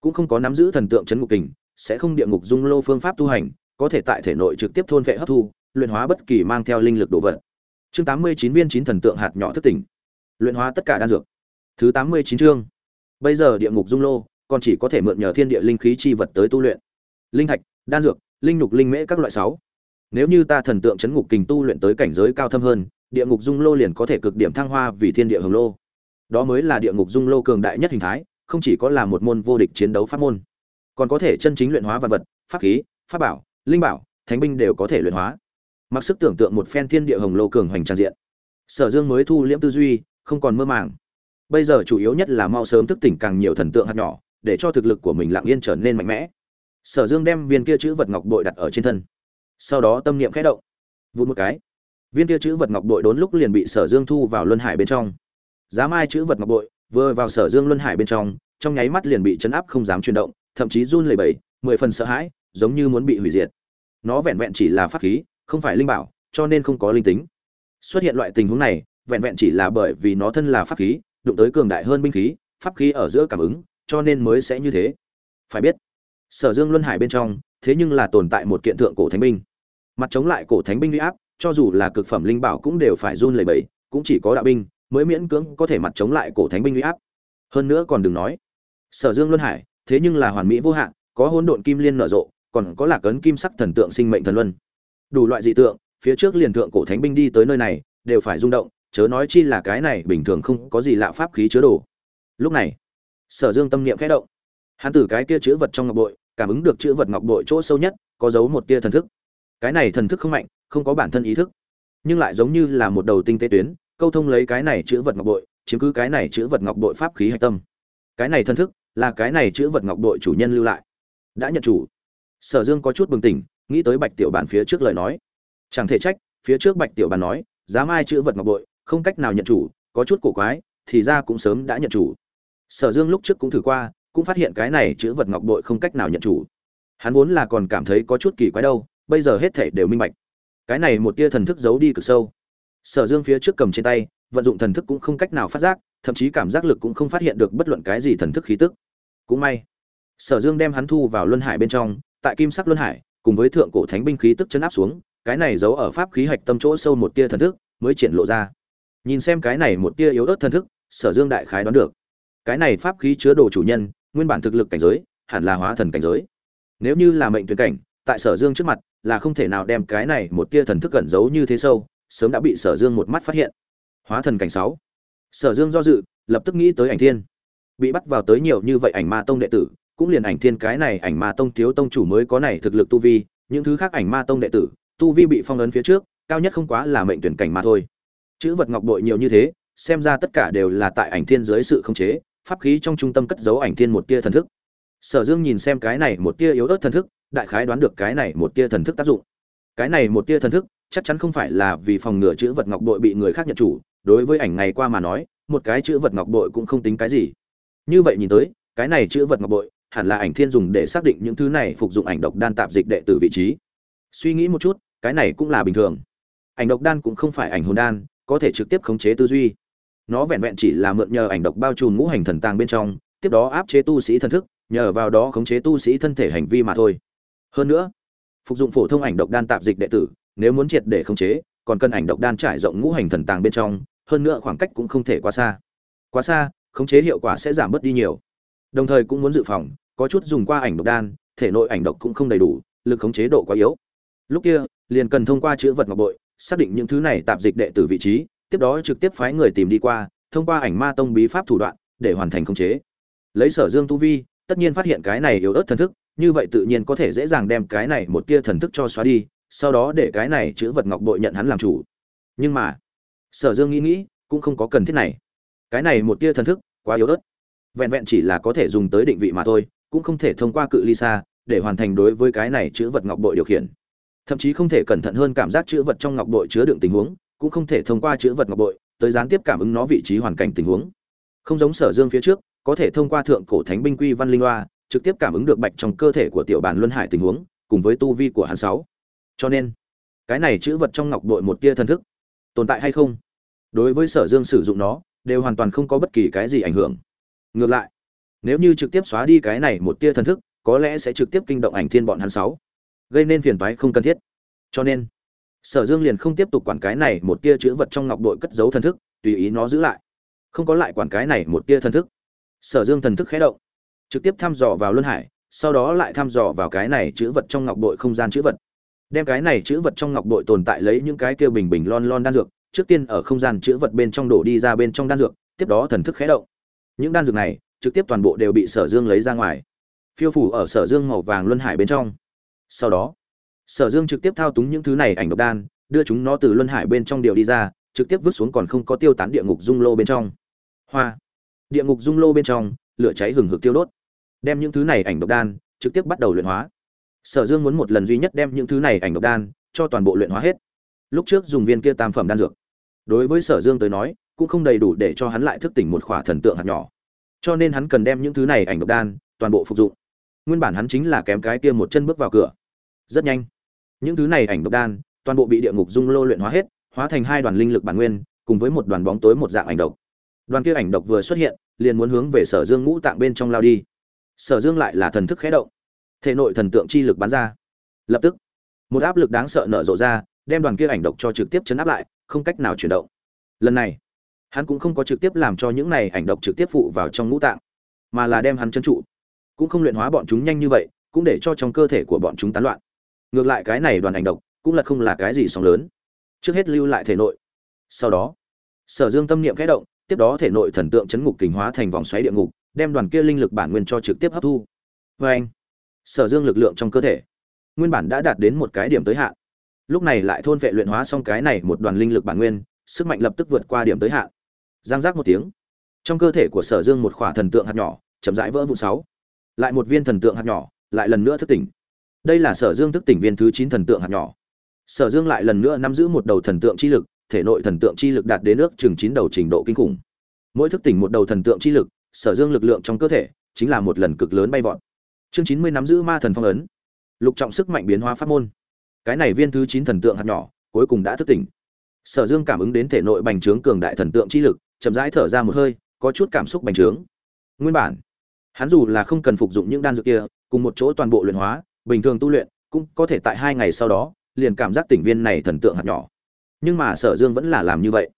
[SPEAKER 1] Cũng không có nắm giữ thần tượng chấn ngục kình, sẽ không địa ngục dung lô phương pháp tu hành, có thể tại thể nội trực tiếp thôn vệ hấp thu, luyện hóa bất kỳ mang theo linh lực đồ vật. Chương tám mươi chín viên chín thần tượng hạt nhỏ thức tỉnh. Luyện hóa tất cả đan dược thứ tám mươi chín chương. Bây giờ địa ngục dung lô, còn chỉ có thể mượn nhờ thiên địa linh khí chi vật tới tu luyện. Linh thạch, đan dược, linh nục linh mễ các loại sáu. Nếu như ta thần tượng chấn ngục kình tu luyện tới cảnh giới cao thâm hơn, địa ngục dung lô liền có thể cực điểm thăng hoa vì thiên địa hồng lô. Đó mới là địa ngục dung lô cường đại nhất hình thái, không chỉ có là một môn vô địch chiến đấu pháp môn. Còn có thể chân chính luyện hóa vật vật, pháp khí, pháp bảo, linh bảo, thánh binh đều có thể luyện hóa. Mặc sức tưởng tượng một phen thiên địa hồng lô cường hoành tràn diện. Sở dương mới thu liễm tư duy, không còn mơ màng bây giờ chủ yếu nhất là mau sớm thức tỉnh càng nhiều thần tượng hạt nhỏ, để cho thực lực của mình lặng yên trở nên mạnh mẽ. Sở dương đem viên kia chữ vật ngọc bội đặt ở trên thân. Sau đó tâm niệm khẽ động. Vụt một cái. Viên kia chữ vật ngọc bội đốn lúc liền bị sở dương thu vào luân hải bên trong. Giá mai chữ vật ngọc bội vừa vào sở dương luân hải bên trong trong nháy mắt liền bị chấn áp không dám chuyển động, thậm chí run lẩy bẩy, mười phần sợ hãi, giống như muốn bị hủy diệt. Nó vẹn vẹn chỉ là pháp khí, không phải linh bảo, cho nên không có linh tính. Xuất hiện loại tình huống này, vẹn vẹn chỉ là bởi vì nó thân là pháp khí đụng tới cường đại hơn binh khí, pháp khí ở giữa cảm ứng, cho nên mới sẽ như thế. Phải biết, sở dương luân hải bên trong, thế nhưng là tồn tại một kiện thượng cổ thánh binh. Mặt chống lại cổ thánh binh uy áp, cho dù là cực phẩm linh bảo cũng đều phải run lẩy bẩy, cũng chỉ có đạo binh mới miễn cưỡng có thể mặt chống lại cổ thánh binh uy áp. Hơn nữa còn đừng nói, sở dương luân hải, thế nhưng là hoàn mỹ vô hạn, có hỗn độn kim liên nở rộ, còn có lạc ấn kim sắc thần tượng sinh mệnh thần luân. Đủ loại dị tượng, phía trước liền thượng cổ thánh binh đi tới nơi này, đều phải rung động chớ nói chi là cái này bình thường không có gì lạ pháp khí chứa đồ. Lúc này, sở dương tâm niệm khẽ động. Hắn từ cái kia chữ vật trong ngọc bội, cảm ứng được chữ vật ngọc bội chỗ sâu nhất, có giấu một tia thần thức. Cái này thần thức không mạnh, không có bản thân ý thức, nhưng lại giống như là một đầu tinh tế tuyến, câu thông lấy cái này chữ vật ngọc bội, chiếm cứ cái này chữ vật ngọc bội pháp khí hạch tâm. Cái này thần thức là cái này chữ vật ngọc bội chủ nhân lưu lại. Đã nhận chủ. Sở dương có chút bừng tỉnh, nghĩ tới bạch tiểu bàn phía trước lời nói. Chẳng thể trách, phía trước bạch tiểu bàn nói, giá mai chữ vật ngọc bội không cách nào nhận chủ, có chút cổ quái, thì ra cũng sớm đã nhận chủ. Sở dương lúc trước cũng thử qua, cũng phát hiện cái này chữ vật ngọc bội không cách nào nhận chủ. Hắn vốn là còn cảm thấy có chút kỳ quái đâu, bây giờ hết thể đều minh bạch. Cái này một tia thần thức giấu đi cực sâu. Sở dương phía trước cầm trên tay, vận dụng thần thức cũng không cách nào phát giác, thậm chí cảm giác lực cũng không phát hiện được bất luận cái gì thần thức khí tức. Cũng may, sở dương đem hắn thu vào luân hải bên trong, tại kim sắc luân hải, cùng với thượng cổ thánh binh khí tức chân áp xuống, cái này giấu ở pháp khí hạch tâm chỗ sâu một tia thần thức, mới triển lộ ra nhìn xem cái này một tia yếu ớt thân thức, sở dương đại khái đoán được. Cái này pháp khí chứa đồ chủ nhân, nguyên bản thực lực cảnh giới, hẳn là hóa thần cảnh giới. Nếu như là mệnh tuyển cảnh, tại sở dương trước mặt, là không thể nào đem cái này một tia thần thức cẩn giấu như thế sâu, sớm đã bị sở dương một mắt phát hiện. Hóa thần cảnh sáu. Sở dương do dự, lập tức nghĩ tới ảnh thiên. Bị bắt vào tới nhiều như vậy ảnh ma tông đệ tử, cũng liền ảnh thiên cái này ảnh ma tông thiếu tông chủ mới có này thực lực tu vi, những thứ khác ảnh ma tông đệ tử, tu vi bị phong ấn phía trước, cao nhất không quá là mệnh tuyển cảnh mà thôi chữ vật ngọc bội nhiều như thế, xem ra tất cả đều là tại ảnh thiên dưới sự khống chế, pháp khí trong trung tâm cất giấu ảnh thiên một tia thần thức. Sở dương nhìn xem cái này một tia yếu ớt thần thức, đại khái đoán được cái này một tia thần thức tác dụng. Cái này một tia thần thức, chắc chắn không phải là vì phòng ngừa chữ vật ngọc bội bị người khác nhận chủ, đối với ảnh ngày qua mà nói, một cái chữ vật ngọc bội cũng không tính cái gì. Như vậy nhìn tới, cái này chữ vật ngọc bội, hẳn là ảnh thiên dùng để xác định những thứ này phục dụng ảnh độc đan tạp dịch đệ tử vị trí. Suy nghĩ một chút, cái này cũng là bình thường. Ảnh độc đan cũng không phải ảnh hồn đan có thể trực tiếp khống chế tư duy. Nó vẹn vẹn chỉ là mượn nhờ ảnh độc bao trùm ngũ hành thần tàng bên trong, tiếp đó áp chế tu sĩ thân thức, nhờ vào đó khống chế tu sĩ thân thể hành vi mà thôi. Hơn nữa, phục dụng phổ thông ảnh độc đan tạp dịch đệ tử, nếu muốn triệt để khống chế, còn cần ảnh độc đan trải rộng ngũ hành thần tàng bên trong, hơn nữa khoảng cách cũng không thể quá xa. Quá xa, khống chế hiệu quả sẽ giảm bớt đi nhiều. Đồng thời cũng muốn dự phòng, có chút dùng qua ảnh độc đan, thể nội ảnh độc cũng không đầy đủ, lực khống chế độ quá yếu. Lúc kia, liền cần thông qua chữ vật ngọc bội xác định những thứ này tạp dịch đệ tử vị trí, tiếp đó trực tiếp phái người tìm đi qua, thông qua ảnh ma tông bí pháp thủ đoạn, để hoàn thành khống chế. Lấy sở dương tu vi, tất nhiên phát hiện cái này yếu ớt thần thức, như vậy tự nhiên có thể dễ dàng đem cái này một tia thần thức cho xóa đi, sau đó để cái này chữ vật ngọc bội nhận hắn làm chủ. Nhưng mà, sở dương nghĩ nghĩ, cũng không có cần thiết này. Cái này một tia thần thức, quá yếu ớt. Vẹn vẹn chỉ là có thể dùng tới định vị mà thôi, cũng không thể thông qua cự ly xa, để hoàn thành đối với cái này chữ vật ngọc bội điều khiển thậm chí không thể cẩn thận hơn cảm giác chữ vật trong ngọc bội chứa đựng tình huống, cũng không thể thông qua chữ vật ngọc bội tới gián tiếp cảm ứng nó vị trí hoàn cảnh tình huống. Không giống sở dương phía trước, có thể thông qua thượng cổ thánh binh quy văn linh loa, trực tiếp cảm ứng được bạch trong cơ thể của tiểu bàn luân hải tình huống, cùng với tu vi của hắn sáu. Cho nên, cái này chữ vật trong ngọc bội một tia thần thức, tồn tại hay không? Đối với sở dương sử dụng nó, đều hoàn toàn không có bất kỳ cái gì ảnh hưởng. Ngược lại, nếu như trực tiếp xóa đi cái này một tia thần thức, có lẽ sẽ trực tiếp kinh động ảnh thiên bọn hắn sáu gây nên phiền toái không cần thiết. Cho nên, sở dương liền không tiếp tục quản cái này một tia chữ vật trong ngọc bội cất giấu thần thức, tùy ý nó giữ lại. Không có lại quản cái này một tia thần thức. Sở dương thần thức khé động, trực tiếp thăm dò vào luân hải, sau đó lại thăm dò vào cái này chữ vật trong ngọc bội không gian chữ vật. Đem cái này chữ vật trong ngọc bội tồn tại lấy những cái kia bình bình lon lon đan dược, trước tiên ở không gian chữ vật bên trong đổ đi ra bên trong đan dược, tiếp đó thần thức khé động. Những đan dược này, trực tiếp toàn bộ đều bị sở dương lấy ra ngoài. Phiêu phủ ở sở dương màu vàng luân hải bên trong sau đó, sở dương trực tiếp thao túng những thứ này ảnh độc đan, đưa chúng nó từ luân hải bên trong điệu đi ra, trực tiếp vứt xuống còn không có tiêu tán địa ngục dung lô bên trong. Hoa! Địa ngục dung lô bên trong, lửa cháy hừng hực tiêu đốt. Đem những thứ này ảnh độc đan, trực tiếp bắt đầu luyện hóa. Sở dương muốn một lần duy nhất đem những thứ này ảnh độc đan, cho toàn bộ luyện hóa hết. Lúc trước dùng viên kia tam phẩm đan dược. Đối với sở dương tới nói, cũng không đầy đủ để cho hắn lại thức tỉnh một khỏa thần tượng hạt nhỏ. Cho nên hắn cần đem những thứ này ảnh độc đan, toàn bộ phục dụng. Nguyên bản hắn chính là kém cái kia một chân bước vào cửa rất nhanh. Những thứ này ảnh độc đan, toàn bộ bị địa ngục dung lô luyện hóa hết, hóa thành hai đoàn linh lực bản nguyên, cùng với một đoàn bóng tối một dạng ảnh độc. Đoàn kia ảnh độc vừa xuất hiện, liền muốn hướng về sở dương ngũ tạng bên trong lao đi. Sở dương lại là thần thức khẽ động. Thể nội thần tượng chi lực bắn ra. Lập tức, một áp lực đáng sợ nở rộ ra, đem đoàn kia ảnh độc cho trực tiếp chấn áp lại, không cách nào chuyển động. Lần này, hắn cũng không có trực tiếp làm cho những này ảnh độc trực tiếp phụ vào trong ngũ tạng, mà là đem hắn chân trụ. Cũng không luyện hóa bọn chúng nhanh như vậy, cũng để cho trong cơ thể của bọn chúng tán loạn ngược lại cái này đoàn ảnh độc cũng là không là cái gì sóng lớn. Trước hết lưu lại thể nội. Sau đó, sở dương tâm niệm khẽ động, tiếp đó thể nội thần tượng chấn ngục kình hóa thành vòng xoáy địa ngục, đem đoàn kia linh lực bản nguyên cho trực tiếp hấp thu. Vê anh sở dương lực lượng trong cơ thể nguyên bản đã đạt đến một cái điểm tới hạn. Lúc này lại thôn vệ luyện hóa xong cái này một đoàn linh lực bản nguyên, sức mạnh lập tức vượt qua điểm tới hạn. Giang giác một tiếng. Trong cơ thể của sở dương một khỏa thần tượng hạt nhỏ chậm rãi vỡ vụ sáu. Lại một viên thần tượng hạt nhỏ lại lần nữa thức tỉnh đây là sở dương thức tỉnh viên thứ chín thần tượng hạt nhỏ. Sở dương lại lần nữa nắm giữ một đầu thần tượng chi lực, thể nội thần tượng chi lực đạt đến ước chừng chín đầu trình độ kinh khủng. Mỗi thức tỉnh một đầu thần tượng chi lực, sở dương lực lượng trong cơ thể chính là một lần cực lớn bay vọt. Chương chín mươi nắm giữ ma thần phong ấn. Lục trọng sức mạnh biến hóa pháp môn. Cái này viên thứ chín thần tượng hạt nhỏ, cuối cùng đã thức tỉnh. Sở dương cảm ứng đến thể nội bành trướng cường đại thần tượng chi lực, chậm rãi thở ra một hơi, có chút cảm xúc bành trướng. Nguyên bản, hắn dù là không cần phục dụng những đan dược kia, cùng một chỗ toàn bộ luyện hóa bình thường tu luyện, cũng có thể tại hai ngày sau đó, liền cảm giác tỉnh viên này thần tượng hạt nhỏ. Nhưng mà sở dương vẫn là làm như vậy.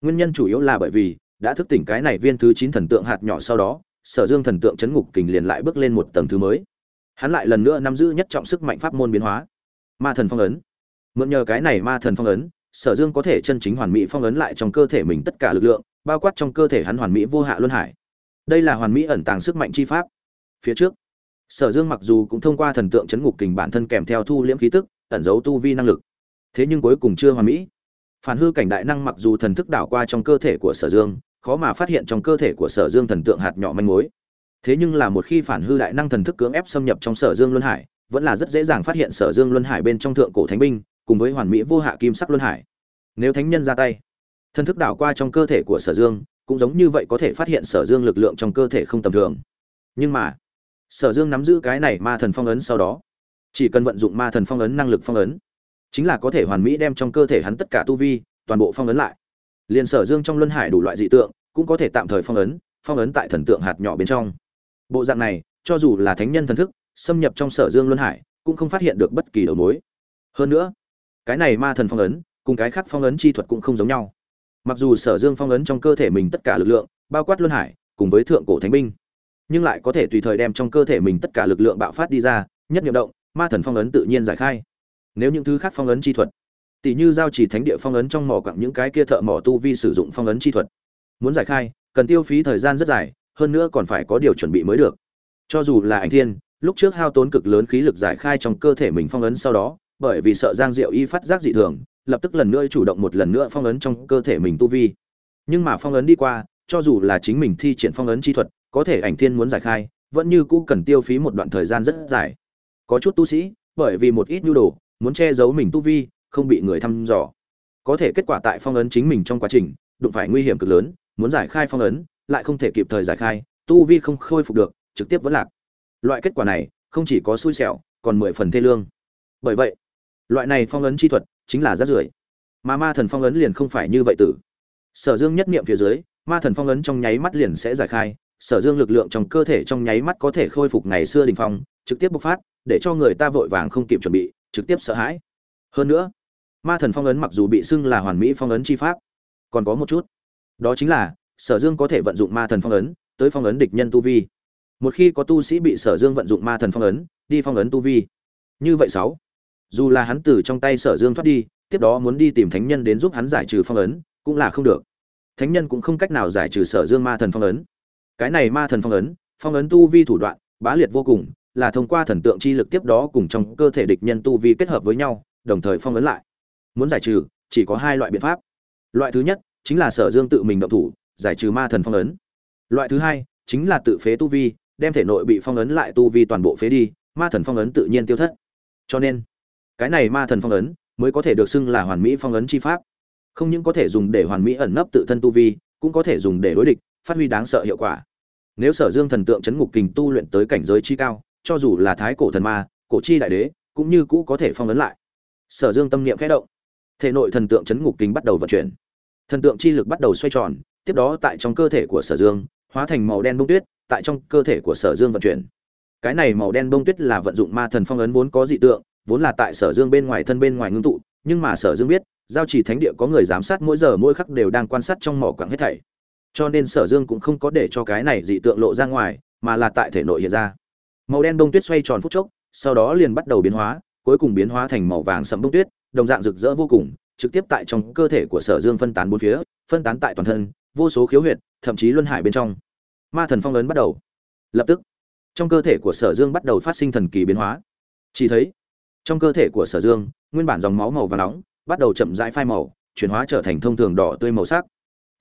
[SPEAKER 1] Nguyên nhân chủ yếu là bởi vì, đã thức tỉnh cái này viên thứ chín thần tượng hạt nhỏ sau đó, sở dương thần tượng chấn ngục kình liền lại bước lên một tầng thứ mới. Hắn lại lần nữa nắm giữ nhất trọng sức mạnh pháp môn biến hóa. Ma thần phong ấn. Mượn nhờ cái này ma thần phong ấn, sở dương có thể chân chính hoàn mỹ phong ấn lại trong cơ thể mình tất cả lực lượng, bao quát trong cơ thể hắn hoàn mỹ vô hạ luân hải. Đây là hoàn mỹ ẩn tàng sức mạnh chi pháp. Phía trước sở dương mặc dù cũng thông qua thần tượng chấn ngục kình bản thân kèm theo thu liễm khí tức, ẩn giấu tu vi năng lực, thế nhưng cuối cùng chưa hoàn mỹ. Phản hư cảnh đại năng mặc dù thần thức đảo qua trong cơ thể của sở dương, khó mà phát hiện trong cơ thể của sở dương thần tượng hạt nhỏ manh mối. Thế nhưng là một khi phản hư đại năng thần thức cưỡng ép xâm nhập trong sở dương luân hải, vẫn là rất dễ dàng phát hiện sở dương luân hải bên trong thượng cổ thánh binh, cùng với hoàn mỹ vô hạ kim sắc luân hải. Nếu thánh nhân ra tay, thần thức đảo qua trong cơ thể của sở dương, cũng giống như vậy có thể phát hiện sở dương lực lượng trong cơ thể không tầm thường. Nhưng mà sở dương nắm giữ cái này ma thần phong ấn sau đó, chỉ cần vận dụng ma thần phong ấn năng lực phong ấn, chính là có thể hoàn mỹ đem trong cơ thể hắn tất cả tu vi, toàn bộ phong ấn lại. Liền sở dương trong luân hải đủ loại dị tượng, cũng có thể tạm thời phong ấn phong ấn tại thần tượng hạt nhỏ bên trong. Bộ dạng này, cho dù là thánh nhân thần thức, xâm nhập trong sở dương luân hải, cũng không phát hiện được bất kỳ đầu mối. Hơn nữa, cái này ma thần phong ấn, cùng cái khác phong ấn chi thuật cũng không giống nhau. Mặc dù sở dương phong ấn trong cơ thể mình tất cả lực lượng, bao quát luân hải, cùng với thượng cổ thánh binh nhưng lại có thể tùy thời đem trong cơ thể mình tất cả lực lượng bạo phát đi ra, nhất nhiệm động, ma thần phong ấn tự nhiên giải khai. Nếu những thứ khác phong ấn chi thuật, tỷ như giao chỉ thánh địa phong ấn trong mỏ quặng những cái kia thợ mỏ tu vi sử dụng phong ấn chi thuật, muốn giải khai, cần tiêu phí thời gian rất dài, hơn nữa còn phải có điều chuẩn bị mới được. Cho dù là ảnh thiên, lúc trước hao tốn cực lớn khí lực giải khai trong cơ thể mình phong ấn sau đó, bởi vì sợ giang diệu y phát giác dị thường, lập tức lần nữa chủ động một lần nữa phong ấn trong cơ thể mình tu vi. Nhưng mà phong ấn đi qua, cho dù là chính mình thi triển phong ấn chi thuật có thể ảnh thiên muốn giải khai, vẫn như cũ cần tiêu phí một đoạn thời gian rất dài. Có chút tu sĩ, bởi vì một ít nhu đồ, muốn che giấu mình tu vi, không bị người thăm dò. Có thể kết quả tại phong ấn chính mình trong quá trình, đụng phải nguy hiểm cực lớn, muốn giải khai phong ấn, lại không thể kịp thời giải khai, tu vi không khôi phục được, trực tiếp vẫn lạc. Loại kết quả này, không chỉ có xui xẻo, còn mười phần thê lương. Bởi vậy, loại này phong ấn chi thuật chính là rát rưởi. Mà ma thần phong ấn liền không phải như vậy tử. Sở dương nhất niệm phía dưới, ma thần phong ấn trong nháy mắt liền sẽ giải khai sở dương lực lượng trong cơ thể trong nháy mắt có thể khôi phục ngày xưa đình phong, trực tiếp bộc phát, để cho người ta vội vàng không kịp chuẩn bị, trực tiếp sợ hãi. Hơn nữa, ma thần phong ấn mặc dù bị xưng là hoàn mỹ phong ấn chi pháp, còn có một chút. Đó chính là, sở dương có thể vận dụng ma thần phong ấn, tới phong ấn địch nhân tu vi. Một khi có tu sĩ bị sở dương vận dụng ma thần phong ấn, đi phong ấn tu vi. Như vậy sáu, dù là hắn từ trong tay sở dương thoát đi, tiếp đó muốn đi tìm thánh nhân đến giúp hắn giải trừ phong ấn, cũng là không được. Thánh nhân cũng không cách nào giải trừ sở dương ma thần phong ấn cái này ma thần phong ấn phong ấn tu vi thủ đoạn, bá liệt vô cùng, là thông qua thần tượng chi lực tiếp đó cùng trong cơ thể địch nhân tu vi kết hợp với nhau, đồng thời phong ấn lại. Muốn giải trừ, chỉ có hai loại biện pháp. Loại thứ nhất, chính là sở dương tự mình động thủ, giải trừ ma thần phong ấn. Loại thứ hai, chính là tự phế tu vi, đem thể nội bị phong ấn lại tu vi toàn bộ phế đi, ma thần phong ấn tự nhiên tiêu thất. Cho nên, cái này ma thần phong ấn mới có thể được xưng là hoàn mỹ phong ấn chi pháp. Không những có thể dùng để hoàn mỹ ẩn nấp tự thân tu vi, cũng có thể dùng để đối địch phát huy đáng sợ hiệu quả. Nếu sở dương thần tượng chấn ngục kình tu luyện tới cảnh giới chi cao, cho dù là thái cổ thần ma, cổ chi đại đế, cũng như cũ có thể phong ấn lại. Sở dương tâm niệm khẽ động. Thể nội thần tượng chấn ngục kình bắt đầu vận chuyển. Thần tượng chi lực bắt đầu xoay tròn, tiếp đó tại trong cơ thể của sở dương, hóa thành màu đen bông tuyết, tại trong cơ thể của sở dương vận chuyển. Cái này màu đen bông tuyết là vận dụng ma thần phong ấn vốn có dị tượng, vốn là tại sở dương bên ngoài thân bên ngoài ngưng tụ, nhưng mà sở dương biết, giao chỉ thánh địa có người giám sát mỗi giờ mỗi khắc đều đang quan sát trong mỏ quặng hết thảy cho nên sở dương cũng không có để cho cái này dị tượng lộ ra ngoài, mà là tại thể nội hiện ra. Màu đen bông tuyết xoay tròn phút chốc, sau đó liền bắt đầu biến hóa, cuối cùng biến hóa thành màu vàng sẫm bông tuyết, đồng dạng rực rỡ vô cùng, trực tiếp tại trong cơ thể của sở dương phân tán bốn phía, phân tán tại toàn thân, vô số khiếu huyệt, thậm chí luân hải bên trong. Ma thần phong ấn bắt đầu. Lập tức, trong cơ thể của sở dương bắt đầu phát sinh thần kỳ biến hóa. Chỉ thấy, trong cơ thể của sở dương, nguyên bản dòng máu màu và nóng bắt đầu chậm rãi phai màu, chuyển hóa trở thành thông thường đỏ tươi màu sắc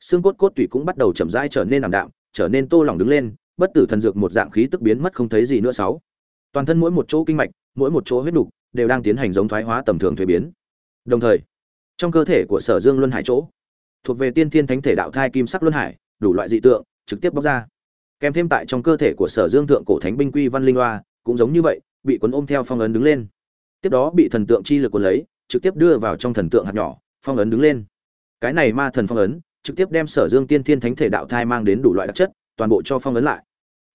[SPEAKER 1] xương cốt cốt tủy cũng bắt đầu chậm rãi trở nên ảm đạm, trở nên tô lỏng đứng lên, bất tử thần dược một dạng khí tức biến mất không thấy gì nữa sáu. Toàn thân mỗi một chỗ kinh mạch, mỗi một chỗ huyết đục đều đang tiến hành giống thoái hóa tầm thường thuế biến. Đồng thời, trong cơ thể của sở dương luân hải chỗ, thuộc về tiên thiên thánh thể đạo thai kim sắc luân hải, đủ loại dị tượng trực tiếp bóc ra. Kèm thêm tại trong cơ thể của sở dương thượng cổ thánh binh quy văn linh hoa, cũng giống như vậy, bị cuốn ôm theo phong ấn đứng lên. Tiếp đó bị thần tượng chi lực cuốn lấy, trực tiếp đưa vào trong thần tượng hạt nhỏ, phong ấn đứng lên. Cái này ma thần phong ấn trực tiếp đem sở dương tiên thiên thánh thể đạo thai mang đến đủ loại đặc chất, toàn bộ cho phong ấn lại.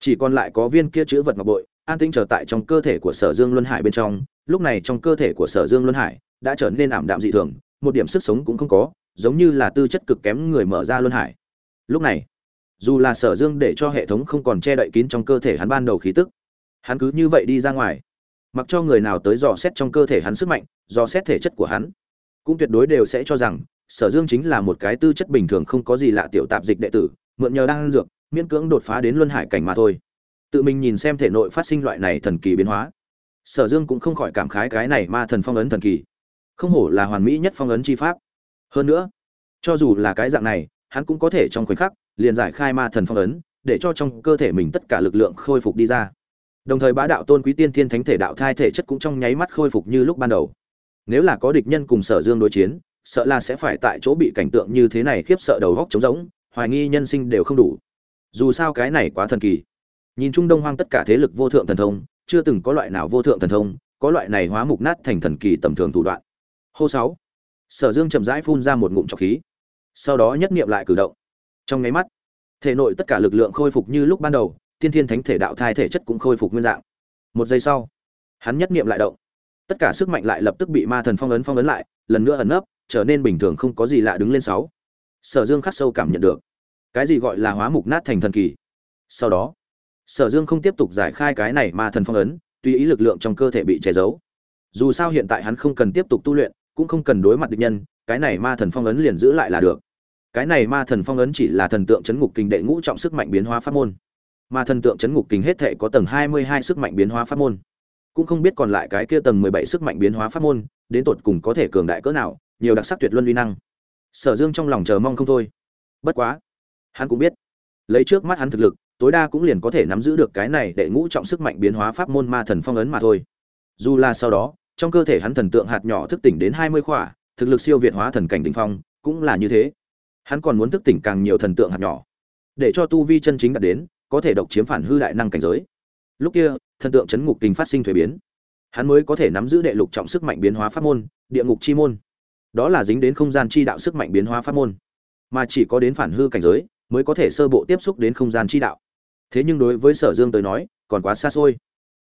[SPEAKER 1] Chỉ còn lại có viên kia chữ vật ngọc bội, an tĩnh trở tại trong cơ thể của sở dương luân hải bên trong. Lúc này trong cơ thể của sở dương luân hải đã trở nên ảm đạm dị thường, một điểm sức sống cũng không có, giống như là tư chất cực kém người mở ra luân hải. Lúc này, dù là sở dương để cho hệ thống không còn che đậy kín trong cơ thể hắn ban đầu khí tức, hắn cứ như vậy đi ra ngoài. Mặc cho người nào tới dò xét trong cơ thể hắn sức mạnh, dò xét thể chất của hắn, cũng tuyệt đối đều sẽ cho rằng sở dương chính là một cái tư chất bình thường không có gì lạ tiểu tạp dịch đệ tử, mượn nhờ đang dược, miễn cưỡng đột phá đến luân hải cảnh mà thôi. Tự mình nhìn xem thể nội phát sinh loại này thần kỳ biến hóa. Sở dương cũng không khỏi cảm khái cái này ma thần phong ấn thần kỳ. Không hổ là hoàn mỹ nhất phong ấn chi pháp. Hơn nữa, cho dù là cái dạng này, hắn cũng có thể trong khoảnh khắc, liền giải khai ma thần phong ấn, để cho trong cơ thể mình tất cả lực lượng khôi phục đi ra. Đồng thời bá đạo tôn quý tiên thiên thánh thể đạo thai thể chất cũng trong nháy mắt khôi phục như lúc ban đầu. Nếu là có địch nhân cùng sở dương đối chiến sợ là sẽ phải tại chỗ bị cảnh tượng như thế này khiếp sợ đầu góc trống rỗng, hoài nghi nhân sinh đều không đủ. Dù sao cái này quá thần kỳ. Nhìn trung đông hoang tất cả thế lực vô thượng thần thông, chưa từng có loại nào vô thượng thần thông, có loại này hóa mục nát thành thần kỳ tầm thường thủ đoạn. Hô sáu. Sở dương chậm rãi phun ra một ngụm trọc khí. Sau đó nhất niệm lại cử động. Trong nháy mắt, thể nội tất cả lực lượng khôi phục như lúc ban đầu, tiên thiên thánh thể đạo thai thể chất cũng khôi phục nguyên dạng. Một giây sau, hắn nhất niệm lại động. Tất cả sức mạnh lại lập tức bị ma thần phong ấn phong ấn lại, lần nữa ẩn nấp trở nên bình thường không có gì lạ đứng lên sáu. Sở dương khắc sâu cảm nhận được. Cái gì gọi là hóa mục nát thành thần kỳ? Sau đó, sở dương không tiếp tục giải khai cái này ma thần phong ấn, tùy ý lực lượng trong cơ thể bị che giấu. Dù sao hiện tại hắn không cần tiếp tục tu luyện, cũng không cần đối mặt địch nhân, cái này ma thần phong ấn liền giữ lại là được. Cái này ma thần phong ấn chỉ là thần tượng chấn ngục kinh đệ ngũ trọng sức mạnh biến hóa pháp môn. Ma thần tượng chấn ngục kinh hết thể có tầng hai mươi hai sức mạnh biến hóa pháp môn. Cũng không biết còn lại cái kia tầng mười bảy sức mạnh biến hóa pháp môn, đến tột cùng có thể cường đại cỡ nào nhiều đặc sắc tuyệt luân uy năng. Sở dương trong lòng chờ mong không thôi. Bất quá, hắn cũng biết, lấy trước mắt hắn thực lực, tối đa cũng liền có thể nắm giữ được cái này để ngũ trọng sức mạnh biến hóa pháp môn ma thần phong ấn mà thôi. Dù là sau đó, trong cơ thể hắn thần tượng hạt nhỏ thức tỉnh đến hai mươi khỏa, thực lực siêu việt hóa thần cảnh đỉnh phong, cũng là như thế. Hắn còn muốn thức tỉnh càng nhiều thần tượng hạt nhỏ, để cho tu vi chân chính đạt đến, có thể độc chiếm phản hư đại năng cảnh giới. Lúc kia, thần tượng chấn ngục kinh phát sinh thuế biến. Hắn mới có thể nắm giữ đệ lục trọng sức mạnh biến hóa pháp môn, địa ngục chi môn đó là dính đến không gian chi đạo sức mạnh biến hóa pháp môn. Mà chỉ có đến phản hư cảnh giới mới có thể sơ bộ tiếp xúc đến không gian chi đạo. Thế nhưng đối với sở dương tới nói, còn quá xa xôi.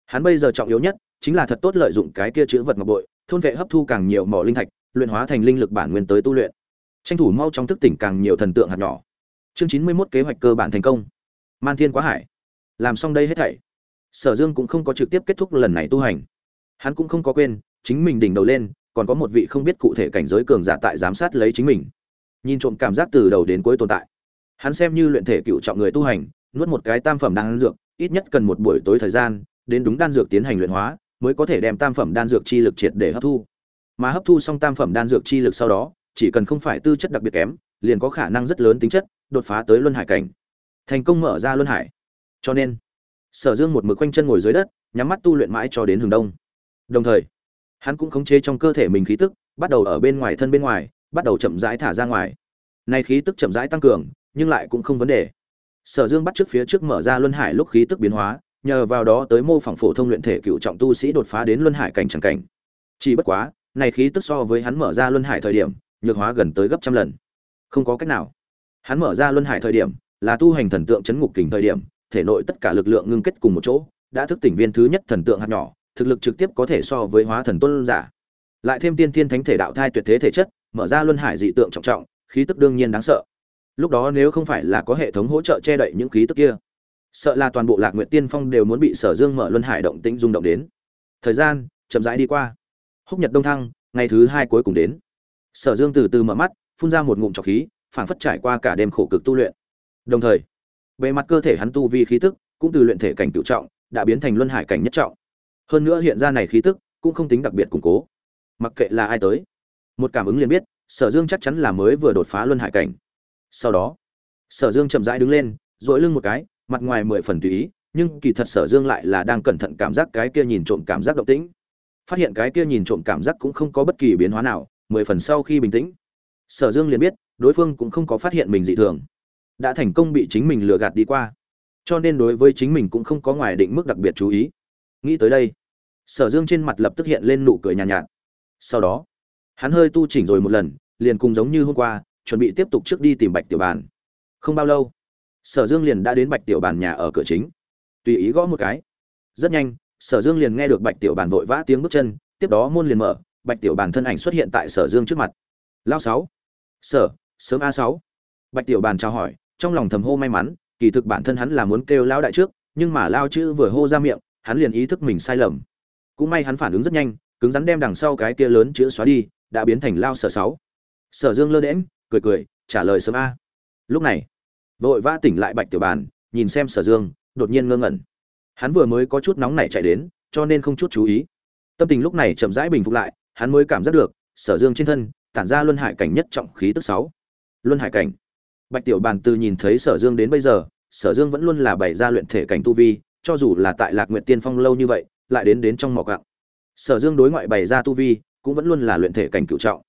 [SPEAKER 1] Hắn bây giờ trọng yếu nhất chính là thật tốt lợi dụng cái kia chữ vật ngọc bội, thôn vệ hấp thu càng nhiều mỏ linh thạch, luyện hóa thành linh lực bản nguyên tới tu luyện. Tranh thủ mau trong thức tỉnh càng nhiều thần tượng hạt nhỏ. Chương chín mươi 91 kế hoạch cơ bản thành công. Man thiên quá hải. Làm xong đây hết thảy, sở dương cũng không có trực tiếp kết thúc lần này tu hành. Hắn cũng không có quên, chính mình đỉnh đầu lên còn có một vị không biết cụ thể cảnh giới cường giả tại giám sát lấy chính mình. Nhìn trộm cảm giác từ đầu đến cuối tồn tại. Hắn xem như luyện thể cựu trọng người tu hành, nuốt một cái tam phẩm đan dược, ít nhất cần một buổi tối thời gian, đến đúng đan dược tiến hành luyện hóa, mới có thể đem tam phẩm đan dược chi lực triệt để hấp thu. Mà hấp thu xong tam phẩm đan dược chi lực sau đó, chỉ cần không phải tư chất đặc biệt kém, liền có khả năng rất lớn tính chất, đột phá tới luân hải cảnh. Thành công mở ra luân hải. Cho nên, sở dương một mực quanh chân ngồi dưới đất, nhắm mắt tu luyện mãi cho đến hừng đông. Đồng thời hắn cũng khống chế trong cơ thể mình khí tức, bắt đầu ở bên ngoài thân bên ngoài, bắt đầu chậm rãi thả ra ngoài. Nay khí tức chậm rãi tăng cường, nhưng lại cũng không vấn đề. Sở dương bắt trước phía trước mở ra luân hải lúc khí tức biến hóa, nhờ vào đó tới mô phỏng phổ thông luyện thể cựu trọng tu sĩ đột phá đến luân hải cảnh chẳng cảnh. Chỉ bất quá này khí tức so với hắn mở ra luân hải thời điểm, nhược hóa gần tới gấp trăm lần. Không có cách nào. Hắn mở ra luân hải thời điểm, là tu hành thần tượng chấn ngục kình thời điểm, thể nội tất cả lực lượng ngưng kết cùng một chỗ, đã thức tỉnh viên thứ nhất thần tượng hạt nhỏ thực lực trực tiếp có thể so với hóa thần tôn giả. Lại thêm tiên thiên thánh thể đạo thai tuyệt thế thể chất, mở ra luân hải dị tượng trọng trọng, khí tức đương nhiên đáng sợ. Lúc đó nếu không phải là có hệ thống hỗ trợ che đậy những khí tức kia, sợ là toàn bộ lạc nguyện tiên phong đều muốn bị sở dương mở luân hải động tĩnh rung động đến. Thời gian chậm rãi đi qua. Húc nhật đông thăng, ngày thứ hai cuối cùng đến. Sở dương từ từ mở mắt, phun ra một ngụm trọc khí, phảng phất trải qua cả đêm khổ cực tu luyện. Đồng thời, bề mặt cơ thể hắn tu vi khí tức cũng từ luyện thể cảnh cựu trọng, đã biến thành luân hải cảnh nhất trọng hơn nữa hiện ra này khí tức, cũng không tính đặc biệt củng cố. Mặc kệ là ai tới, một cảm ứng liền biết, sở dương chắc chắn là mới vừa đột phá luân hải cảnh. Sau đó, sở dương chậm rãi đứng lên dội lưng một cái, mặt ngoài mười phần tùy ý, nhưng kỳ thật sở dương lại là đang cẩn thận cảm giác cái kia nhìn trộm cảm giác động tĩnh. Phát hiện cái kia nhìn trộm cảm giác cũng không có bất kỳ biến hóa nào, mười phần sau khi bình tĩnh, sở dương liền biết, đối phương cũng không có phát hiện mình dị thường. Đã thành công bị chính mình lừa gạt đi qua. Cho nên đối với chính mình cũng không có ngoài định mức đặc biệt chú ý nghĩ tới đây. Sở dương trên mặt lập tức hiện lên nụ cười nhàn nhạt, nhạt. Sau đó hắn hơi tu chỉnh rồi một lần liền cùng giống như hôm qua chuẩn bị tiếp tục trước đi tìm bạch tiểu bàn. Không bao lâu sở dương liền đã đến bạch tiểu bàn nhà ở cửa chính. Tùy ý gõ một cái. Rất nhanh sở dương liền nghe được bạch tiểu bàn vội vã tiếng bước chân tiếp đó môn liền mở bạch tiểu bàn thân ảnh xuất hiện tại sở dương trước mặt. Lao sáu. Sở sớm a sáu. Bạch tiểu bàn chào hỏi trong lòng thầm hô may mắn kỳ thực bản thân hắn là muốn kêu lao đại trước nhưng mà lao chữ vừa hô ra miệng hắn liền ý thức mình sai lầm. Cũng may hắn phản ứng rất nhanh, cứng rắn đem đằng sau cái kia lớn chữ xóa đi, đã biến thành lao sở sáu. Sở dương lơ đễm cười cười, trả lời sớm a. Lúc này, vội vã tỉnh lại bạch tiểu bàn, nhìn xem sở dương, đột nhiên ngơ ngẩn. Hắn vừa mới có chút nóng nảy chạy đến, cho nên không chút chú ý. Tâm tình lúc này chậm rãi bình phục lại, hắn mới cảm giác được, sở dương trên thân, tản ra luân hải cảnh nhất trọng khí tức sáu. Luân hải cảnh. Bạch tiểu bàn từ nhìn thấy sở dương đến bây giờ, sở dương vẫn luôn là bày ra luyện thể cảnh tu vi cho dù là tại lạc nguyện tiên phong lâu như vậy, lại đến đến trong mỏ gạo sở dương đối ngoại bày ra tu vi, cũng vẫn luôn là luyện thể cảnh cựu trọng.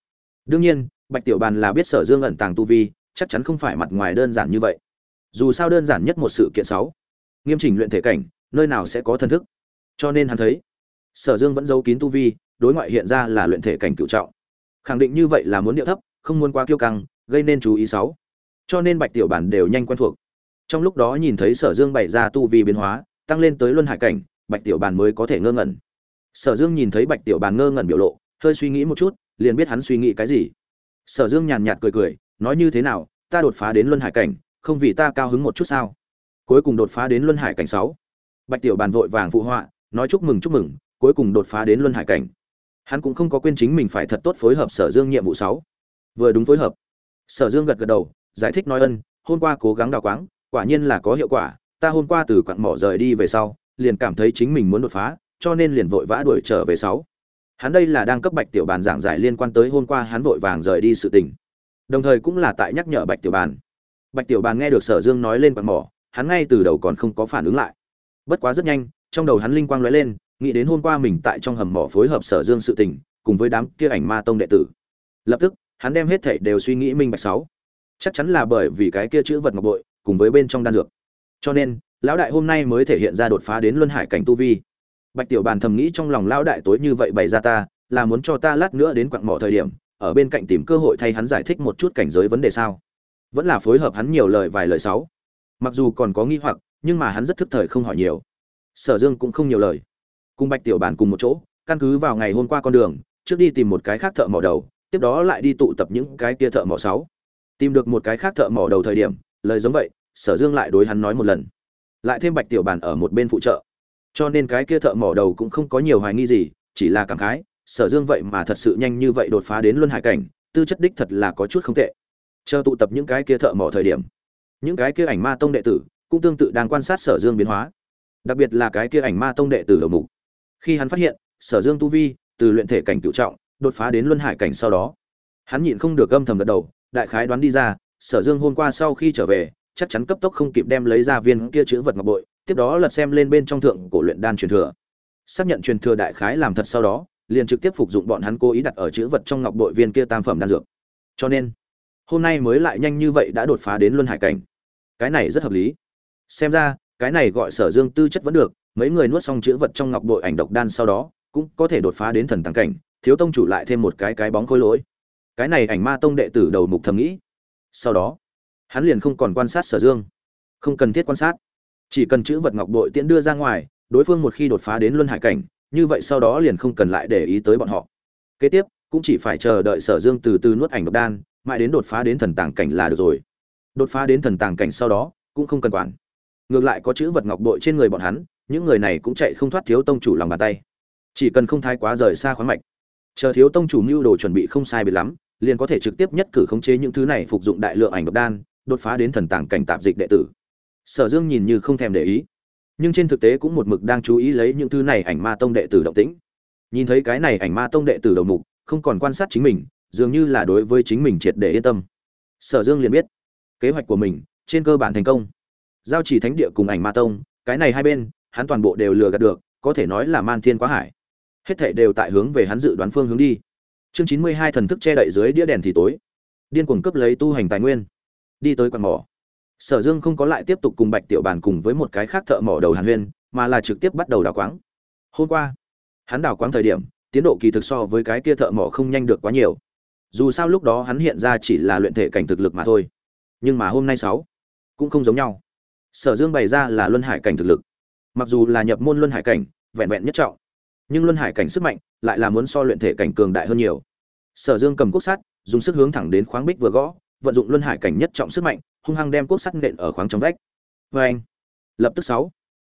[SPEAKER 1] Đương nhiên, bạch tiểu bàn là biết sở dương ẩn tàng tu vi, chắc chắn không phải mặt ngoài đơn giản như vậy. Dù sao đơn giản nhất một sự kiện sáu. Nghiêm chỉnh luyện thể cảnh, nơi nào sẽ có thần thức? Cho nên hắn thấy, sở dương vẫn giấu kín tu vi, đối ngoại hiện ra là luyện thể cảnh cựu trọng. Khẳng định như vậy là muốn điệu thấp, không muốn quá kiêu căng, gây nên chú ý sáu. Cho nên bạch tiểu bản đều nhanh quen thuộc. Trong lúc đó nhìn thấy sở dương bày ra tu vi biến hóa tăng lên tới luân hải cảnh, bạch tiểu bàn mới có thể ngơ ngẩn. Sở dương nhìn thấy bạch tiểu bàn ngơ ngẩn biểu lộ, hơi suy nghĩ một chút, liền biết hắn suy nghĩ cái gì. Sở dương nhàn nhạt cười cười, nói như thế nào, ta đột phá đến luân hải cảnh, không vì ta cao hứng một chút sao? Cuối cùng đột phá đến luân hải cảnh sáu. Bạch tiểu bàn vội vàng phụ họa, nói chúc mừng chúc mừng, cuối cùng đột phá đến luân hải cảnh. Hắn cũng không có quên chính mình phải thật tốt phối hợp sở dương nhiệm vụ sáu. Vừa đúng phối hợp, sở dương gật gật đầu, giải thích nói ân, hôm qua cố gắng đào quáng, quả nhiên là có hiệu quả ta hôm qua từ quặng mỏ rời đi về sau, liền cảm thấy chính mình muốn đột phá, cho nên liền vội vã đuổi trở về sáu. Hắn đây là đang cấp bạch tiểu bàn giảng giải liên quan tới hôm qua hắn vội vàng rời đi sự tình. Đồng thời cũng là tại nhắc nhở bạch tiểu bàn. Bạch tiểu bàn nghe được sở dương nói lên quặng mỏ, hắn ngay từ đầu còn không có phản ứng lại. Bất quá rất nhanh, trong đầu hắn linh quang lóe lên, nghĩ đến hôm qua mình tại trong hầm mỏ phối hợp sở dương sự tình, cùng với đám kia ảnh ma tông đệ tử. Lập tức, hắn đem hết thảy đều suy nghĩ minh bạch sáu. Chắc chắn là bởi vì cái kia chữ vật ngọc bội, cùng với bên trong đan dược cho nên, lão đại hôm nay mới thể hiện ra đột phá đến luân hải cảnh tu vi. Bạch tiểu bàn thầm nghĩ trong lòng lão đại tối như vậy bày ra ta, là muốn cho ta lát nữa đến quặng mỏ thời điểm, ở bên cạnh tìm cơ hội thay hắn giải thích một chút cảnh giới vấn đề sao. Vẫn là phối hợp hắn nhiều lời vài lời sáu. Mặc dù còn có nghi hoặc, nhưng mà hắn rất thức thời không hỏi nhiều. Sở dương cũng không nhiều lời. Cùng bạch tiểu bàn cùng một chỗ, căn cứ vào ngày hôm qua con đường, trước đi tìm một cái khác thợ mỏ đầu, tiếp đó lại đi tụ tập những cái kia thợ mỏ sáu. Tìm được một cái khác thợ mỏ đầu thời điểm, lời giống vậy sở dương lại đối hắn nói một lần. Lại thêm bạch tiểu bàn ở một bên phụ trợ. Cho nên cái kia thợ mỏ đầu cũng không có nhiều hoài nghi gì, chỉ là cảm khái, sở dương vậy mà thật sự nhanh như vậy đột phá đến luân hải cảnh, tư chất đích thật là có chút không tệ. Chờ tụ tập những cái kia thợ mỏ thời điểm, những cái kia ảnh ma tông đệ tử cũng tương tự đang quan sát sở dương biến hóa. Đặc biệt là cái kia ảnh ma tông đệ tử đầu mục. Khi hắn phát hiện, sở dương tu vi từ luyện thể cảnh cựu trọng đột phá đến luân hải cảnh sau đó, hắn nhịn không được âm thầm gật đầu, đại khái đoán đi ra, sở dương hôm qua sau khi trở về chắc chắn cấp tốc không kịp đem lấy ra viên kia chữ vật ngọc bội, tiếp đó lật xem lên bên trong thượng cổ luyện đan truyền thừa. Xác nhận truyền thừa đại khái làm thật sau đó, liền trực tiếp phục dụng bọn hắn cố ý đặt ở chữ vật trong ngọc bội viên kia tam phẩm đan dược. Cho nên, hôm nay mới lại nhanh như vậy đã đột phá đến luân hải cảnh. Cái này rất hợp lý. Xem ra, cái này gọi sở dương tư chất vẫn được, mấy người nuốt xong chữ vật trong ngọc bội ảnh độc đan sau đó, cũng có thể đột phá đến thần tàng cảnh, thiếu tông chủ lại thêm một cái cái bóng khối lỗi. Cái này ảnh ma tông đệ tử đầu mục thầm nghĩ. Sau đó hắn liền không còn quan sát sở dương. Không cần thiết quan sát. Chỉ cần chữ vật ngọc bội tiễn đưa ra ngoài, đối phương một khi đột phá đến luân hải cảnh, như vậy sau đó liền không cần lại để ý tới bọn họ. Kế tiếp, cũng chỉ phải chờ đợi sở dương từ từ nuốt ảnh độc đan, mãi đến đột phá đến thần tàng cảnh là được rồi. Đột phá đến thần tàng cảnh sau đó, cũng không cần quản. Ngược lại có chữ vật ngọc bội trên người bọn hắn, những người này cũng chạy không thoát thiếu tông chủ lòng bàn tay. Chỉ cần không thái quá rời xa khoáng mạch. Chờ thiếu tông chủ mưu đồ chuẩn bị không sai biệt lắm, liền có thể trực tiếp nhất cử khống chế những thứ này phục dụng đại lượng ảnh độc đan đột phá đến thần tàng cảnh tạp dịch đệ tử. Sở dương nhìn như không thèm để ý. Nhưng trên thực tế cũng một mực đang chú ý lấy những thứ này ảnh ma tông đệ tử động tĩnh. Nhìn thấy cái này ảnh ma tông đệ tử đầu mục, không còn quan sát chính mình, dường như là đối với chính mình triệt để yên tâm. Sở dương liền biết, kế hoạch của mình, trên cơ bản thành công. Giao chỉ thánh địa cùng ảnh ma tông, cái này hai bên, hắn toàn bộ đều lừa gạt được, có thể nói là man thiên quá hải. Hết thảy đều tại hướng về hắn dự đoán phương hướng đi. Chương chín mươi hai thần thức che đậy dưới đĩa đèn thì tối. Điên cuồng cấp lấy tu hành tài nguyên đi tới quạt mỏ. Sở dương không có lại tiếp tục cùng bạch tiểu bàn cùng với một cái khác thợ mỏ đầu hàn huyên, mà là trực tiếp bắt đầu đào quáng. Hôm qua, hắn đào quáng thời điểm, tiến độ kỳ thực so với cái kia thợ mỏ không nhanh được quá nhiều. Dù sao lúc đó hắn hiện ra chỉ là luyện thể cảnh thực lực mà thôi. Nhưng mà hôm nay sáu cũng không giống nhau. Sở dương bày ra là luân hải cảnh thực lực. Mặc dù là nhập môn luân hải cảnh, vẹn vẹn nhất trọng, nhưng luân hải cảnh sức mạnh lại là muốn so luyện thể cảnh cường đại hơn nhiều. Sở dương cầm cốt sắt, dùng sức hướng thẳng đến khoáng bích vừa gõ vận dụng luân hải cảnh nhất trọng sức mạnh, hung hăng đem cốt sắt nện ở khoáng trong vách. Vê anh, lập tức sáu,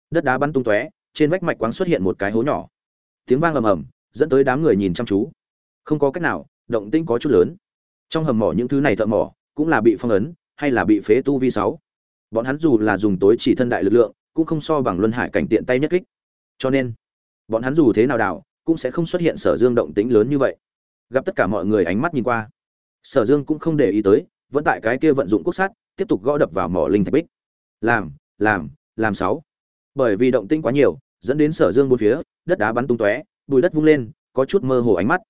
[SPEAKER 1] đất đá bắn tung tóe, trên vách mạch quáng xuất hiện một cái hố nhỏ. Tiếng vang ầm ầm, dẫn tới đám người nhìn chăm chú. Không có cách nào, động tĩnh có chút lớn. Trong hầm mỏ những thứ này thợ mỏ, cũng là bị phong ấn, hay là bị phế tu vi sáu. Bọn hắn dù là dùng tối chỉ thân đại lực lượng, cũng không so bằng luân hải cảnh tiện tay nhất kích. Cho nên, bọn hắn dù thế nào đảo, cũng sẽ không xuất hiện sở dương động tĩnh lớn như vậy. Gặp tất cả mọi người ánh mắt nhìn qua, sở dương cũng không để ý tới vẫn tại cái kia vận dụng quốc sát, tiếp tục gõ đập vào mỏ linh thạch bích. Làm làm làm sáu. Bởi vì động tĩnh quá nhiều, dẫn đến sở dương bốn phía, đất đá bắn tung tóe, bùi đất vung lên, có chút mơ hồ ánh mắt.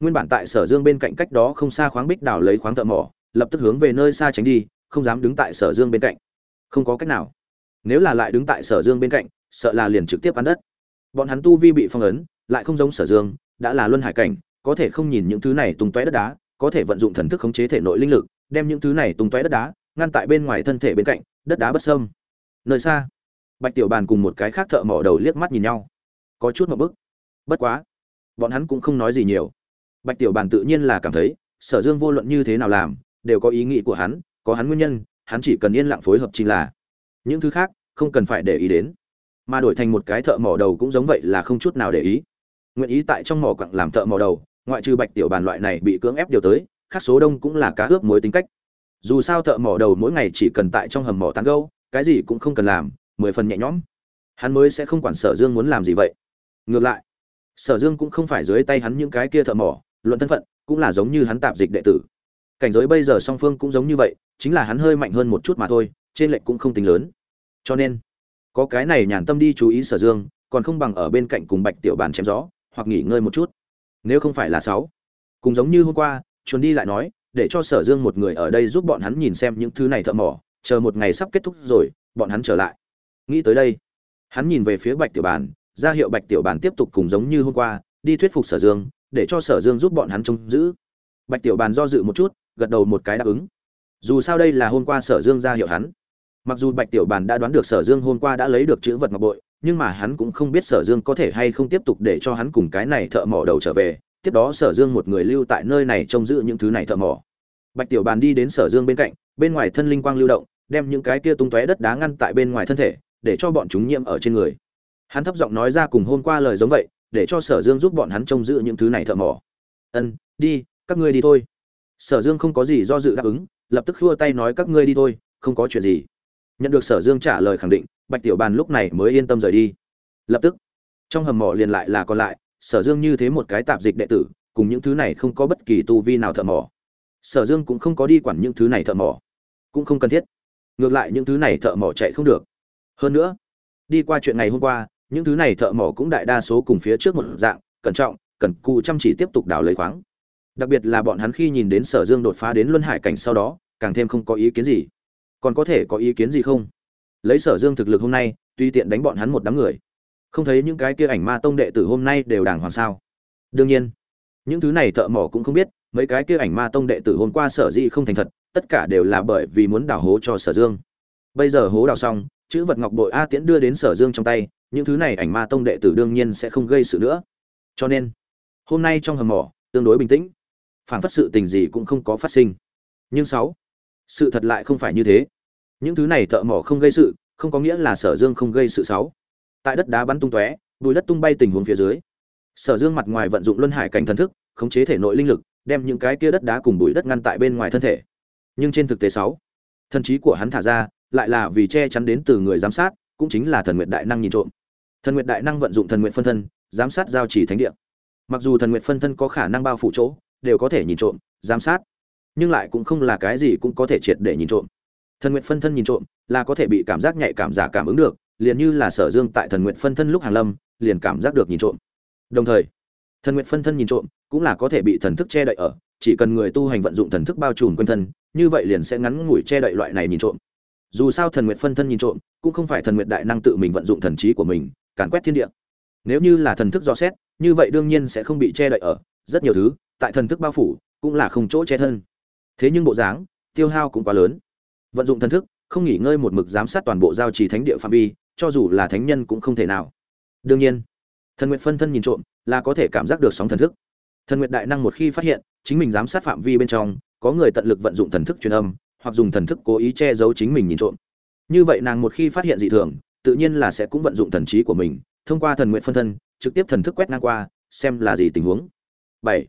[SPEAKER 1] Nguyên bản tại sở dương bên cạnh cách đó không xa khoáng bích đào lấy khoáng thợ mỏ, lập tức hướng về nơi xa tránh đi, không dám đứng tại sở dương bên cạnh. Không có cách nào. Nếu là lại đứng tại sở dương bên cạnh, sợ là liền trực tiếp ăn đất. Bọn hắn tu vi bị phong ấn, lại không giống sở dương, đã là luân hải cảnh, có thể không nhìn những thứ này tung tóe đất đá, có thể vận dụng thần thức khống chế thể nội linh lực đem những thứ này tung tóe đất đá, ngăn tại bên ngoài thân thể bên cạnh, đất đá bất sâm. Nơi xa, bạch tiểu bàn cùng một cái khác thợ mỏ đầu liếc mắt nhìn nhau. Có chút một bức. Bất quá, bọn hắn cũng không nói gì nhiều. Bạch tiểu bàn tự nhiên là cảm thấy, sở dương vô luận như thế nào làm, đều có ý nghĩ của hắn, có hắn nguyên nhân, hắn chỉ cần yên lặng phối hợp chính là. Những thứ khác, không cần phải để ý đến. Mà đổi thành một cái thợ mỏ đầu cũng giống vậy là không chút nào để ý. Nguyện ý tại trong mỏ quặng làm thợ mỏ đầu, ngoại trừ bạch tiểu bàn loại này bị cưỡng ép điều tới khác số đông cũng là cá ướp muối tính cách. Dù sao thợ mỏ đầu mỗi ngày chỉ cần tại trong hầm mỏ tán gâu cái gì cũng không cần làm, mười phần nhẹ nhõm. Hắn mới sẽ không quản sở dương muốn làm gì vậy. Ngược lại, sở dương cũng không phải dưới tay hắn những cái kia thợ mỏ, luận thân phận, cũng là giống như hắn tạp dịch đệ tử. Cảnh giới bây giờ song phương cũng giống như vậy, chính là hắn hơi mạnh hơn một chút mà thôi, trên lệnh cũng không tính lớn. Cho nên, có cái này nhàn tâm đi chú ý sở dương, còn không bằng ở bên cạnh cùng bạch tiểu bàn chém gió, hoặc nghỉ ngơi một chút. Nếu không phải là sáu cùng giống như hôm qua chuồn đi lại nói, để cho sở dương một người ở đây giúp bọn hắn nhìn xem những thứ này thợ mỏ, chờ một ngày sắp kết thúc rồi, bọn hắn trở lại. Nghĩ tới đây, hắn nhìn về phía bạch tiểu bàn ra hiệu bạch tiểu bàn tiếp tục cùng giống như hôm qua, đi thuyết phục sở dương, để cho sở dương giúp bọn hắn trông giữ. Bạch tiểu bàn do dự một chút, gật đầu một cái đáp ứng. Dù sao đây là hôm qua sở dương ra hiệu hắn. Mặc dù bạch tiểu bàn đã đoán được sở dương hôm qua đã lấy được chữ vật ngọc bội, nhưng mà hắn cũng không biết sở dương có thể hay không tiếp tục để cho hắn cùng cái này thợ mỏ đầu trở về tiếp đó sở dương một người lưu tại nơi này trông giữ những thứ này thợ mỏ. Bạch tiểu bàn đi đến sở dương bên cạnh, bên ngoài thân linh quang lưu động, đem những cái kia tung tóe đất đá ngăn tại bên ngoài thân thể, để cho bọn chúng nhiễm ở trên người. Hắn thấp giọng nói ra cùng hôm qua lời giống vậy, để cho sở dương giúp bọn hắn trông giữ những thứ này thợ mỏ. Ân, đi, các ngươi đi thôi. Sở dương không có gì do dự đáp ứng, lập tức khua tay nói, các ngươi đi thôi, không có chuyện gì. Nhận được sở dương trả lời khẳng định, bạch tiểu bàn lúc này mới yên tâm rời đi. Lập tức, trong hầm mỏ liền lại là còn lại sở dương như thế một cái tạp dịch đệ tử, cùng những thứ này không có bất kỳ tu vi nào thợ mỏ. Sở dương cũng không có đi quản những thứ này thợ mỏ. Cũng không cần thiết. Ngược lại những thứ này thợ mỏ chạy không được. Hơn nữa, đi qua chuyện ngày hôm qua, những thứ này thợ mỏ cũng đại đa số cùng phía trước một dạng, cẩn trọng, cần cù chăm chỉ tiếp tục đào lấy khoáng. Đặc biệt là bọn hắn khi nhìn đến sở dương đột phá đến luân hải cảnh sau đó, càng thêm không có ý kiến gì. Còn có thể có ý kiến gì không? Lấy sở dương thực lực hôm nay, tuy tiện đánh bọn hắn một đám người không thấy những cái kia ảnh ma tông đệ tử hôm nay đều đàng hoàng sao? Đương nhiên, những thứ này thợ mỏ cũng không biết, mấy cái kia ảnh ma tông đệ tử hôm qua sở dĩ không thành thật, tất cả đều là bởi vì muốn đào hố cho sở dương. Bây giờ hố đào xong, chữ vật ngọc bội a tiễn đưa đến sở dương trong tay, những thứ này ảnh ma tông đệ tử đương nhiên sẽ không gây sự nữa. Cho nên, hôm nay trong hầm mỏ, tương đối bình tĩnh phản phất sự tình gì cũng không có phát sinh. Nhưng sáu, sự thật lại không phải như thế. Những thứ này thợ mỏ không gây sự, không có nghĩa là sở dương không gây sự sáu tại đất đá bắn tung tóe, bùi đất tung bay tình huống phía dưới. Sở dương mặt ngoài vận dụng luân hải cảnh thần thức, khống chế thể nội linh lực, đem những cái kia đất đá cùng bụi đất ngăn tại bên ngoài thân thể. Nhưng trên thực tế sáu, thần trí của hắn thả ra, lại là vì che chắn đến từ người giám sát, cũng chính là thần nguyện đại năng nhìn trộm. Thần nguyện đại năng vận dụng thần nguyện phân thân, giám sát giao chỉ thánh địa. Mặc dù thần nguyện phân thân có khả năng bao phủ chỗ, đều có thể nhìn trộm, giám sát, nhưng lại cũng không là cái gì cũng có thể triệt để nhìn trộm. Thần nguyện phân thân nhìn trộm, là có thể bị cảm giác nhạy cảm giả cảm ứng được liền như là sở dương tại thần nguyện phân thân lúc hàng lâm, liền cảm giác được nhìn trộm. Đồng thời, thần nguyện phân thân nhìn trộm cũng là có thể bị thần thức che đậy ở, chỉ cần người tu hành vận dụng thần thức bao trùm quanh thân, như vậy liền sẽ ngắn ngủi che đậy loại này nhìn trộm. Dù sao thần nguyện phân thân nhìn trộm cũng không phải thần nguyện đại năng tự mình vận dụng thần trí của mình, càn quét thiên địa. Nếu như là thần thức do xét, như vậy đương nhiên sẽ không bị che đậy ở, rất nhiều thứ, tại thần thức bao phủ cũng là không chỗ che thân. Thế nhưng bộ dáng, tiêu hao cũng quá lớn. Vận dụng thần thức, không nghỉ ngơi một mực giám sát toàn bộ giao trì thánh địa phạm vi cho dù là thánh nhân cũng không thể nào. Đương nhiên, thần nguyện phân thân nhìn trộm là có thể cảm giác được sóng thần thức. Thần nguyện đại năng một khi phát hiện, chính mình giám sát phạm vi bên trong, có người tận lực vận dụng thần thức truyền âm, hoặc dùng thần thức cố ý che giấu chính mình nhìn trộm. Như vậy nàng một khi phát hiện dị thường, tự nhiên là sẽ cũng vận dụng thần trí của mình, thông qua thần nguyện phân thân, trực tiếp thần thức quét ngang qua, xem là gì tình huống. Bảy,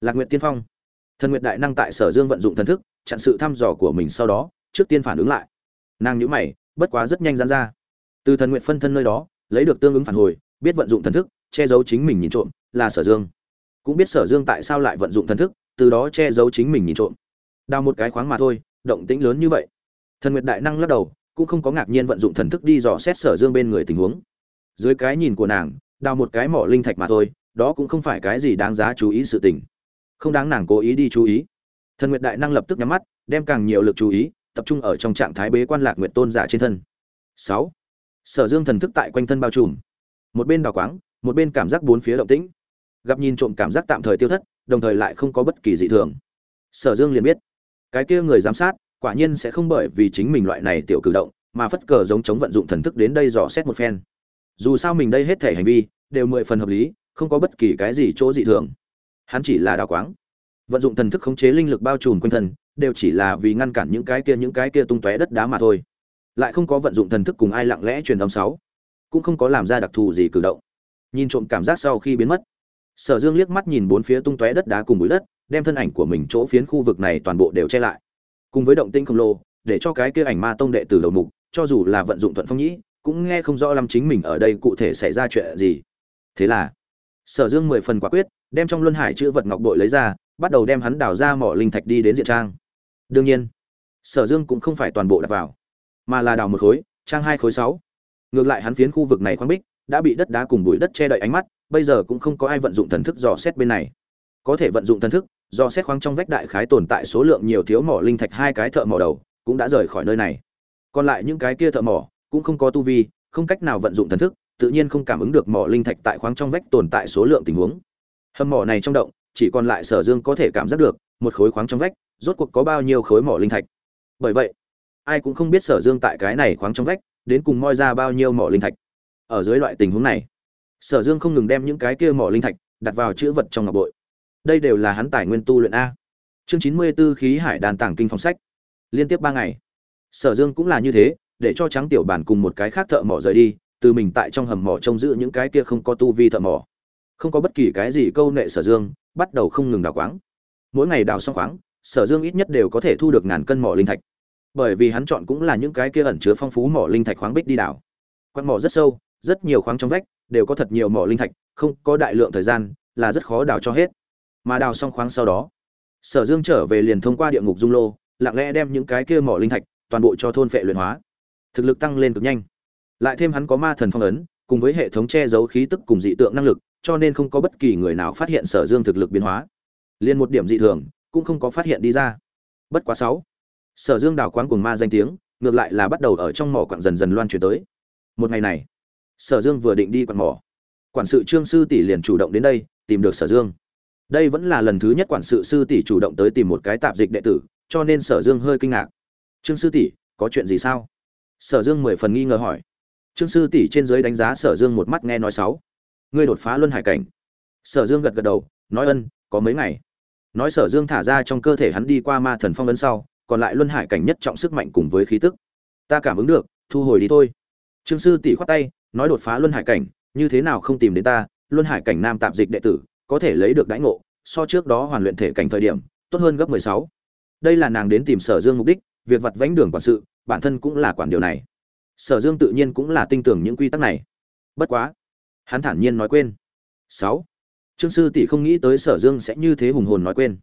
[SPEAKER 1] lạc nguyện tiên phong. Thần nguyện đại năng tại sở dương vận dụng thần thức, chặn sự thăm dò của mình sau đó, trước tiên phản ứng lại. Nàng nhữ mày, bất quá rất nhanh dán ra từ thần nguyện phân thân nơi đó, lấy được tương ứng phản hồi, biết vận dụng thần thức, che giấu chính mình nhìn trộm, là sở dương. Cũng biết sở dương tại sao lại vận dụng thần thức, từ đó che giấu chính mình nhìn trộm. Đào một cái khoáng mà thôi, động tĩnh lớn như vậy. Thần nguyệt đại năng lắc đầu, cũng không có ngạc nhiên vận dụng thần thức đi dò xét sở dương bên người tình huống. Dưới cái nhìn của nàng, đào một cái mỏ linh thạch mà thôi, đó cũng không phải cái gì đáng giá chú ý sự tình. Không đáng nàng cố ý đi chú ý. Thần nguyệt đại năng lập tức nhắm mắt, đem càng nhiều lực chú ý, tập trung ở trong trạng thái bế quan lạc nguyệt tôn giả trên thân. Sáu sở dương thần thức tại quanh thân bao trùm. Một bên đào quáng, một bên cảm giác bốn phía động tĩnh. Gặp nhìn trộm cảm giác tạm thời tiêu thất, đồng thời lại không có bất kỳ dị thường. Sở dương liền biết, cái kia người giám sát, quả nhiên sẽ không bởi vì chính mình loại này tiểu cử động, mà phất cờ giống chống vận dụng thần thức đến đây dò xét một phen. Dù sao mình đây hết thể hành vi, đều mười phần hợp lý, không có bất kỳ cái gì chỗ dị thường. Hắn chỉ là đào quáng. Vận dụng thần thức khống chế linh lực bao trùm quanh thân, đều chỉ là vì ngăn cản những cái kia, những cái kia tung tóe đất đá mà thôi lại không có vận dụng thần thức cùng ai lặng lẽ truyền âm sáu, cũng không có làm ra đặc thù gì cử động. Nhìn trộm cảm giác sau khi biến mất, sở dương liếc mắt nhìn bốn phía tung tóe đất đá cùng bụi đất, đem thân ảnh của mình chỗ phiến khu vực này toàn bộ đều che lại. Cùng với động tinh khổng lồ, để cho cái kia ảnh ma tông đệ từ đầu mục, cho dù là vận dụng thuận phong nhĩ, cũng nghe không rõ lắm chính mình ở đây cụ thể xảy ra chuyện gì. Thế là, sở dương mười phần quả quyết, đem trong luân hải chữ vật ngọc bội lấy ra, bắt đầu đem hắn đào ra mỏ linh thạch đi đến diện trang. Đương nhiên, sở dương cũng không phải toàn bộ đặt vào mà là đào một khối, trang hai khối sáu. Ngược lại hắn phiến khu vực này khoáng bích, đã bị đất đá cùng bụi đất che đậy ánh mắt, bây giờ cũng không có ai vận dụng thần thức dò xét bên này. Có thể vận dụng thần thức do xét khoáng trong vách đại khái tồn tại số lượng nhiều thiếu mỏ linh thạch hai cái thợ mỏ đầu, cũng đã rời khỏi nơi này. Còn lại những cái kia thợ mỏ, cũng không có tu vi, không cách nào vận dụng thần thức, tự nhiên không cảm ứng được mỏ linh thạch tại khoáng trong vách tồn tại số lượng tình huống. Hầm mỏ này trong động, chỉ còn lại sở dương có thể cảm giác được, một khối khoáng trong vách, rốt cuộc có bao nhiêu khối mỏ linh thạch. Bởi vậy ai cũng không biết sở dương tại cái này khoáng trong vách, đến cùng moi ra bao nhiêu mỏ linh thạch. Ở dưới loại tình huống này, sở dương không ngừng đem những cái kia mỏ linh thạch đặt vào chữ vật trong ngọc bội. Đây đều là hắn tài nguyên tu luyện a. Chương chín mươi b ố khí hải đàn tảng kinh phong sách. Liên tiếp ba ngày, sở dương cũng là như thế, để cho trắng tiểu bản cùng một cái khác thợ mỏ rời đi, từ mình tại trong hầm mỏ trông giữ những cái kia không có tu vi thợ mỏ. Không có bất kỳ cái gì câu nệ sở dương, bắt đầu không ngừng đào quáng. Mỗi ngày đào xong khoáng, sở dương ít nhất đều có thể thu được ngàn cân mỏ linh thạch bởi vì hắn chọn cũng là những cái kia ẩn chứa phong phú mỏ linh thạch khoáng bích đi đào quặng mỏ rất sâu, rất nhiều khoáng trong vách, đều có thật nhiều mỏ linh thạch, không có đại lượng thời gian, là rất khó đào cho hết. Mà đào xong khoáng sau đó, sở dương trở về liền thông qua địa ngục dung lô, lặng lẽ đem những cái kia mỏ linh thạch toàn bộ cho thôn phệ luyện hóa. Thực lực tăng lên cực nhanh. Lại thêm hắn có ma thần phong ấn, cùng với hệ thống che giấu khí tức cùng dị tượng năng lực, cho nên không có bất kỳ người nào phát hiện sở dương thực lực biến hóa. Liền một điểm dị thường, cũng không có phát hiện đi ra. Bất quá sáu sở dương đào quán cùng ma danh tiếng, ngược lại là bắt đầu ở trong mỏ quặng dần dần loan truyền tới. Một ngày này, sở dương vừa định đi quặng mỏ. Quản sự trương sư tỷ liền chủ động đến đây, tìm được sở dương. Đây vẫn là lần thứ nhất quản sự sư tỷ chủ động tới tìm một cái tạp dịch đệ tử, cho nên sở dương hơi kinh ngạc. Trương sư tỷ, có chuyện gì sao? Sở dương mười phần nghi ngờ hỏi. Trương sư tỷ trên dưới đánh giá sở dương một mắt nghe nói sáu. Ngươi đột phá luân hải cảnh. Sở dương gật gật đầu, nói ân, có mấy ngày. Nói sở dương thả ra trong cơ thể hắn đi qua ma thần phong ấn sau còn lại luân hải cảnh nhất trọng sức mạnh cùng với khí tức. Ta cảm ứng được, thu hồi đi thôi. Trương sư tỷ khoát tay, nói đột phá luân hải cảnh, như thế nào không tìm đến ta, luân hải cảnh nam tạp dịch đệ tử, có thể lấy được đãi ngộ, so trước đó hoàn luyện thể cảnh thời điểm, tốt hơn gấp mười sáu. Đây là nàng đến tìm sở dương mục đích, việc vặt vánh đường quản sự, bản thân cũng là quản điều này. Sở dương tự nhiên cũng là tin tưởng những quy tắc này. Bất quá, hắn thản nhiên nói quên. Sáu. Trương sư tỷ không nghĩ tới sở dương sẽ như thế hùng hồn nói quên.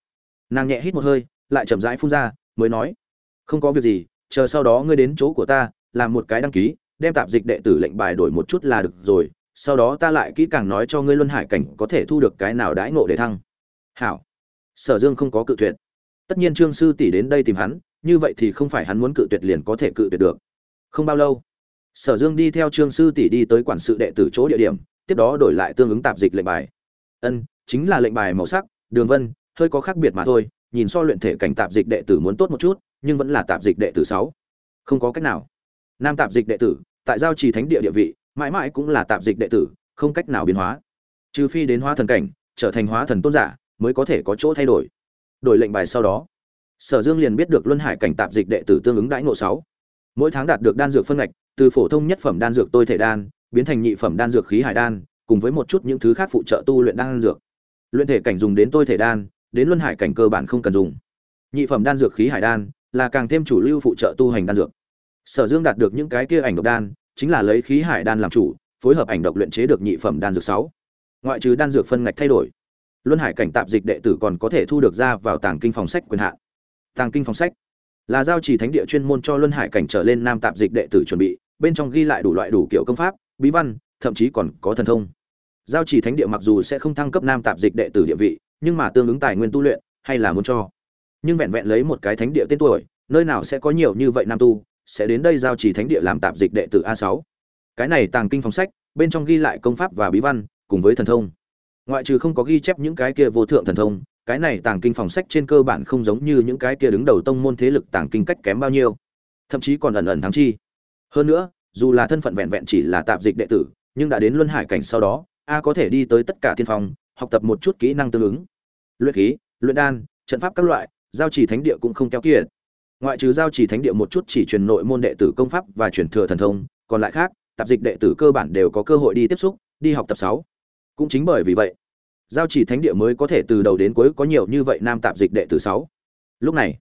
[SPEAKER 1] Nàng nhẹ hít một hơi, lại chậm rãi phun ra mới nói, không có việc gì, chờ sau đó ngươi đến chỗ của ta, làm một cái đăng ký, đem tạp dịch đệ tử lệnh bài đổi một chút là được rồi, sau đó ta lại kỹ càng nói cho ngươi luân hải cảnh có thể thu được cái nào đãi ngộ để thăng. Hảo. Sở dương không có cự tuyệt. Tất nhiên trương sư tỷ đến đây tìm hắn, như vậy thì không phải hắn muốn cự tuyệt liền có thể cự tuyệt được. Không bao lâu, sở dương đi theo trương sư tỷ đi tới quản sự đệ tử chỗ địa điểm, tiếp đó đổi lại tương ứng tạp dịch lệnh bài. Ân, chính là lệnh bài màu sắc, đường vân, hơi có khác biệt mà thôi nhìn so luyện thể cảnh tạp dịch đệ tử muốn tốt một chút, nhưng vẫn là tạp dịch đệ tử sáu. Không có cách nào. Nam tạp dịch đệ tử, tại giao trì thánh địa địa vị, mãi mãi cũng là tạp dịch đệ tử, không cách nào biến hóa. Trừ phi đến hóa thần cảnh, trở thành hóa thần tôn giả, mới có thể có chỗ thay đổi. Đổi lệnh bài sau đó, sở dương liền biết được luân hải cảnh tạp dịch đệ tử tương ứng đãi ngộ sáu. Mỗi tháng đạt được đan dược phân ngạch, từ phổ thông nhất phẩm đan dược tôi thể đan, biến thành nhị phẩm đan dược khí hải đan, cùng với một chút những thứ khác phụ trợ tu luyện đan dược. Luyện thể cảnh dùng đến tôi thể đan đến luân hải cảnh cơ bản không cần dùng. Nhị phẩm đan dược khí hải đan là càng thêm chủ lưu phụ trợ tu hành đan dược. Sở dương đạt được những cái kia ảnh độc đan, chính là lấy khí hải đan làm chủ, phối hợp ảnh độc luyện chế được nhị phẩm đan dược sáu. Ngoại trừ đan dược phân ngạch thay đổi, luân hải cảnh tạp dịch đệ tử còn có thể thu được ra vào tàng kinh phòng sách quyền hạn. Tàng kinh phòng sách là giao chỉ thánh địa chuyên môn cho luân hải cảnh trở lên nam tạp dịch đệ tử chuẩn bị, bên trong ghi lại đủ loại đủ kiểu công pháp, bí văn, thậm chí còn có thần thông. Giao chỉ thánh địa mặc dù sẽ không thăng cấp nam tạp dịch đệ tử địa vị nhưng mà tương ứng tài nguyên tu luyện, hay là muốn cho. Nhưng vẹn vẹn lấy một cái thánh địa tên tuổi, nơi nào sẽ có nhiều như vậy nam tu, sẽ đến đây giao chỉ thánh địa làm tạp dịch đệ tử a sáu. Cái này tàng kinh phòng sách, bên trong ghi lại công pháp và bí văn, cùng với thần thông. Ngoại trừ không có ghi chép những cái kia vô thượng thần thông, cái này tàng kinh phòng sách trên cơ bản không giống như những cái kia đứng đầu tông môn thế lực tàng kinh cách kém bao nhiêu. Thậm chí còn ẩn ẩn thắng chi. Hơn nữa, dù là thân phận vẹn vẹn chỉ là tạp dịch đệ tử, nhưng đã đến luân hải cảnh sau đó, a có thể đi tới tất cả thiên phòng học tập một chút kỹ năng tương ứng luyện khí, luyện đan, trận pháp các loại, giao trì thánh địa cũng không keo kiệt. Ngoại trừ giao trì thánh địa một chút chỉ truyền nội môn đệ tử công pháp và truyền thừa thần thông, còn lại khác, tạp dịch đệ tử cơ bản đều có cơ hội đi tiếp xúc, đi học tập sáu. Cũng chính bởi vì vậy, giao trì thánh địa mới có thể từ đầu đến cuối có nhiều như vậy nam tạp dịch đệ tử sáu. Lúc này,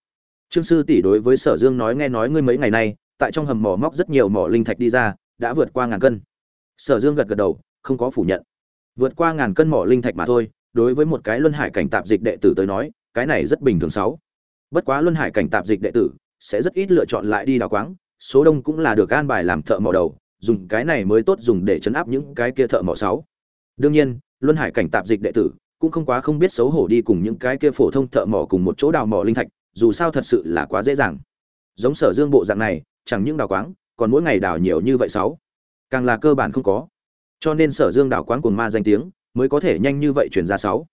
[SPEAKER 1] trương sư tỷ đối với sở dương nói nghe nói ngươi mấy ngày nay, tại trong hầm mỏ móc rất nhiều mỏ linh thạch đi ra, đã vượt qua ngàn cân. Sở dương gật gật đầu, không có phủ nhận. Vượt qua ngàn cân mỏ linh thạch mà thôi đối với một cái luân hải cảnh tạp dịch đệ tử tới nói, cái này rất bình thường sáu. Bất quá luân hải cảnh tạp dịch đệ tử sẽ rất ít lựa chọn lại đi đào quáng, số đông cũng là được an bài làm thợ mỏ đầu, dùng cái này mới tốt dùng để chấn áp những cái kia thợ mỏ sáu. Đương nhiên, luân hải cảnh tạp dịch đệ tử cũng không quá không biết xấu hổ đi cùng những cái kia phổ thông thợ mỏ cùng một chỗ đào mỏ linh thạch, dù sao thật sự là quá dễ dàng. Giống sở dương bộ dạng này, chẳng những đào quáng, còn mỗi ngày đào nhiều như vậy sáu. Càng là cơ bản không có. Cho nên sở dương đào quáng cùng ma danh tiếng mới có thể nhanh như vậy chuyển ra sáu.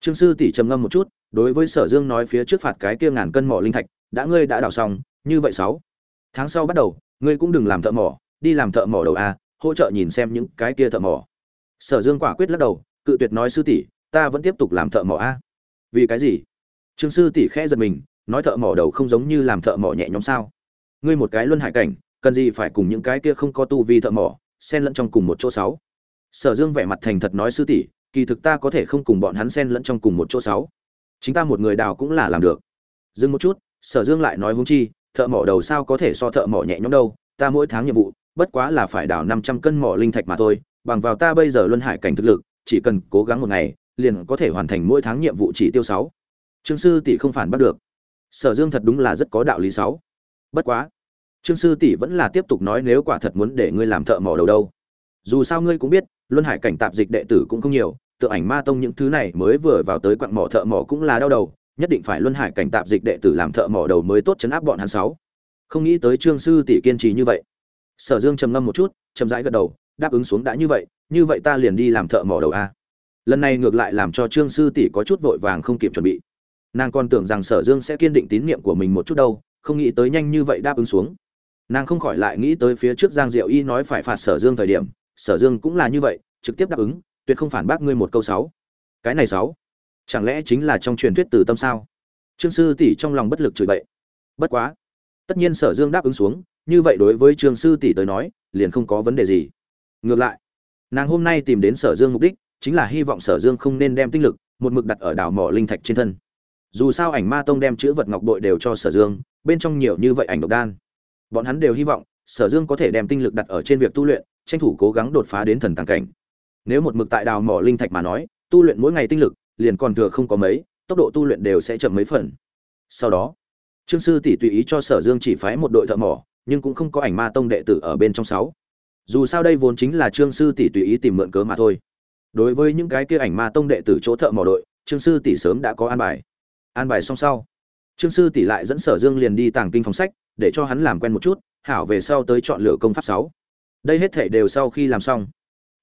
[SPEAKER 1] Trương sư tỷ trầm ngâm một chút, đối với sở dương nói phía trước phạt cái kia ngàn cân mỏ linh thạch, đã ngươi đã đào xong, như vậy sáu. Tháng sau bắt đầu, ngươi cũng đừng làm thợ mỏ, đi làm thợ mỏ đầu a, hỗ trợ nhìn xem những cái kia thợ mỏ. Sở dương quả quyết lắc đầu, cự tuyệt nói sư tỷ, ta vẫn tiếp tục làm thợ mỏ a. Vì cái gì? Trương sư tỷ khẽ giật mình, nói thợ mỏ đầu không giống như làm thợ mỏ nhẹ nhõm sao? Ngươi một cái luân hải cảnh, cần gì phải cùng những cái kia không có tu vi thợ mỏ, xen lẫn trong cùng một chỗ sáu? Sở dương vẻ mặt thành thật nói sư tỷ, kỳ thực ta có thể không cùng bọn hắn xen lẫn trong cùng một chỗ sáu. Chính ta một người đào cũng là làm được. Dừng một chút, sở dương lại nói huống chi, thợ mỏ đầu sao có thể so thợ mỏ nhẹ nhõm đâu, ta mỗi tháng nhiệm vụ, bất quá là phải đào năm trăm cân mỏ linh thạch mà thôi, bằng vào ta bây giờ luân hải cảnh thực lực, chỉ cần cố gắng một ngày, liền có thể hoàn thành mỗi tháng nhiệm vụ chỉ tiêu sáu. Trương sư tỷ không phản bắt được. Sở dương thật đúng là rất có đạo lý sáu. Bất quá, trương sư tỷ vẫn là tiếp tục nói nếu quả thật muốn để ngươi làm thợ mỏ đầu đâu dù sao ngươi cũng biết, luân hải cảnh tạp dịch đệ tử cũng không nhiều tự ảnh ma tông những thứ này mới vừa vào tới quặng mỏ thợ mỏ cũng là đau đầu, nhất định phải luân hải cảnh tạp dịch đệ tử làm thợ mỏ đầu mới tốt chấn áp bọn hắn sáu. Không nghĩ tới trương sư tỷ kiên trì như vậy. Sở dương trầm ngâm một chút, chậm rãi gật đầu, đáp ứng xuống đã như vậy như vậy ta liền đi làm thợ mỏ đầu a. Lần này ngược lại làm cho trương sư tỷ có chút vội vàng không kịp chuẩn bị. Nàng còn tưởng rằng sở dương sẽ kiên định tín nhiệm của mình một chút đâu, không nghĩ tới nhanh như vậy đáp ứng xuống. Nàng không khỏi lại nghĩ tới phía trước giang diệu y nói phải phạt sở dương thời điểm sở dương cũng là như vậy, trực tiếp đáp ứng, tuyệt không phản bác ngươi một câu sáu. Cái này sáu, chẳng lẽ chính là trong truyền thuyết từ tâm sao? Trương sư tỷ trong lòng bất lực chửi bậy. Bất quá, tất nhiên sở dương đáp ứng xuống, như vậy đối với trương sư tỷ tới nói, liền không có vấn đề gì. Ngược lại, nàng hôm nay tìm đến sở dương mục đích, chính là hy vọng sở dương không nên đem tinh lực, một mực đặt ở đảo mỏ linh thạch trên thân. Dù sao ảnh ma tông đem chữ vật ngọc bội đều cho sở dương, bên trong nhiều như vậy ảnh độc đan. Bọn hắn đều hy vọng, sở dương có thể đem tinh lực đặt ở trên việc tu luyện tranh thủ cố gắng đột phá đến thần tàng cảnh. Nếu một mực tại đào mỏ linh thạch mà nói, tu luyện mỗi ngày tinh lực, liền còn thừa không có mấy, tốc độ tu luyện đều sẽ chậm mấy phần. Sau đó, trương sư tỷ tùy ý cho sở dương chỉ phái một đội thợ mỏ, nhưng cũng không có ảnh ma tông đệ tử ở bên trong sáu. Dù sao đây vốn chính là trương sư tỷ tùy ý tìm mượn cớ mà thôi. Đối với những cái kia ảnh ma tông đệ tử chỗ thợ mỏ đội, trương sư tỷ sớm đã có an bài. An bài xong sau, trương sư tỷ lại dẫn sở dương liền đi tàng kinh phòng sách, để cho hắn làm quen một chút, hảo về sau tới chọn lựa công pháp sáu đây hết thảy đều sau khi làm xong.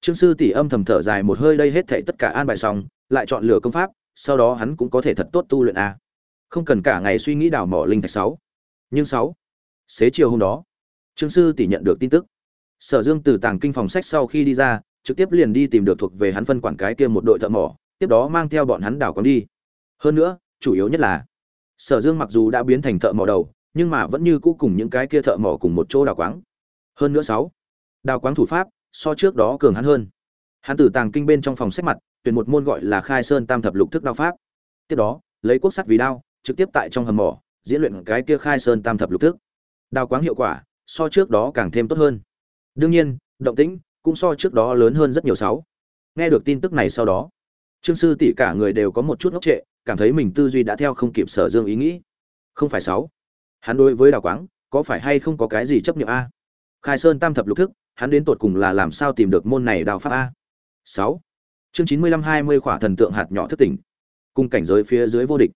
[SPEAKER 1] Trương sư tỷ âm thầm thở dài một hơi, đây hết thảy tất cả an bài xong, lại chọn lựa công pháp, sau đó hắn cũng có thể thật tốt tu luyện a. Không cần cả ngày suy nghĩ đào mỏ linh thạch sáu. Nhưng sáu, xế chiều hôm đó, trương sư tỷ nhận được tin tức. Sở dương từ tàng kinh phòng sách sau khi đi ra, trực tiếp liền đi tìm được thuộc về hắn phân quản cái kia một đội thợ mỏ, tiếp đó mang theo bọn hắn đào con đi. Hơn nữa, chủ yếu nhất là, sở dương mặc dù đã biến thành thợ mỏ đầu, nhưng mà vẫn như cũ cùng những cái kia thợ mỏ cùng một chỗ đào quáng hơn nữa sáu đào quáng thủ pháp, so trước đó cường hắn hơn. Hắn tử tàng kinh bên trong phòng sách mặt, tuyển một môn gọi là khai sơn tam thập lục thức đao pháp. Tiếp đó, lấy quốc sắt vì đao, trực tiếp tại trong hầm mỏ, diễn luyện cái kia khai sơn tam thập lục thức. Đào quáng hiệu quả, so trước đó càng thêm tốt hơn. Đương nhiên, động tĩnh cũng so trước đó lớn hơn rất nhiều sáu. Nghe được tin tức này sau đó, trương sư tỷ cả người đều có một chút ngốc trệ, cảm thấy mình tư duy đã theo không kịp sở dương ý nghĩ. Không phải sáu. Hắn đối với đào quáng, có phải hay không có cái gì chấp nhận a? Khai sơn tam thập lục thức hắn đến tột cùng là làm sao tìm được môn này đào pháp a? Sáu. Chương chín mươi lăm hai mươi khỏa thần tượng hạt nhỏ thất tỉnh. Cùng cảnh giới phía dưới vô địch.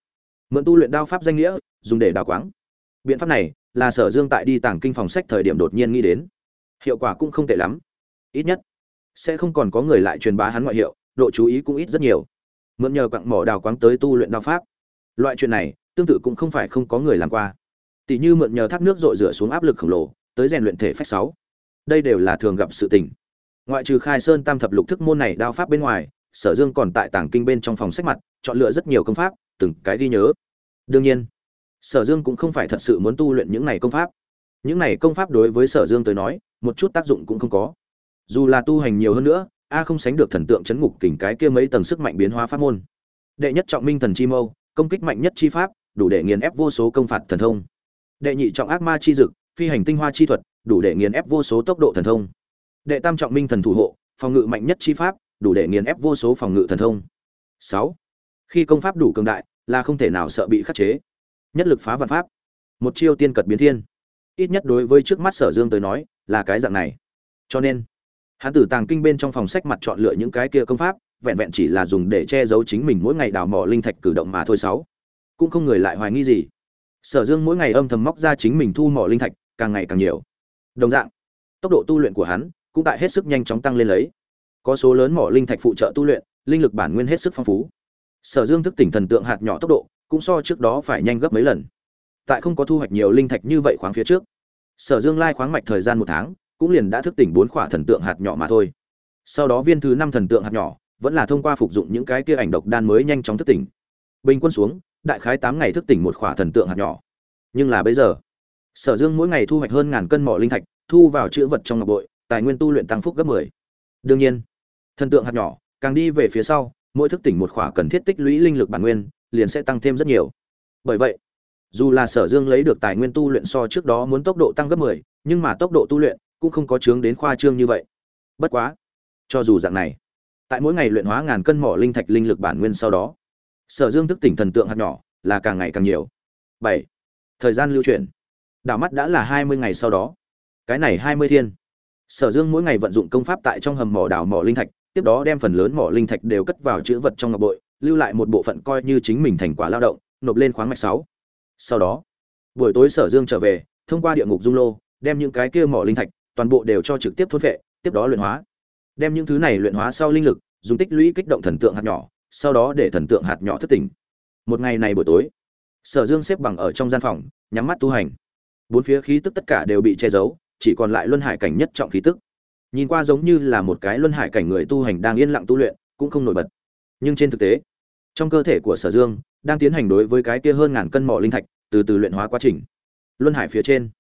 [SPEAKER 1] Mượn tu luyện đao pháp danh nghĩa, dùng để đào quáng. Biện pháp này là sở dương tại đi tàng kinh phòng sách thời điểm đột nhiên nghĩ đến. Hiệu quả cũng không tệ lắm. Ít nhất, sẽ không còn có người lại truyền bá hắn ngoại hiệu, độ chú ý cũng ít rất nhiều. Mượn nhờ quặng mỏ đào quáng tới tu luyện đao pháp. Loại chuyện này, tương tự cũng không phải không có người làm qua. Tỷ như mượn nhờ thác nước rội rửa xuống áp lực khổng lồ, tới rèn luyện thể phách sáu đây đều là thường gặp sự tình. Ngoại trừ khai sơn tam thập lục thức môn này đao pháp bên ngoài, sở dương còn tại tảng kinh bên trong phòng sách mặt, chọn lựa rất nhiều công pháp, từng cái ghi nhớ. Đương nhiên, sở dương cũng không phải thật sự muốn tu luyện những này công pháp. Những này công pháp đối với sở dương tới nói, một chút tác dụng cũng không có. Dù là tu hành nhiều hơn nữa, a không sánh được thần tượng chấn ngục kình cái kia mấy tầng sức mạnh biến hóa pháp môn. Đệ nhất trọng minh thần chi mâu, công kích mạnh nhất chi pháp, đủ để nghiền ép vô số công phạt thần thông. Đệ nhị trọng ác ma chi dực, phi hành tinh hoa chi thuật đủ để nghiền ép vô số tốc độ thần thông. Đệ tam trọng minh thần thủ hộ, phòng ngự mạnh nhất chi pháp, đủ để nghiền ép vô số phòng ngự thần thông. Sáu, khi công pháp đủ cường đại, là không thể nào sợ bị khắc chế. Nhất lực phá vạn pháp, một chiêu tiên cật biến thiên. Ít nhất đối với trước mắt sở dương tới nói, là cái dạng này. Cho nên, hắn tử tàng kinh bên trong phòng sách mặt chọn lựa những cái kia công pháp, vẹn vẹn chỉ là dùng để che giấu chính mình mỗi ngày đào mỏ linh thạch cử động mà thôi. Sáu, cũng không người lại hoài nghi gì. Sở dương mỗi ngày âm thầm móc ra chính mình thu mỏ linh thạch, càng ngày càng nhiều đồng dạng, tốc độ tu luyện của hắn cũng tại hết sức nhanh chóng tăng lên lấy. Có số lớn mỏ linh thạch phụ trợ tu luyện, linh lực bản nguyên hết sức phong phú. Sở dương thức tỉnh thần tượng hạt nhỏ tốc độ cũng so trước đó phải nhanh gấp mấy lần. Tại không có thu hoạch nhiều linh thạch như vậy khoáng phía trước, sở dương lai khoáng mạch thời gian một tháng cũng liền đã thức tỉnh bốn khỏa thần tượng hạt nhỏ mà thôi. Sau đó viên thứ năm thần tượng hạt nhỏ vẫn là thông qua phục dụng những cái kia ảnh độc đan mới nhanh chóng thức tỉnh. Bình quân xuống, đại khái tám ngày thức tỉnh một khỏa thần tượng hạt nhỏ. Nhưng là bây giờ sở dương mỗi ngày thu hoạch hơn ngàn cân mỏ linh thạch, thu vào chữ vật trong ngọc bội, tài nguyên tu luyện tăng phúc gấp mười. Đương nhiên, thần tượng hạt nhỏ, càng đi về phía sau, mỗi thức tỉnh một khỏa cần thiết tích lũy linh lực bản nguyên, liền sẽ tăng thêm rất nhiều. Bởi vậy, dù là sở dương lấy được tài nguyên tu luyện so trước đó muốn tốc độ tăng gấp mười, nhưng mà tốc độ tu luyện cũng không có chướng đến khoa trương như vậy. Bất quá, cho dù dạng này, tại mỗi ngày luyện hóa ngàn cân mỏ linh thạch linh lực bản nguyên sau đó, sở dương thức tỉnh thần tượng hạt nhỏ là càng ngày càng nhiều. Bảy, thời gian lưu chuyển đảo mắt đã là hai mươi ngày sau đó. Cái này hai mươi thiên. Sở dương mỗi ngày vận dụng công pháp tại trong hầm mỏ đảo mỏ linh thạch, tiếp đó đem phần lớn mỏ linh thạch đều cất vào chữ vật trong ngọc bội, lưu lại một bộ phận coi như chính mình thành quả lao động, nộp lên khoáng mạch sáu. Sau đó, buổi tối sở dương trở về, thông qua địa ngục dung lô, đem những cái kia mỏ linh thạch, toàn bộ đều cho trực tiếp thôn vệ tiếp đó luyện hóa. Đem những thứ này luyện hóa sau linh lực, dùng tích lũy kích động thần tượng hạt nhỏ, sau đó để thần tượng hạt nhỏ thất tỉnh. Một ngày này buổi tối, sở dương xếp bằng ở trong gian phòng, nhắm mắt tu hành bốn phía khí tức tất cả đều bị che giấu, chỉ còn lại luân hải cảnh nhất trọng khí tức. Nhìn qua giống như là một cái luân hải cảnh người tu hành đang yên lặng tu luyện, cũng không nổi bật. Nhưng trên thực tế, trong cơ thể của sở dương, đang tiến hành đối với cái kia hơn ngàn cân mỏ linh thạch, từ từ luyện hóa quá trình. Luân hải phía trên,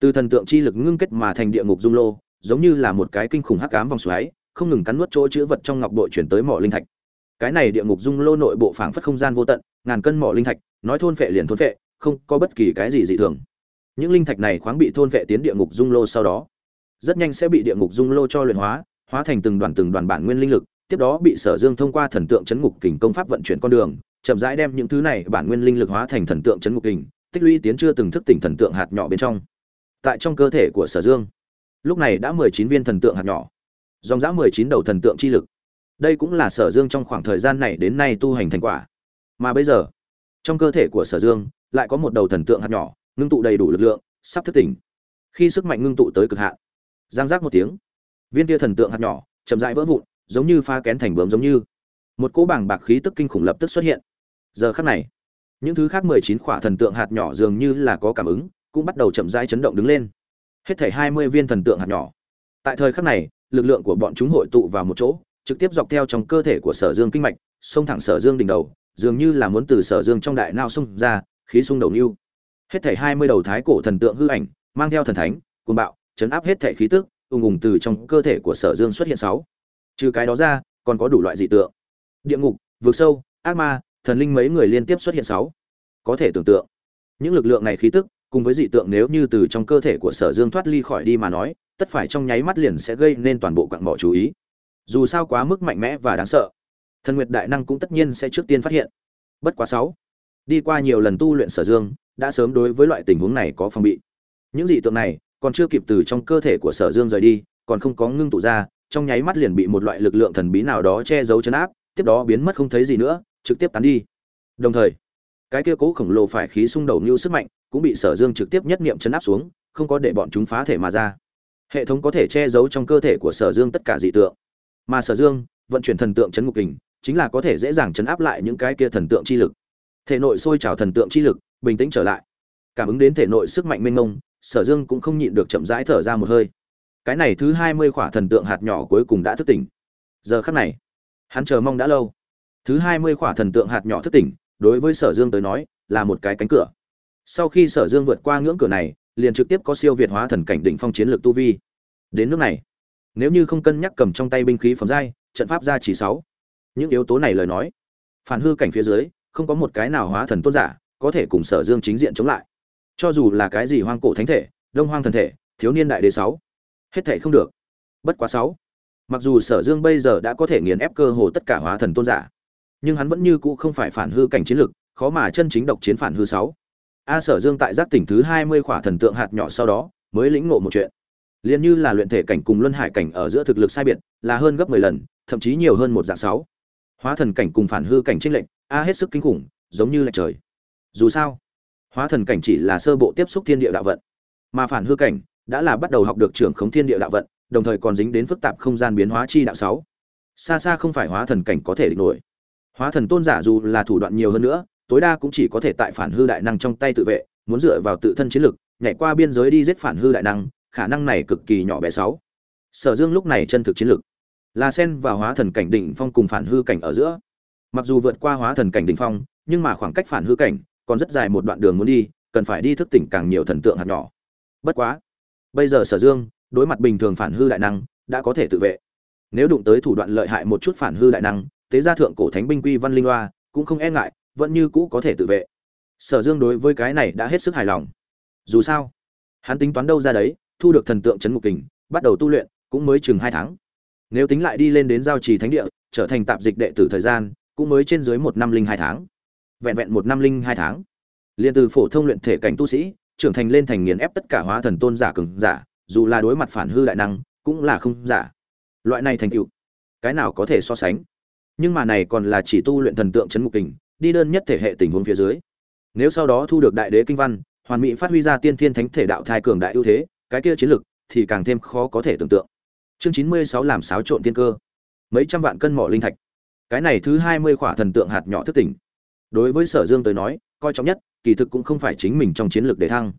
[SPEAKER 1] từ thần tượng chi lực ngưng kết mà thành địa ngục dung lô, giống như là một cái kinh khủng hắc ám vòng xoáy, không ngừng cắn nuốt chỗ chữ vật trong ngọc bội chuyển tới mỏ linh thạch. Cái này địa ngục dung lô nội bộ phảng phất không gian vô tận, ngàn cân mỏ linh thạch, nói thôn phệ liền thôn phệ, không có bất kỳ cái gì dị thường những linh thạch này khoáng bị thôn vệ tiến địa ngục dung lô sau đó, rất nhanh sẽ bị địa ngục dung lô cho luyện hóa hóa thành từng đoàn từng đoàn bản nguyên linh lực, tiếp đó bị sở dương thông qua thần tượng chấn ngục kình công pháp vận chuyển con đường, chậm rãi đem những thứ này bản nguyên linh lực hóa thành thần tượng chấn ngục kình, tích lũy tiến chưa từng thức tỉnh thần tượng hạt nhỏ bên trong. Tại trong cơ thể của sở dương, lúc này đã mười chín viên thần tượng hạt nhỏ, dòng dã mười chín đầu thần tượng chi lực. Đây cũng là sở dương trong khoảng thời gian này đến nay tu hành thành quả. Mà bây giờ, trong cơ thể của sở dương lại có một đầu thần tượng hạt nhỏ ngưng tụ đầy đủ lực lượng, sắp thức tỉnh. Khi sức mạnh ngưng tụ tới cực hạn, giang giác một tiếng, viên kia thần tượng hạt nhỏ chậm rãi vỡ vụn, giống như pha kén thành bướm giống như. Một cỗ bảng bạc khí tức kinh khủng lập tức xuất hiện. Giờ khắc này, những thứ khác mười chín khỏa thần tượng hạt nhỏ dường như là có cảm ứng, cũng bắt đầu chậm rãi chấn động đứng lên. Hết thảy hai mươi viên thần tượng hạt nhỏ. Tại thời khắc này, lực lượng của bọn chúng hội tụ vào một chỗ, trực tiếp dọc theo trong cơ thể của sở dương kinh mạch, xông thẳng sở dương đỉnh đầu, dường như là muốn từ sở dương trong đại nao xông ra, khí xung đầu nưu hết thảy hai mươi đầu thái cổ thần tượng hư ảnh, mang theo thần thánh, cuồng bạo, chấn áp hết thảy khí tức, ùng ùng từ trong cơ thể của sở dương xuất hiện sáu. Trừ cái đó ra, còn có đủ loại dị tượng. Địa ngục, vực sâu, ác ma, thần linh mấy người liên tiếp xuất hiện sáu. Có thể tưởng tượng, những lực lượng này khí tức, cùng với dị tượng nếu như từ trong cơ thể của sở dương thoát ly khỏi đi mà nói, tất phải trong nháy mắt liền sẽ gây nên toàn bộ quặng mỏ chú ý. Dù sao quá mức mạnh mẽ và đáng sợ, thần nguyệt đại năng cũng tất nhiên sẽ trước tiên phát hiện. Bất quá sáu. Đi qua nhiều lần tu luyện sở dương đã sớm đối với loại tình huống này có phòng bị. Những dị tượng này còn chưa kịp từ trong cơ thể của sở dương rời đi, còn không có ngưng tụ ra, trong nháy mắt liền bị một loại lực lượng thần bí nào đó che giấu chấn áp, tiếp đó biến mất không thấy gì nữa, trực tiếp tán đi. Đồng thời, cái kia cố khổng lồ phải khí xung đầu như sức mạnh cũng bị sở dương trực tiếp nhất niệm chấn áp xuống, không có để bọn chúng phá thể mà ra. Hệ thống có thể che giấu trong cơ thể của sở dương tất cả dị tượng. Mà sở dương vận chuyển thần tượng chấn ngục kình, chính là có thể dễ dàng chấn áp lại những cái kia thần tượng chi lực. Thể nội sôi trào thần tượng chi lực bình tĩnh trở lại. Cảm ứng đến thể nội sức mạnh mênh mông, sở dương cũng không nhịn được chậm rãi thở ra một hơi. Cái này thứ hai mươi khỏa thần tượng hạt nhỏ cuối cùng đã thức tỉnh. Giờ khắc này, hắn chờ mong đã lâu. Thứ hai mươi khỏa thần tượng hạt nhỏ thức tỉnh, đối với sở dương tới nói, là một cái cánh cửa. Sau khi sở dương vượt qua ngưỡng cửa này, liền trực tiếp có siêu việt hóa thần cảnh đỉnh phong chiến lược tu vi. Đến nước này, nếu như không cân nhắc cầm trong tay binh khí phẩm giai, trận pháp gia chỉ sáu. Những yếu tố này lời nói, phản hư cảnh phía dưới, không có một cái nào hóa thần tôn giả có thể cùng sở dương chính diện chống lại. Cho dù là cái gì hoang cổ thánh thể, đông hoang thần thể, thiếu niên đại đế sáu, hết thể không được. Bất quá sáu, mặc dù sở dương bây giờ đã có thể nghiền ép cơ hồ tất cả hóa thần tôn giả, nhưng hắn vẫn như cũ không phải phản hư cảnh chiến lực, khó mà chân chính độc chiến phản hư sáu. A sở dương tại giác tỉnh thứ hai mươi khỏa thần tượng hạt nhỏ sau đó, mới lĩnh ngộ một chuyện. Liền như là luyện thể cảnh cùng luân hải cảnh ở giữa thực lực sai biệt, là hơn gấp mười lần, thậm chí nhiều hơn một dạng sáu. Hóa thần cảnh cùng phản hư cảnh tranh lệnh a hết sức kinh khủng, giống như lệch trời dù sao, hóa thần cảnh chỉ là sơ bộ tiếp xúc thiên địa đạo vận, mà phản hư cảnh đã là bắt đầu học được trưởng khống thiên địa đạo vận, đồng thời còn dính đến phức tạp không gian biến hóa chi đạo sáu. Xa xa không phải hóa thần cảnh có thể địch nổi. Hóa thần tôn giả dù là thủ đoạn nhiều hơn nữa, tối đa cũng chỉ có thể tại phản hư đại năng trong tay tự vệ, muốn dựa vào tự thân chiến lực, nhảy qua biên giới đi giết phản hư đại năng, khả năng này cực kỳ nhỏ bé sáu. Sở dương lúc này chân thực chiến lực, là sen và hóa thần cảnh đỉnh phong cùng phản hư cảnh ở giữa. Mặc dù vượt qua hóa thần cảnh đỉnh phong, nhưng mà khoảng cách phản hư cảnh còn rất dài một đoạn đường muốn đi, cần phải đi thức tỉnh càng nhiều thần tượng hạt nhỏ. Bất quá, bây giờ sở dương, đối mặt bình thường phản hư đại năng, đã có thể tự vệ. Nếu đụng tới thủ đoạn lợi hại một chút phản hư đại năng tế gia thượng cổ thánh binh quy văn linh loa cũng không e ngại, vẫn như cũ có thể tự vệ. Sở dương đối với cái này đã hết sức hài lòng. Dù sao, hắn tính toán đâu ra đấy, thu được thần tượng c ngục kình, bắt đầu tu luyện, cũng mới chừng hai tháng. Nếu tính lại đi lên đến giao trì thánh địa, trở thành tạp dịch đệ tử thời gian, cũng mới trên dưới một năm linh hai tháng vẹn vẹn một năm linh hai tháng. Liền từ phổ thông luyện thể cảnh tu sĩ, trưởng thành lên thành nghiền ép tất cả hóa thần tôn giả cường giả, dù là đối mặt phản hư đại năng, cũng là không giả. Loại này thành tựu, cái nào có thể so sánh? Nhưng mà này còn là chỉ tu luyện thần tượng chấn ngục kình, đi đơn nhất thể hệ tình huống phía dưới. Nếu sau đó thu được đại đế kinh văn, hoàn mỹ phát huy ra tiên thiên thánh thể đạo thai cường đại ưu thế, cái kia chiến lực thì càng thêm khó có thể tưởng tượng. Chương chín mươi sáu làm xáo trộn tiên cơ. Mấy trăm vạn cân mỏ linh thạch. Cái này thứ hai mươi khỏa thần tượng hạt nhỏ thức tỉnh đối với sở dương tới nói, coi trọng nhất, kỳ thực cũng không phải chính mình trong chiến lược để thăng.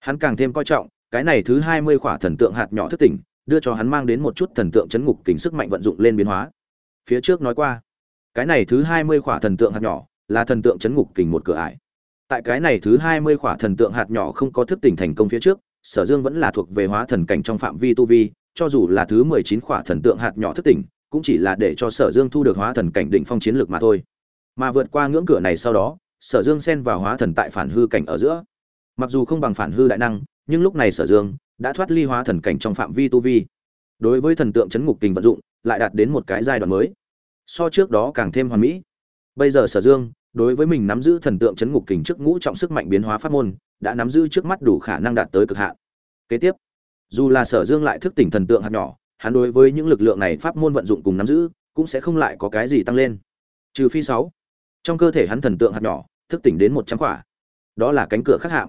[SPEAKER 1] Hắn càng thêm coi trọng, cái này thứ hai mươi khỏa thần tượng hạt nhỏ thức tỉnh, đưa cho hắn mang đến một chút thần tượng chấn ngục kính sức mạnh vận dụng lên biến hóa. Phía trước nói qua, cái này thứ hai mươi khỏa thần tượng hạt nhỏ là thần tượng chấn ngục kình một cửa ải. Tại cái này thứ hai mươi khỏa thần tượng hạt nhỏ không có thức tỉnh thành công phía trước, sở dương vẫn là thuộc về hóa thần cảnh trong phạm vi tu vi, cho dù là thứ mười chín khỏa thần tượng hạt nhỏ thức tỉnh, cũng chỉ là để cho sở dương thu được hóa thần cảnh đỉnh phong chiến lược mà thôi mà vượt qua ngưỡng cửa này sau đó, sở dương xen vào hóa thần tại phản hư cảnh ở giữa. Mặc dù không bằng phản hư đại năng, nhưng lúc này sở dương đã thoát ly hóa thần cảnh trong phạm vi tu vi. Đối với thần tượng chấn ngục kình vận dụng, lại đạt đến một cái giai đoạn mới. So trước đó càng thêm hoàn mỹ. Bây giờ sở dương, đối với mình nắm giữ thần tượng chấn ngục kình trước ngũ trọng sức mạnh biến hóa pháp môn, đã nắm giữ trước mắt đủ khả năng đạt tới cực hạn. Kế tiếp, dù là sở dương lại thức tỉnh thần tượng hạt nhỏ, hắn đối với những lực lượng này pháp môn vận dụng cùng nắm giữ, cũng sẽ không lại có cái gì tăng lên. Trừ phi sáu trong cơ thể hắn thần tượng hạt nhỏ, thức tỉnh đến một trăm khỏa. Đó là cánh cửa khác hạng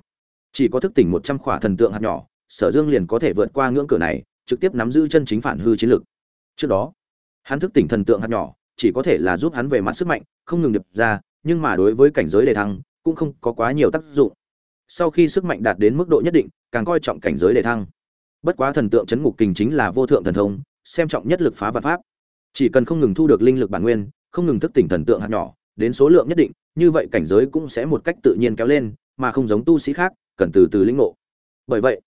[SPEAKER 1] chỉ có thức tỉnh một trăm khỏa thần tượng hạt nhỏ, sở dương liền có thể vượt qua ngưỡng cửa này, trực tiếp nắm giữ chân chính phản hư chiến lực. Trước đó, hắn thức tỉnh thần tượng hạt nhỏ, chỉ có thể là giúp hắn về mặt sức mạnh, không ngừng điệp ra, nhưng mà đối với cảnh giới đề thăng, cũng không có quá nhiều tác dụng. Sau khi sức mạnh đạt đến mức độ nhất định, càng coi trọng cảnh giới đề thăng. Bất quá thần tượng chấn ngục kình chính là vô thượng thần thông, xem trọng nhất lực phá vật pháp. Chỉ cần không ngừng thu được linh lực bản nguyên, không ngừng thức tỉnh thần tượng hạt nhỏ đến số lượng nhất định, như vậy cảnh giới cũng sẽ một cách tự nhiên kéo lên, mà không giống tu sĩ khác, cần từ từ lĩnh ngộ. Bởi vậy,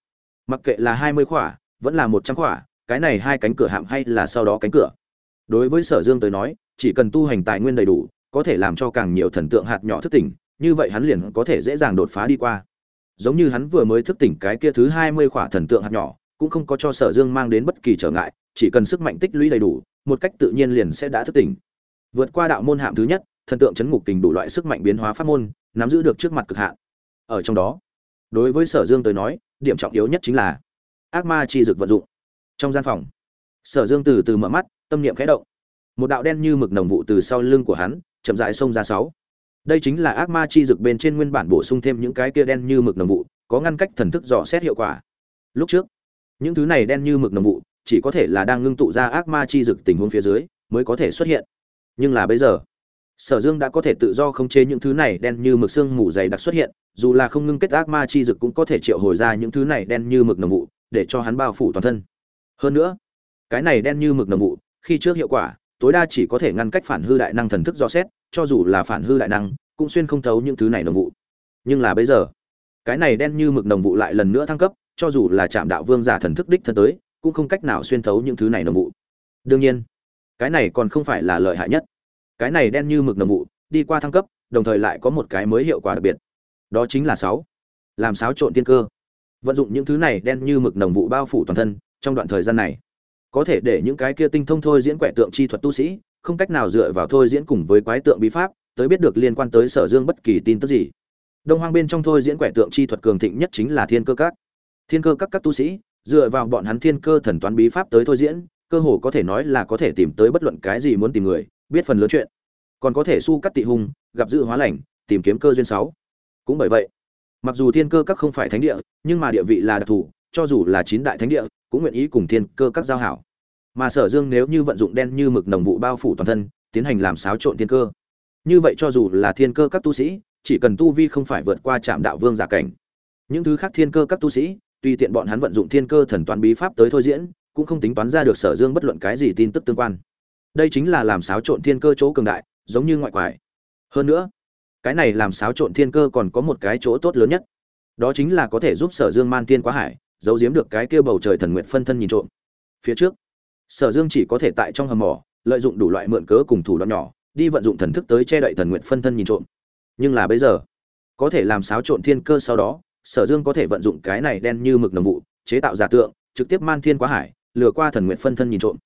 [SPEAKER 1] mặc kệ là hai mươi khỏa, vẫn là một trăm khỏa, cái này hai cánh cửa hạm hay là sau đó cánh cửa. Đối với sở dương tới nói, chỉ cần tu hành tài nguyên đầy đủ, có thể làm cho càng nhiều thần tượng hạt nhỏ thức tỉnh, như vậy hắn liền có thể dễ dàng đột phá đi qua. Giống như hắn vừa mới thức tỉnh cái kia thứ hai mươi khỏa thần tượng hạt nhỏ, cũng không có cho sở dương mang đến bất kỳ trở ngại, chỉ cần sức mạnh tích lũy đầy đủ, một cách tự nhiên liền sẽ đã thức tỉnh. Vượt qua đạo môn hạm thứ nhất thần tượng chấn ngục tình đủ loại sức mạnh biến hóa pháp môn, nắm giữ được trước mặt cực hạn. Ở trong đó, đối với sở dương tới nói, điểm trọng yếu nhất chính là ác ma chi dược vận dụng. Trong gian phòng, sở dương từ từ mở mắt, tâm niệm khẽ động. Một đạo đen như mực nồng vụ từ sau lưng của hắn, chậm rãi xông ra sáu. Đây chính là ác ma chi dược bên trên nguyên bản bổ sung thêm những cái kia đen như mực nồng vụ, có ngăn cách thần thức dò xét hiệu quả. Lúc trước, những thứ này đen như mực nồng vụ, chỉ có thể là đang ngưng tụ ra ác ma chi dực tình huống phía dưới mới có thể xuất hiện. Nhưng là bây giờ sở dương đã có thể tự do khống chế những thứ này đen như mực xương mù dày đặc xuất hiện, dù là không ngưng kết ác ma chi dực cũng có thể triệu hồi ra những thứ này đen như mực nồng vụ, để cho hắn bao phủ toàn thân. Hơn nữa, cái này đen như mực nồng vụ, khi trước hiệu quả, tối đa chỉ có thể ngăn cách phản hư đại năng thần thức do xét, cho dù là phản hư đại năng, cũng xuyên không thấu những thứ này nồng vụ. Nhưng là bây giờ, cái này đen như mực nồng vụ lại lần nữa thăng cấp, cho dù là chạm đạo vương giả thần thức đích thân tới, cũng không cách nào xuyên thấu những thứ này nồng vụ. Đương nhiên, cái này còn không phải là lợi hại nhất cái này đen như mực nồng vụ, đi qua thăng cấp, đồng thời lại có một cái mới hiệu quả đặc biệt. Đó chính là sáu. Làm xáo trộn tiên cơ. Vận dụng những thứ này đen như mực nồng vụ bao phủ toàn thân, trong đoạn thời gian này, có thể để những cái kia tinh thông thôi diễn quẻ tượng chi thuật tu sĩ, không cách nào dựa vào thôi diễn cùng với quái tượng bí pháp, tới biết được liên quan tới sở dương bất kỳ tin tức gì. Đông hoang bên trong thôi diễn quẻ tượng chi thuật cường thịnh nhất chính là thiên cơ các. Thiên cơ các các tu sĩ, dựa vào bọn hắn thiên cơ thần toán bí pháp tới thôi diễn, cơ hồ có thể nói là có thể tìm tới bất luận cái gì muốn tìm người biết phần lớn chuyện. Còn có thể su cắt tị hung gặp dự hóa lành, tìm kiếm cơ duyên sáu. Cũng bởi vậy, mặc dù thiên cơ các không phải thánh địa, nhưng mà địa vị là đặc thù, cho dù là chín đại thánh địa, cũng nguyện ý cùng thiên cơ các giao hảo. Mà sở dương nếu như vận dụng đen như mực nồng vụ bao phủ toàn thân, tiến hành làm xáo trộn thiên cơ. Như vậy cho dù là thiên cơ các tu sĩ, chỉ cần tu vi không phải vượt qua trạm đạo vương giả cảnh. Những thứ khác thiên cơ các tu sĩ, tùy tiện bọn hắn vận dụng thiên cơ thần toán bí pháp tới thôi diễn, cũng không tính toán ra được sở dương bất luận cái gì tin tức tương quan đây chính là làm xáo trộn thiên cơ chỗ cường đại, giống như ngoại quải. Hơn nữa, cái này làm xáo trộn thiên cơ còn có một cái chỗ tốt lớn nhất. Đó chính là có thể giúp sở dương man thiên quá hải, giấu giếm được cái kia bầu trời thần nguyện phân thân nhìn trộm. Phía trước, sở dương chỉ có thể tại trong hầm mỏ, lợi dụng đủ loại mượn cớ cùng thủ đoạn nhỏ, đi vận dụng thần thức tới che đậy thần nguyện phân thân nhìn trộm. Nhưng là bây giờ, có thể làm xáo trộn thiên cơ sau đó, sở dương có thể vận dụng cái này đen như mực nồng vụ, chế tạo giả tượng, trực tiếp man thiên quá hải, lừa qua thần nguyện phân thân nhìn trộm.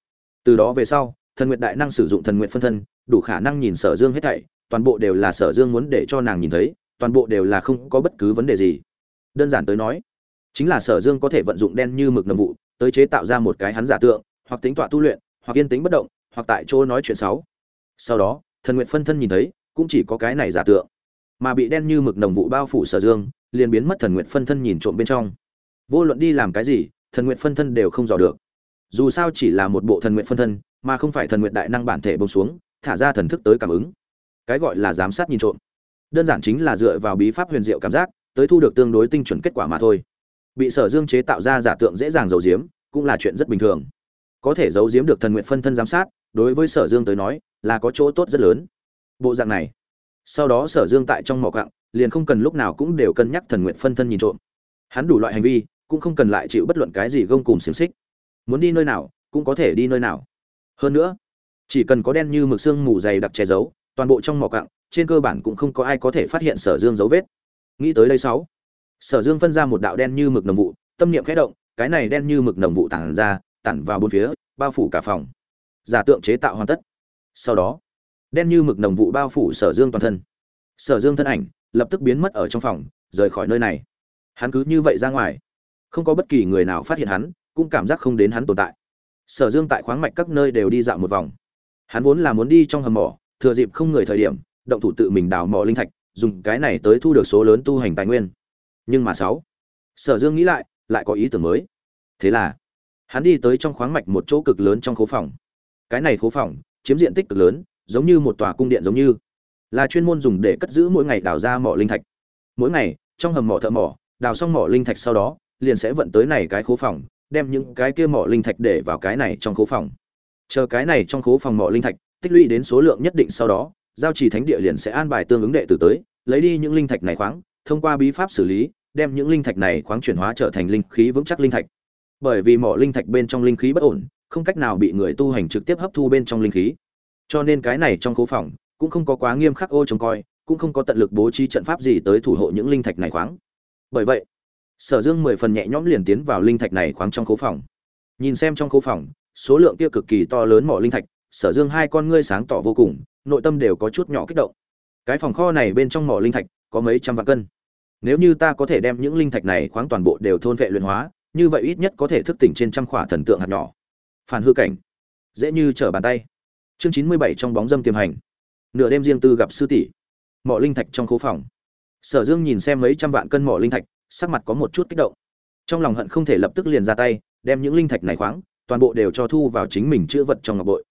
[SPEAKER 1] Từ đó về sau thần Nguyệt đại năng sử dụng thần Nguyệt phân thân, đủ khả năng nhìn sở dương hết thảy, toàn bộ đều là sở dương muốn để cho nàng nhìn thấy, toàn bộ đều là không có bất cứ vấn đề gì. Đơn giản tới nói, chính là sở dương có thể vận dụng đen như mực nồng vụ, tới chế tạo ra một cái hắn giả tượng, hoặc tính tọa tu luyện, hoặc yên tính bất động, hoặc tại chỗ nói chuyện sáu sau đó, thần nguyện phân thân nhìn thấy, cũng chỉ có cái này giả tượng. Mà bị đen như mực nồng vụ bao phủ sở dương, liền biến mất thần nguyện phân thân nhìn trộm bên trong. Vô luận đi làm cái gì, thần nguyện phân thân đều không dò được. Dù sao chỉ là một bộ thần nguyện phân thân mà không phải thần nguyện đại năng bản thể bông xuống, thả ra thần thức tới cảm ứng. Cái gọi là giám sát nhìn trộm. Đơn giản chính là dựa vào bí pháp huyền diệu cảm giác, tới thu được tương đối tinh chuẩn kết quả mà thôi. Bị sở dương chế tạo ra giả tượng dễ dàng giấu giếm, cũng là chuyện rất bình thường. Có thể giấu giếm được thần nguyện phân thân giám sát, đối với sở dương tới nói, là có chỗ tốt rất lớn. Bộ dạng này. Sau đó sở dương tại trong mỏ cặng liền không cần lúc nào cũng đều cân nhắc thần nguyện phân thân nhìn trộm. Hắn đủ loại hành vi, cũng không cần lại chịu bất luận cái gì gông cùng xiềng xích. Muốn đi nơi nào, cũng có thể đi nơi nào hơn nữa, chỉ cần có đen như mực xương mù dày đặc che giấu, toàn bộ trong mỏ cặng trên cơ bản cũng không có ai có thể phát hiện sở dương dấu vết. Nghĩ tới đây sáu, sở dương phân ra một đạo đen như mực nồng vụ, tâm niệm khẽ động, cái này đen như mực nồng vụ tản ra, tản vào bốn phía, bao phủ cả phòng. Giả tượng chế tạo hoàn tất. Sau đó, đen như mực nồng vụ bao phủ sở dương toàn thân. Sở dương thân ảnh lập tức biến mất ở trong phòng, rời khỏi nơi này. Hắn cứ như vậy ra ngoài. Không có bất kỳ người nào phát hiện hắn, cũng cảm giác không đến hắn tồn tại sở dương tại khoáng mạch các nơi đều đi dạo một vòng. Hắn vốn là muốn đi trong hầm mỏ, thừa dịp không người thời điểm, động thủ tự mình đào mỏ linh thạch, dùng cái này tới thu được số lớn tu hành tài nguyên. Nhưng mà sáu, sở dương nghĩ lại lại có ý tưởng mới. Thế là, hắn đi tới trong khoáng mạch một chỗ cực lớn trong khố phòng. Cái này khố phòng, chiếm diện tích cực lớn, giống như một tòa cung điện giống như. Là chuyên môn dùng để cất giữ mỗi ngày đào ra mỏ linh thạch. Mỗi ngày, trong hầm mỏ thợ mỏ, đào xong mỏ linh thạch sau đó, liền sẽ vận tới này cái khố phòng đem những cái kia mỏ linh thạch để vào cái này trong khố phòng. Chờ cái này trong khố phòng mỏ linh thạch tích lũy đến số lượng nhất định sau đó, giao trì thánh địa liền sẽ an bài tương ứng đệ tử tới, lấy đi những linh thạch này khoáng, thông qua bí pháp xử lý, đem những linh thạch này khoáng chuyển hóa trở thành linh khí vững chắc linh thạch. Bởi vì mỏ linh thạch bên trong linh khí bất ổn, không cách nào bị người tu hành trực tiếp hấp thu bên trong linh khí. Cho nên cái này trong khố phòng cũng không có quá nghiêm khắc ô trông coi, cũng không có tận lực bố trí trận pháp gì tới thủ hộ những linh thạch này khoáng. Bởi vậy sở dương mười phần nhẹ nhõm liền tiến vào linh thạch này khoáng trong khố phòng. Nhìn xem trong khố phòng, số lượng kia cực kỳ to lớn mỏ linh thạch, sở dương hai con ngươi sáng tỏ vô cùng, nội tâm đều có chút nhỏ kích động. Cái phòng kho này bên trong mỏ linh thạch có mấy trăm vạn cân. Nếu như ta có thể đem những linh thạch này khoáng toàn bộ đều thôn vệ luyện hóa, như vậy ít nhất có thể thức tỉnh trên trăm khỏa thần tượng hạt nhỏ. Phản hư cảnh. Dễ như trở bàn tay. Chương chín mươi bảy trong bóng dâm tiềm hành. Nửa đêm riêng tư gặp sư tỷ. Mỏ linh thạch trong khố phòng. Sở dương nhìn xem mấy trăm vạn cân mỏ linh thạch sắc mặt có một chút kích động. Trong lòng hận không thể lập tức liền ra tay, đem những linh thạch này khoáng, toàn bộ đều cho thu vào chính mình chữ vật trong ngọc bội.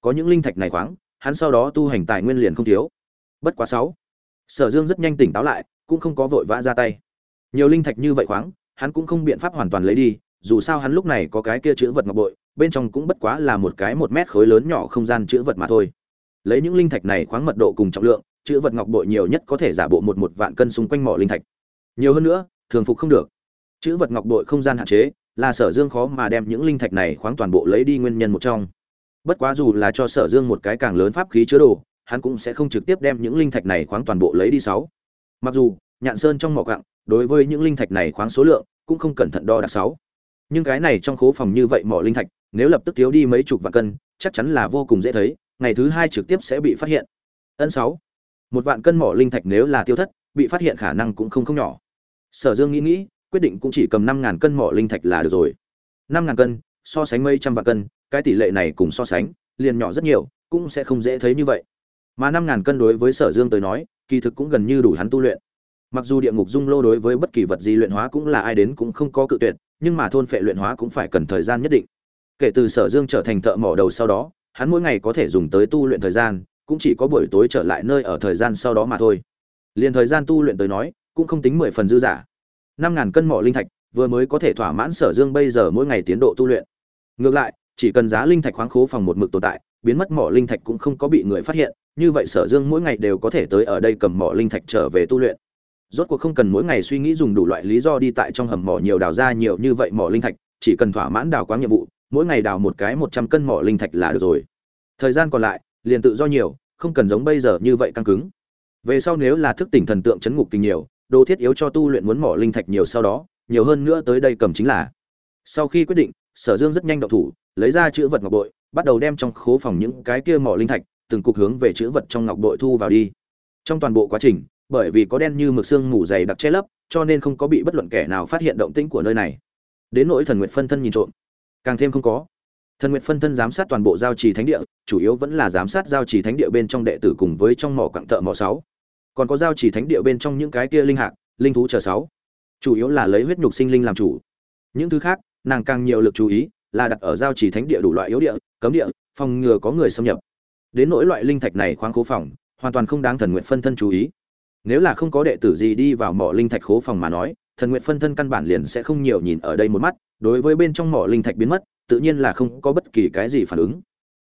[SPEAKER 1] Có những linh thạch này khoáng, hắn sau đó tu hành tài nguyên liền không thiếu. Bất quá sáu, sở dương rất nhanh tỉnh táo lại, cũng không có vội vã ra tay. Nhiều linh thạch như vậy khoáng, hắn cũng không biện pháp hoàn toàn lấy đi, dù sao hắn lúc này có cái kia chữ vật ngọc bội, bên trong cũng bất quá là một cái một mét khối lớn nhỏ không gian chữ vật mà thôi. Lấy những linh thạch này khoáng mật độ cùng trọng lượng, chữ vật ngọc bội nhiều nhất có thể giả bộ một một vạn cân xung quanh mỏ linh thạch. Nhiều hơn nữa thường phục không được. Chữ vật ngọc bội không gian hạn chế, là sở dương khó mà đem những linh thạch này khoáng toàn bộ lấy đi nguyên nhân một trong. Bất quá dù là cho sở dương một cái càng lớn pháp khí chứa đồ, hắn cũng sẽ không trực tiếp đem những linh thạch này khoáng toàn bộ lấy đi sáu. Mặc dù, nhạn sơn trong mỏ quặng đối với những linh thạch này khoáng số lượng cũng không cẩn thận đo đạc sáu. Nhưng cái này trong khố phòng như vậy mỏ linh thạch, nếu lập tức thiếu đi mấy chục vạn cân, chắc chắn là vô cùng dễ thấy, ngày thứ hai trực tiếp sẽ bị phát hiện. Ân sáu. Một vạn cân mỏ linh thạch nếu là tiêu thất, bị phát hiện khả năng cũng không không nhỏ sở dương nghĩ nghĩ, quyết định cũng chỉ cầm năm ngàn cân mỏ linh thạch là được rồi. Năm ngàn cân, so sánh mấy trăm vạn cân, cái tỷ lệ này cùng so sánh, liền nhỏ rất nhiều, cũng sẽ không dễ thấy như vậy. Mà năm ngàn cân đối với sở dương tới nói, kỳ thực cũng gần như đủ hắn tu luyện. Mặc dù địa ngục dung lô đối với bất kỳ vật gì luyện hóa cũng là ai đến cũng không có cự tuyệt, nhưng mà thôn phệ luyện hóa cũng phải cần thời gian nhất định. Kể từ sở dương trở thành thợ mỏ đầu sau đó, hắn mỗi ngày có thể dùng tới tu luyện thời gian, cũng chỉ có buổi tối trở lại nơi ở thời gian sau đó mà thôi. Liền thời gian tu luyện tới nói cũng không tính mười phần dư giả. Năm ngàn cân mỏ linh thạch, vừa mới có thể thỏa mãn sở dương bây giờ mỗi ngày tiến độ tu luyện. Ngược lại, chỉ cần giá linh thạch khoáng khố phòng một mực tồn tại, biến mất mỏ linh thạch cũng không có bị người phát hiện, như vậy sở dương mỗi ngày đều có thể tới ở đây cầm mỏ linh thạch trở về tu luyện. Rốt cuộc không cần mỗi ngày suy nghĩ dùng đủ loại lý do đi tại trong hầm mỏ nhiều đào ra nhiều như vậy mỏ linh thạch, chỉ cần thỏa mãn đào quáng nhiệm vụ, mỗi ngày đào một cái một trăm cân mỏ linh thạch là được rồi. Thời gian còn lại, liền tự do nhiều, không cần giống bây giờ như vậy căng cứng. Về sau nếu là thức tỉnh thần tượng chấn ngục kinh nhiều đồ thiết yếu cho tu luyện muốn mỏ linh thạch nhiều sau đó, nhiều hơn nữa tới đây cầm chính là. Sau khi quyết định, sở dương rất nhanh động thủ, lấy ra chữ vật ngọc bội, bắt đầu đem trong khố phòng những cái kia mỏ linh thạch, từng cục hướng về chữ vật trong ngọc bội thu vào đi. Trong toàn bộ quá trình, bởi vì có đen như mực xương mù dày đặc che lấp, cho nên không có bị bất luận kẻ nào phát hiện động tĩnh của nơi này. Đến nỗi thần nguyệt phân thân nhìn trộm, càng thêm không có. Thần nguyệt phân thân giám sát toàn bộ giao trì thánh địa, chủ yếu vẫn là giám sát giao trì thánh địa bên trong đệ tử cùng với trong mỏ quặng thợ mỏ sáu còn có giao chỉ thánh địa bên trong những cái kia linh hạc, linh thú chờ sáu. Chủ yếu là lấy huyết nhục sinh linh làm chủ. Những thứ khác, nàng càng nhiều lực chú ý là đặt ở giao chỉ thánh địa đủ loại yếu địa, cấm địa, phòng ngừa có người xâm nhập. Đến nỗi loại linh thạch này khoáng khố phòng, hoàn toàn không đáng thần nguyện phân thân chú ý. Nếu là không có đệ tử gì đi vào mỏ linh thạch khố phòng mà nói, thần nguyện phân thân căn bản liền sẽ không nhiều nhìn ở đây một mắt, đối với bên trong mỏ linh thạch biến mất, tự nhiên là không có bất kỳ cái gì phản ứng.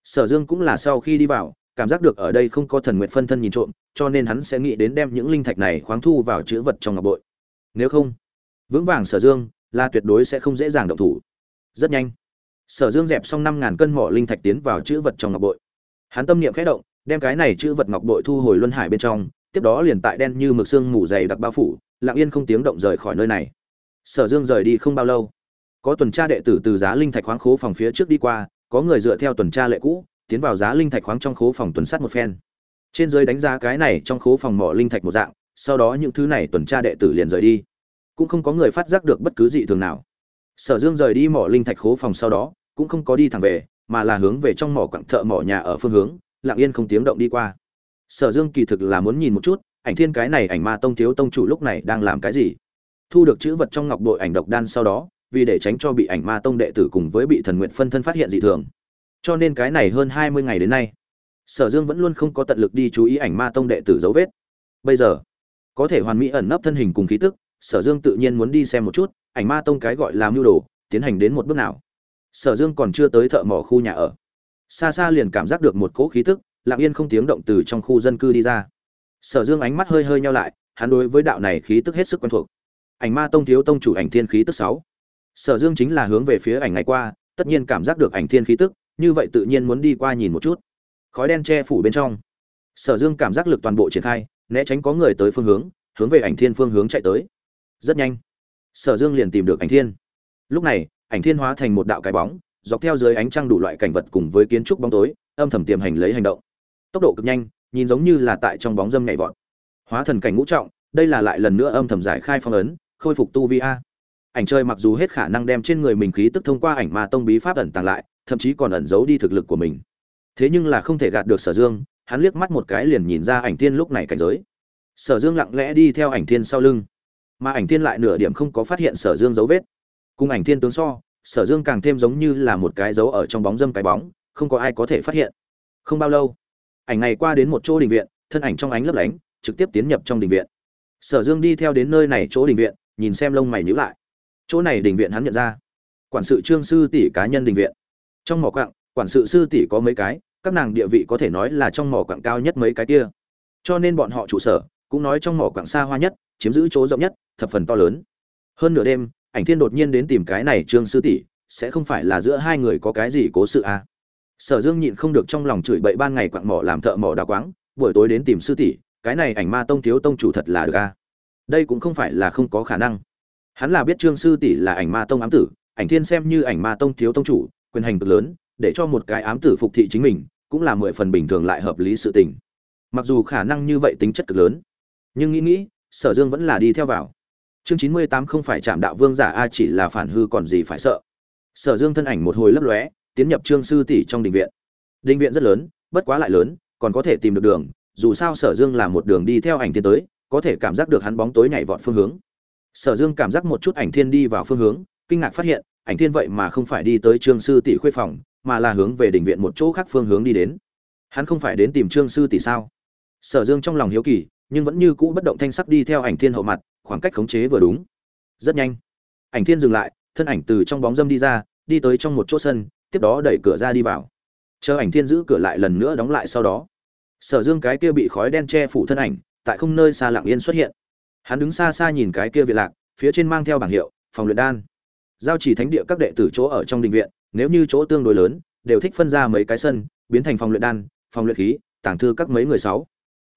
[SPEAKER 1] Sở dương cũng là sau khi đi vào, cảm giác được ở đây không có thần nguyện phân thân nhìn trộm cho nên hắn sẽ nghĩ đến đem những linh thạch này khoáng thu vào chữ vật trong ngọc bội. Nếu không, vững vàng sở dương là tuyệt đối sẽ không dễ dàng động thủ. Rất nhanh, sở dương dẹp xong năm ngàn cân mỏ linh thạch tiến vào chữ vật trong ngọc bội. Hắn tâm niệm khẽ động, đem cái này chữ vật ngọc bội thu hồi luân hải bên trong, tiếp đó liền tại đen như mực xương mù dày đặc bao phủ, lặng yên không tiếng động rời khỏi nơi này. Sở dương rời đi không bao lâu, có tuần tra đệ tử từ giá linh thạch khoáng khố phòng phía trước đi qua, có người dựa theo tuần tra lệ cũ, tiến vào giá linh thạch khoáng trong khố phòng tuần sắt một phen trên dưới đánh giá cái này trong khố phòng mỏ linh thạch một dạng, sau đó những thứ này tuần tra đệ tử liền rời đi. Cũng không có người phát giác được bất cứ dị thường nào. Sở dương rời đi mỏ linh thạch khố phòng sau đó, cũng không có đi thẳng về, mà là hướng về trong mỏ quặng thợ mỏ nhà ở phương hướng, lặng yên không tiếng động đi qua. Sở dương kỳ thực là muốn nhìn một chút, ảnh thiên cái này ảnh ma tông thiếu tông chủ lúc này đang làm cái gì. Thu được chữ vật trong ngọc bội ảnh độc đan sau đó, vì để tránh cho bị ảnh ma tông đệ tử cùng với bị thần nguyện phân thân phát hiện dị thường. Cho nên cái này hơn hai mươi ngày đến nay sở dương vẫn luôn không có tận lực đi chú ý ảnh ma tông đệ tử dấu vết. Bây giờ, có thể hoàn mỹ ẩn nấp thân hình cùng khí tức, sở dương tự nhiên muốn đi xem một chút, ảnh ma tông cái gọi là mưu đồ, tiến hành đến một bước nào. Sở dương còn chưa tới thợ mỏ khu nhà ở. Xa xa liền cảm giác được một cỗ khí tức, lặng yên không tiếng động từ trong khu dân cư đi ra. Sở dương ánh mắt hơi hơi nhau lại, hắn đối với đạo này khí tức hết sức quen thuộc. Ảnh ma tông thiếu tông chủ ảnh thiên khí tức sáu. Sở dương chính là hướng về phía ảnh ngày qua, tất nhiên cảm giác được ảnh thiên khí tức, như vậy tự nhiên muốn đi qua nhìn một chút khói đen che phủ bên trong. Sở dương cảm giác lực toàn bộ triển khai, né tránh có người tới phương hướng hướng về ảnh thiên phương hướng chạy tới. Rất nhanh, sở dương liền tìm được ảnh thiên. Lúc này, ảnh thiên hóa thành một đạo cái bóng, dọc theo dưới ánh trăng đủ loại cảnh vật cùng với kiến trúc bóng tối, âm thầm tiềm hành lấy hành động. Tốc độ cực nhanh, nhìn giống như là tại trong bóng dâm nhảy vọt. Hóa thần cảnh ngũ trọng, đây là lại lần nữa âm thầm giải khai phong ấn, khôi phục tu vi a. Ảnh chơi mặc dù hết khả năng đem trên người mình khí tức thông qua ảnh ma tông bí pháp ẩn tàng lại, thậm chí còn ẩn giấu đi thực lực của mình thế nhưng là không thể gạt được sở dương, hắn liếc mắt một cái liền nhìn ra ảnh thiên lúc này cảnh giới. Sở dương lặng lẽ đi theo ảnh thiên sau lưng, mà ảnh thiên lại nửa điểm không có phát hiện sở dương dấu vết. Cùng ảnh thiên tướng so, sở dương càng thêm giống như là một cái dấu ở trong bóng dâm cái bóng, không có ai có thể phát hiện. Không bao lâu, ảnh này qua đến một chỗ đình viện, thân ảnh trong ánh lấp lánh, trực tiếp tiến nhập trong đình viện. Sở dương đi theo đến nơi này chỗ đình viện, nhìn xem lông mày nhữ lại. Chỗ này đình viện hắn nhận ra, quản sự trương sư tỷ cá nhân đình viện. Trong mỏ quặng, quản sự sư tỷ có mấy cái các nàng địa vị có thể nói là trong mỏ quặng cao nhất mấy cái kia cho nên bọn họ trụ sở, cũng nói trong mỏ quặng xa hoa nhất, chiếm giữ chỗ rộng nhất, thập phần to lớn hơn nửa đêm, ảnh thiên đột nhiên đến tìm cái này trương sư tỷ, sẽ không phải là giữa hai người có cái gì cố sự à. sở dương nhịn không được trong lòng chửi bậy ban ngày quặng mỏ làm thợ mỏ đào quáng, buổi tối đến tìm sư tỷ, cái này ảnh ma tông thiếu tông chủ thật là được à. đây cũng không phải là không có khả năng hắn là biết trương sư tỷ là ảnh ma tông ám tử, ảnh thiên xem như ảnh ma tông thiếu tông chủ, quyền hành cực lớn, để cho một cái ám tử phục thị chính mình cũng là mười phần bình thường lại hợp lý sự tình. Mặc dù khả năng như vậy tính chất cực lớn, nhưng nghĩ nghĩ, sở dương vẫn là đi theo vào. Chương chín mươi tám không phải chạm đạo vương giả a chỉ là phản hư còn gì phải sợ. Sở dương thân ảnh một hồi lấp lóe, tiến nhập trương sư tỷ trong đình viện. Đình viện rất lớn, bất quá lại lớn, còn có thể tìm được đường, dù sao sở dương là một đường đi theo ảnh thiên tới, có thể cảm giác được hắn bóng tối nhảy vọt phương hướng. Sở dương cảm giác một chút ảnh thiên đi vào phương hướng, kinh ngạc phát hiện, ảnh thiên vậy mà không phải đi tới trương sư tỷ khuê phòng mà là hướng về đình viện một chỗ khác phương hướng đi đến. Hắn không phải đến tìm trương sư tỷ sao? Sở dương trong lòng hiếu kỳ, nhưng vẫn như cũ bất động thanh sắc đi theo ảnh thiên hậu mặt, khoảng cách khống chế vừa đúng. Rất nhanh, ảnh thiên dừng lại, thân ảnh từ trong bóng dâm đi ra, đi tới trong một chỗ sân, tiếp đó đẩy cửa ra đi vào. Chờ ảnh thiên giữ cửa lại lần nữa đóng lại sau đó. Sở dương cái kia bị khói đen che phủ thân ảnh, tại không nơi xa lặng yên xuất hiện. Hắn đứng xa xa nhìn cái kia viện lạc, phía trên mang theo bảng hiệu, phòng luyện đan giao chỉ thánh địa các đệ tử chỗ ở trong đình viện, nếu như chỗ tương đối lớn, đều thích phân ra mấy cái sân, biến thành phòng luyện đan, phòng luyện khí, tàng thư các mấy người sáu.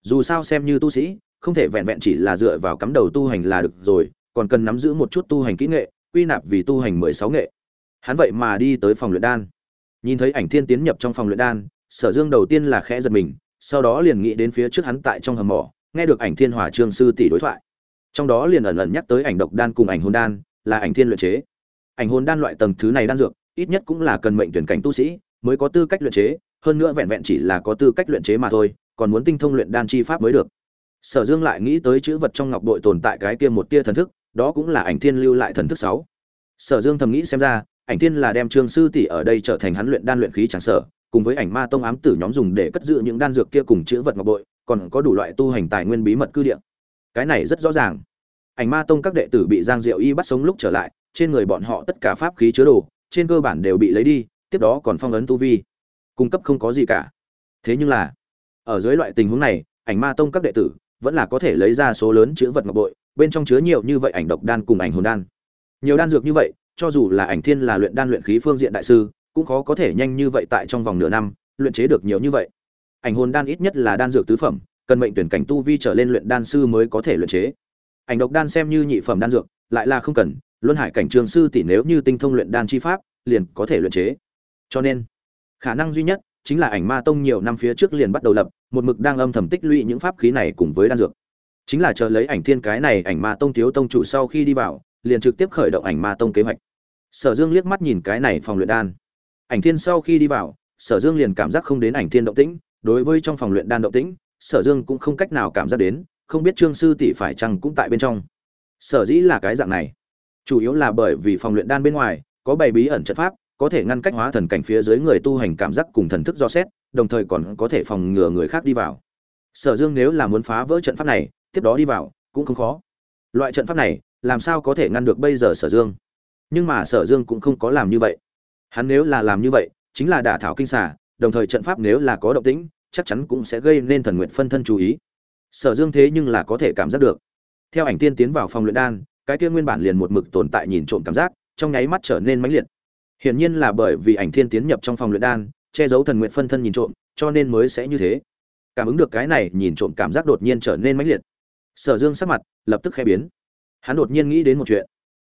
[SPEAKER 1] Dù sao xem như tu sĩ, không thể vẹn vẹn chỉ là dựa vào cắm đầu tu hành là được rồi, còn cần nắm giữ một chút tu hành kỹ nghệ, quy nạp vì tu hành mười sáu nghệ. Hắn vậy mà đi tới phòng luyện đan. Nhìn thấy ảnh thiên tiến nhập trong phòng luyện đan, sở dương đầu tiên là khẽ giật mình, sau đó liền nghĩ đến phía trước hắn tại trong hầm mỏ, nghe được ảnh thiên hỏa trương sư tỷ đối thoại. Trong đó liền ẩn ẩn nhắc tới ảnh độc đan cùng ảnh hồn đan, là ảnh thiên luyện chế ảnh hồn đan loại tầng thứ này đan dược, ít nhất cũng là cần mệnh tuyển cảnh tu sĩ mới có tư cách luyện chế, hơn nữa vẹn vẹn chỉ là có tư cách luyện chế mà thôi, còn muốn tinh thông luyện đan chi pháp mới được. Sở dương lại nghĩ tới chữ vật trong ngọc bội tồn tại cái kia một tia thần thức, đó cũng là ảnh thiên lưu lại thần thức sáu. Sở dương thầm nghĩ xem ra, ảnh thiên là đem trương sư tỷ ở đây trở thành hắn luyện đan luyện khí chẳng sở cùng với ảnh ma tông ám tử nhóm dùng để cất giữ những đan dược kia cùng chữ vật ngọc bội, còn có đủ loại tu hành tài nguyên bí mật cư địa. Cái này rất rõ ràng. Ảnh ma tông các đệ tử bị giang diệu y bắt sống lúc trở lại trên người bọn họ tất cả pháp khí chứa đồ, trên cơ bản đều bị lấy đi, tiếp đó còn phong ấn tu vi. Cung cấp không có gì cả. Thế nhưng là, ở dưới loại tình huống này, ảnh ma tông các đệ tử vẫn là có thể lấy ra số lớn chữ vật ngọc bội, bên trong chứa nhiều như vậy ảnh độc đan cùng ảnh hồn đan. Nhiều đan dược như vậy, cho dù là ảnh thiên là luyện đan luyện khí phương diện đại sư, cũng khó có thể nhanh như vậy tại trong vòng nửa năm luyện chế được nhiều như vậy. Ảnh hồn đan ít nhất là đan dược tứ phẩm, cần mệnh tuyển cảnh tu vi trở lên luyện đan sư mới có thể luyện chế. Ảnh độc đan xem như nhị phẩm đan dược, lại là không cần luân hải cảnh trường sư tỷ nếu như tinh thông luyện đan chi pháp, liền có thể luyện chế. Cho nên, khả năng duy nhất chính là ảnh ma tông nhiều năm phía trước liền bắt đầu lập, một mực đang âm thầm tích lũy những pháp khí này cùng với đan dược. Chính là chờ lấy ảnh thiên cái này, ảnh ma tông thiếu tông chủ sau khi đi vào, liền trực tiếp khởi động ảnh ma tông kế hoạch. Sở dương liếc mắt nhìn cái này phòng luyện đan. Ảnh thiên sau khi đi vào, sở dương liền cảm giác không đến ảnh thiên động tĩnh, đối với trong phòng luyện đan động tĩnh, sở dương cũng không cách nào cảm giác đến, không biết trương sư tỷ phải chăng cũng tại bên trong. Sở dĩ là cái dạng này chủ yếu là bởi vì phòng luyện đan bên ngoài, có bảy bí ẩn trận pháp, có thể ngăn cách hóa thần cảnh phía dưới người tu hành cảm giác cùng thần thức do xét, đồng thời còn có thể phòng ngừa người khác đi vào. Sở dương nếu là muốn phá vỡ trận pháp này, tiếp đó đi vào, cũng không khó. Loại trận pháp này, làm sao có thể ngăn được bây giờ sở dương? Nhưng mà sở dương cũng không có làm như vậy. Hắn nếu là làm như vậy, chính là đả thảo kinh xả đồng thời trận pháp nếu là có động tĩnh, chắc chắn cũng sẽ gây nên thần nguyện phân thân chú ý. Sở dương thế nhưng là có thể cảm giác được. Theo ảnh tiên tiến vào phòng luyện đan cái kia nguyên bản liền một mực tồn tại nhìn trộm cảm giác, trong nháy mắt trở nên mãnh liệt. Hiển nhiên là bởi vì ảnh thiên tiến nhập trong phòng luyện đan, che giấu thần nguyện phân thân nhìn trộm, cho nên mới sẽ như thế. Cảm ứng được cái này, nhìn trộm cảm giác đột nhiên trở nên mãnh liệt. Sở dương sắc mặt lập tức khẽ biến. Hắn đột nhiên nghĩ đến một chuyện.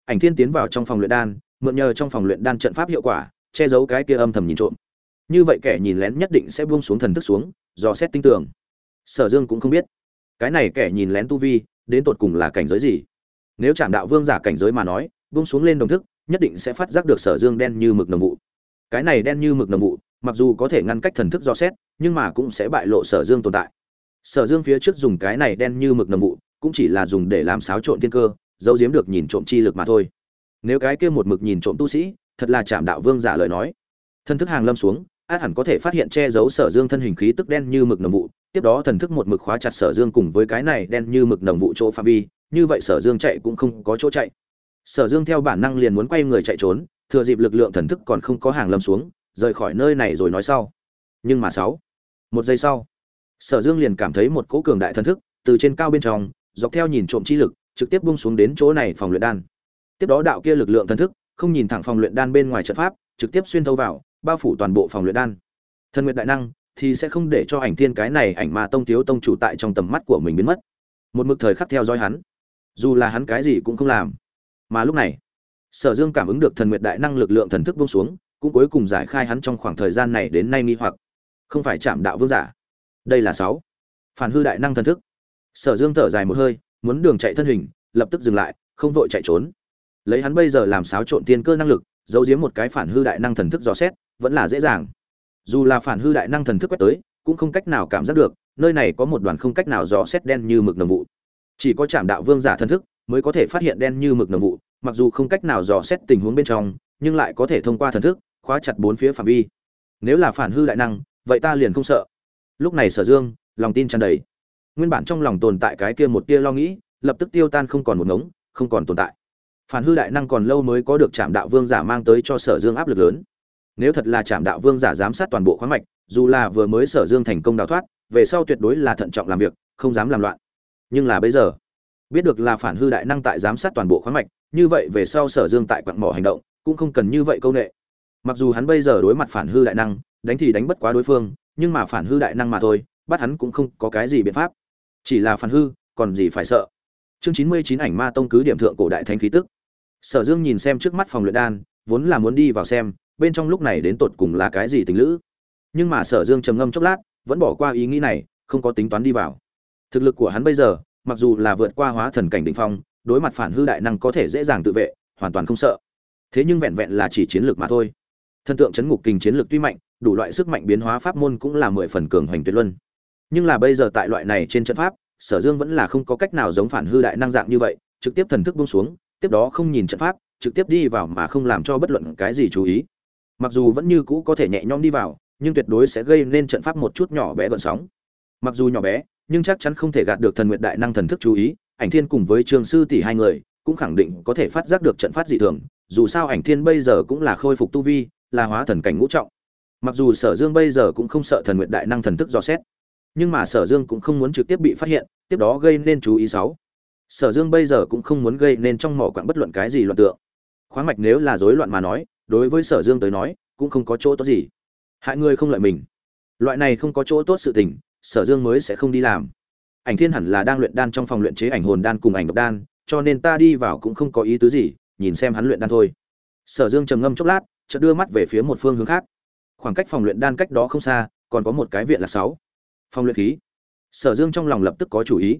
[SPEAKER 1] Ảnh thiên tiến vào trong phòng luyện đan, mượn nhờ trong phòng luyện đan trận pháp hiệu quả, che giấu cái kia âm thầm nhìn trộm. Như vậy kẻ nhìn lén nhất định sẽ buông xuống thần thức xuống do xét tinh tường. Sở dương cũng không biết. Cái này kẻ nhìn lén tu vi, đến tột cùng là cảnh giới gì? Nếu chạm đạo vương giả cảnh giới mà nói bung xuống lên đồng thức, nhất định sẽ phát giác được sở dương đen như mực nồng vụ. Cái này đen như mực nồng vụ, mặc dù có thể ngăn cách thần thức do xét, nhưng mà cũng sẽ bại lộ sở dương tồn tại. Sở dương phía trước dùng cái này đen như mực nồng vụ, cũng chỉ là dùng để làm xáo trộn thiên cơ, giấu giếm được nhìn trộm chi lực mà thôi. Nếu cái kia một mực nhìn trộm tu sĩ, thật là chạm đạo vương giả lời nói. Thần thức hàng lâm xuống, át hẳn có thể phát hiện che giấu sở dương thân hình khí tức đen như mực nồng vụ, tiếp đó thần thức một mực khóa chặt sở dương cùng với cái này đen như mực nồng vụ chỗ pha vi như vậy sở dương chạy cũng không có chỗ chạy. Sở dương theo bản năng liền muốn quay người chạy trốn, thừa dịp lực lượng thần thức còn không có hàng lâm xuống, rời khỏi nơi này rồi nói sau. Nhưng mà sáu, một giây sau, sở dương liền cảm thấy một cỗ cường đại thần thức từ trên cao bên trong, dọc theo nhìn trộm chi lực, trực tiếp bung xuống đến chỗ này phòng luyện đan. Tiếp đó đạo kia lực lượng thần thức, không nhìn thẳng phòng luyện đan bên ngoài trận pháp, trực tiếp xuyên thấu vào, bao phủ toàn bộ phòng luyện đan. Thần nguyện đại năng thì sẽ không để cho ảnh thiên cái này ảnh ma tông thiếu tông chủ tại trong tầm mắt của mình biến mất. Một mực thời khắc theo dõi hắn dù là hắn cái gì cũng không làm. Mà lúc này, sở dương cảm ứng được thần nguyệt đại năng lực lượng thần thức bông xuống, cũng cuối cùng giải khai hắn trong khoảng thời gian này đến nay nghi hoặc. Không phải chạm đạo vương giả. Đây là sáu. Phản hư đại năng thần thức. Sở dương thở dài một hơi, muốn đường chạy thân hình, lập tức dừng lại, không vội chạy trốn. Lấy hắn bây giờ làm xáo trộn tiên cơ năng lực, giấu giếm một cái phản hư đại năng thần thức dò xét, vẫn là dễ dàng. Dù là phản hư đại năng thần thức quét tới, cũng không cách nào cảm giác được, nơi này có một đoàn không cách nào dò xét đen như mực nồng vụ chỉ có chạm đạo vương giả thần thức mới có thể phát hiện đen như mực nồng vụ, mặc dù không cách nào dò xét tình huống bên trong, nhưng lại có thể thông qua thần thức khóa chặt bốn phía phạm vi. Nếu là phản hư đại năng, vậy ta liền không sợ. Lúc này sở dương, lòng tin tràn đầy. Nguyên bản trong lòng tồn tại cái kia một tia lo nghĩ, lập tức tiêu tan không còn một ngống, không còn tồn tại. Phản hư đại năng còn lâu mới có được trạm đạo vương giả mang tới cho sở dương áp lực lớn. Nếu thật là trạm đạo vương giả giám sát toàn bộ khoáng mạch, dù là vừa mới sở dương thành công đào thoát, về sau tuyệt đối là thận trọng làm việc, không dám làm loạn nhưng là bây giờ, biết được là phản hư đại năng tại giám sát toàn bộ khoáng mạch, như vậy về sau sở dương tại quặng mỏ hành động, cũng không cần như vậy câu nệ. Mặc dù hắn bây giờ đối mặt phản hư đại năng, đánh thì đánh bất quá đối phương, nhưng mà phản hư đại năng mà thôi, bắt hắn cũng không có cái gì biện pháp. Chỉ là phản hư, còn gì phải sợ. Chương chín mươi chín ảnh ma tông cứ điểm thượng cổ đại thánh khí tức. Sở dương nhìn xem trước mắt phòng luyện đan, vốn là muốn đi vào xem, bên trong lúc này đến tột cùng là cái gì tình lữ. Nhưng mà sở dương trầm ngâm chốc lát, vẫn bỏ qua ý nghĩ này, không có tính toán đi vào thực lực của hắn bây giờ, mặc dù là vượt qua hóa thần cảnh đỉnh phong, đối mặt phản hư đại năng có thể dễ dàng tự vệ, hoàn toàn không sợ. Thế nhưng vẹn vẹn là chỉ chiến lược mà thôi. Thần tượng chấn ngục kình chiến lược tuy mạnh, đủ loại sức mạnh biến hóa pháp môn cũng là mười phần cường hoành tuyệt luân. Nhưng là bây giờ tại loại này trên trận pháp, sở dương vẫn là không có cách nào giống phản hư đại năng dạng như vậy, trực tiếp thần thức bung xuống, tiếp đó không nhìn trận pháp, trực tiếp đi vào mà không làm cho bất luận cái gì chú ý. Mặc dù vẫn như cũ có thể nhẹ nhõm đi vào, nhưng tuyệt đối sẽ gây nên trận pháp một chút nhỏ bé gợn sóng mặc dù nhỏ bé, nhưng chắc chắn không thể gạt được thần nguyện đại năng thần thức chú ý, ảnh thiên cùng với trường sư tỷ hai người cũng khẳng định có thể phát giác được trận phát dị thường, dù sao ảnh thiên bây giờ cũng là khôi phục tu vi, là hóa thần cảnh ngũ trọng. Mặc dù sở dương bây giờ cũng không sợ thần nguyện đại năng thần thức dò xét, nhưng mà sở dương cũng không muốn trực tiếp bị phát hiện, tiếp đó gây nên chú ý sáu. Sở dương bây giờ cũng không muốn gây nên trong mỏ quặng bất luận cái gì loạn tượng. Khoáng mạch nếu là rối loạn mà nói, đối với sở dương tới nói, cũng không có chỗ tốt gì. Hại người không lợi mình. Loại này không có chỗ tốt sự tình sở dương mới sẽ không đi làm. Ảnh thiên hẳn là đang luyện đan trong phòng luyện chế ảnh hồn đan cùng ảnh độc đan, cho nên ta đi vào cũng không có ý tứ gì, nhìn xem hắn luyện đan thôi. Sở dương trầm ngâm chốc lát, chợt đưa mắt về phía một phương hướng khác. Khoảng cách phòng luyện đan cách đó không xa, còn có một cái viện là sáu. Phòng luyện khí. Sở dương trong lòng lập tức có chủ ý.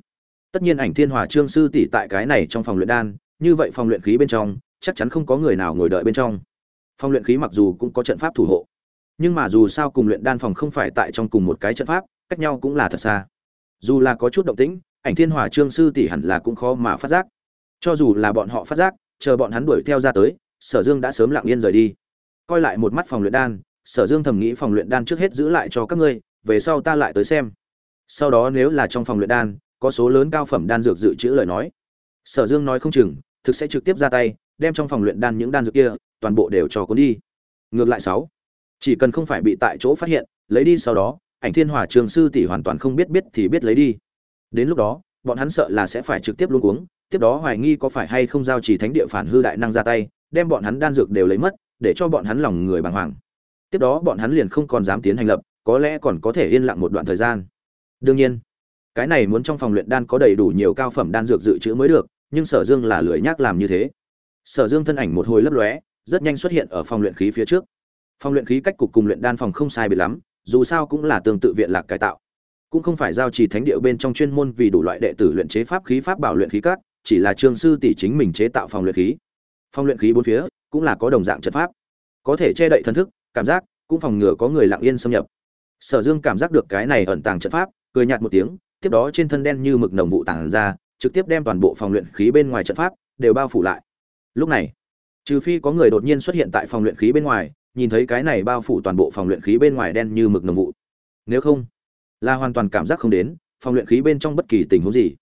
[SPEAKER 1] Tất nhiên ảnh thiên hòa trương sư tỷ tại cái này trong phòng luyện đan, như vậy phòng luyện khí bên trong, chắc chắn không có người nào ngồi đợi bên trong. Phòng luyện khí mặc dù cũng có trận pháp thủ hộ, nhưng mà dù sao cùng luyện đan phòng không phải tại trong cùng một cái trận pháp cách nhau cũng là thật xa. Dù là có chút động tĩnh, ảnh thiên hỏa trương sư tỷ hẳn là cũng khó mà phát giác. Cho dù là bọn họ phát giác, chờ bọn hắn đuổi theo ra tới, sở dương đã sớm lặng yên rời đi. Coi lại một mắt phòng luyện đan, sở dương thầm nghĩ phòng luyện đan trước hết giữ lại cho các ngươi, về sau ta lại tới xem. Sau đó nếu là trong phòng luyện đan, có số lớn cao phẩm đan dược dự trữ lời nói. Sở dương nói không chừng, thực sẽ trực tiếp ra tay, đem trong phòng luyện đan những đan dược kia, toàn bộ đều cho cuốn đi. Ngược lại sáu, chỉ cần không phải bị tại chỗ phát hiện, lấy đi sau đó ảnh thiên hòa trường sư tỷ hoàn toàn không biết biết thì biết lấy đi. Đến lúc đó, bọn hắn sợ là sẽ phải trực tiếp luôn cuống, tiếp đó hoài nghi có phải hay không giao chỉ thánh địa phản hư đại năng ra tay, đem bọn hắn đan dược đều lấy mất, để cho bọn hắn lòng người bàng hoàng. Tiếp đó bọn hắn liền không còn dám tiến hành lập, có lẽ còn có thể yên lặng một đoạn thời gian. Đương nhiên, cái này muốn trong phòng luyện đan có đầy đủ nhiều cao phẩm đan dược dự trữ mới được, nhưng sở dương là lười nhác làm như thế. Sở dương thân ảnh một hồi lấp lóe, rất nhanh xuất hiện ở phòng luyện khí phía trước. Phòng luyện khí cách cục cùng luyện đan phòng không sai biệt lắm dù sao cũng là tương tự viện lạc cải tạo. Cũng không phải giao trì thánh địa bên trong chuyên môn vì đủ loại đệ tử luyện chế pháp khí, pháp bảo luyện khí cát chỉ là trường sư tỷ chính mình chế tạo phòng luyện khí. Phòng luyện khí bốn phía cũng là có đồng dạng trận pháp. Có thể che đậy thần thức, cảm giác, cũng phòng ngừa có người lặng yên xâm nhập. Sở dương cảm giác được cái này ẩn tàng trận pháp, cười nhạt một tiếng, tiếp đó trên thân đen như mực nồng vụ tàng ra, trực tiếp đem toàn bộ phòng luyện khí bên ngoài trận pháp đều bao phủ lại. Lúc này, trừ phi có người đột nhiên xuất hiện tại phòng luyện khí bên ngoài nhìn thấy cái này bao phủ toàn bộ phòng luyện khí bên ngoài đen như mực nồng vụ. Nếu không, là hoàn toàn cảm giác không đến, phòng luyện khí bên trong bất kỳ tình huống gì.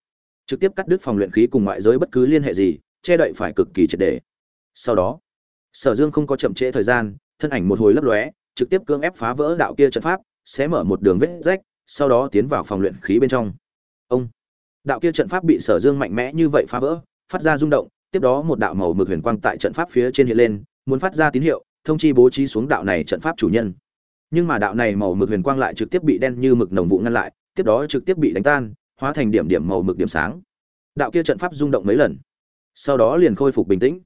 [SPEAKER 1] Trực tiếp cắt đứt phòng luyện khí cùng ngoại giới bất cứ liên hệ gì, che đậy phải cực kỳ triệt đề sau đó, sở dương không có chậm trễ thời gian, thân ảnh một hồi lấp lóe, trực tiếp cưỡng ép phá vỡ đạo kia trận pháp, sẽ mở một đường vết rách, sau đó tiến vào phòng luyện khí bên trong. Ông! Đạo kia trận pháp bị sở dương mạnh mẽ như vậy phá vỡ, phát ra rung động, tiếp đó một đạo màu mực huyền quang tại trận pháp phía trên hiện lên, muốn phát ra tín hiệu thông chi bố trí xuống đạo này trận pháp chủ nhân. Nhưng mà đạo này màu mực huyền quang lại trực tiếp bị đen như mực nồng vụ ngăn lại, tiếp đó trực tiếp bị đánh tan, hóa thành điểm điểm màu mực điểm sáng. Đạo kia trận pháp rung động mấy lần, sau đó liền khôi phục bình tĩnh.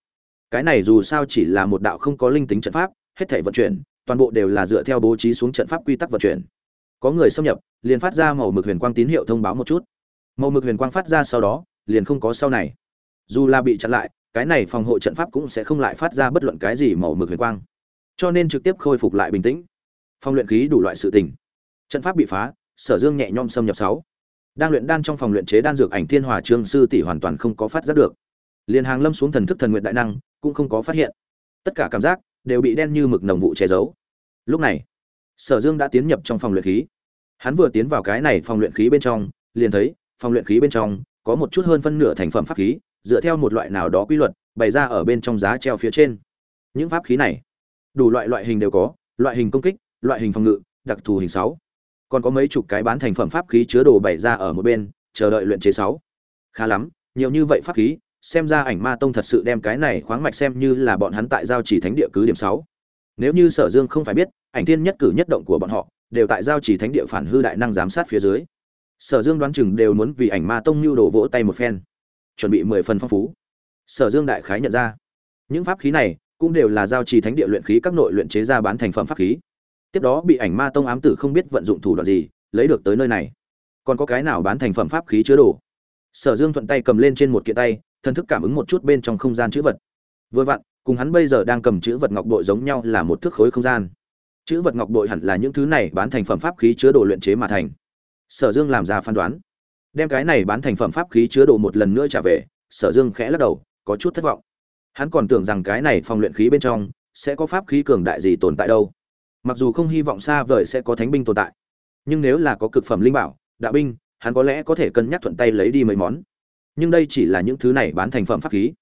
[SPEAKER 1] Cái này dù sao chỉ là một đạo không có linh tính trận pháp, hết thể vận chuyển, toàn bộ đều là dựa theo bố trí xuống trận pháp quy tắc vận chuyển. Có người xâm nhập, liền phát ra màu mực huyền quang tín hiệu thông báo một chút. Màu mực huyền quang phát ra sau đó, liền không có sau này. Dù là bị chặn lại, cái này phòng hộ trận pháp cũng sẽ không lại phát ra bất luận cái gì màu mực huyền quang cho nên trực tiếp khôi phục lại bình tĩnh. Phong luyện khí đủ loại sự tình. Trận pháp bị phá, sở dương nhẹ nhõm xâm nhập sáu. Đang luyện đan trong phòng luyện chế đan dược ảnh thiên hòa trương sư tỷ hoàn toàn không có phát giác được. Liền hàng lâm xuống thần thức thần nguyện đại năng, cũng không có phát hiện. Tất cả cảm giác đều bị đen như mực nồng vụ che giấu. Lúc này, sở dương đã tiến nhập trong phòng luyện khí. Hắn vừa tiến vào cái này phòng luyện khí bên trong, liền thấy, phòng luyện khí bên trong có một chút hơn phân nửa thành phẩm pháp khí, dựa theo một loại nào đó quy luật, bày ra ở bên trong giá treo phía trên. Những pháp khí này đủ loại loại hình đều có, loại hình công kích, loại hình phòng ngự, đặc thù hình sáu. Còn có mấy chục cái bán thành phẩm pháp khí chứa đồ bày ra ở một bên, chờ đợi luyện chế sáu. Khá lắm, nhiều như vậy pháp khí, xem ra ảnh ma tông thật sự đem cái này khoáng mạch xem như là bọn hắn tại giao chỉ thánh địa cứ điểm sáu. Nếu như sở dương không phải biết, ảnh thiên nhất cử nhất động của bọn họ, đều tại giao chỉ thánh địa phản hư đại năng giám sát phía dưới. Sở dương đoán chừng đều muốn vì ảnh ma tông nhu đồ vỗ tay một phen. Chuẩn bị mười phần phong phú. Sở dương đại khái nhận ra. Những pháp khí này cũng đều là giao trì thánh địa luyện khí các nội luyện chế ra bán thành phẩm pháp khí. Tiếp đó bị ảnh ma tông ám tử không biết vận dụng thủ đoạn gì, lấy được tới nơi này. Còn có cái nào bán thành phẩm pháp khí chứa đồ? Sở dương thuận tay cầm lên trên một kiện tay thân thức cảm ứng một chút bên trong không gian chữ vật. Vừa vặn, cùng hắn bây giờ đang cầm chữ vật ngọc bội giống nhau là một thước khối không gian. Chữ vật ngọc bội hẳn là những thứ này bán thành phẩm pháp khí chứa đồ luyện chế mà thành. Sở dương làm ra phán đoán. Đem cái này bán thành phẩm pháp khí chứa đồ một lần nữa trả về, sở dương khẽ lắc đầu, có chút thất vọng hắn còn tưởng rằng cái này phòng luyện khí bên trong sẽ có pháp khí cường đại gì tồn tại đâu. Mặc dù không hy vọng xa vời sẽ có thánh binh tồn tại, nhưng nếu là có cực phẩm linh bảo, đạo binh, hắn có lẽ có thể cân nhắc thuận tay lấy đi mấy món. Nhưng đây chỉ là những thứ này bán thành phẩm pháp khí.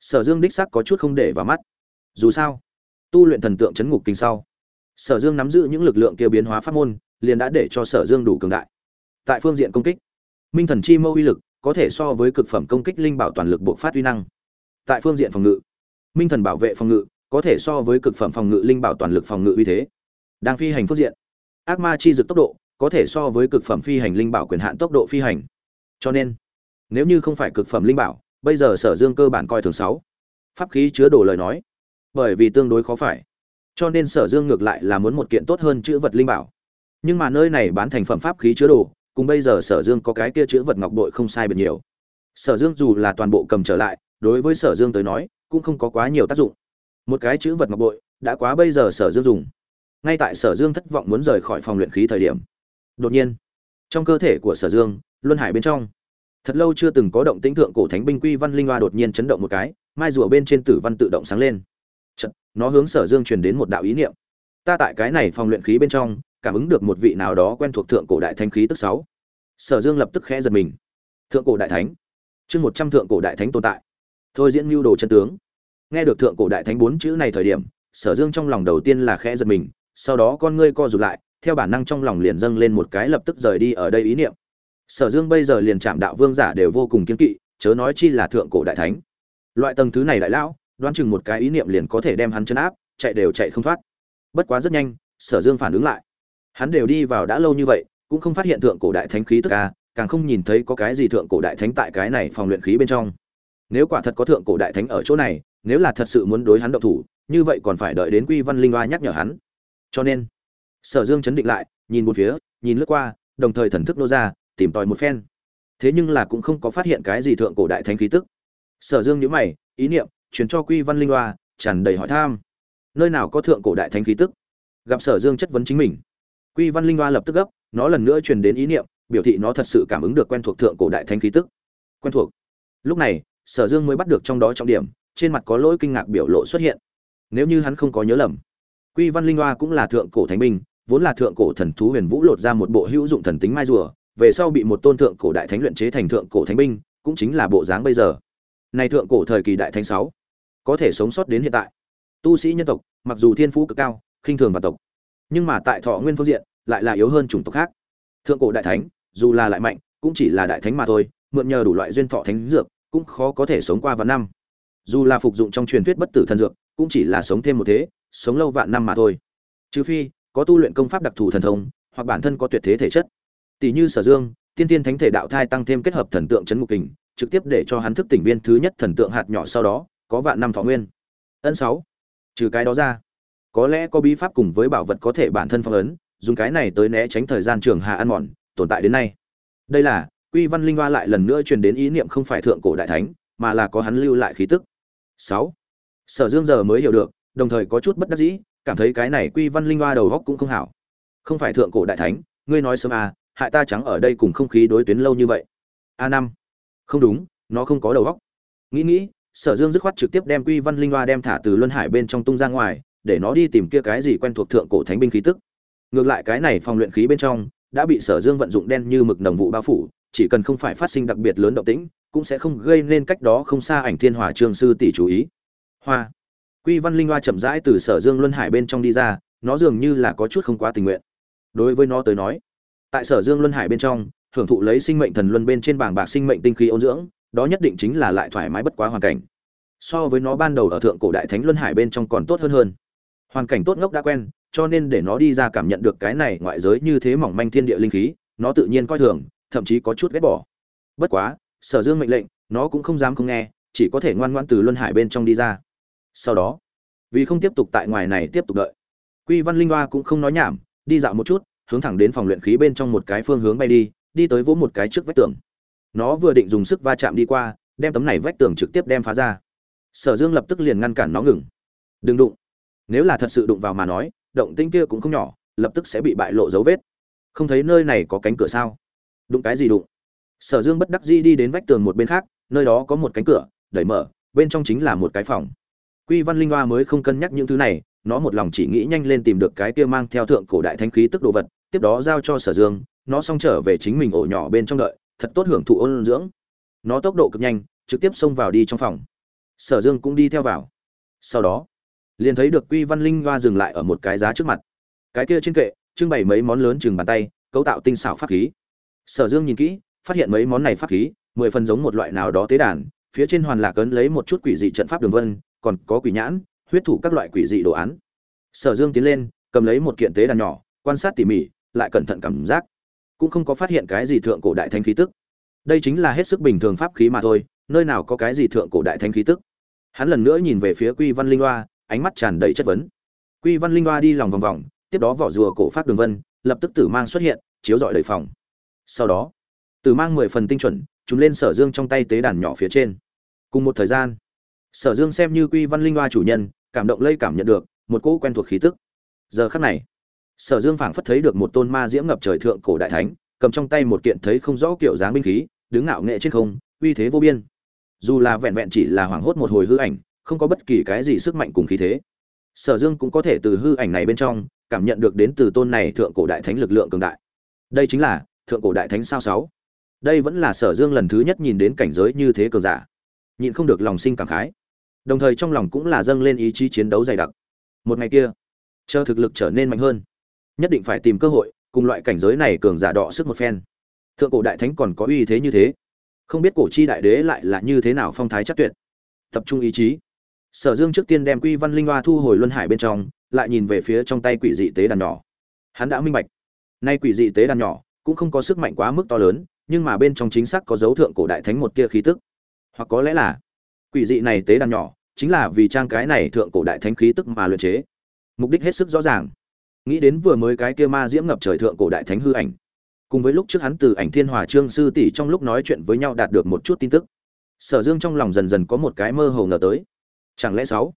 [SPEAKER 1] Sở dương đích sắc có chút không để vào mắt. Dù sao, tu luyện thần tượng chấn ngục kinh sau, sở dương nắm giữ những lực lượng kia biến hóa pháp môn, liền đã để cho sở dương đủ cường đại. Tại phương diện công kích, minh thần chi mâu uy lực có thể so với cực phẩm công kích linh bảo toàn lực buộc phát uy năng tại phương diện phòng ngự. Minh thần bảo vệ phòng ngự, có thể so với cực phẩm phòng ngự linh bảo toàn lực phòng ngự uy thế. Đang phi hành phương diện, ác ma chi dực tốc độ, có thể so với cực phẩm phi hành linh bảo quyền hạn tốc độ phi hành. Cho nên, nếu như không phải cực phẩm linh bảo, bây giờ sở dương cơ bản coi thường sáu. Pháp khí chứa đồ lời nói, bởi vì tương đối khó phải. Cho nên sở dương ngược lại là muốn một kiện tốt hơn chữ vật linh bảo. Nhưng mà nơi này bán thành phẩm pháp khí chứa đồ, cùng bây giờ sở dương có cái kia chữ vật ngọc bội không sai biệt nhiều. Sở dương dù là toàn bộ cầm trở lại đối với sở dương tới nói cũng không có quá nhiều tác dụng. Một cái chữ vật ngọc bội đã quá bây giờ sở dương dùng. Ngay tại sở dương thất vọng muốn rời khỏi phòng luyện khí thời điểm đột nhiên trong cơ thể của sở dương luân hải bên trong thật lâu chưa từng có động tĩnh thượng cổ thánh binh quy văn linh hoa đột nhiên chấn động một cái mai rùa bên trên tử văn tự động sáng lên. Chật, nó hướng sở dương truyền đến một đạo ý niệm. Ta tại cái này phòng luyện khí bên trong cảm ứng được một vị nào đó quen thuộc thượng cổ đại thánh khí tức sáu. Sở dương lập tức khẽ giật mình. Thượng cổ đại thánh. Chương một trăm thượng cổ đại thánh tồn tại thôi diễn mưu đồ chân tướng. Nghe được thượng cổ đại thánh bốn chữ này thời điểm, sở dương trong lòng đầu tiên là khẽ giật mình, sau đó con ngươi co rụt lại, theo bản năng trong lòng liền dâng lên một cái lập tức rời đi ở đây ý niệm. Sở dương bây giờ liền chạm đạo vương giả đều vô cùng kiên kỵ, chớ nói chi là thượng cổ đại thánh. Loại tầng thứ này đại lão, đoán chừng một cái ý niệm liền có thể đem hắn chấn áp, chạy đều chạy không thoát. Bất quá rất nhanh, sở dương phản ứng lại. Hắn đều đi vào đã lâu như vậy, cũng không phát hiện thượng cổ đại thánh khí tức a càng không nhìn thấy có cái gì thượng cổ đại thánh tại cái này phòng luyện khí bên trong nếu quả thật có thượng cổ đại thánh ở chỗ này, nếu là thật sự muốn đối hắn động thủ, như vậy còn phải đợi đến quy văn linh oa nhắc nhở hắn. Cho nên, sở dương chấn định lại, nhìn một phía, nhìn lướt qua, đồng thời thần thức nô ra, tìm tòi một phen. Thế nhưng là cũng không có phát hiện cái gì thượng cổ đại thánh khí tức. Sở dương nhữ mày, ý niệm, truyền cho quy văn linh oa tràn đầy hỏi tham. Nơi nào có thượng cổ đại thánh khí tức? Gặp sở dương chất vấn chính mình. Quy văn linh oa lập tức gấp, nó lần nữa truyền đến ý niệm, biểu thị nó thật sự cảm ứng được quen thuộc thượng cổ đại thánh khí tức. Quen thuộc. Lúc này sở dương mới bắt được trong đó trọng điểm, trên mặt có lỗi kinh ngạc biểu lộ xuất hiện. Nếu như hắn không có nhớ lầm, quy văn linh Hoa cũng là thượng cổ thánh binh, vốn là thượng cổ thần thú huyền vũ lột ra một bộ hữu dụng thần tính mai rùa, về sau bị một tôn thượng cổ đại thánh luyện chế thành thượng cổ thánh binh, cũng chính là bộ dáng bây giờ. Này thượng cổ thời kỳ đại thánh sáu, có thể sống sót đến hiện tại. Tu sĩ nhân tộc, mặc dù thiên phú cực cao, khinh thường và tộc, nhưng mà tại thọ nguyên phương diện, lại là yếu hơn chủng tộc khác. Thượng cổ đại thánh, dù là lại mạnh, cũng chỉ là đại thánh mà thôi, mượn nhờ đủ loại duyên thọ thánh dược cũng khó có thể sống qua vạn năm. Dù là phục dụng trong truyền thuyết bất tử thần dược, cũng chỉ là sống thêm một thế, sống lâu vạn năm mà thôi. Trừ phi, có tu luyện công pháp đặc thù thần thông, hoặc bản thân có tuyệt thế thể chất. Tỷ như sở dương, tiên tiên thánh thể đạo thai tăng thêm kết hợp thần tượng chấn ngục kình, trực tiếp để cho hắn thức tỉnh viên thứ nhất thần tượng hạt nhỏ sau đó, có vạn năm thọ nguyên. Ân sáu. Trừ cái đó ra, có lẽ có bí pháp cùng với bảo vật có thể bản thân phong ấn, dùng cái này tới né tránh thời gian trường hạ ăn mòn, tồn tại đến nay. Đây là quy văn linh hoa lại lần nữa truyền đến ý niệm không phải thượng cổ đại thánh, mà là có hắn lưu lại khí tức. Sáu. Sở dương giờ mới hiểu được, đồng thời có chút bất đắc dĩ, cảm thấy cái này quy văn linh hoa đầu góc cũng không hảo. Không phải thượng cổ đại thánh, ngươi nói sớm à hại ta trắng ở đây cùng không khí đối tuyến lâu như vậy. A năm. Không đúng, nó không có đầu góc. Nghĩ nghĩ, sở dương dứt khoát trực tiếp đem quy văn linh hoa đem thả từ luân hải bên trong tung ra ngoài, để nó đi tìm kia cái gì quen thuộc thượng cổ thánh binh khí tức. Ngược lại cái này phòng luyện khí bên trong, đã bị sở dương vận dụng đen như mực đồng vụ bao phủ chỉ cần không phải phát sinh đặc biệt lớn động tĩnh, cũng sẽ không gây nên cách đó không xa ảnh thiên hỏa trương sư tỷ chú ý. Hoa. Quy văn linh hoa chậm rãi từ sở dương luân hải bên trong đi ra, nó dường như là có chút không quá tình nguyện. Đối với nó tới nói, tại sở dương luân hải bên trong, hưởng thụ lấy sinh mệnh thần luân bên trên bảng bạc sinh mệnh tinh khí ôn dưỡng, đó nhất định chính là lại thoải mái bất quá hoàn cảnh. So với nó ban đầu ở thượng cổ đại thánh luân hải bên trong còn tốt hơn hơn. Hoàn cảnh tốt ngốc đã quen, cho nên để nó đi ra cảm nhận được cái này ngoại giới như thế mỏng manh thiên địa linh khí, nó tự nhiên coi thường thậm chí có chút ghét bỏ. Bất quá, sở dương mệnh lệnh, nó cũng không dám không nghe, chỉ có thể ngoan ngoãn từ luân hải bên trong đi ra. Sau đó, vì không tiếp tục tại ngoài này tiếp tục đợi, quy văn linh hoa cũng không nói nhảm, đi dạo một chút, hướng thẳng đến phòng luyện khí bên trong một cái phương hướng bay đi đi tới vỗ một cái trước vách tường. Nó vừa định dùng sức va chạm đi qua, đem tấm này vách tường trực tiếp đem phá ra. Sở dương lập tức liền ngăn cản nó ngừng. Đừng đụng. Nếu là thật sự đụng vào mà nói, động tinh kia cũng không nhỏ, lập tức sẽ bị bại lộ dấu vết. Không thấy nơi này có cánh cửa sao? Đụng cái gì đụng. Sở dương bất đắc dĩ đi đến vách tường một bên khác, nơi đó có một cánh cửa, đẩy mở, bên trong chính là một cái phòng. Quy văn linh hoa mới không cân nhắc những thứ này, nó một lòng chỉ nghĩ nhanh lên tìm được cái kia mang theo thượng cổ đại thanh khí tức đồ vật, tiếp đó giao cho sở dương, nó xong trở về chính mình ổ nhỏ bên trong đợi, thật tốt hưởng thụ ôn dưỡng. Nó tốc độ cực nhanh, trực tiếp xông vào đi trong phòng. Sở dương cũng đi theo vào. Sau đó, liền thấy được quy văn linh hoa dừng lại ở một cái giá trước mặt. Cái kia trên kệ, trưng bày mấy món lớn chừng bàn tay, cấu tạo tinh xảo pháp khí sở dương nhìn kỹ, phát hiện mấy món này pháp khí, mười phần giống một loại nào đó tế đàn, phía trên hoàn lạc ấn lấy một chút quỷ dị trận pháp đường vân, còn có quỷ nhãn, huyết thủ các loại quỷ dị đồ án. Sở dương tiến lên, cầm lấy một kiện tế đàn nhỏ, quan sát tỉ mỉ, lại cẩn thận cảm giác. Cũng không có phát hiện cái gì thượng cổ đại thánh khí tức. Đây chính là hết sức bình thường pháp khí mà thôi, nơi nào có cái gì thượng cổ đại thánh khí tức. Hắn lần nữa nhìn về phía quy văn linh loa ánh mắt tràn đầy chất vấn. Quy văn linh loa đi lòng vòng vòng, tiếp đó vỏ rùa cổ phát đường vân, lập tức tử mang xuất hiện, chiếu rọi đầy phòng sau đó, từ mang mười phần tinh chuẩn chúng lên sở dương trong tay tế đàn nhỏ phía trên. Cùng một thời gian, sở dương xem như quy văn linh hoa chủ nhân, cảm động lây cảm nhận được một cỗ quen thuộc khí tức. Giờ khắc này, sở dương phảng phất thấy được một tôn ma diễm ngập trời thượng cổ đại thánh, cầm trong tay một kiện thấy không rõ kiểu dáng binh khí, đứng ngạo nghệ trên không, uy thế vô biên. Dù là vẹn vẹn chỉ là hoảng hốt một hồi hư ảnh, không có bất kỳ cái gì sức mạnh cùng khí thế. Sở dương cũng có thể từ hư ảnh này bên trong, cảm nhận được đến từ tôn này thượng cổ đại thánh lực lượng cường đại. Đây chính là thượng cổ đại thánh sao sáu. Đây vẫn là sở dương lần thứ nhất nhìn đến cảnh giới như thế cường giả. Nhịn không được lòng sinh cảm khái. Đồng thời trong lòng cũng là dâng lên ý chí chiến đấu dày đặc. Một ngày kia, chờ thực lực trở nên mạnh hơn, nhất định phải tìm cơ hội cùng loại cảnh giới này cường giả đọ sức một phen. Thượng cổ đại thánh còn có uy thế như thế. Không biết cổ chi đại đế lại là như thế nào phong thái chắc tuyệt. Tập trung ý chí. Sở dương trước tiên đem quy văn linh hoa thu hồi luân hải bên trong, lại nhìn về phía trong tay quỷ dị tế đàn nhỏ. Hắn đã minh bạch. Nay quỷ dị tế đàn nhỏ cũng không có sức mạnh quá mức to lớn, nhưng mà bên trong chính xác có dấu thượng cổ đại thánh một tia khí tức. Hoặc có lẽ là quỷ dị này tế đàn nhỏ, chính là vì trang cái này thượng cổ đại thánh khí tức mà luyện chế. Mục đích hết sức rõ ràng. Nghĩ đến vừa mới cái kia ma diễm ngập trời thượng cổ đại thánh hư ảnh, cùng với lúc trước hắn từ ảnh thiên hòa trương sư tỷ trong lúc nói chuyện với nhau đạt được một chút tin tức, sở dương trong lòng dần dần có một cái mơ hồ ngờ tới. Chẳng lẽ sáu?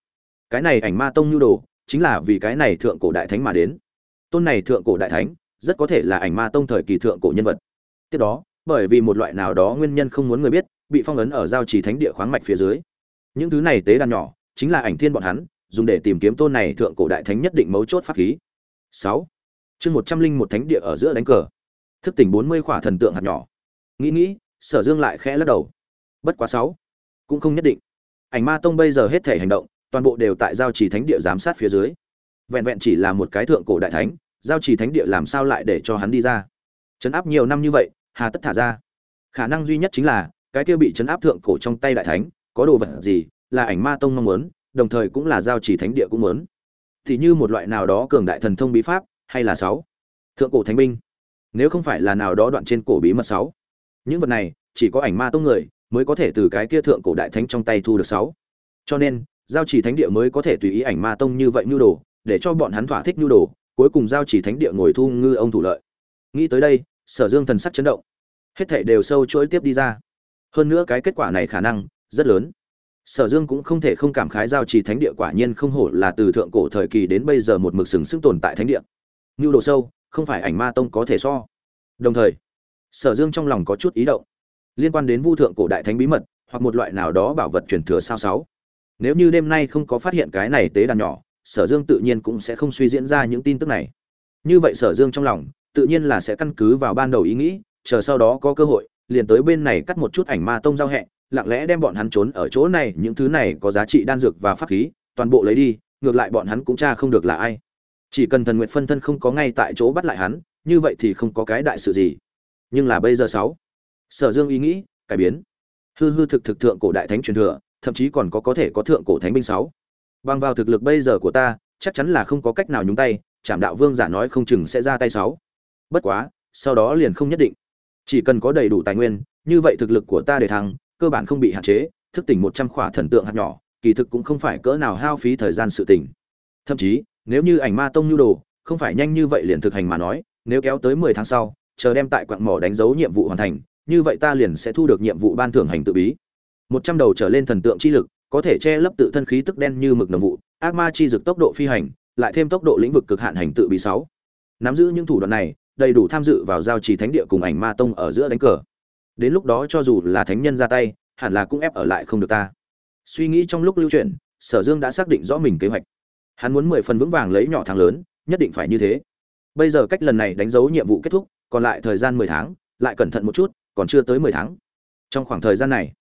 [SPEAKER 1] Cái này ảnh ma tông nhu đồ, chính là vì cái này thượng cổ đại thánh mà đến. Tôn này thượng cổ đại thánh rất có thể là ảnh ma tông thời kỳ thượng cổ nhân vật. Tiếp đó, bởi vì một loại nào đó nguyên nhân không muốn người biết, bị phong ấn ở giao trì thánh địa khoáng mạch phía dưới. Những thứ này tế đàn nhỏ, chính là ảnh thiên bọn hắn, dùng để tìm kiếm tôn này thượng cổ đại thánh nhất định mấu chốt pháp khí. Sáu. Chương một trăm linh một thánh địa ở giữa đánh cờ. Thức tỉnh bốn mươi khỏa thần tượng hạt nhỏ. Nghĩ nghĩ, sở dương lại khẽ lắc đầu. Bất quá sáu. Cũng không nhất định. Ảnh ma tông bây giờ hết thể hành động, toàn bộ đều tại giao trì thánh địa giám sát phía dưới. Vẹn vẹn chỉ là một cái thượng cổ đại thánh giao trì thánh địa làm sao lại để cho hắn đi ra? Chấn áp nhiều năm như vậy, hà tất thả ra. Khả năng duy nhất chính là, cái kia bị chấn áp thượng cổ trong tay đại thánh, có đồ vật gì là ảnh ma tông mong muốn, đồng thời cũng là giao trì thánh địa cũng muốn. Thì như một loại nào đó cường đại thần thông bí pháp, hay là sáu. Thượng cổ thánh binh. Nếu không phải là nào đó đoạn trên cổ bí mật sáu. Những vật này, chỉ có ảnh ma tông người mới có thể từ cái kia thượng cổ đại thánh trong tay thu được sáu. Cho nên, giao chỉ thánh địa mới có thể tùy ý ảnh ma tông như vậy nhu đồ, để cho bọn hắn thỏa thích nhu đồ cuối cùng giao chỉ thánh địa ngồi thu ngư ông thủ lợi. Nghĩ tới đây, sở dương thần sắc chấn động. Hết thảy đều sâu chuỗi tiếp đi ra. Hơn nữa cái kết quả này khả năng rất lớn. Sở dương cũng không thể không cảm khái giao trì thánh địa quả nhiên không hổ là từ thượng cổ thời kỳ đến bây giờ một mực sừng sững tồn tại thánh địa. Ngưu đồ sâu, không phải ảnh ma tông có thể so. Đồng thời, sở dương trong lòng có chút ý động. Liên quan đến vu thượng cổ đại thánh bí mật, hoặc một loại nào đó bảo vật truyền thừa sao sáu. Nếu như đêm nay không có phát hiện cái này tế đàn nhỏ sở dương tự nhiên cũng sẽ không suy diễn ra những tin tức này. Như vậy sở dương trong lòng, tự nhiên là sẽ căn cứ vào ban đầu ý nghĩ, chờ sau đó có cơ hội, liền tới bên này cắt một chút ảnh ma tông giao hẹ, lặng lẽ đem bọn hắn trốn ở chỗ này, những thứ này có giá trị đan dược và pháp khí, toàn bộ lấy đi, ngược lại bọn hắn cũng tra không được là ai. Chỉ cần thần nguyện phân thân không có ngay tại chỗ bắt lại hắn, như vậy thì không có cái đại sự gì. Nhưng là bây giờ sáu, sở dương ý nghĩ, cải biến. Hư hư thực thực thượng cổ đại thánh truyền thừa, thậm chí còn có có thể có thượng cổ thánh binh sáu bằng vào thực lực bây giờ của ta, chắc chắn là không có cách nào nhúng tay, trảm đạo vương giả nói không chừng sẽ ra tay sáu. Bất quá, sau đó liền không nhất định. Chỉ cần có đầy đủ tài nguyên, như vậy thực lực của ta để thăng, cơ bản không bị hạn chế, thức tỉnh một trăm khỏa thần tượng hạt nhỏ, kỳ thực cũng không phải cỡ nào hao phí thời gian sự tỉnh thậm chí, nếu như ảnh ma tông nhu đồ, không phải nhanh như vậy liền thực hành mà nói, nếu kéo tới mười tháng sau, chờ đem tại quặng mỏ đánh dấu nhiệm vụ hoàn thành, như vậy ta liền sẽ thu được nhiệm vụ ban thưởng hành tự bí. Một trăm đầu trở lên thần tượng chi lực có thể che lấp tự thân khí tức đen như mực nồng vụ, ác ma chi dực tốc độ phi hành, lại thêm tốc độ lĩnh vực cực hạn hành tự bị sáu. Nắm giữ những thủ đoạn này, đầy đủ tham dự vào giao trì thánh địa cùng ảnh ma tông ở giữa đánh cờ. Đến lúc đó cho dù là thánh nhân ra tay, hẳn là cũng ép ở lại không được ta. Suy nghĩ trong lúc lưu chuyển, sở dương đã xác định rõ mình kế hoạch. Hắn muốn mười phần vững vàng lấy nhỏ thắng lớn, nhất định phải như thế. Bây giờ cách lần này đánh dấu nhiệm vụ kết thúc, còn lại thời gian mười tháng, lại cẩn thận một chút, còn chưa tới mười tháng. Trong khoảng thời gian này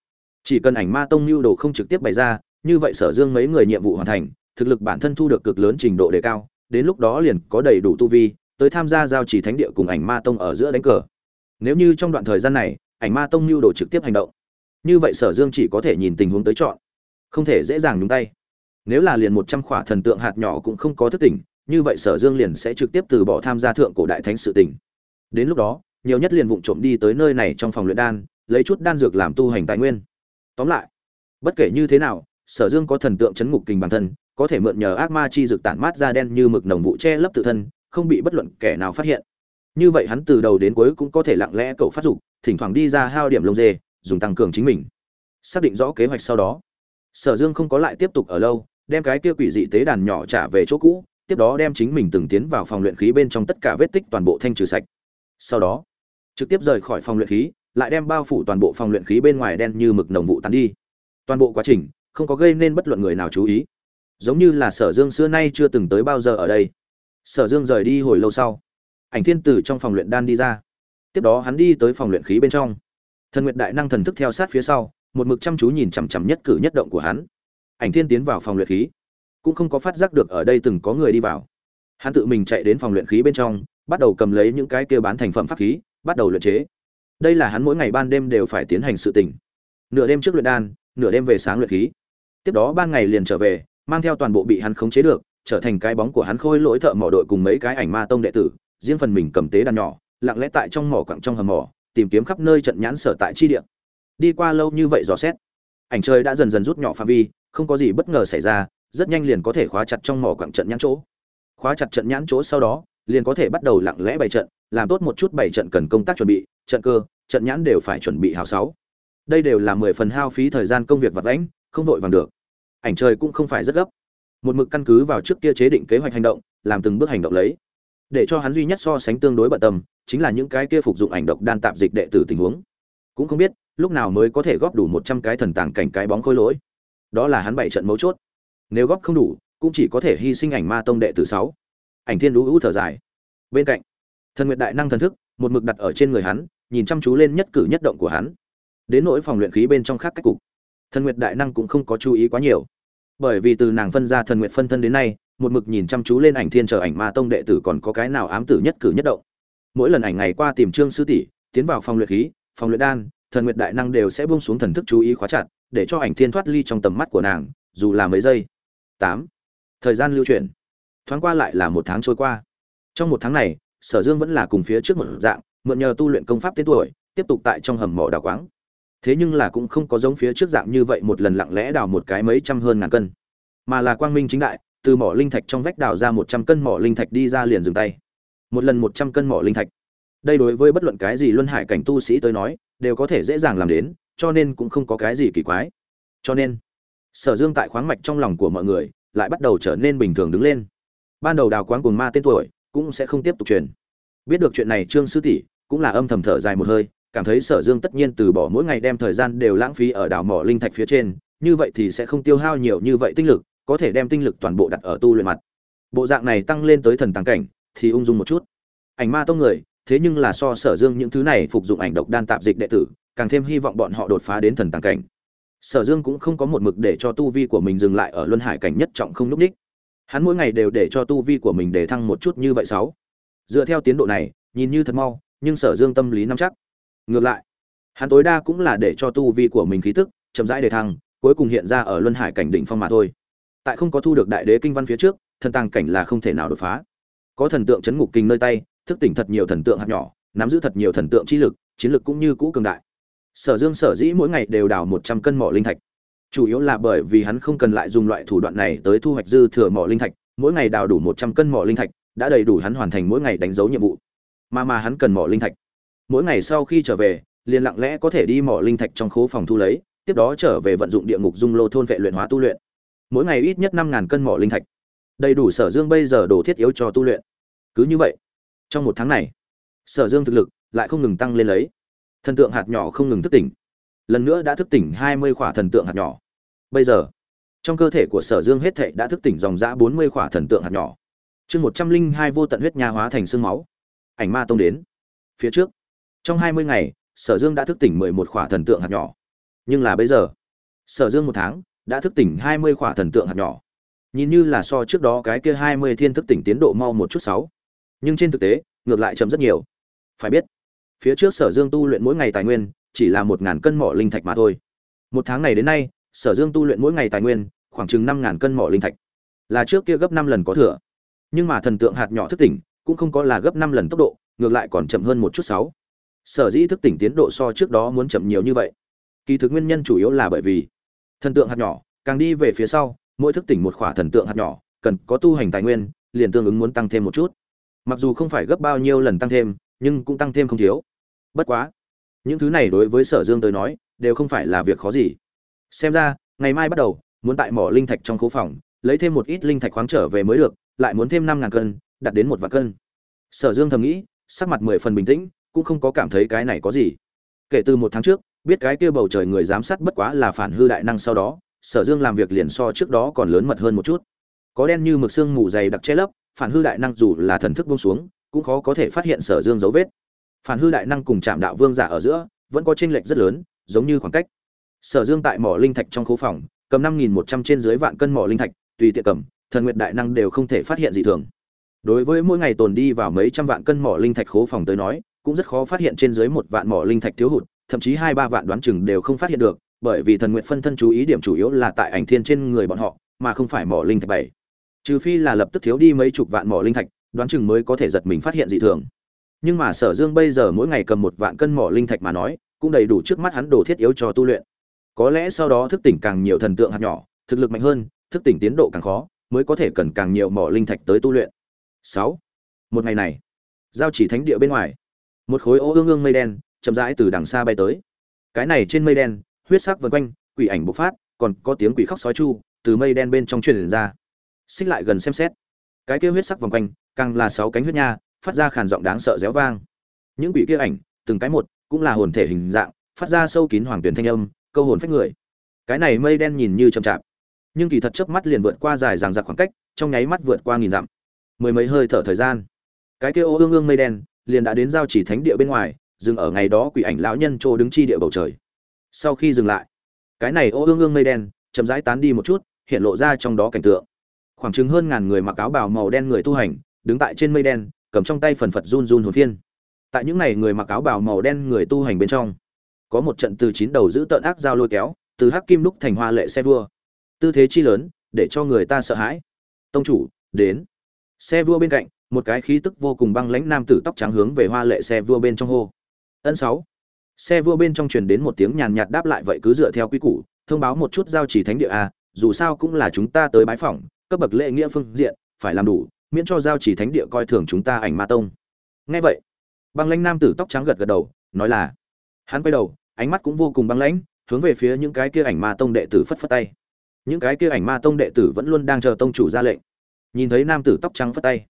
[SPEAKER 1] chỉ cần ảnh ma tông lưu đồ không trực tiếp bày ra, như vậy sở dương mấy người nhiệm vụ hoàn thành, thực lực bản thân thu được cực lớn trình độ đề cao, đến lúc đó liền có đầy đủ tu vi, tới tham gia giao chỉ thánh địa cùng ảnh ma tông ở giữa đánh cờ. Nếu như trong đoạn thời gian này, ảnh ma tông lưu đồ trực tiếp hành động, như vậy sở dương chỉ có thể nhìn tình huống tới chọn, không thể dễ dàng nhúng tay. Nếu là liền một trăm khỏa thần tượng hạt nhỏ cũng không có thức tỉnh, như vậy sở dương liền sẽ trực tiếp từ bỏ tham gia thượng cổ đại thánh sự tỉnh đến lúc đó, nhiều nhất liền vụng trộm đi tới nơi này trong phòng luyện đan, lấy chút đan dược làm tu hành tài nguyên tóm lại, bất kể như thế nào, sở dương có thần tượng chấn ngục kình bản thân, có thể mượn nhờ ác ma chi dược tản mát ra đen như mực nồng vụ che lấp tự thân, không bị bất luận kẻ nào phát hiện. Như vậy hắn từ đầu đến cuối cũng có thể lặng lẽ cậu phát dục, thỉnh thoảng đi ra hao điểm lông dê, dùng tăng cường chính mình. Xác định rõ kế hoạch sau đó, sở dương không có lại tiếp tục ở lâu, đem cái kia quỷ dị tế đàn nhỏ trả về chỗ cũ, tiếp đó đem chính mình từng tiến vào phòng luyện khí bên trong tất cả vết tích toàn bộ thanh trừ sạch. Sau đó, trực tiếp rời khỏi phòng luyện khí lại đem bao phủ toàn bộ phòng luyện khí bên ngoài đen như mực nồng vụ tán đi. Toàn bộ quá trình, không có gây nên bất luận người nào chú ý. Giống như là sở dương xưa nay chưa từng tới bao giờ ở đây. Sở dương rời đi hồi lâu sau, ảnh thiên tử trong phòng luyện đan đi ra. Tiếp đó hắn đi tới phòng luyện khí bên trong. Thần nguyệt đại năng thần thức theo sát phía sau, một mực chăm chú nhìn chằm chằm nhất cử nhất động của hắn. Ảnh thiên tiến vào phòng luyện khí, cũng không có phát giác được ở đây từng có người đi vào. Hắn tự mình chạy đến phòng luyện khí bên trong, bắt đầu cầm lấy những cái kia bán thành phẩm pháp khí, bắt đầu luyện chế đây là hắn mỗi ngày ban đêm đều phải tiến hành sự tình. Nửa đêm trước luyện đan, nửa đêm về sáng luyện khí. Tiếp đó ban ngày liền trở về, mang theo toàn bộ bị hắn khống chế được, trở thành cái bóng của hắn khôi lỗi thợ mỏ đội cùng mấy cái ảnh ma tông đệ tử, riêng phần mình cầm tế đàn nhỏ, lặng lẽ tại trong mỏ quặng trong hầm mỏ, tìm kiếm khắp nơi trận nhãn sở tại chi địa. Đi qua lâu như vậy dò xét, ảnh trời đã dần dần rút nhỏ phạm vi, không có gì bất ngờ xảy ra, rất nhanh liền có thể khóa chặt trong mỏ quặng trận nhãn chỗ. Khóa chặt trận nhãn chỗ sau đó liền có thể bắt đầu lặng lẽ bày trận, làm tốt một chút bày trận cần công tác chuẩn bị, trận cơ, trận nhãn đều phải chuẩn bị hào sáu. Đây đều là mười phần hao phí thời gian công việc vật lãnh không vội vàng được. Ảnh trời cũng không phải rất gấp. Một mực căn cứ vào trước kia chế định kế hoạch hành động, làm từng bước hành động lấy. Để cho hắn duy nhất so sánh tương đối bận tâm, chính là những cái kia phục dụng ảnh độc đan tạp dịch đệ tử tình huống. Cũng không biết, lúc nào mới có thể góp đủ một trăm cái thần tàng cảnh cái bóng khối lỗi. Đó là hắn bảy trận mấu chốt. Nếu góp không đủ, cũng chỉ có thể hy sinh ảnh ma tông đệ tử sáu ảnh thiên đũ hữu thở dài. Bên cạnh, thần nguyệt đại năng thần thức, một mực đặt ở trên người hắn, nhìn chăm chú lên nhất cử nhất động của hắn. Đến nỗi phòng luyện khí bên trong khác cách cục, thần nguyệt đại năng cũng không có chú ý quá nhiều. Bởi vì từ nàng phân ra thần Nguyệt phân thân đến nay, một mực nhìn chăm chú lên ảnh thiên chờ ảnh ma tông đệ tử còn có cái nào ám tử nhất cử nhất động. Mỗi lần ảnh ngày qua tìm trương sư tỷ, tiến vào phòng luyện khí, phòng luyện đan, thần nguyệt đại năng đều sẽ buông xuống thần thức chú ý khóa chặt, để cho ảnh thiên thoát ly trong tầm mắt của nàng, dù là mấy giây. Tám. Thời gian lưu chuyển thoáng qua lại là một tháng trôi qua. Trong một tháng này, sở dương vẫn là cùng phía trước một dạng, mượn nhờ tu luyện công pháp tên tuổi, tiếp tục tại trong hầm mỏ đào quáng. Thế nhưng là cũng không có giống phía trước dạng như vậy một lần lặng lẽ đào một cái mấy trăm hơn ngàn cân. Mà là quang minh chính đại, từ mỏ linh thạch trong vách đào ra một trăm cân mỏ linh thạch đi ra liền dừng tay. Một lần một trăm cân mỏ linh thạch. Đây đối với bất luận cái gì luân hải cảnh tu sĩ tới nói, đều có thể dễ dàng làm đến, cho nên cũng không có cái gì kỳ quái. Cho nên, sở dương tại khoáng mạch trong lòng của mọi người, lại bắt đầu trở nên bình thường đứng lên ban đầu đào quán cùng ma tên tuổi, cũng sẽ không tiếp tục truyền. Biết được chuyện này, trương sư tỷ cũng là âm thầm thở dài một hơi, cảm thấy sở dương tất nhiên từ bỏ mỗi ngày đem thời gian đều lãng phí ở đảo mỏ linh thạch phía trên, như vậy thì sẽ không tiêu hao nhiều như vậy tinh lực, có thể đem tinh lực toàn bộ đặt ở tu luyện mặt. Bộ dạng này tăng lên tới thần tàng cảnh, thì ung dung một chút. Ảnh ma tông người, thế nhưng là so sở dương những thứ này phục dụng ảnh độc đan tạp dịch đệ tử, càng thêm hy vọng bọn họ đột phá đến thần tàng cảnh. Sở dương cũng không có một mực để cho tu vi của mình dừng lại ở luân hải cảnh nhất trọng không núp ních hắn mỗi ngày đều để cho tu vi của mình để thăng một chút như vậy sáu. Dựa theo tiến độ này, nhìn như thật mau, nhưng sở dương tâm lý nắm chắc. Ngược lại, hắn tối đa cũng là để cho tu vi của mình khí tức chậm rãi để thăng, cuối cùng hiện ra ở luân hải cảnh đỉnh phong mà thôi. Tại không có thu được đại đế kinh văn phía trước, thần tàng cảnh là không thể nào đột phá. Có thần tượng chấn ngục kinh nơi tay, thức tỉnh thật nhiều thần tượng hạt nhỏ, nắm giữ thật nhiều thần tượng chi lực, chiến lực cũng như cũ cường đại. Sở dương sở dĩ mỗi ngày đều đào một trăm cân mỏ linh thạch chủ yếu là bởi vì hắn không cần lại dùng loại thủ đoạn này tới thu hoạch dư thừa mỏ linh thạch, mỗi ngày đào đủ một trăm cân mỏ linh thạch, đã đầy đủ hắn hoàn thành mỗi ngày đánh dấu nhiệm vụ. Mà mà hắn cần mỏ linh thạch. Mỗi ngày sau khi trở về, liền lặng lẽ có thể đi mỏ linh thạch trong khố phòng thu lấy, tiếp đó trở về vận dụng địa ngục dung lô thôn vệ luyện hóa tu luyện. Mỗi ngày ít nhất năm ngàn cân mỏ linh thạch. Đầy đủ sở dương bây giờ đồ thiết yếu cho tu luyện. Cứ như vậy, trong một tháng này, sở dương thực lực lại không ngừng tăng lên lấy. Thần tượng hạt nhỏ không ngừng thức tỉnh. Lần nữa đã thức tỉnh hai mươi khỏa thần tượng hạt nhỏ bây giờ. Trong cơ thể của sở dương hết thệ đã thức tỉnh dòng giã bốn mươi khỏa thần tượng hạt nhỏ. Chương một trăm linh hai vô tận huyết nha hóa thành sương máu. Ảnh ma tông đến. Phía trước. Trong hai mươi ngày, sở dương đã thức tỉnh mười một khỏa thần tượng hạt nhỏ. Nhưng là bây giờ, sở dương một tháng đã thức tỉnh hai mươi khỏa thần tượng hạt nhỏ. Nhìn như là so trước đó cái kia hai mươi thiên thức tỉnh tiến độ mau một chút sáu. Nhưng trên thực tế, ngược lại chậm rất nhiều. Phải biết, phía trước sở dương tu luyện mỗi ngày tài nguyên chỉ là một ngàn cân mỏ linh thạch mà thôi. Một tháng này đến nay sở dương tu luyện mỗi ngày tài nguyên, khoảng chừng năm ngàn cân mỏ linh thạch. Là trước kia gấp năm lần có thừa. Nhưng mà thần tượng hạt nhỏ thức tỉnh, cũng không có là gấp năm lần tốc độ, ngược lại còn chậm hơn một chút sáu. Sở dĩ thức tỉnh tiến độ so trước đó muốn chậm nhiều như vậy. Kỳ thực nguyên nhân chủ yếu là bởi vì thần tượng hạt nhỏ, càng đi về phía sau, mỗi thức tỉnh một khỏa thần tượng hạt nhỏ, cần có tu hành tài nguyên, liền tương ứng muốn tăng thêm một chút. Mặc dù không phải gấp bao nhiêu lần tăng thêm, nhưng cũng tăng thêm không thiếu. Bất quá, những thứ này đối với sở dương tới nói, đều không phải là việc khó gì xem ra, ngày mai bắt đầu, muốn tại mỏ linh thạch trong khố phòng, lấy thêm một ít linh thạch khoáng trở về mới được, lại muốn thêm năm ngàn cân đặt đến một vạn cân. Sở dương thầm nghĩ, sắc mặt mười phần bình tĩnh, cũng không có cảm thấy cái này có gì. Kể từ một tháng trước, biết cái kia bầu trời người giám sát bất quá là phản hư đại năng sau đó, sở dương làm việc liền so trước đó còn lớn mật hơn một chút. Có đen như mực xương mù dày đặc che lấp, phản hư đại năng dù là thần thức bông xuống, cũng khó có thể phát hiện sở dương dấu vết. Phản hư đại năng cùng chạm đạo vương giả ở giữa, vẫn có chênh lệch rất lớn, giống như khoảng cách sở dương tại mỏ linh thạch trong khố phòng, cầm năm nghìn một trăm trên dưới vạn cân mỏ linh thạch, tùy tiện cầm, thần nguyệt đại năng đều không thể phát hiện gì thường. Đối với mỗi ngày tồn đi vào mấy trăm vạn cân mỏ linh thạch khố phòng tới nói, cũng rất khó phát hiện trên dưới một vạn mỏ linh thạch thiếu hụt, thậm chí hai ba vạn đoán chừng đều không phát hiện được, bởi vì thần nguyện phân thân chú ý điểm chủ yếu là tại ảnh thiên trên người bọn họ, mà không phải mỏ linh thạch bảy. Trừ phi là lập tức thiếu đi mấy chục vạn mỏ linh thạch, đoán chừng mới có thể giật mình phát hiện dị thường. Nhưng mà sở dương bây giờ mỗi ngày cầm một vạn cân mỏ linh thạch mà nói, cũng đầy đủ trước mắt hắn đồ thiết yếu cho tu luyện có lẽ sau đó thức tỉnh càng nhiều thần tượng hạt nhỏ, thực lực mạnh hơn, thức tỉnh tiến độ càng khó, mới có thể cần càng nhiều mỏ linh thạch tới tu luyện. Sáu, một ngày này, giao chỉ thánh địa bên ngoài, một khối ô ương ương mây đen chậm rãi từ đằng xa bay tới. Cái này trên mây đen, huyết sắc vần quanh, quỷ ảnh bộc phát, còn có tiếng quỷ khóc sói chu từ mây đen bên trong truyền ra. Xích lại gần xem xét, cái kia huyết sắc vòng quanh, càng là sáu cánh huyết nha, phát ra khàn giọng đáng sợ réo vang. Những quỷ kia ảnh, từng cái một, cũng là hồn thể hình dạng, phát ra sâu kín hoàng tuyển thanh âm câu hồn phách người. Cái này mây đen nhìn như chậm chạp, nhưng kỳ thật chớp mắt liền vượt qua dài ràng giặc khoảng cách, trong nháy mắt vượt qua nghìn dặm. Mười mấy hơi thở thời gian, cái kia ô ương ương mây đen liền đã đến giao chỉ thánh địa bên ngoài, dừng ở ngày đó quỷ ảnh lão nhân trô đứng chi địa bầu trời. Sau khi dừng lại, cái này ô ương ương mây đen chậm rãi tán đi một chút, hiện lộ ra trong đó cảnh tượng. Khoảng chừng hơn ngàn người mặc áo bào màu đen người tu hành, đứng tại trên mây đen, cầm trong tay phần phật run run hồn phiên. Tại những này người mặc áo bào màu đen người tu hành bên trong có một trận từ chín đầu giữ tợn ác giao lôi kéo, từ hắc kim đúc thành hoa lệ xe vua. Tư thế chi lớn, để cho người ta sợ hãi. Tông chủ, đến. Xe vua bên cạnh, một cái khí tức vô cùng băng lãnh nam tử tóc trắng hướng về hoa lệ xe vua bên trong hô. Ân sáu. Xe vua bên trong truyền đến một tiếng nhàn nhạt đáp lại vậy cứ dựa theo quy củ, thông báo một chút giao chỉ thánh địa a, dù sao cũng là chúng ta tới bái phỏng, cấp bậc lễ nghĩa phương diện, phải làm đủ, miễn cho giao chỉ thánh địa coi thường chúng ta ảnh ma tông. Nghe vậy, băng lãnh nam tử tóc trắng gật gật đầu, nói là. Hắn quay đầu ánh mắt cũng vô cùng băng lãnh, hướng về phía những cái kia ảnh ma tông đệ tử phất phất tay. Những cái kia ảnh ma tông đệ tử vẫn luôn đang chờ tông chủ ra lệnh. Nhìn thấy nam tử tóc trắng phất tay,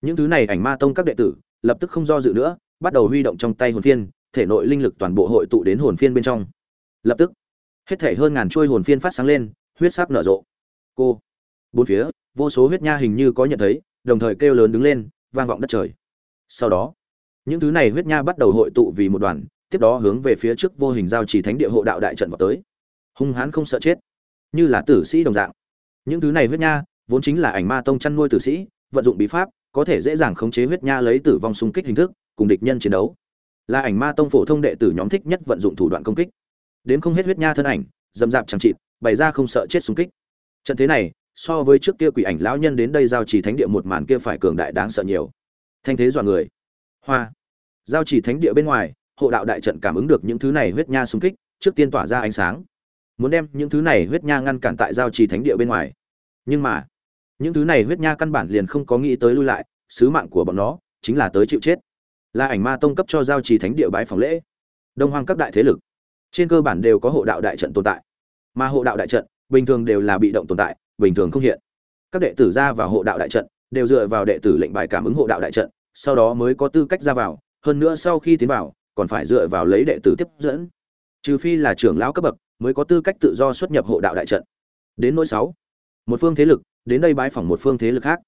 [SPEAKER 1] những thứ này ảnh ma tông các đệ tử lập tức không do dự nữa, bắt đầu huy động trong tay hồn phiên, thể nội linh lực toàn bộ hội tụ đến hồn phiên bên trong. Lập tức, hết thể hơn ngàn chuôi hồn phiên phát sáng lên, huyết sắc nở rộ. Cô, bốn phía, vô số huyết nha hình như có nhận thấy, đồng thời kêu lớn đứng lên, vang vọng đất trời. Sau đó, những thứ này huyết nha bắt đầu hội tụ vì một đoàn tiếp đó hướng về phía trước vô hình giao chỉ thánh địa hộ đạo đại trận vào tới. Hung hãn không sợ chết, như là tử sĩ đồng dạng. Những thứ này huyết nha, vốn chính là ảnh ma tông chăn nuôi tử sĩ, vận dụng bí pháp, có thể dễ dàng khống chế huyết nha lấy tử vong xung kích hình thức, cùng địch nhân chiến đấu. Là ảnh ma tông phổ thông đệ tử nhóm thích nhất vận dụng thủ đoạn công kích. Đến không hết huyết nha thân ảnh, dầm dạp chẳng chịt, bày ra không sợ chết xung kích. Trận thế này, so với trước kia quỷ ảnh lão nhân đến đây giao chỉ thánh địa một màn kia phải cường đại đáng sợ nhiều. Thanh thế dọa người. Hoa. Giao chỉ thánh địa bên ngoài hộ đạo đại trận cảm ứng được những thứ này huyết nha xung kích, trước tiên tỏa ra ánh sáng. Muốn đem những thứ này huyết nha ngăn cản tại giao trì thánh địa bên ngoài. Nhưng mà, những thứ này huyết nha căn bản liền không có nghĩ tới lui lại, sứ mạng của bọn nó chính là tới chịu chết. Là ảnh ma tông cấp cho giao trì thánh địa bái phòng lễ. Đông hoang các đại thế lực, trên cơ bản đều có hộ đạo đại trận tồn tại. Mà hộ đạo đại trận, bình thường đều là bị động tồn tại, bình thường không hiện. Các đệ tử ra vào hộ đạo đại trận, đều dựa vào đệ tử lệnh bài cảm ứng hộ đạo đại trận, sau đó mới có tư cách ra vào, hơn nữa sau khi tiến vào còn phải dựa vào lấy đệ tử tiếp dẫn. Trừ phi là trưởng lão cấp bậc, mới có tư cách tự do xuất nhập hộ đạo đại trận. Đến nỗi sáu, một phương thế lực, đến đây bái phỏng một phương thế lực khác.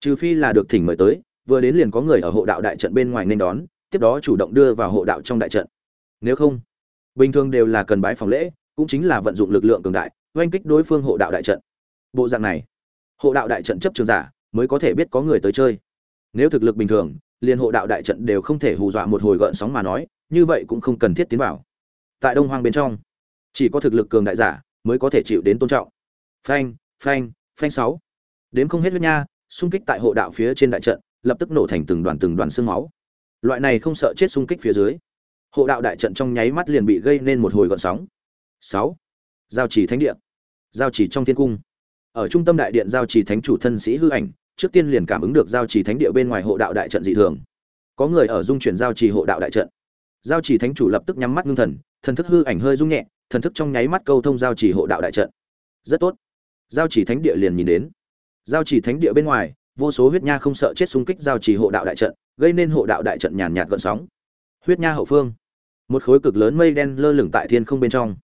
[SPEAKER 1] Trừ phi là được thỉnh mời tới, vừa đến liền có người ở hộ đạo đại trận bên ngoài nên đón, tiếp đó chủ động đưa vào hộ đạo trong đại trận. Nếu không, bình thường đều là cần bái phòng lễ, cũng chính là vận dụng lực lượng cường đại, oanh kích đối phương hộ đạo đại trận. Bộ dạng này, hộ đạo đại trận chấp trường giả mới có thể biết có người tới chơi. Nếu thực lực bình thường, liền hộ đạo đại trận đều không thể hù dọa một hồi gợn sóng mà nói như vậy cũng không cần thiết tiến vào. Tại đông hoang bên trong, chỉ có thực lực cường đại giả mới có thể chịu đến tôn trọng. Phanh phanh phanh sáu. Đến không hết huyết nha, xung kích tại hộ đạo phía trên đại trận, lập tức nổ thành từng đoàn từng đoàn xương máu. Loại này không sợ chết xung kích phía dưới, hộ đạo đại trận trong nháy mắt liền bị gây nên một hồi gợn sóng. Sáu. Giao chỉ thánh điện giao chỉ trong thiên cung. Ở trung tâm đại điện giao chỉ thánh chủ thân sĩ hư ảnh, trước tiên liền cảm ứng được giao chỉ thánh địa bên ngoài hộ đạo đại trận dị thường. Có người ở dung chuyển giao chỉ hộ đạo đại trận giao chỉ thánh chủ lập tức nhắm mắt ngưng thần thần thức hư ảnh hơi rung nhẹ, thần thức trong nháy mắt câu thông giao chỉ hộ đạo đại trận. Rất tốt. Giao chỉ thánh địa liền nhìn đến. Giao chỉ thánh địa bên ngoài, vô số huyết nha không sợ chết xung kích giao chỉ hộ đạo đại trận, gây nên hộ đạo đại trận nhàn nhạt gợn sóng. Huyết nha hậu phương, một khối cực lớn mây đen lơ lửng tại thiên không bên trong.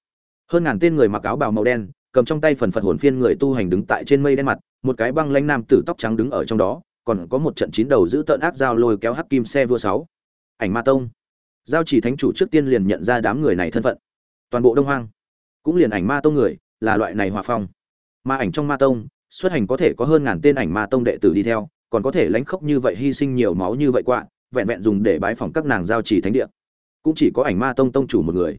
[SPEAKER 1] Hơn ngàn tên người mặc áo bào màu đen, cầm trong tay phần phật hồn phiên người tu hành đứng tại trên mây đen mặt, một cái băng lanh nam tử tóc trắng đứng ở trong đó, còn có một trận chín đầu giữ tợn ác giao lôi kéo hắc kim xe vua sáu. Ảnh ma tông giao chỉ thánh chủ trước tiên liền nhận ra đám người này thân phận. Toàn bộ đông hoang, cũng liền ảnh ma tông người, là loại này hòa phong. Ma ảnh trong ma tông, xuất hành có thể có hơn ngàn tên ảnh ma tông đệ tử đi theo, còn có thể lánh khốc như vậy, hy sinh nhiều máu như vậy quạ, vẹn vẹn dùng để bái phỏng các nàng giao chỉ thánh địa. Cũng chỉ có ảnh ma tông tông chủ một người.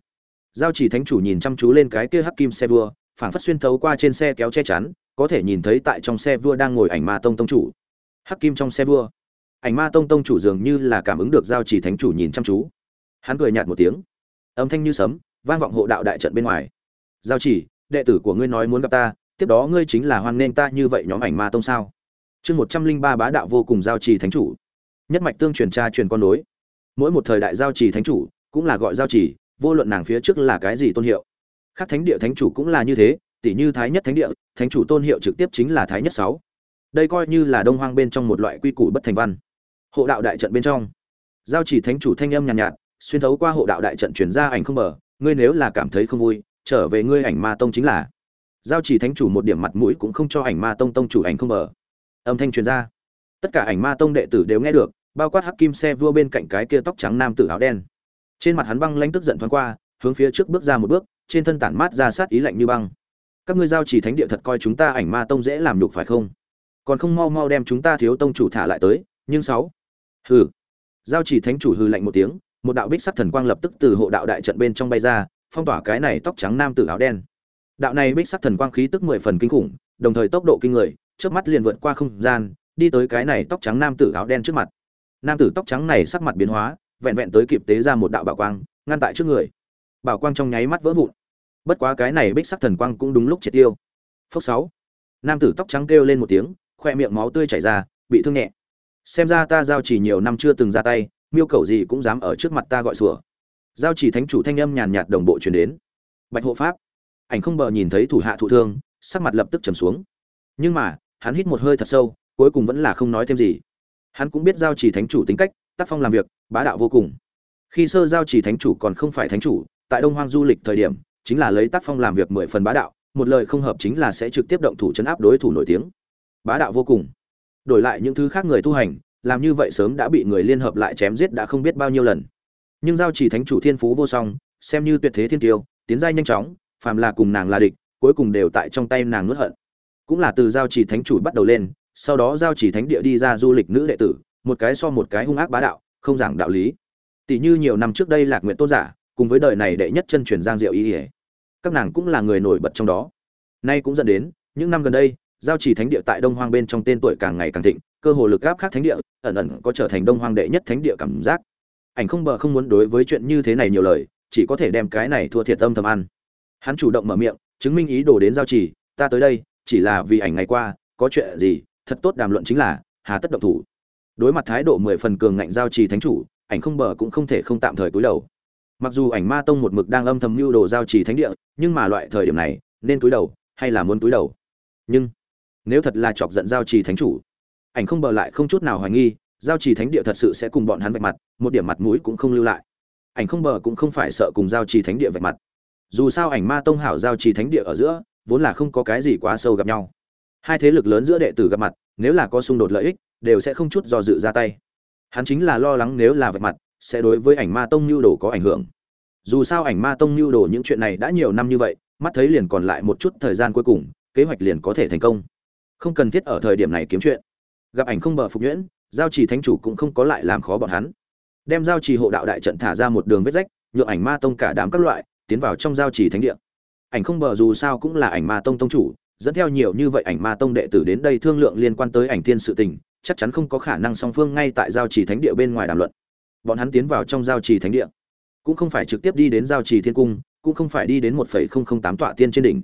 [SPEAKER 1] Giao chỉ thánh chủ nhìn chăm chú lên cái kia hắc kim xe vua, phảng phất xuyên thấu qua trên xe kéo che chắn, có thể nhìn thấy tại trong xe vua đang ngồi ảnh ma tông tông chủ. Hắc kim trong xe vua. Ảnh ma tông tông chủ dường như là cảm ứng được giao chỉ thánh chủ nhìn chăm chú hắn cười nhạt một tiếng. Âm thanh như sấm vang vọng hộ đạo đại trận bên ngoài. Giao chỉ đệ tử của ngươi nói muốn gặp ta tiếp đó ngươi chính là hoan nghênh ta như vậy nhóm ảnh ma tông sao? Chương một trăm linh ba bá đạo vô cùng giao trì thánh chủ. Nhất mạch tương truyền cha truyền con nối. Mỗi một thời đại giao trì thánh chủ cũng là gọi giao trì vô luận nàng phía trước là cái gì tôn hiệu. Khác thánh địa thánh chủ cũng là như thế tỷ như thái nhất thánh địa thánh chủ tôn hiệu trực tiếp chính là thái nhất sáu. Đây coi như là đông hoang bên trong một loại quy củ bất thành văn. Hộ đạo đại trận bên trong. Giao chỉ thánh chủ thanh âm nhàn nhạt, nhạt xuyên thấu qua hộ đạo đại trận truyền ra ảnh không mở ngươi nếu là cảm thấy không vui, trở về ngươi ảnh ma tông chính là. Giao chỉ thánh chủ một điểm mặt mũi cũng không cho ảnh ma tông tông chủ ảnh không mở âm thanh truyền ra. Tất cả ảnh ma tông đệ tử đều nghe được, bao quát hắc kim xe vua bên cạnh cái kia tóc trắng nam tử áo đen. Trên mặt hắn băng lãnh tức giận thoáng qua, hướng phía trước bước ra một bước, trên thân tản mát ra sát ý lạnh như băng. Các ngươi giao chỉ thánh địa thật coi chúng ta ảnh ma tông dễ làm nhục phải không? Còn không mau mau đem chúng ta thiếu tông chủ thả lại tới, nhưng sáu. Hừ. Giao chỉ thánh chủ hừ lạnh một tiếng một đạo bích sắc thần quang lập tức từ hộ đạo đại trận bên trong bay ra, phong tỏa cái này tóc trắng nam tử áo đen. Đạo này bích sắc thần quang khí tức mười phần kinh khủng, đồng thời tốc độ kinh người trước mắt liền vượt qua không gian, đi tới cái này tóc trắng nam tử áo đen trước mặt. Nam tử tóc trắng này sắc mặt biến hóa, vẹn vẹn tới kịp tế ra một đạo bảo quang, ngăn tại trước người. Bảo quang trong nháy mắt vỡ vụn. Bất quá cái này bích sắc thần quang cũng đúng lúc triệt tiêu. Phốc sáu. Nam tử tóc trắng kêu lên một tiếng, khoe miệng máu tươi chảy ra, bị thương nhẹ. Xem ra ta giao chỉ nhiều năm chưa từng ra tay miêu cầu gì cũng dám ở trước mặt ta gọi sủa. Giao chỉ thánh chủ thanh âm nhàn nhạt đồng bộ truyền đến. Bạch hộ pháp. Ảnh không bờ nhìn thấy thủ hạ thụ thương, sắc mặt lập tức trầm xuống. Nhưng mà, hắn hít một hơi thật sâu, cuối cùng vẫn là không nói thêm gì. Hắn cũng biết giao chỉ thánh chủ tính cách, tác phong làm việc, bá đạo vô cùng. Khi sơ giao chỉ thánh chủ còn không phải thánh chủ, tại đông hoang du lịch thời điểm, chính là lấy tác phong làm việc mười phần bá đạo, một lời không hợp chính là sẽ trực tiếp động thủ chấn áp đối thủ nổi tiếng. Bá đạo vô cùng. Đổi lại những thứ khác người tu hành làm như vậy sớm đã bị người liên hợp lại chém giết đã không biết bao nhiêu lần. Nhưng giao chỉ thánh chủ thiên phú vô song, xem như tuyệt thế thiên tiêu, tiến giai nhanh chóng, phàm là cùng nàng là địch, cuối cùng đều tại trong tay nàng nuốt hận. Cũng là từ giao chỉ thánh chủ bắt đầu lên, sau đó giao chỉ thánh địa đi ra du lịch nữ đệ tử, một cái so một cái hung ác bá đạo, không giảng đạo lý. Tỷ như nhiều năm trước đây lạc nguyện tôn giả, cùng với đời này đệ nhất chân truyền giang diệu ý ỉa các nàng cũng là người nổi bật trong đó. Nay cũng dẫn đến, những năm gần đây, giao chỉ thánh địa tại đông hoang bên trong tên tuổi càng ngày càng thịnh cơ hồ lực áp khác thánh địa, ẩn ẩn có trở thành đông hoang đệ nhất thánh địa cảm giác. Ảnh không bờ không muốn đối với chuyện như thế này nhiều lời, chỉ có thể đem cái này thua thiệt tâm thầm ăn. Hắn chủ động mở miệng, chứng minh ý đồ đến giao chỉ ta tới đây, chỉ là vì ảnh ngày qua, có chuyện gì, thật tốt đàm luận chính là, hà tất động thủ. Đối mặt thái độ mười phần cường ngạnh giao trì thánh chủ, ảnh không bờ cũng không thể không tạm thời cúi đầu. Mặc dù ảnh ma tông một mực đang âm thầm mưu đồ giao trì thánh địa, nhưng mà loại thời điểm này, nên cúi đầu, hay là muốn cúi đầu? Nhưng, nếu thật là chọc giận giao trì thánh chủ ảnh không bờ lại không chút nào hoài nghi, giao trì thánh địa thật sự sẽ cùng bọn hắn vạch mặt, một điểm mặt mũi cũng không lưu lại. Ảnh không bờ cũng không phải sợ cùng giao trì thánh địa vạch mặt. Dù sao ảnh ma tông hảo giao trì thánh địa ở giữa, vốn là không có cái gì quá sâu gặp nhau. Hai thế lực lớn giữa đệ tử gặp mặt, nếu là có xung đột lợi ích, đều sẽ không chút do dự ra tay. Hắn chính là lo lắng nếu là vạch mặt, sẽ đối với ảnh ma tông nhu đồ có ảnh hưởng. Dù sao ảnh ma tông nhu đồ những chuyện này đã nhiều năm như vậy, mắt thấy liền còn lại một chút thời gian cuối cùng, kế hoạch liền có thể thành công. Không cần thiết ở thời điểm này kiếm chuyện gặp ảnh không bờ phục nhuyễn, giao trì thánh chủ cũng không có lại làm khó bọn hắn. Đem giao trì hộ đạo đại trận thả ra một đường vết rách, nhượng ảnh ma tông cả đám các loại tiến vào trong giao trì thánh địa. Ảnh không bờ dù sao cũng là ảnh ma tông tông chủ, dẫn theo nhiều như vậy ảnh ma tông đệ tử đến đây thương lượng liên quan tới ảnh thiên sự tình, chắc chắn không có khả năng song phương ngay tại giao trì thánh địa bên ngoài đàm luận. Bọn hắn tiến vào trong giao trì thánh địa, cũng không phải trực tiếp đi đến giao trì thiên cung, cũng không phải đi đến một phẩy không không tám tọa tiên trên đỉnh,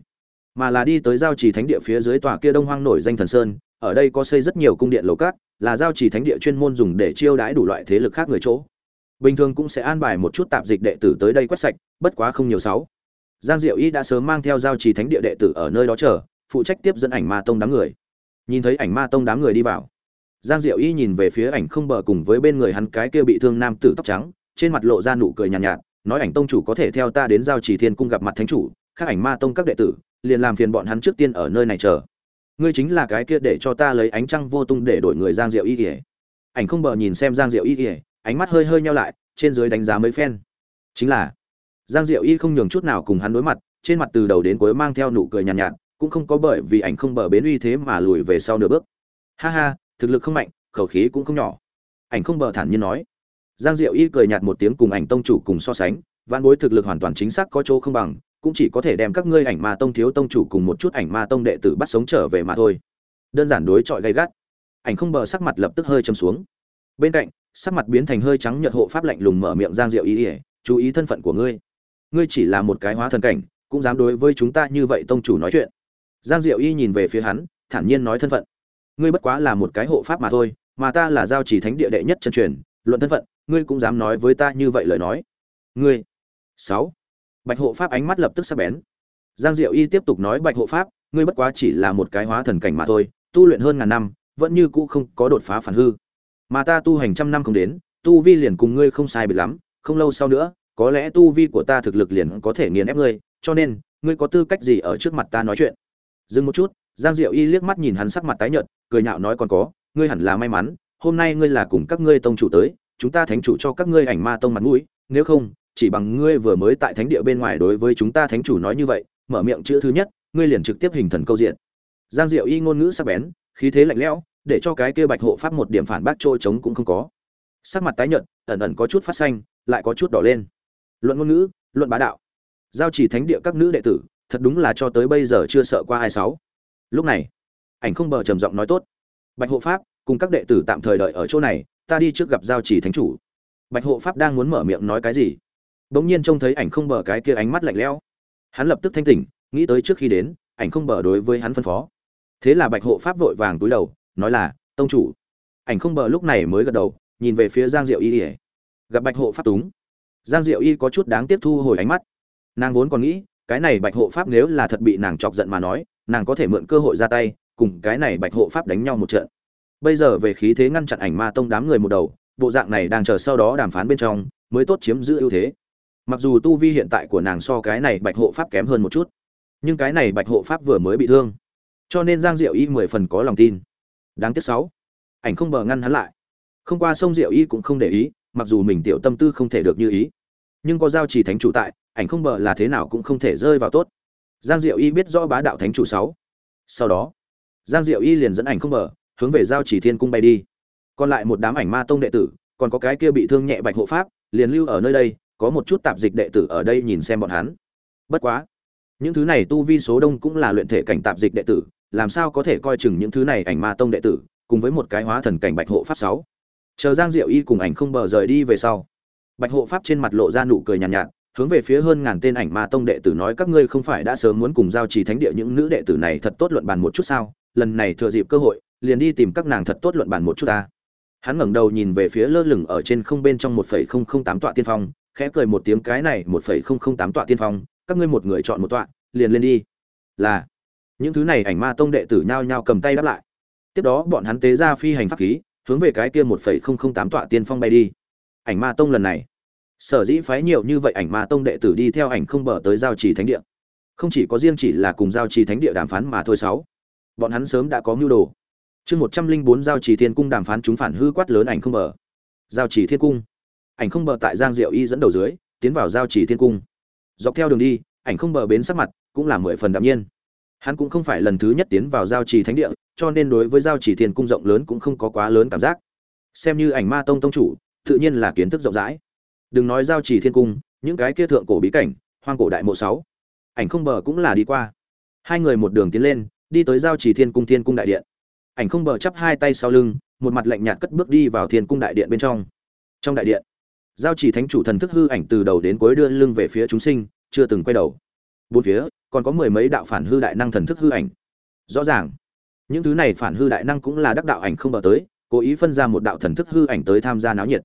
[SPEAKER 1] mà là đi tới giao trì thánh địa phía dưới tòa kia đông hoang nổi danh thần sơn ở đây có xây rất nhiều cung điện lầu cát là giao trì thánh địa chuyên môn dùng để chiêu đãi đủ loại thế lực khác người chỗ. Bình thường cũng sẽ an bài một chút tạp dịch đệ tử tới đây quét sạch bất quá không nhiều sáu. Giang diệu y đã sớm mang theo giao trì thánh địa đệ tử ở nơi đó chờ phụ trách tiếp dẫn ảnh ma tông đám người. Nhìn thấy ảnh ma tông đám người đi vào giang diệu y nhìn về phía ảnh không bờ cùng với bên người hắn cái kia bị thương nam tử tóc trắng trên mặt lộ ra nụ cười nhàn nhạt, nhạt nói ảnh tông chủ có thể theo ta đến giao trì thiên cung gặp mặt thánh chủ khác ảnh ma tông các đệ tử liền làm phiền bọn hắn trước tiên ở nơi này chờ ngươi chính là cái kia để cho ta lấy ánh trăng vô tung để đổi người giang diệu y ỉa ảnh không bờ nhìn xem giang diệu y ỉa ánh mắt hơi hơi nhau lại trên dưới đánh giá mấy phen. Chính là giang diệu y không nhường chút nào cùng hắn đối mặt trên mặt từ đầu đến cuối mang theo nụ cười nhàn nhạt, nhạt cũng không có bởi vì ảnh không bờ bến uy thế mà lùi về sau nửa bước. Ha ha thực lực không mạnh khẩu khí cũng không nhỏ. Ảnh không bờ thản nhiên nói. Giang diệu y cười nhạt một tiếng cùng ảnh tông chủ cùng so sánh văn bối thực lực hoàn toàn chính xác có chỗ không bằng cũng chỉ có thể đem các ngươi ảnh ma tông thiếu tông chủ cùng một chút ảnh ma tông đệ tử bắt sống trở về mà thôi. Đơn giản đối chọi gay gắt. Ảnh không bờ sắc mặt lập tức hơi châm xuống. Bên cạnh, sắc mặt biến thành hơi trắng nhợt hộ pháp lạnh lùng mở miệng giang diệu y ỉa chú ý thân phận của ngươi. Ngươi chỉ là một cái hóa thần cảnh, cũng dám đối với chúng ta như vậy tông chủ nói chuyện. Giang diệu y nhìn về phía hắn, thản nhiên nói thân phận. Ngươi bất quá là một cái hộ pháp mà thôi, mà ta là giao chỉ thánh địa đệ nhất chân truyền, luận thân phận, ngươi cũng dám nói với ta như vậy lời nói. Ngươi. Sáu bạch hộ pháp ánh mắt lập tức sắc bén. Giang diệu y tiếp tục nói, bạch hộ pháp, ngươi bất quá chỉ là một cái hóa thần cảnh mà thôi, tu luyện hơn ngàn năm, vẫn như cũ không có đột phá phản hư. Mà ta tu hành trăm năm không đến, tu vi liền cùng ngươi không sai biệt lắm, không lâu sau nữa, có lẽ tu vi của ta thực lực liền có thể nghiền ép ngươi, cho nên, ngươi có tư cách gì ở trước mặt ta nói chuyện? Dừng một chút, giang diệu y liếc mắt nhìn hắn sắc mặt tái nhợt, cười nhạo nói, còn có, ngươi hẳn là may mắn, hôm nay ngươi là cùng các ngươi tông chủ tới, chúng ta thánh chủ cho các ngươi ảnh ma tông mặt mũi, nếu không chỉ bằng ngươi vừa mới tại thánh địa bên ngoài đối với chúng ta thánh chủ nói như vậy, mở miệng chữ thứ nhất, ngươi liền trực tiếp hình thần câu diện. Giang diệu y ngôn ngữ sắc bén, khí thế lạnh lẽo, để cho cái kia bạch hộ pháp một điểm phản bác trôi trống cũng không có. Sắc mặt tái nhợt, ẩn ẩn có chút phát xanh, lại có chút đỏ lên. Luận ngôn ngữ, luận bá đạo. Giao chỉ thánh địa các nữ đệ tử, thật đúng là cho tới bây giờ chưa sợ qua ai sáu. Lúc này, ảnh không bờ trầm giọng nói tốt. Bạch hộ pháp, cùng các đệ tử tạm thời đợi ở chỗ này, ta đi trước gặp giao chỉ thánh chủ. Bạch hộ pháp đang muốn mở miệng nói cái gì bỗng nhiên trông thấy ảnh không bờ cái kia ánh mắt lạnh lẽo. Hắn lập tức thanh tỉnh, nghĩ tới trước khi đến, ảnh không bờ đối với hắn phân phó. Thế là bạch hộ pháp vội vàng túi đầu, nói là, tông chủ. Ảnh không bờ lúc này mới gật đầu, nhìn về phía giang diệu y ỉa gặp bạch hộ pháp túng, giang diệu y có chút đáng tiếp thu hồi ánh mắt. Nàng vốn còn nghĩ, cái này bạch hộ pháp nếu là thật bị nàng chọc giận mà nói, nàng có thể mượn cơ hội ra tay, cùng cái này bạch hộ pháp đánh nhau một trận. Bây giờ về khí thế ngăn chặn ảnh ma tông đám người một đầu, bộ dạng này đang chờ sau đó đàm phán bên trong, mới tốt chiếm giữ ưu thế mặc dù tu vi hiện tại của nàng so cái này bạch hộ pháp kém hơn một chút, nhưng cái này bạch hộ pháp vừa mới bị thương, cho nên giang diệu y mười phần có lòng tin. Đáng tiếc sáu, ảnh không bờ ngăn hắn lại. Không qua sông diệu y cũng không để ý, mặc dù mình tiểu tâm tư không thể được như ý, nhưng có giao trì thánh chủ tại, ảnh không bờ là thế nào cũng không thể rơi vào tốt. Giang diệu y biết rõ bá đạo thánh chủ sáu. Sau đó, giang diệu y liền dẫn ảnh không bờ, hướng về giao chỉ thiên cung bay đi. Còn lại một đám ảnh ma tông đệ tử, còn có cái kia bị thương nhẹ bạch hộ pháp, liền lưu ở nơi đây có một chút tạp dịch đệ tử ở đây nhìn xem bọn hắn. Bất quá những thứ này tu vi số đông cũng là luyện thể cảnh tạp dịch đệ tử làm sao có thể coi chừng những thứ này ảnh ma tông đệ tử cùng với một cái hóa thần cảnh bạch hộ pháp sáu. Chờ giang diệu y cùng ảnh không bờ rời đi về sau bạch hộ pháp trên mặt lộ ra nụ cười nhàn nhạt, nhạt hướng về phía hơn ngàn tên ảnh ma tông đệ tử nói các ngươi không phải đã sớm muốn cùng giao trì thánh địa những nữ đệ tử này thật tốt luận bàn một chút sao? Lần này thừa dịp cơ hội liền đi tìm các nàng thật tốt luận bàn một chút ta. Hắn ngẩng đầu nhìn về phía lơ lửng ở trên không bên trong một phẩy không không tám tọa tiên phong khẽ cười một tiếng cái này một phẩy không không tám tọa tiên phong, các ngươi một người chọn một tọa, liền lên đi. Là, những thứ này ảnh ma tông đệ tử nhao nhao cầm tay đáp lại. Tiếp đó bọn hắn tế ra phi hành pháp khí, hướng về cái kia một phẩy không không tám tọa tiên phong bay đi. Ảnh ma tông lần này, sở dĩ phái nhiều như vậy ảnh ma tông đệ tử đi theo ảnh không bờ tới giao trì thánh địa. Không chỉ có riêng chỉ là cùng giao trì thánh địa đàm phán mà thôi sáu. Bọn hắn sớm đã có mưu đồ. Chương một trăm linh bốn giao trì thiên cung đàm phán chúng phản hư quát lớn ảnh không bờ. Giao trì thiên cung ảnh không bờ tại giang diệu y dẫn đầu dưới, tiến vào giao trì thiên cung. Dọc theo đường đi, ảnh không bờ bến sắc mặt cũng là mười phần đạm nhiên. Hắn cũng không phải lần thứ nhất tiến vào giao trì thánh địa, cho nên đối với giao trì thiên cung rộng lớn cũng không có quá lớn cảm giác. Xem như ảnh ma tông tông chủ, tự nhiên là kiến thức rộng rãi. Đừng nói giao trì thiên cung, những cái kia thượng cổ bí cảnh, hoang cổ đại mộ sáu, ảnh không bờ cũng là đi qua. Hai người một đường tiến lên, đi tới giao trì thiên cung thiên cung đại điện. Ảnh không bờ chắp hai tay sau lưng, một mặt lạnh nhạt cất bước đi vào thiên cung đại điện bên trong. Trong đại điện giao Chỉ thánh chủ thần thức hư ảnh từ đầu đến cuối đưa lưng về phía chúng sinh, chưa từng quay đầu. Bốn phía, còn có mười mấy đạo phản hư đại năng thần thức hư ảnh. Rõ ràng, những thứ này phản hư đại năng cũng là đắc đạo ảnh không bờ tới, cố ý phân ra một đạo thần thức hư ảnh tới tham gia náo nhiệt.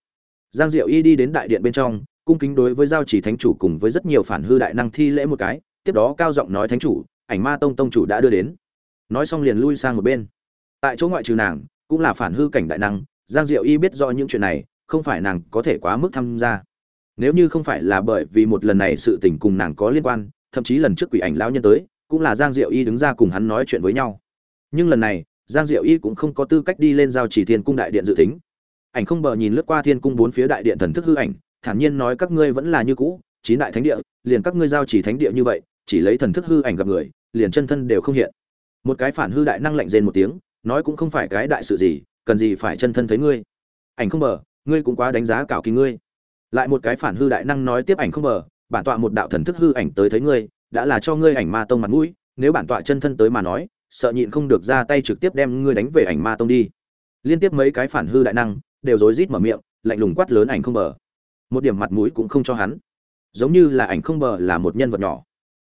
[SPEAKER 1] Giang diệu y đi đến đại điện bên trong, cung kính đối với giao chỉ thánh chủ cùng với rất nhiều phản hư đại năng thi lễ một cái, tiếp đó cao giọng nói thánh chủ, ảnh ma tông tông chủ đã đưa đến. Nói xong liền lui sang một bên. Tại chỗ ngoại trừ nàng, cũng là phản hư cảnh đại năng, giang diệu y biết do những chuyện này không phải nàng có thể quá mức tham gia. Nếu như không phải là bởi vì một lần này sự tình cùng nàng có liên quan, thậm chí lần trước quỷ ảnh lão nhân tới, cũng là giang diệu y đứng ra cùng hắn nói chuyện với nhau. Nhưng lần này, giang diệu y cũng không có tư cách đi lên giao chỉ thiên cung đại điện dự tính. Ảnh không bờ nhìn lướt qua thiên cung bốn phía đại điện thần thức hư ảnh, thản nhiên nói các ngươi vẫn là như cũ, chín đại thánh địa, liền các ngươi giao chỉ thánh địa như vậy, chỉ lấy thần thức hư ảnh gặp người, liền chân thân đều không hiện. Một cái phản hư đại năng lạnh rên một tiếng, nói cũng không phải cái đại sự gì, cần gì phải chân thân thấy ngươi. Ảnh không bờ ngươi cũng quá đánh giá cảo kỳ ngươi. Lại một cái phản hư đại năng nói tiếp ảnh không bờ, bản tọa một đạo thần thức hư ảnh tới thấy ngươi, đã là cho ngươi ảnh ma tông mặt mũi, nếu bản tọa chân thân tới mà nói, sợ nhịn không được ra tay trực tiếp đem ngươi đánh về ảnh ma tông đi. Liên tiếp mấy cái phản hư đại năng, đều rối rít mở miệng, lạnh lùng quát lớn ảnh không bờ. Một điểm mặt mũi cũng không cho hắn. Giống như là ảnh không bờ là một nhân vật nhỏ.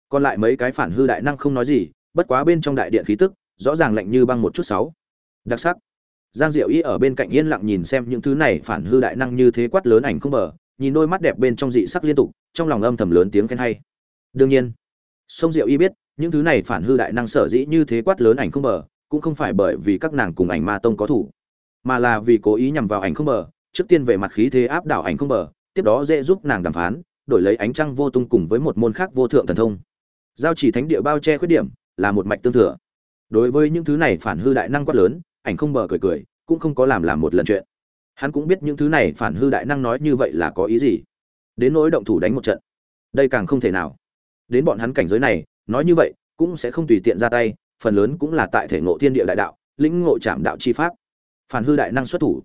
[SPEAKER 1] Còn lại mấy cái phản hư đại năng không nói gì, bất quá bên trong đại điện khí tức, rõ ràng lạnh như băng một chút sáu. Đặc sắc giang diệu y ở bên cạnh yên lặng nhìn xem những thứ này phản hư đại năng như thế quát lớn ảnh không bờ, nhìn đôi mắt đẹp bên trong dị sắc liên tục, trong lòng âm thầm lớn tiếng khen hay. Đương nhiên, sông diệu y biết, những thứ này phản hư đại năng sở dĩ như thế quát lớn ảnh không bờ, cũng không phải bởi vì các nàng cùng ảnh ma tông có thủ, mà là vì cố ý nhằm vào ảnh không bờ, trước tiên về mặt khí thế áp đảo ảnh không bờ, tiếp đó dễ giúp nàng đàm phán, đổi lấy ánh trăng vô tung cùng với một môn khác vô thượng thần thông. Giao chỉ thánh địa bao che khuyết điểm là một mạch tương thừa. Đối với những thứ này phản hư đại năng quát lớn ảnh không bờ cười cười, cũng không có làm làm một lần chuyện. Hắn cũng biết những thứ này phản hư đại năng nói như vậy là có ý gì. Đến nỗi động thủ đánh một trận, đây càng không thể nào. Đến bọn hắn cảnh giới này, nói như vậy, cũng sẽ không tùy tiện ra tay, phần lớn cũng là tại thể ngộ thiên địa đại đạo, lĩnh ngộ chạm đạo chi pháp. Phản hư đại năng xuất thủ,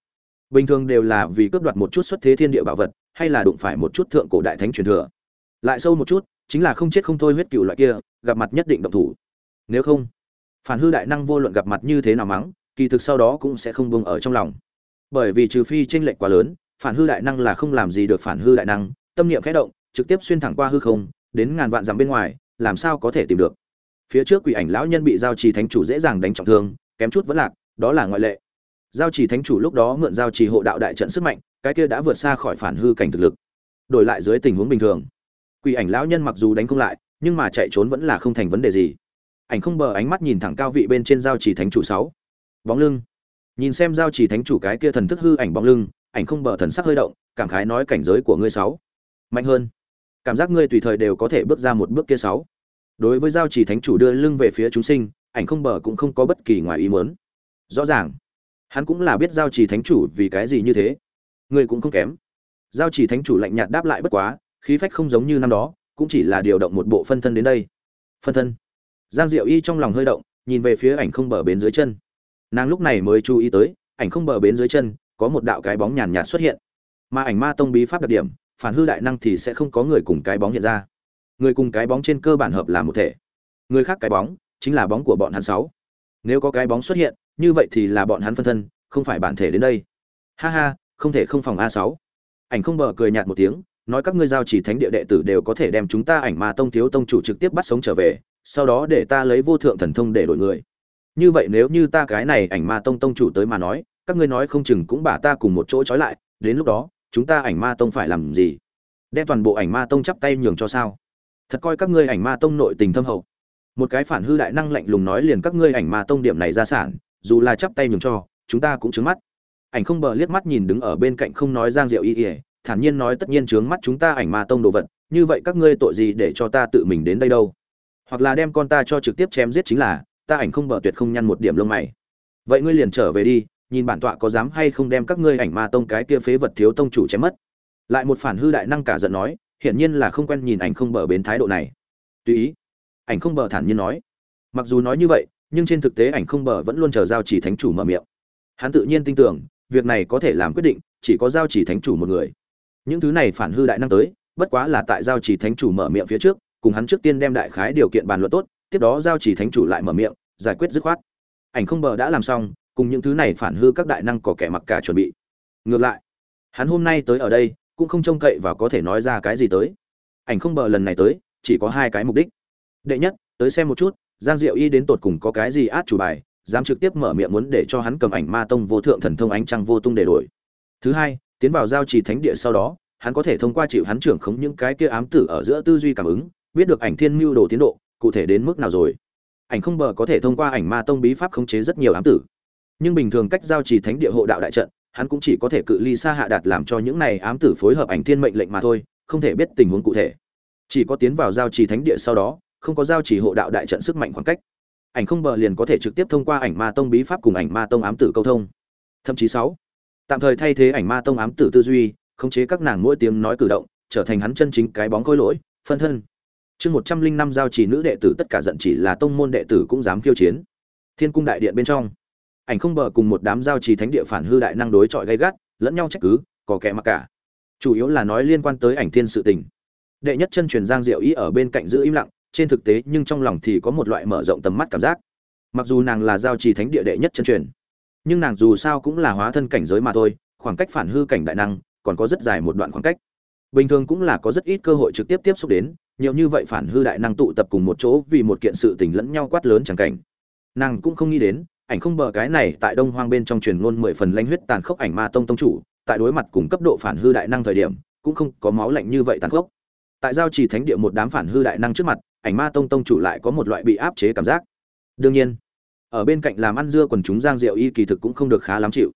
[SPEAKER 1] bình thường đều là vì cướp đoạt một chút xuất thế thiên địa bảo vật, hay là đụng phải một chút thượng cổ đại thánh truyền thừa. Lại sâu một chút, chính là không chết không thôi huyết cựu loại kia, gặp mặt nhất định động thủ. Nếu không, phản hư đại năng vô luận gặp mặt như thế nào mắng kỳ thực sau đó cũng sẽ không buông ở trong lòng. Bởi vì trừ phi tranh lệch quá lớn, phản hư đại năng là không làm gì được phản hư đại năng, tâm niệm khẽ động, trực tiếp xuyên thẳng qua hư không, đến ngàn vạn dặm bên ngoài, làm sao có thể tìm được? Phía trước quỷ ảnh lão nhân bị giao trì thánh chủ dễ dàng đánh trọng thương, kém chút vẫn lạc, đó là ngoại lệ. Giao trì thánh chủ lúc đó mượn giao trì hộ đạo đại trận sức mạnh, cái kia đã vượt xa khỏi phản hư cảnh thực lực. Đổi lại dưới tình huống bình thường, quỷ ảnh lão nhân mặc dù đánh không lại, nhưng mà chạy trốn vẫn là không thành vấn đề gì. Ảnh không bờ ánh mắt nhìn thẳng cao vị bên trên giao trì thánh chủ sáu bóng lưng. Nhìn xem giao chỉ thánh chủ cái kia thần thức hư ảnh bóng lưng, ảnh không bờ thần sắc hơi động, cảm khái nói cảnh giới của ngươi sáu. Mạnh hơn. Cảm giác ngươi tùy thời đều có thể bước ra một bước kia sáu. Đối với giao chỉ thánh chủ đưa lưng về phía chúng sinh, ảnh không bờ cũng không có bất kỳ ngoài ý muốn. Rõ ràng. Hắn cũng là biết giao chỉ thánh chủ vì cái gì như thế. Ngươi cũng không kém. Giao chỉ thánh chủ lạnh nhạt đáp lại bất quá, khí phách không giống như năm đó, cũng chỉ là điều động một bộ phân thân đến đây. Phân thân. Giang diệu y trong lòng hơi động, nhìn về phía ảnh không bờ bến dưới chân nàng lúc này mới chú ý tới, ảnh không bờ bến dưới chân, có một đạo cái bóng nhàn nhạt xuất hiện. Mà ảnh ma tông bí pháp đặc điểm, phản hư đại năng thì sẽ không có người cùng cái bóng hiện ra. Người cùng cái bóng trên cơ bản hợp là một thể. Người khác cái bóng, chính là bóng của bọn hắn sáu. Nếu có cái bóng xuất hiện, như vậy thì là bọn hắn phân thân, không phải bản thể đến đây. Ha ha, không thể không phòng a sáu. Ảnh không bờ cười nhạt một tiếng, nói các ngươi giao chỉ thánh địa đệ tử đều có thể đem chúng ta ảnh ma tông thiếu tông chủ trực tiếp bắt sống trở về, sau đó để ta lấy vô thượng thần thông để đổi người như vậy nếu như ta cái này ảnh ma tông tông chủ tới mà nói, các ngươi nói không chừng cũng bà ta cùng một chỗ trói lại, đến lúc đó, chúng ta ảnh ma tông phải làm gì? Đem toàn bộ ảnh ma tông chắp tay nhường cho sao? Thật coi các ngươi ảnh ma tông nội tình thâm hậu. Một cái phản hư đại năng lạnh lùng nói liền các ngươi ảnh ma tông điểm này ra sản, dù là chắp tay nhường cho, chúng ta cũng trứng mắt. Ảnh không bờ liếc mắt nhìn đứng ở bên cạnh không nói giang diệu y ỉa thản nhiên nói tất nhiên trướng mắt chúng ta ảnh ma tông đồ vật, như vậy các ngươi tội gì để cho ta tự mình đến đây đâu? Hoặc là đem con ta cho trực tiếp chém giết chính là ta ảnh không bờ tuyệt không nhăn một điểm lông mày. Vậy ngươi liền trở về đi, nhìn bản tọa có dám hay không đem các ngươi ảnh ma tông cái kia phế vật thiếu tông chủ chém mất. Lại một phản hư đại năng cả giận nói, hiển nhiên là không quen nhìn ảnh không bờ bến thái độ này. Tùy ý, ảnh không bờ thản nhiên nói. Mặc dù nói như vậy, nhưng trên thực tế ảnh không bờ vẫn luôn chờ giao chỉ thánh chủ mở miệng. Hắn tự nhiên tin tưởng, việc này có thể làm quyết định, chỉ có giao chỉ thánh chủ một người. Những thứ này phản hư đại năng tới, bất quá là tại giao chỉ thánh chủ mở miệng phía trước, cùng hắn trước tiên đem đại khái điều kiện bàn luận tốt, tiếp đó giao chỉ thánh chủ lại mở miệng giải quyết dứt khoát. Ảnh không bờ đã làm xong, cùng những thứ này phản hư các đại năng có kẻ mặc cả chuẩn bị. Ngược lại, hắn hôm nay tới ở đây, cũng không trông cậy và có thể nói ra cái gì tới. Ảnh không bờ lần này tới, chỉ có hai cái mục đích. Đệ nhất, tới xem một chút, giang diệu y đến tột cùng có cái gì át chủ bài, dám trực tiếp mở miệng muốn để cho hắn cầm ảnh ma tông vô thượng thần thông ánh trăng vô tung để đổi. Thứ hai, tiến vào giao trì thánh địa sau đó, hắn có thể thông qua chịu hắn trưởng khống những cái kia ám tử ở giữa tư duy cảm ứng, biết được ảnh thiên mưu đồ tiến độ, cụ thể đến mức nào rồi ảnh không bờ có thể thông qua ảnh ma tông bí pháp khống chế rất nhiều ám tử. Nhưng bình thường cách giao trì thánh địa hộ đạo đại trận, hắn cũng chỉ có thể cự ly xa hạ đạt làm cho những này ám tử phối hợp ảnh thiên mệnh lệnh mà thôi, không thể biết tình huống cụ thể. Chỉ có tiến vào giao trì thánh địa sau đó, không có giao trì hộ đạo đại trận sức mạnh khoảng cách. Ảnh không bờ liền có thể trực tiếp thông qua ảnh ma tông bí pháp cùng ảnh ma tông ám tử câu thông. Thậm chí sáu, tạm thời thay thế ảnh ma tông ám tử tư duy, khống chế các nàng mỗi tiếng nói cử động, trở thành hắn chân chính cái bóng khôi lỗi, phân thân chương một trăm linh năm giao chỉ nữ đệ tử tất cả giận chỉ là tông môn đệ tử cũng dám khiêu chiến. Thiên cung đại điện bên trong, ảnh không bờ cùng một đám giao trì thánh địa phản hư đại năng đối chọi gay gắt, lẫn nhau trách cứ, có kẻ mặc cả. Chủ yếu là nói liên quan tới ảnh thiên sự tình. Đệ nhất chân truyền giang diệu ý ở bên cạnh giữ im lặng, trên thực tế nhưng trong lòng thì có một loại mở rộng tầm mắt cảm giác. Mặc dù nàng là giao trì thánh địa đệ nhất chân truyền, nhưng nàng dù sao cũng là hóa thân cảnh giới mà thôi, khoảng cách phản hư cảnh đại năng còn có rất dài một đoạn khoảng cách. Bình thường cũng là có rất ít cơ hội trực tiếp tiếp xúc đến nhiều như vậy phản hư đại năng tụ tập cùng một chỗ vì một kiện sự tình lẫn nhau quát lớn chẳng cảnh. Nàng cũng không nghĩ đến, ảnh không bờ cái này tại đông hoang bên trong truyền ngôn mười phần lanh huyết tàn khốc ảnh ma tông tông chủ, tại đối mặt cùng cấp độ phản hư đại năng thời điểm, cũng không có máu lạnh như vậy tàn khốc. Tại giao trì thánh địa một đám phản hư đại năng trước mặt, ảnh ma tông tông chủ lại có một loại bị áp chế cảm giác. Đương nhiên, ở bên cạnh làm ăn dưa quần chúng giang diệu y kỳ thực cũng không được khá lắm chịu.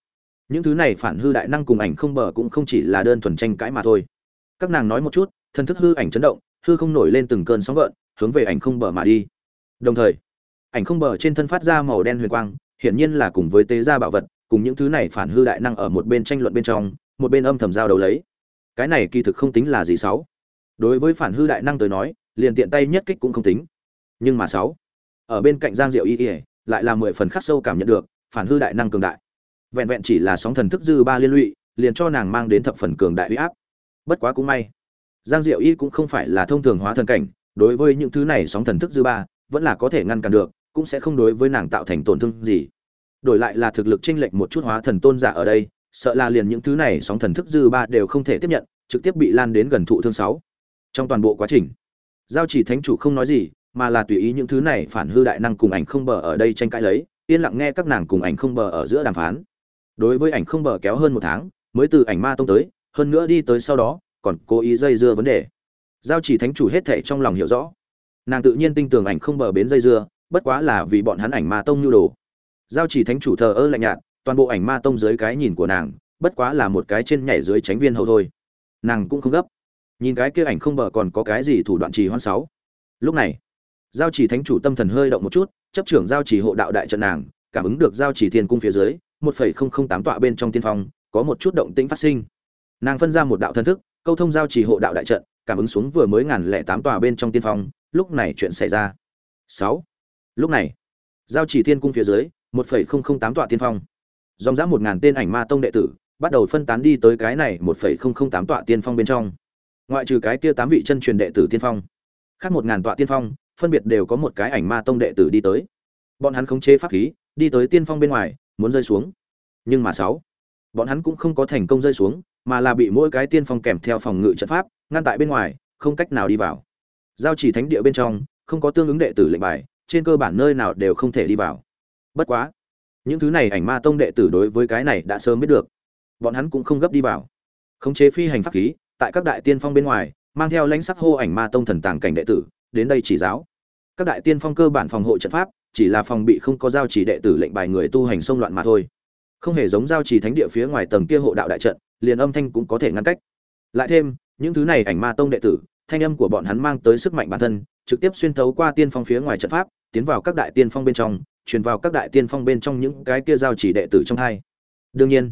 [SPEAKER 1] Những thứ này phản hư đại năng cùng ảnh không bờ cũng không chỉ là đơn thuần tranh cãi mà thôi. Các nàng nói một chút, thần thức hư ảnh chấn động hư không nổi lên từng cơn sóng gợn, hướng về ảnh không bờ mà đi. Đồng thời, ảnh không bờ trên thân phát ra màu đen huyền quang, hiển nhiên là cùng với tế gia bảo vật, cùng những thứ này phản hư đại năng ở một bên tranh luận bên trong, một bên âm thầm giao đấu lấy. Cái này kỳ thực không tính là gì xấu đối với phản hư đại năng tới nói, liền tiện tay nhất kích cũng không tính. Nhưng mà sáu, ở bên cạnh giang diệu y y, lại là mười phần khắc sâu cảm nhận được, phản hư đại năng cường đại. Vẹn vẹn chỉ là sóng thần thức dư ba liên lụy, liền cho nàng mang đến thập phần cường đại uy áp. Bất quá cũng may giang diệu y cũng không phải là thông thường hóa thần cảnh, đối với những thứ này sóng thần thức dư ba, vẫn là có thể ngăn cản được, cũng sẽ không đối với nàng tạo thành tổn thương gì. Đổi lại là thực lực chênh lệch một chút hóa thần tôn giả ở đây, sợ là liền những thứ này sóng thần thức dư ba đều không thể tiếp nhận, trực tiếp bị lan đến gần thụ thương sáu. Trong toàn bộ quá trình, giao chỉ thánh chủ không nói gì, mà là tùy ý những thứ này phản hư đại năng cùng ảnh không bờ ở đây tranh cãi lấy, yên lặng nghe các nàng cùng ảnh không bờ ở giữa đàm phán. Đối với ảnh không bờ kéo hơn một tháng, mới từ ảnh ma tông tới, hơn nữa đi tới sau đó còn cố ý dây dưa vấn đề. Giao chỉ thánh chủ hết thảy trong lòng hiểu rõ. Nàng tự nhiên tin tưởng ảnh không bờ bến dây dưa, bất quá là vì bọn hắn ảnh ma tông nhu đồ. Giao chỉ thánh chủ thờ ơ lạnh nhạt, toàn bộ ảnh ma tông dưới cái nhìn của nàng, bất quá là một cái trên nhảy dưới tránh viên hầu thôi. Nàng cũng không gấp. Nhìn cái kia ảnh không bờ còn có cái gì thủ đoạn trì hoan sáu. Lúc này, giao chỉ thánh chủ tâm thần hơi động một chút, chấp trưởng giao chỉ hộ đạo đại trận nàng, cảm ứng được giao chỉ thiên cung phía dưới, một phẩy không không tám tọa bên trong tiên phong, có một chút động tĩnh phát sinh. Nàng phân ra một đạo thân thức câu thông giao chỉ hộ đạo đại trận, cảm ứng xuống vừa mới ngàn lẻ tám tòa bên trong tiên phong, lúc này chuyện xảy ra. Sáu. Lúc này, giao chỉ thiên cung phía dưới, một phẩy không không tám tòa tiên phong. Dòng dã một ngàn tên ảnh ma tông đệ tử, bắt đầu phân tán đi tới cái này một phẩy không không tám tọa tiên phong bên trong. Ngoại trừ cái kia tám vị chân truyền đệ tử tiên phong, khác một ngàn tọa tiên phong, phân biệt đều có một cái ảnh ma tông đệ tử đi tới. Bọn hắn khống chế pháp khí, đi tới tiên phong bên ngoài, muốn rơi xuống. Nhưng mà sáu, bọn hắn cũng không có thành công rơi xuống mà là bị mỗi cái tiên phong kèm theo phòng ngự trận pháp, ngăn tại bên ngoài, không cách nào đi vào. Giao chỉ thánh địa bên trong, không có tương ứng đệ tử lệnh bài, trên cơ bản nơi nào đều không thể đi vào. Bất quá, những thứ này ảnh ma tông đệ tử đối với cái này đã sớm biết được. Bọn hắn cũng không gấp đi vào. Khống chế phi hành pháp khí, tại các đại tiên phong bên ngoài, mang theo lãnh sắc hô ảnh ma tông thần tàng cảnh đệ tử, đến đây chỉ giáo. Các đại tiên phong cơ bản phòng hộ trận pháp, chỉ là phòng bị không có giao chỉ đệ tử lệnh bài người tu hành xông loạn mà thôi không hề giống giao chỉ thánh địa phía ngoài tầng kia hộ đạo đại trận, liền âm thanh cũng có thể ngăn cách. Lại thêm, những thứ này ảnh ma tông đệ tử, thanh âm của bọn hắn mang tới sức mạnh bản thân, trực tiếp xuyên thấu qua tiên phong phía ngoài trận pháp, tiến vào các đại tiên phong bên trong, truyền vào các đại tiên phong bên trong những cái kia giao chỉ đệ tử trong hai. Đương nhiên,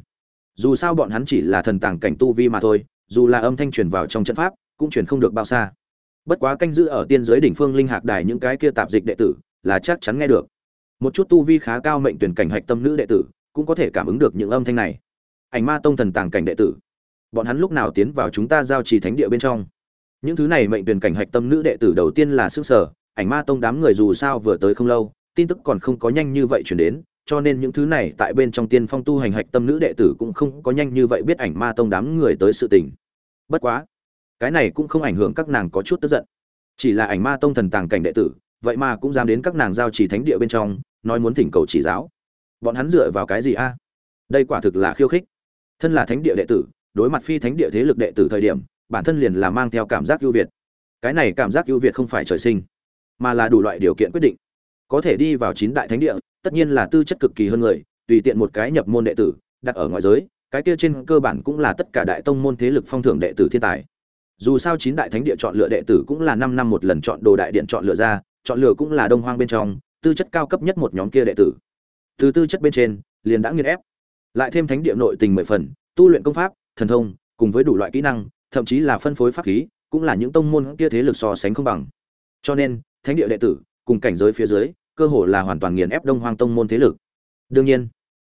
[SPEAKER 1] dù sao bọn hắn chỉ là thần tàng cảnh tu vi mà thôi, dù là âm thanh truyền vào trong trận pháp, cũng truyền không được bao xa. Bất quá canh giữ ở tiên giới đỉnh phương linh hạc đài những cái kia tạp dịch đệ tử, là chắc chắn nghe được. Một chút tu vi khá cao mệnh tuyển cảnh hạch tâm nữ đệ tử cũng có thể cảm ứng được những âm thanh này. Ảnh ma tông thần tàng cảnh đệ tử, bọn hắn lúc nào tiến vào chúng ta giao trì thánh địa bên trong? Những thứ này mệnh tuyển cảnh hạch tâm nữ đệ tử đầu tiên là sức sở, ảnh ma tông đám người dù sao vừa tới không lâu, tin tức còn không có nhanh như vậy chuyển đến, cho nên những thứ này tại bên trong tiên phong tu hành hạch tâm nữ đệ tử cũng không có nhanh như vậy biết ảnh ma tông đám người tới sự tình. Bất quá, cái này cũng không ảnh hưởng các nàng có chút tức giận. Chỉ là ảnh ma tông thần tàng cảnh đệ tử, vậy mà cũng dám đến các nàng giao trì thánh địa bên trong, nói muốn thỉnh cầu chỉ giáo bọn hắn dựa vào cái gì a? Đây quả thực là khiêu khích. Thân là thánh địa đệ tử, đối mặt phi thánh địa thế lực đệ tử thời điểm, bản thân liền là mang theo cảm giác ưu việt. Cái này cảm giác ưu việt không phải trời sinh, mà là đủ loại điều kiện quyết định. Có thể đi vào chín đại thánh địa, tất nhiên là tư chất cực kỳ hơn người, tùy tiện một cái nhập môn đệ tử, đặt ở ngoại giới, cái kia trên cơ bản cũng là tất cả đại tông môn thế lực phong thưởng đệ tử thiên tài. Dù sao chín đại thánh địa chọn lựa đệ tử cũng là năm năm một lần chọn đồ đại điện chọn lựa ra, chọn lựa cũng là đông hoang bên trong, tư chất cao cấp nhất một nhóm kia đệ tử từ tư chất bên trên, liền đã nghiền ép. Lại thêm thánh địa nội tình mười phần, tu luyện công pháp, thần thông, cùng với đủ loại kỹ năng, thậm chí là phân phối pháp khí, cũng là những tông môn kia thế lực so sánh không bằng. Cho nên, thánh địa đệ tử, cùng cảnh giới phía dưới, cơ hồ là hoàn toàn nghiền ép đông hoang tông môn thế lực. Đương nhiên,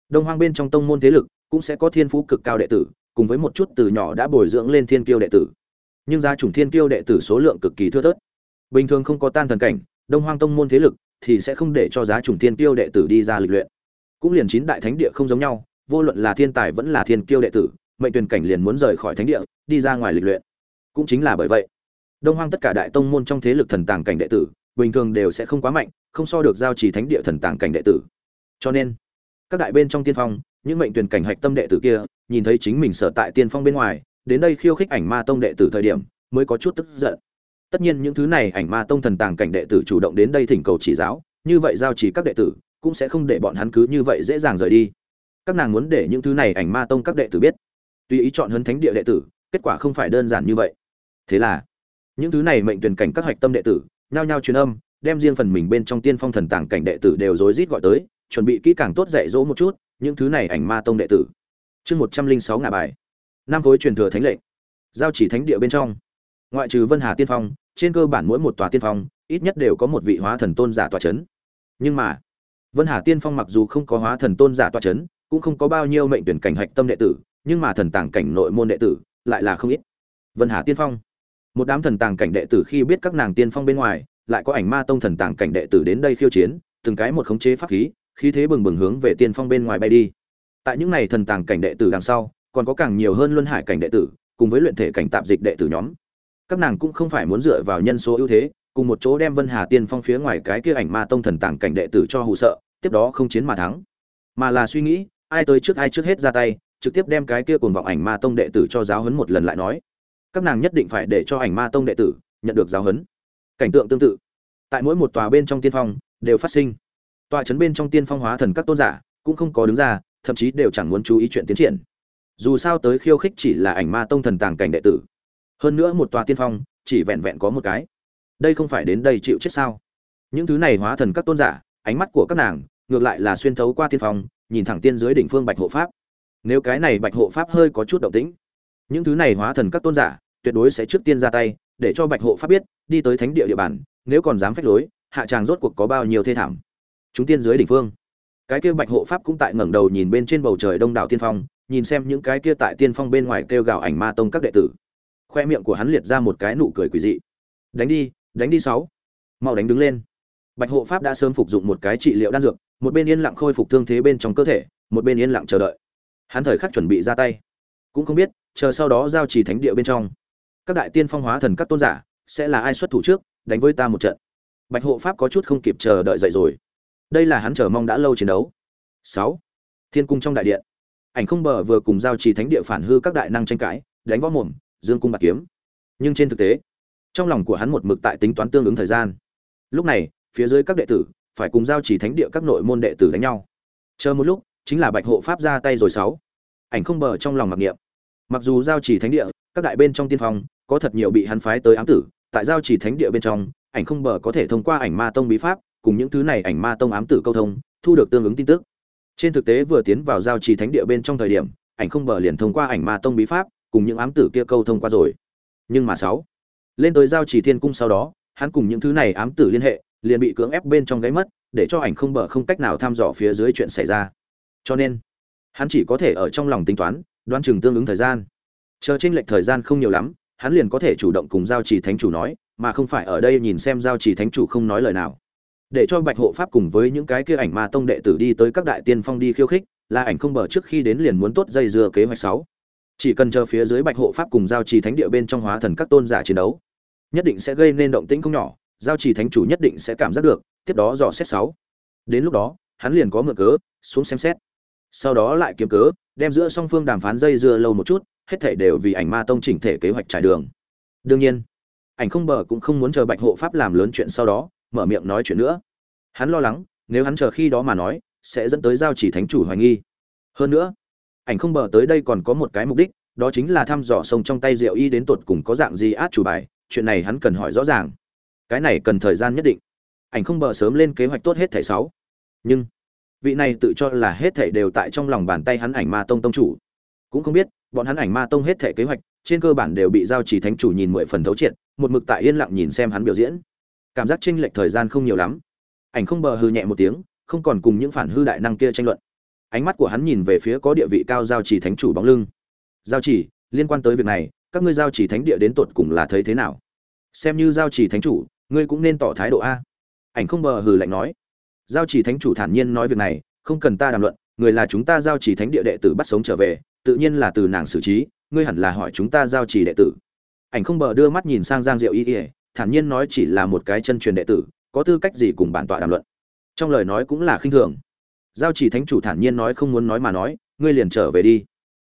[SPEAKER 1] đông hoang bên trong tông môn thế lực cũng sẽ có thiên phú cực cao đệ tử, cùng với một chút từ nhỏ đã bồi dưỡng lên thiên kiêu đệ tử. Nhưng gia chủng thiên kiêu đệ tử số lượng cực kỳ thưa thớt. Bình thường không có tan thần cảnh, đông hoang tông môn thế lực thì sẽ không để cho giá chủng thiên kiêu đệ tử đi ra lịch luyện. Cũng liền chín đại thánh địa không giống nhau, vô luận là thiên tài vẫn là thiên kiêu đệ tử, mệnh tuyển cảnh liền muốn rời khỏi thánh địa, đi ra ngoài lịch luyện. Cũng chính là bởi vậy, đông hoang tất cả đại tông môn trong thế lực thần tàng cảnh đệ tử, bình thường đều sẽ không quá mạnh, không so được giao trì thánh địa thần tàng cảnh đệ tử. Cho nên, các đại bên trong tiên phong, những mệnh tuyển cảnh hạch tâm đệ tử kia, nhìn thấy chính mình sở tại tiên phong bên ngoài, đến đây khiêu khích ảnh ma tông đệ tử thời điểm, mới có chút tức giận tất nhiên những thứ này ảnh ma tông thần tàng cảnh đệ tử chủ động đến đây thỉnh cầu chỉ giáo, như vậy giao chỉ các đệ tử, cũng sẽ không để bọn hắn cứ như vậy dễ dàng rời đi. Các nàng muốn để những thứ này ảnh ma tông các đệ tử biết. Tùy ý chọn hấn thánh địa đệ tử, kết quả không phải đơn giản như vậy. Thế là, những thứ này mệnh tuyển cảnh các hạch tâm đệ tử, nhao nhao truyền âm, đem riêng phần mình bên trong tiên phong thần tàng cảnh đệ tử đều rối rít gọi tới, chuẩn bị kỹ càng tốt dạy dỗ một chút những thứ này ảnh ma tông đệ tử. Chương một trăm linh sáu ngà bài. Năm khối truyền thừa thánh lệnh. Giao chỉ thánh địa bên trong. Ngoại trừ vân hà tiên phong trên cơ bản mỗi một tòa tiên phong, ít nhất đều có một vị hóa thần tôn giả tòa c h ấ n nhưng mà, vân hà tiên phong mặc dù không có hóa thần tôn giả tòa c h ấ n cũng không có bao nhiêu mệnh tuyển cảnh hạch tâm đệ tử, nhưng mà thần tàng cảnh nội môn đệ tử lại là không ít. Vân hà tiên phong, một đám thần tàng cảnh đệ tử khi biết các nàng tiên phong bên ngoài, lại có ảnh ma tông thần tàng cảnh đệ tử đến đây khiêu chiến, từng cái một khống chế pháp khí khí thế bừng bừng hướng về tiên phong bên ngoài bay đi. Tại những này thần tàng cảnh đệ tử đằng sau, còn có càng nhiều hơn luân hải cảnh đệ tử, cùng với luyện thể cảnh tạp dịch đệ tử nhóm các nàng cũng không phải muốn dựa vào nhân số ưu thế, cùng một chỗ đem vân hà tiên phong phía ngoài cái kia ảnh ma tông thần tàng cảnh đệ tử cho hụ sợ, tiếp đó không chiến mà thắng. Mà là suy nghĩ, ai tới trước ai trước hết ra tay, trực tiếp đem cái kia cùng vọng ảnh ma tông đệ tử cho giáo huấn một lần lại nói. Các nàng nhất định phải để cho ảnh ma tông đệ tử nhận được giáo huấn. Cảnh tượng tương tự. Tại mỗi một tòa bên trong tiên phong, đều phát sinh. Tòa trấn bên trong tiên phong hóa thần các tôn giả cũng không có đứng ra, thậm chí đều chẳng muốn chú ý chuyện tiến triển. Dù sao tới khiêu khích chỉ là ảnh ma tông thần tàng cảnh đệ tử hơn nữa một tòa tiên phong, chỉ vẹn vẹn có một cái. Đây không phải đến đây chịu chết sao? Những thứ này hóa thần các tôn giả, ánh mắt của các nàng, ngược lại là xuyên thấu qua tiên phong, nhìn thẳng tiên dưới đỉnh phương bạch hộ pháp. Nếu cái này bạch hộ pháp hơi có chút động tĩnh, những thứ này hóa thần các tôn giả, tuyệt đối sẽ trước tiên ra tay, để cho bạch hộ pháp biết, đi tới thánh địa địa bàn, nếu còn dám phách lối, hạ tràng rốt cuộc có bao nhiêu thê thảm. Chúng tiên dưới đỉnh phương. Cái kia bạch hộ pháp cũng tại ngẩng đầu nhìn bên trên bầu trời đông đảo tiên phong, nhìn xem những cái kia tại tiên phong bên ngoài kêu gào ảnh ma tông các đệ tử khoe miệng của hắn liệt ra một cái nụ cười quỷ dị. Đánh đi đánh đi sáu. Mau đánh đứng lên. Bạch hộ pháp đã sớm phục dụng một cái trị liệu đan dược, một bên yên lặng khôi phục thương thế bên trong cơ thể, một bên yên lặng chờ đợi. Hắn thời khắc chuẩn bị ra tay. Cũng không biết, chờ sau đó giao trì thánh địa bên trong. Các đại tiên phong hóa thần các tôn giả, sẽ là ai xuất thủ trước, đánh với ta một trận. Bạch hộ pháp có chút không kịp chờ đợi dậy rồi. Đây là hắn chờ mong đã lâu chiến đấu. Sáu. Thiên cung trong đại điện. Ảnh không bờ vừa cùng giao trì thánh địa phản hư các đại năng tranh cãi, đánh võ mồm dương cung bạc kiếm. Nhưng trên thực tế, trong lòng của hắn một mực tại tính toán tương ứng thời gian. Lúc này, phía dưới các đệ tử phải cùng giao chỉ thánh địa các nội môn đệ tử đánh nhau. Chờ một lúc, chính là bạch hộ pháp ra tay rồi sáu. Ảnh không bờ trong lòng mặc niệm. Mặc dù giao chỉ thánh địa, các đại bên trong tiên phong, có thật nhiều bị hắn phái tới ám tử, tại giao chỉ thánh địa bên trong, ảnh không bờ có thể thông qua ảnh ma tông bí pháp, cùng những thứ này ảnh ma tông ám tử câu thông, thu được tương ứng tin tức. Trên thực tế vừa tiến vào giao trì thánh địa bên trong thời điểm, ảnh không bờ liền thông qua ảnh ma tông bí pháp cùng những ám tử kia câu thông qua rồi. Nhưng mà sáu, lên tới giao chỉ thiên cung sau đó, hắn cùng những thứ này ám tử liên hệ, liền bị cưỡng ép bên trong gáy mất, để cho ảnh không bờ không cách nào thăm dò phía dưới chuyện xảy ra. Cho nên, hắn chỉ có thể ở trong lòng tính toán, đoán chừng tương ứng thời gian. Chờ trên lệch thời gian không nhiều lắm, hắn liền có thể chủ động cùng giao trì thánh chủ nói, mà không phải ở đây nhìn xem giao trì thánh chủ không nói lời nào. Để cho bạch hộ pháp cùng với những cái kia ảnh ma tông đệ tử đi tới các đại tiên phong đi khiêu khích, là ảnh không bờ trước khi đến liền muốn tốt dây dưa kế hoạch sáu chỉ cần chờ phía dưới bạch hộ pháp cùng giao trì thánh địa bên trong hóa thần các tôn giả chiến đấu, nhất định sẽ gây nên động tĩnh không nhỏ, giao trì thánh chủ nhất định sẽ cảm giác được, tiếp đó dò xét sáu. Đến lúc đó, hắn liền có mượn cớ, xuống xem xét. Sau đó lại kiếm cớ, đem giữa song phương đàm phán dây dưa lâu một chút, hết thể đều vì ảnh ma tông chỉnh thể kế hoạch trải đường. Đương nhiên, ảnh không bờ cũng không muốn chờ bạch hộ pháp làm lớn chuyện sau đó, mở miệng nói chuyện nữa. Hắn lo lắng, nếu hắn chờ khi đó mà nói, sẽ dẫn tới giao chỉ thánh chủ hoài nghi. Hơn nữa ảnh không bờ tới đây còn có một cái mục đích, đó chính là thăm dò sông trong tay rượu y đến tột cùng có dạng gì át chủ bài, chuyện này hắn cần hỏi rõ ràng. Cái này cần thời gian nhất định. Ảnh không bờ sớm lên kế hoạch tốt hết thẻ sáu. Nhưng, vị này tự cho là hết thảy đều tại trong lòng bàn tay hắn ảnh ma tông tông chủ. Cũng không biết, bọn hắn ảnh ma tông hết thảy kế hoạch, trên cơ bản đều bị giao chỉ thánh chủ nhìn mười phần thấu triệt, một mực tại yên lặng nhìn xem hắn biểu diễn. Cảm giác chênh lệch thời gian không nhiều lắm. Ảnh không bờ hư nhẹ một tiếng, không còn cùng những phản hư đại năng kia tranh luận ánh mắt của hắn nhìn về phía có địa vị cao giao chỉ thánh chủ bóng lưng. Giao chỉ, liên quan tới việc này, các ngươi giao chỉ thánh địa đến tột cùng là thấy thế nào? Xem như giao chỉ thánh chủ, ngươi cũng nên tỏ thái độ a. Ảnh không bờ hừ lạnh nói. Giao chỉ thánh chủ thản nhiên nói việc này, không cần ta đàm luận, người là chúng ta giao chỉ thánh địa đệ tử bắt sống trở về, tự nhiên là từ nàng xử trí, ngươi hẳn là hỏi chúng ta giao chỉ đệ tử. Ảnh không bờ đưa mắt nhìn sang giang diệu y ỉa thản nhiên nói chỉ là một cái chân truyền đệ tử, có tư cách gì cùng bản tọa đàm luận? Trong lời nói cũng là khinh thường giao chỉ thánh chủ thản nhiên nói không muốn nói mà nói, ngươi liền trở về đi.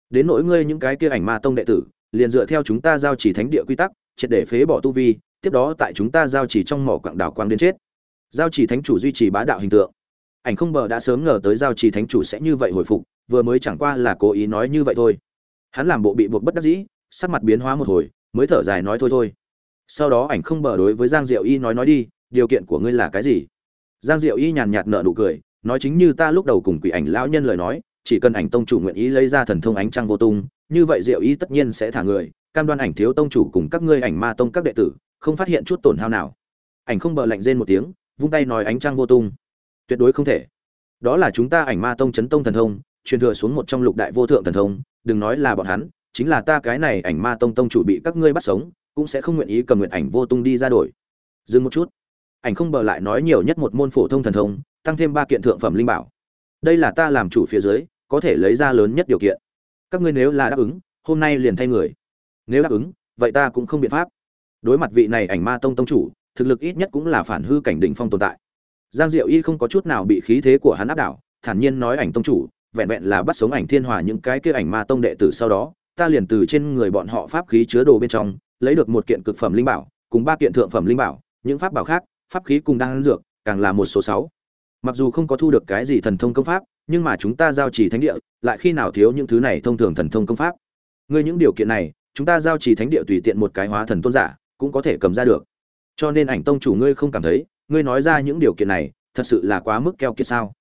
[SPEAKER 1] Đến nỗi ngươi những cái kia ảnh ma tông đệ tử, liền dựa theo chúng ta giao chỉ thánh địa quy tắc, triệt để phế bỏ tu vi, tiếp đó tại chúng ta giao chỉ trong mỏ quảng đảo quang đến chết. Giao chỉ thánh chủ duy trì bá đạo hình tượng. Ảnh không bờ đã sớm ngờ tới giao chỉ thánh chủ sẽ như vậy hồi phục, vừa mới chẳng qua là cố ý nói như vậy thôi. Hắn làm bộ bị buộc bất đắc dĩ, sắc mặt biến hóa một hồi, mới thở dài nói thôi thôi. Sau đó ảnh không bờ đối với giang diệu y nói nói đi, điều kiện của ngươi là cái gì? Giang diệu y nhàn nhạt nở nụ cười nói chính như ta lúc đầu cùng quỷ ảnh lão nhân lời nói, chỉ cần ảnh tông chủ nguyện ý lấy ra thần thông ánh trăng vô tung, như vậy diệu y tất nhiên sẽ thả người, cam đoan ảnh thiếu tông chủ cùng các ngươi ảnh ma tông các đệ tử, không phát hiện chút tổn hao nào. Ảnh không bờ lạnh rên một tiếng, vung tay nói ánh trăng vô tung. Tuyệt đối không thể. Đó là chúng ta ảnh ma tông chấn tông thần thông, truyền thừa xuống một trong lục đại vô thượng thần thông, đừng nói là bọn hắn, chính là ta cái này ảnh ma tông tông chủ bị các ngươi bắt sống, cũng sẽ không nguyện ý cầm nguyện ảnh vô tung đi ra đổi. Dừng một chút. Ảnh không bờ lại nói nhiều nhất một môn phổ thông thần thông tăng thêm ba kiện thượng phẩm linh bảo. Đây là ta làm chủ phía dưới, có thể lấy ra lớn nhất điều kiện. Các ngươi nếu là đáp ứng, hôm nay liền thay người. Nếu đáp ứng, vậy ta cũng không biện pháp. Đối mặt vị này ảnh ma tông tông chủ, thực lực ít nhất cũng là phản hư cảnh đỉnh phong tồn tại. Giang diệu y không có chút nào bị khí thế của hắn áp đảo, thản nhiên nói ảnh tông chủ, vẹn vẹn là bắt sống ảnh thiên hòa những cái kia ảnh ma tông đệ tử sau đó, ta liền từ trên người bọn họ pháp khí chứa đồ bên trong, lấy được một kiện cực phẩm linh bảo, cùng ba kiện thượng phẩm linh bảo, những pháp bảo khác, pháp khí cùng đang dược, càng là một số sáu mặc dù không có thu được cái gì thần thông công pháp, nhưng mà chúng ta giao chỉ thánh địa, lại khi nào thiếu những thứ này thông thường thần thông công pháp? Ngươi những điều kiện này, chúng ta giao chỉ thánh địa tùy tiện một cái hóa thần tôn giả, cũng có thể cầm ra được. Cho nên ảnh tông chủ ngươi không cảm thấy, ngươi nói ra những điều kiện này, thật sự là quá mức keo kiệt sao?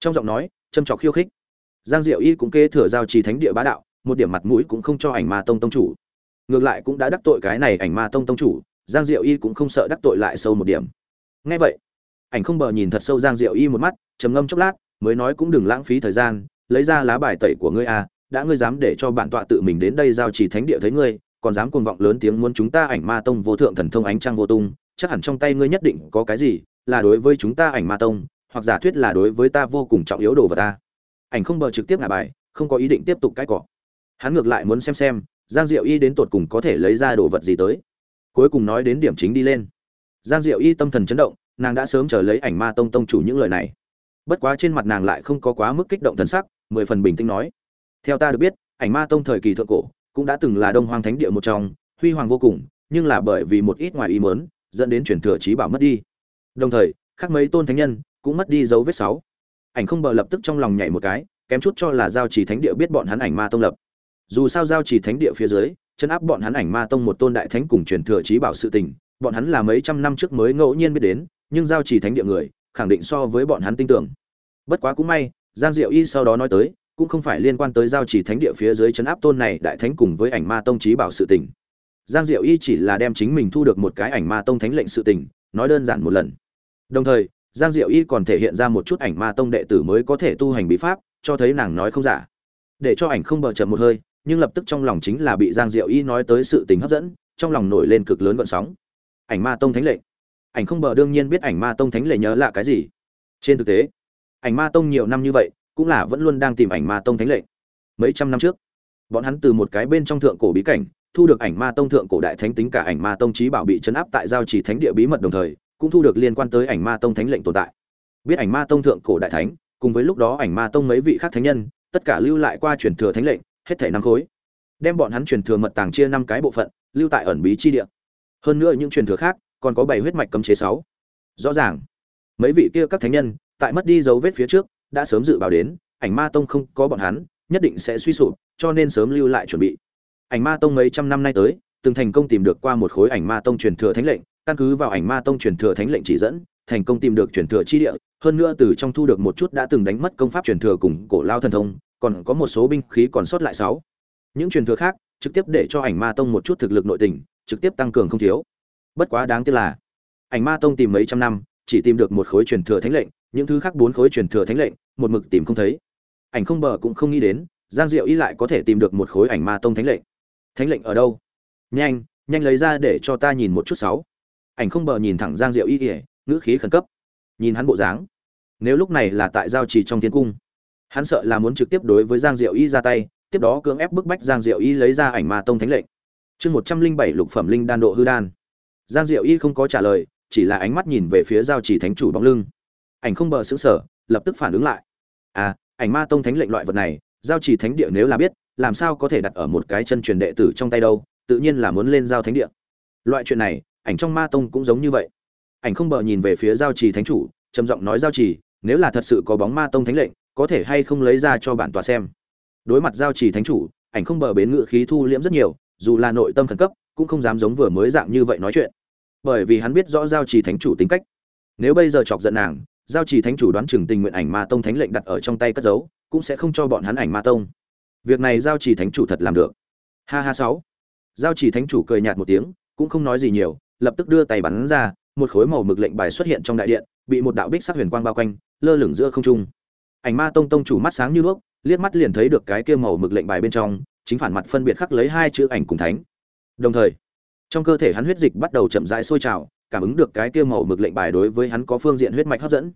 [SPEAKER 1] Trong giọng nói, châm trọc khiêu khích. Giang diệu y cũng kế thừa giao trì thánh địa bá đạo, một điểm mặt mũi cũng không cho ảnh ma tông tông chủ. Ngược lại cũng đã đắc tội cái này ảnh ma tông tông chủ, giang diệu y cũng không sợ đắc tội lại sâu một điểm. Ngay vậy ảnh không bờ nhìn thật sâu giang diệu y một mắt, trầm ngâm chốc lát, mới nói cũng đừng lãng phí thời gian, lấy ra lá bài tẩy của ngươi à đã ngươi dám để cho bản tọa tự mình đến đây giao trì thánh địa thấy ngươi, còn dám cuồng vọng lớn tiếng muốn chúng ta ảnh ma tông vô thượng thần thông ánh trăng vô tung, chắc hẳn trong tay ngươi nhất định có cái gì, là đối với chúng ta ảnh ma tông, hoặc giả thuyết là đối với ta vô cùng trọng yếu đồ vật ta. Ảnh không bờ trực tiếp ngả bài, không có ý định tiếp tục cãi cọ. Hắn ngược lại muốn xem xem, giang diệu y đến tột cùng có thể lấy ra đồ vật gì tới. Cuối cùng nói đến điểm chính đi lên. Giang diệu y tâm thần chấn động nàng đã sớm chờ lấy ảnh ma tông tông chủ những lời này. Bất quá trên mặt nàng lại không có quá mức kích động thần sắc, mười phần bình tĩnh nói. Theo ta được biết, ảnh ma tông thời kỳ thượng cổ cũng đã từng là đông hoàng thánh địa một trong, huy hoàng vô cùng, nhưng là bởi vì một ít ngoài ý mớn dẫn đến chuyển thừa trí bảo mất đi. Đồng thời, khác mấy tôn thánh nhân cũng mất đi dấu vết sáu. Ảnh không bờ lập tức trong lòng nhảy một cái, kém chút cho là giao trì thánh địa biết bọn hắn ảnh ma tông lập. Dù sao giao trì thánh địa phía dưới, chân áp bọn hắn ảnh ma tông một tôn đại thánh cùng truyền thừa trí bảo sự tình, bọn hắn là mấy trăm năm trước mới ngẫu nhiên biết đến nhưng giao trì thánh địa người, khẳng định so với bọn hắn tin tưởng. Bất quá cũng may, giang diệu y sau đó nói tới, cũng không phải liên quan tới giao trì thánh địa phía dưới chấn áp tôn này đại thánh cùng với ảnh ma tông trí bảo sự tình. Giang diệu y chỉ là đem chính mình thu được một cái ảnh ma tông thánh lệnh sự tình, nói đơn giản một lần. Đồng thời, giang diệu y còn thể hiện ra một chút ảnh ma tông đệ tử mới có thể tu hành bí pháp, cho thấy nàng nói không giả. Để cho ảnh không bờ chậm một hơi, nhưng lập tức trong lòng chính là bị giang diệu y nói tới sự tình hấp dẫn, trong lòng nổi lên cực lớn gợn sóng. Ảnh ma tông thánh lệnh ảnh không bờ đương nhiên biết ảnh ma tông thánh lệnh nhớ là cái gì. Trên thực tế, ảnh ma tông nhiều năm như vậy, cũng là vẫn luôn đang tìm ảnh ma tông thánh lệnh mấy trăm năm trước, bọn hắn từ một cái bên trong thượng cổ bí cảnh, thu được ảnh ma tông thượng cổ đại thánh tính cả ảnh ma tông trí bảo bị chấn áp tại giao chỉ thánh địa bí mật đồng thời, cũng thu được liên quan tới ảnh ma tông thánh lệnh tồn tại. Biết ảnh ma tông thượng cổ đại thánh, cùng với lúc đó ảnh ma tông mấy vị khác thánh nhân, tất cả lưu lại qua truyền thừa thánh lệnh, hết thể năm khối. Đem bọn hắn truyền thừa mật tàng chia năm cái bộ phận, lưu tại ẩn bí chi địa. Hơn nữa những truyền thừa khác còn có bảy huyết mạch cấm chế sáu. Rõ ràng. Mấy vị kia các thánh nhân, tại mất đi dấu vết phía trước, đã sớm dự báo đến, ảnh ma tông không có bọn hắn, nhất định sẽ suy sụp, cho nên sớm lưu lại chuẩn bị. Ảnh ma tông mấy trăm năm nay tới, từng thành công tìm được qua một khối ảnh ma tông truyền thừa thánh lệnh, căn cứ vào ảnh ma tông truyền thừa thánh lệnh chỉ dẫn, thành công tìm được truyền thừa chi địa, hơn nữa từ trong thu được một chút đã từng đánh mất công pháp truyền thừa cùng cổ lao thần thông, còn có một số binh khí còn sót lại sáu. Những truyền thừa khác, trực tiếp để cho ảnh ma tông một chút thực lực nội tình, trực tiếp tăng cường không thiếu bất quá đáng tiếc là, ảnh ma tông tìm mấy trăm năm, chỉ tìm được một khối truyền thừa thánh lệnh, những thứ khác bốn khối truyền thừa thánh lệnh, một mực tìm không thấy. Ảnh không bờ cũng không nghĩ đến, giang diệu y lại có thể tìm được một khối ảnh ma tông thánh lệnh. Thánh lệnh ở đâu? Nhanh nhanh lấy ra để cho ta nhìn một chút sáu. Ảnh không bờ nhìn thẳng giang diệu y ỉa ngữ khí khẩn cấp. Nhìn hắn bộ dáng. Nếu lúc này là tại giao trì trong thiên cung, hắn sợ là muốn trực tiếp đối với giang diệu y ra tay, tiếp đó cưỡng ép bức bách giang diệu y lấy ra ảnh ma tông thánh lệnh. Chương một trăm linh bảy lục phẩm linh đan độ hư đan giang diệu y không có trả lời, chỉ là ánh mắt nhìn về phía giao Chỉ thánh chủ bóng lưng. Ảnh không bờ xứng sở lập tức phản ứng lại. À ảnh ma tông thánh lệnh loại vật này, giao Chỉ thánh địa nếu là biết, làm sao có thể đặt ở một cái chân truyền đệ tử trong tay đâu, tự nhiên là muốn lên giao thánh địa. Loại chuyện này, ảnh trong ma tông cũng giống như vậy. Ảnh không bờ nhìn về phía giao trì thánh chủ, trầm giọng nói giao trì nếu là thật sự có bóng ma tông thánh lệnh, có thể hay không lấy ra cho bản tòa xem. Đối mặt giao trì thánh chủ, ảnh không bờ bến ngự khí thu liễm rất nhiều, dù là nội tâm khẩn cấp cũng không dám giống vừa mới dạng như vậy nói chuyện. Bởi vì hắn biết rõ giao trì thánh chủ tính cách. Nếu bây giờ chọc giận nàng, giao trì thánh chủ đoán chừng tình nguyện ảnh ma tông thánh lệnh đặt ở trong tay cất giấu, cũng sẽ không cho bọn hắn ảnh ma tông. Việc này giao trì thánh chủ thật làm được. Ha ha sáu. Giao trì thánh chủ cười nhạt một tiếng, cũng không nói gì nhiều, lập tức đưa tay bắn ra, một khối màu mực lệnh bài xuất hiện trong đại điện, bị một đạo bích sắc huyền quang bao quanh, lơ lửng giữa không trung. Ảnh ma tông tông chủ mắt sáng như đuốc, liếc mắt liền thấy được cái kia màu mực lệnh bài bên trong, chính phản mặt phân biệt khắc lấy hai chữ ảnh cùng thánh đồng thời, trong cơ thể hắn huyết dịch bắt đầu chậm rãi sôi trào, cảm ứng được cái kia màu mực lệnh bài đối với hắn có phương diện huyết mạch hấp dẫn.